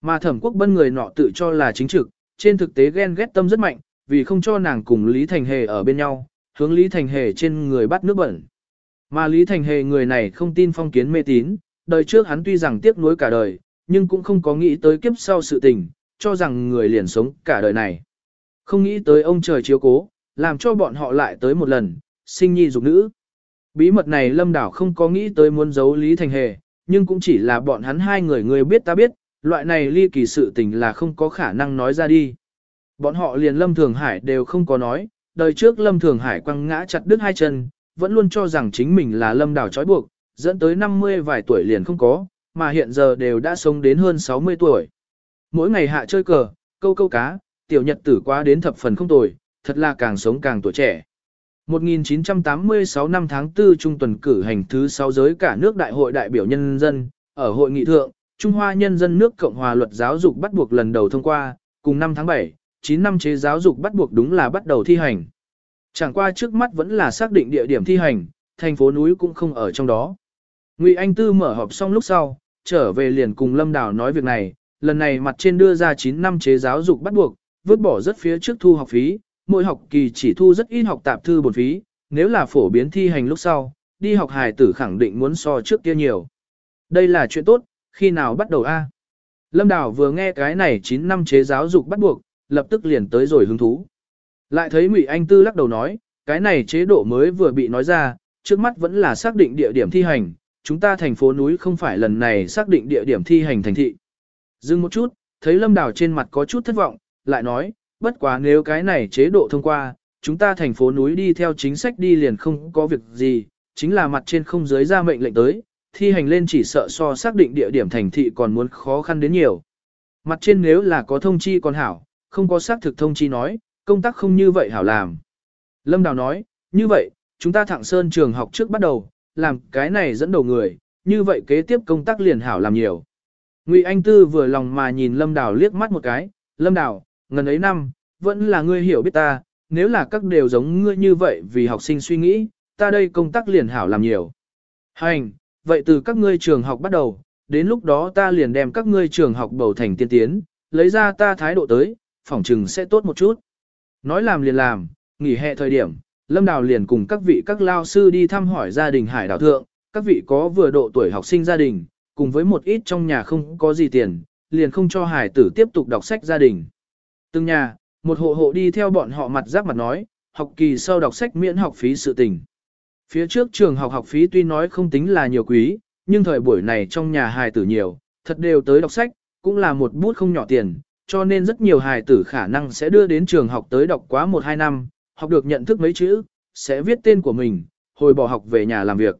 Mà thẩm quốc bân người nọ tự cho là chính trực, trên thực tế ghen ghét tâm rất mạnh, vì không cho nàng cùng Lý Thành Hề ở bên nhau, hướng Lý Thành Hề trên người bắt nước bẩn. Mà Lý Thành Hề người này không tin phong kiến mê tín, đời trước hắn tuy rằng tiếc nuối cả đời, nhưng cũng không có nghĩ tới kiếp sau sự tình, cho rằng người liền sống cả đời này. Không nghĩ tới ông trời chiếu cố, làm cho bọn họ lại tới một lần, sinh nhi dục nữ. Bí mật này Lâm Đảo không có nghĩ tới muốn giấu Lý Thành Hề, nhưng cũng chỉ là bọn hắn hai người người biết ta biết, loại này ly kỳ sự tình là không có khả năng nói ra đi. Bọn họ liền Lâm Thường Hải đều không có nói, đời trước Lâm Thường Hải quăng ngã chặt đứt hai chân, vẫn luôn cho rằng chính mình là Lâm Đảo trói buộc, dẫn tới 50 vài tuổi liền không có, mà hiện giờ đều đã sống đến hơn 60 tuổi. Mỗi ngày hạ chơi cờ, câu câu cá, tiểu nhật tử quá đến thập phần không tồi, thật là càng sống càng tuổi trẻ. 1986 năm tháng 4 trung tuần cử hành thứ 6 giới cả nước đại hội đại biểu nhân dân, ở hội nghị thượng, Trung Hoa nhân dân nước Cộng hòa luật giáo dục bắt buộc lần đầu thông qua, cùng năm tháng 7, 9 năm chế giáo dục bắt buộc đúng là bắt đầu thi hành. Chẳng qua trước mắt vẫn là xác định địa điểm thi hành, thành phố núi cũng không ở trong đó. Ngụy Anh Tư mở họp xong lúc sau, trở về liền cùng Lâm Đào nói việc này, lần này mặt trên đưa ra 9 năm chế giáo dục bắt buộc, vứt bỏ rất phía trước thu học phí, mỗi học kỳ chỉ thu rất ít học tạp thư bổn phí, nếu là phổ biến thi hành lúc sau, đi học hài tử khẳng định muốn so trước kia nhiều. Đây là chuyện tốt, khi nào bắt đầu a? Lâm Đào vừa nghe cái này 9 năm chế giáo dục bắt buộc, lập tức liền tới rồi hứng thú. Lại thấy Ngụy Anh Tư lắc đầu nói, cái này chế độ mới vừa bị nói ra, trước mắt vẫn là xác định địa điểm thi hành, chúng ta thành phố núi không phải lần này xác định địa điểm thi hành thành thị. Dừng một chút, thấy Lâm Đào trên mặt có chút thất vọng, lại nói, bất quá nếu cái này chế độ thông qua, chúng ta thành phố núi đi theo chính sách đi liền không có việc gì, chính là mặt trên không giới ra mệnh lệnh tới, thi hành lên chỉ sợ so xác định địa điểm thành thị còn muốn khó khăn đến nhiều. Mặt trên nếu là có thông chi còn hảo, không có xác thực thông chi nói, công tác không như vậy hảo làm. Lâm Đào nói, như vậy, chúng ta thẳng sơn trường học trước bắt đầu, làm cái này dẫn đầu người, như vậy kế tiếp công tác liền hảo làm nhiều. Ngụy Anh Tư vừa lòng mà nhìn Lâm Đào liếc mắt một cái, Lâm Đào, ngần ấy năm, vẫn là ngươi hiểu biết ta, nếu là các đều giống ngươi như vậy vì học sinh suy nghĩ, ta đây công tác liền hảo làm nhiều. Hành, vậy từ các ngươi trường học bắt đầu, đến lúc đó ta liền đem các ngươi trường học bầu thành tiên tiến, lấy ra ta thái độ tới, phỏng trừng sẽ tốt một chút. Nói làm liền làm, nghỉ hè thời điểm, Lâm Đào liền cùng các vị các lao sư đi thăm hỏi gia đình hải đảo thượng, các vị có vừa độ tuổi học sinh gia đình, cùng với một ít trong nhà không có gì tiền, liền không cho hải tử tiếp tục đọc sách gia đình. Từng nhà, một hộ hộ đi theo bọn họ mặt giáp mặt nói, học kỳ sau đọc sách miễn học phí sự tình. Phía trước trường học học phí tuy nói không tính là nhiều quý, nhưng thời buổi này trong nhà hài tử nhiều, thật đều tới đọc sách, cũng là một bút không nhỏ tiền, cho nên rất nhiều hài tử khả năng sẽ đưa đến trường học tới đọc quá 1-2 năm, học được nhận thức mấy chữ, sẽ viết tên của mình, hồi bỏ học về nhà làm việc.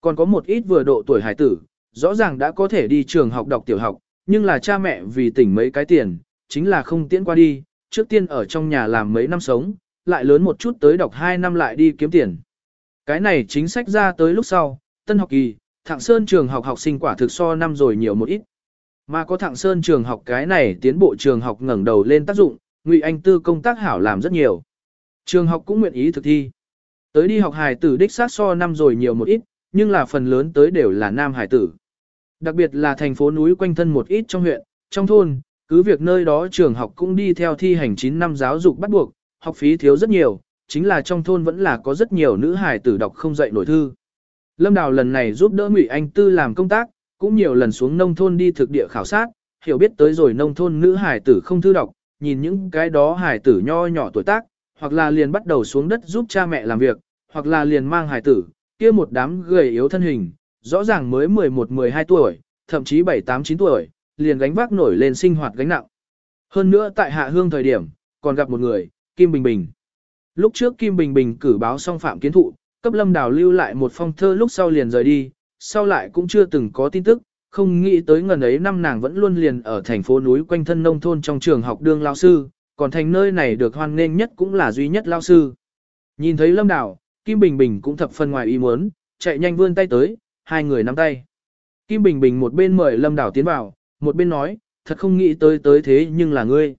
Còn có một ít vừa độ tuổi hải tử, rõ ràng đã có thể đi trường học đọc tiểu học, nhưng là cha mẹ vì tỉnh mấy cái tiền, chính là không tiễn qua đi, trước tiên ở trong nhà làm mấy năm sống, lại lớn một chút tới đọc 2 năm lại đi kiếm tiền. Cái này chính sách ra tới lúc sau, tân học kỳ, Thạng Sơn trường học học sinh quả thực so năm rồi nhiều một ít. Mà có Thạng Sơn trường học cái này tiến bộ trường học ngẩng đầu lên tác dụng, Ngụy Anh Tư công tác hảo làm rất nhiều. Trường học cũng nguyện ý thực thi. Tới đi học hài tử đích sát so năm rồi nhiều một ít, nhưng là phần lớn tới đều là nam hài tử. Đặc biệt là thành phố núi quanh thân một ít trong huyện, trong thôn, cứ việc nơi đó trường học cũng đi theo thi hành 9 năm giáo dục bắt buộc, học phí thiếu rất nhiều, chính là trong thôn vẫn là có rất nhiều nữ hài tử đọc không dạy nổi thư. Lâm Đào lần này giúp đỡ Ngụy Anh Tư làm công tác, cũng nhiều lần xuống nông thôn đi thực địa khảo sát, hiểu biết tới rồi nông thôn nữ hài tử không thư đọc, nhìn những cái đó hài tử nho nhỏ tuổi tác, hoặc là liền bắt đầu xuống đất giúp cha mẹ làm việc, hoặc là liền mang hài tử, kia một đám gầy yếu thân hình, rõ ràng mới 11-12 tuổi, thậm chí 7-8-9 tuổi, liền gánh vác nổi lên sinh hoạt gánh nặng. Hơn nữa tại hạ hương thời điểm, còn gặp một người, Kim Bình Bình. Lúc trước Kim Bình Bình cử báo xong phạm kiến thụ, cấp lâm đào lưu lại một phong thơ lúc sau liền rời đi, sau lại cũng chưa từng có tin tức, không nghĩ tới ngần ấy năm nàng vẫn luôn liền ở thành phố núi quanh thân nông thôn trong trường học đương lao sư, còn thành nơi này được hoan nghênh nhất cũng là duy nhất lao sư. Nhìn thấy lâm đảo Kim Bình Bình cũng thập phần ngoài ý muốn, chạy nhanh vươn tay tới, hai người nắm tay. Kim Bình Bình một bên mời lâm đảo tiến vào, một bên nói, thật không nghĩ tới tới thế nhưng là ngươi.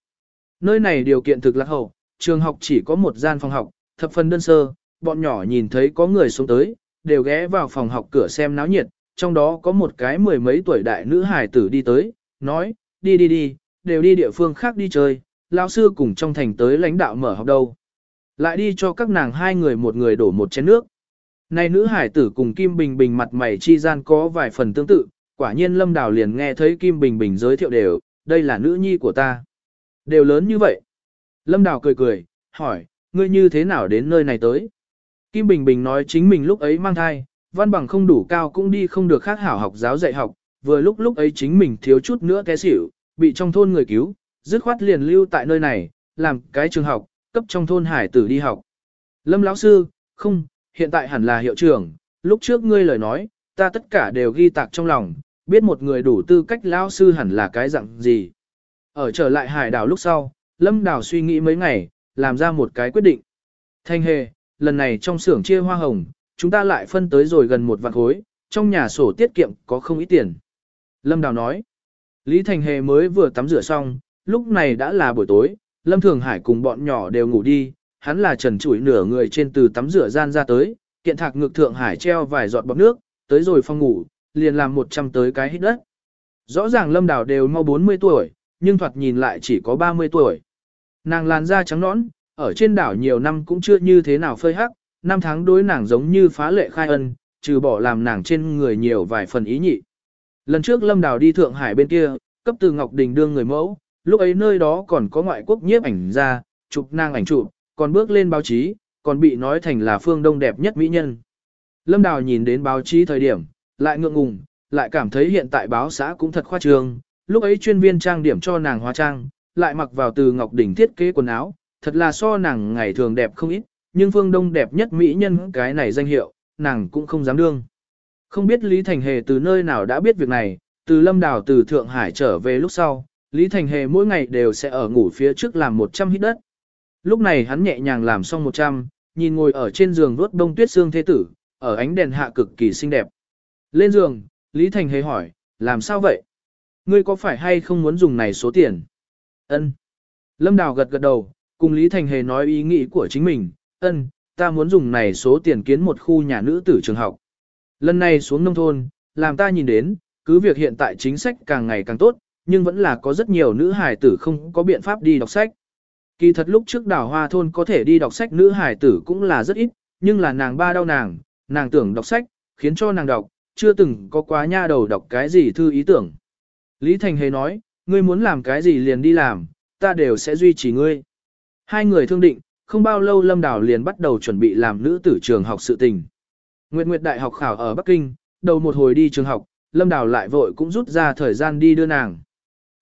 Nơi này điều kiện thực lạc hậu, trường học chỉ có một gian phòng học, thập phần đơn sơ, bọn nhỏ nhìn thấy có người xuống tới, đều ghé vào phòng học cửa xem náo nhiệt, trong đó có một cái mười mấy tuổi đại nữ hài tử đi tới, nói, đi đi đi, đều đi địa phương khác đi chơi, lão sư cùng trong thành tới lãnh đạo mở học đâu. Lại đi cho các nàng hai người một người đổ một chén nước. Này nữ hải tử cùng Kim Bình Bình mặt mày chi gian có vài phần tương tự, quả nhiên Lâm Đào liền nghe thấy Kim Bình Bình giới thiệu đều, đây là nữ nhi của ta. Đều lớn như vậy. Lâm Đào cười cười, hỏi, ngươi như thế nào đến nơi này tới? Kim Bình Bình nói chính mình lúc ấy mang thai, văn bằng không đủ cao cũng đi không được khác hảo học giáo dạy học, vừa lúc lúc ấy chính mình thiếu chút nữa té xỉu, bị trong thôn người cứu, dứt khoát liền lưu tại nơi này, làm cái trường học, cấp trong thôn hải tử đi học. Lâm lão sư, không, hiện tại hẳn là hiệu trưởng, lúc trước ngươi lời nói, ta tất cả đều ghi tạc trong lòng, biết một người đủ tư cách lão sư hẳn là cái dạng gì. Ở trở lại hải đảo lúc sau, Lâm Đào suy nghĩ mấy ngày, làm ra một cái quyết định. Thanh hề, lần này trong xưởng chia hoa hồng, chúng ta lại phân tới rồi gần một vạn khối, trong nhà sổ tiết kiệm có không ít tiền. Lâm Đào nói, Lý Thành Hề mới vừa tắm rửa xong, lúc này đã là buổi tối, Lâm Thường Hải cùng bọn nhỏ đều ngủ đi, hắn là trần trụi nửa người trên từ tắm rửa gian ra tới, kiện thạc ngực Thượng Hải treo vài giọt bọt nước, tới rồi phòng ngủ, liền làm một trăm tới cái hít đất. Rõ ràng Lâm Đào đều mau 40 tuổi, nhưng thoạt nhìn lại chỉ có 30 tuổi. Nàng làn da trắng nõn, ở trên đảo nhiều năm cũng chưa như thế nào phơi hắc, năm tháng đối nàng giống như phá lệ khai ân, trừ bỏ làm nàng trên người nhiều vài phần ý nhị. Lần trước Lâm Đào đi Thượng Hải bên kia, cấp từ Ngọc Đình đương người mẫu, lúc ấy nơi đó còn có ngoại quốc nhiếp ảnh ra, chụp nàng ảnh chụp, còn bước lên báo chí, còn bị nói thành là phương đông đẹp nhất mỹ nhân. Lâm Đào nhìn đến báo chí thời điểm, lại ngượng ngùng, lại cảm thấy hiện tại báo xã cũng thật khoa trương, lúc ấy chuyên viên trang điểm cho nàng hóa trang, lại mặc vào từ Ngọc đỉnh thiết kế quần áo, thật là so nàng ngày thường đẹp không ít, nhưng phương đông đẹp nhất mỹ nhân cái này danh hiệu, nàng cũng không dám đương. Không biết Lý Thành Hề từ nơi nào đã biết việc này, từ Lâm Đào từ Thượng Hải trở về lúc sau, Lý Thành Hề mỗi ngày đều sẽ ở ngủ phía trước làm 100 hít đất. Lúc này hắn nhẹ nhàng làm xong 100, nhìn ngồi ở trên giường vuốt đông tuyết xương thế tử, ở ánh đèn hạ cực kỳ xinh đẹp. Lên giường, Lý Thành Hề hỏi, làm sao vậy? Ngươi có phải hay không muốn dùng này số tiền? Ân. Lâm Đào gật gật đầu, cùng Lý Thành Hề nói ý nghĩ của chính mình, ân, ta muốn dùng này số tiền kiến một khu nhà nữ tử trường học. Lần này xuống nông thôn, làm ta nhìn đến, cứ việc hiện tại chính sách càng ngày càng tốt, nhưng vẫn là có rất nhiều nữ hài tử không có biện pháp đi đọc sách. Kỳ thật lúc trước đảo hoa thôn có thể đi đọc sách nữ hài tử cũng là rất ít, nhưng là nàng ba đau nàng, nàng tưởng đọc sách, khiến cho nàng đọc, chưa từng có quá nha đầu đọc cái gì thư ý tưởng. Lý Thành Hề nói, ngươi muốn làm cái gì liền đi làm, ta đều sẽ duy trì ngươi. Hai người thương định, không bao lâu Lâm Đào liền bắt đầu chuẩn bị làm nữ tử trường học sự tình. Nguyệt Nguyệt Đại học khảo ở Bắc Kinh, đầu một hồi đi trường học, Lâm Đào lại vội cũng rút ra thời gian đi đưa nàng.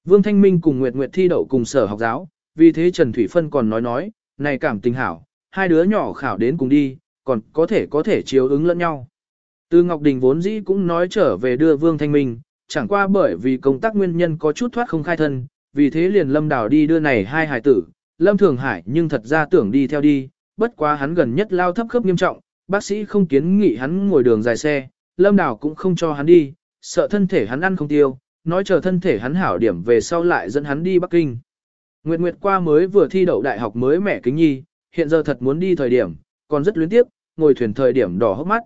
Vương Thanh Minh cùng Nguyệt Nguyệt thi đậu cùng sở học giáo, vì thế Trần Thủy Phân còn nói nói, này cảm tình hảo, hai đứa nhỏ khảo đến cùng đi, còn có thể có thể chiếu ứng lẫn nhau. Từ Ngọc Đình vốn dĩ cũng nói trở về đưa Vương Thanh Minh, chẳng qua bởi vì công tác nguyên nhân có chút thoát không khai thân, vì thế liền Lâm Đào đi đưa này hai hải tử, Lâm Thường Hải nhưng thật ra tưởng đi theo đi, bất quá hắn gần nhất lao thấp khớp nghiêm trọng, bác sĩ không kiến nghị hắn ngồi đường dài xe, Lâm Đào cũng không cho hắn đi, sợ thân thể hắn ăn không tiêu, nói chờ thân thể hắn hảo điểm về sau lại dẫn hắn đi Bắc Kinh. Nguyệt Nguyệt qua mới vừa thi đậu đại học mới mẹ kính nhi, hiện giờ thật muốn đi thời điểm, còn rất luyến tiếp, ngồi thuyền thời điểm đỏ hốc mắt.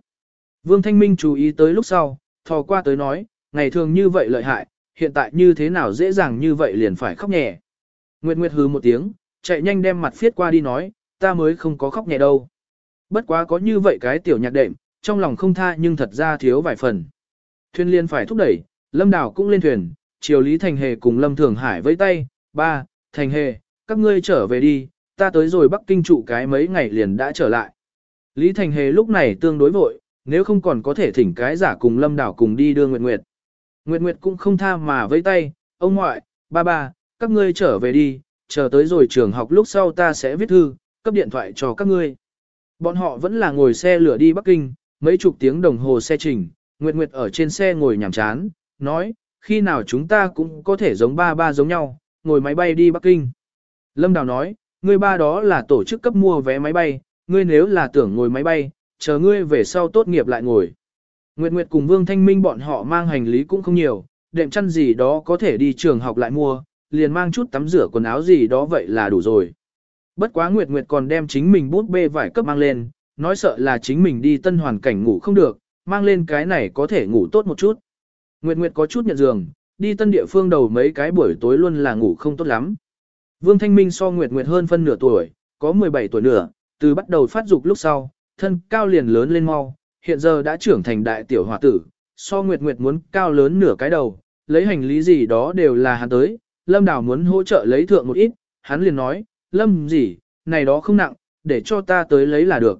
Vương Thanh Minh chú ý tới lúc sau, thò qua tới nói, ngày thường như vậy lợi hại, hiện tại như thế nào dễ dàng như vậy liền phải khóc nhẹ. Nguyệt Nguyệt hứ một tiếng, chạy nhanh đem mặt phiết qua đi nói, ta mới không có khóc nhẹ đâu. Bất quá có như vậy cái tiểu nhạc đệm, trong lòng không tha nhưng thật ra thiếu vài phần. Thuyền liên phải thúc đẩy, Lâm Đào cũng lên thuyền, chiều Lý Thành Hề cùng Lâm Thường Hải với tay, ba, Thành Hề, các ngươi trở về đi, ta tới rồi Bắc Kinh trụ cái mấy ngày liền đã trở lại. Lý Thành Hề lúc này tương đối vội, nếu không còn có thể thỉnh cái giả cùng Lâm Đào cùng đi đưa Nguyệt Nguyệt. Nguyệt Nguyệt cũng không tha mà với tay, ông ngoại, ba ba, các ngươi trở về đi, chờ tới rồi trường học lúc sau ta sẽ viết thư, cấp điện thoại cho các ngươi. Bọn họ vẫn là ngồi xe lửa đi Bắc Kinh, mấy chục tiếng đồng hồ xe trình, Nguyệt Nguyệt ở trên xe ngồi nhảm chán, nói, khi nào chúng ta cũng có thể giống ba ba giống nhau, ngồi máy bay đi Bắc Kinh. Lâm Đào nói, ngươi ba đó là tổ chức cấp mua vé máy bay, ngươi nếu là tưởng ngồi máy bay, chờ ngươi về sau tốt nghiệp lại ngồi. Nguyệt Nguyệt cùng Vương Thanh Minh bọn họ mang hành lý cũng không nhiều, đệm chăn gì đó có thể đi trường học lại mua, liền mang chút tắm rửa quần áo gì đó vậy là đủ rồi. Bất quá Nguyệt Nguyệt còn đem chính mình bút bê vải cấp mang lên, nói sợ là chính mình đi tân hoàn cảnh ngủ không được, mang lên cái này có thể ngủ tốt một chút. Nguyệt Nguyệt có chút nhận giường, đi tân địa phương đầu mấy cái buổi tối luôn là ngủ không tốt lắm. Vương Thanh Minh so Nguyệt Nguyệt hơn phân nửa tuổi, có 17 tuổi nửa, từ bắt đầu phát dục lúc sau, thân cao liền lớn lên mau, hiện giờ đã trưởng thành đại tiểu hòa tử, so Nguyệt Nguyệt muốn cao lớn nửa cái đầu, lấy hành lý gì đó đều là hắn tới, Lâm Đào muốn hỗ trợ lấy thượng một ít, hắn liền nói, Lâm gì, này đó không nặng, để cho ta tới lấy là được.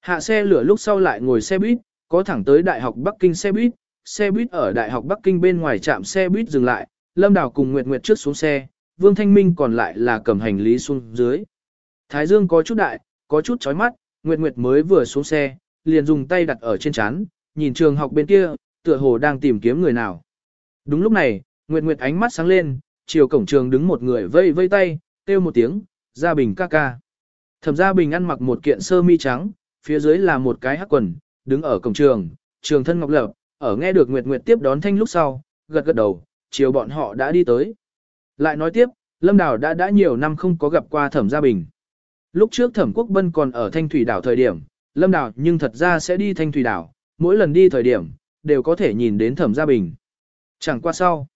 Hạ xe lửa lúc sau lại ngồi xe buýt, có thẳng tới Đại học Bắc Kinh xe buýt, xe buýt ở Đại học Bắc Kinh bên ngoài trạm xe buýt dừng lại, Lâm Đào cùng Nguyệt Nguyệt trước xuống xe, Vương Thanh Minh còn lại là cầm hành lý xuống dưới. Thái Dương có chút đại, có chút chói mắt, Nguyệt Nguyệt mới vừa xuống xe, liền dùng tay đặt ở trên chán, nhìn trường học bên kia, tựa hồ đang tìm kiếm người nào. Đúng lúc này, Nguyệt Nguyệt ánh mắt sáng lên, chiều cổng trường đứng một người vây vây tay, kêu một tiếng, Gia Bình ca ca. Thẩm Gia Bình ăn mặc một kiện sơ mi trắng, phía dưới là một cái hắc quần, đứng ở cổng trường, trường thân ngọc lập, ở nghe được Nguyệt Nguyệt tiếp đón thanh lúc sau, gật gật đầu, chiều bọn họ đã đi tới. Lại nói tiếp, Lâm Đào đã đã nhiều năm không có gặp qua Thẩm Gia Bình. Lúc trước Thẩm Quốc Bân còn ở Thanh Thủy đảo thời điểm, Lâm Đào nhưng thật ra sẽ đi Thanh Thủy đảo, mỗi lần đi thời điểm, đều có thể nhìn đến Thẩm Gia Bình. Chẳng qua sau.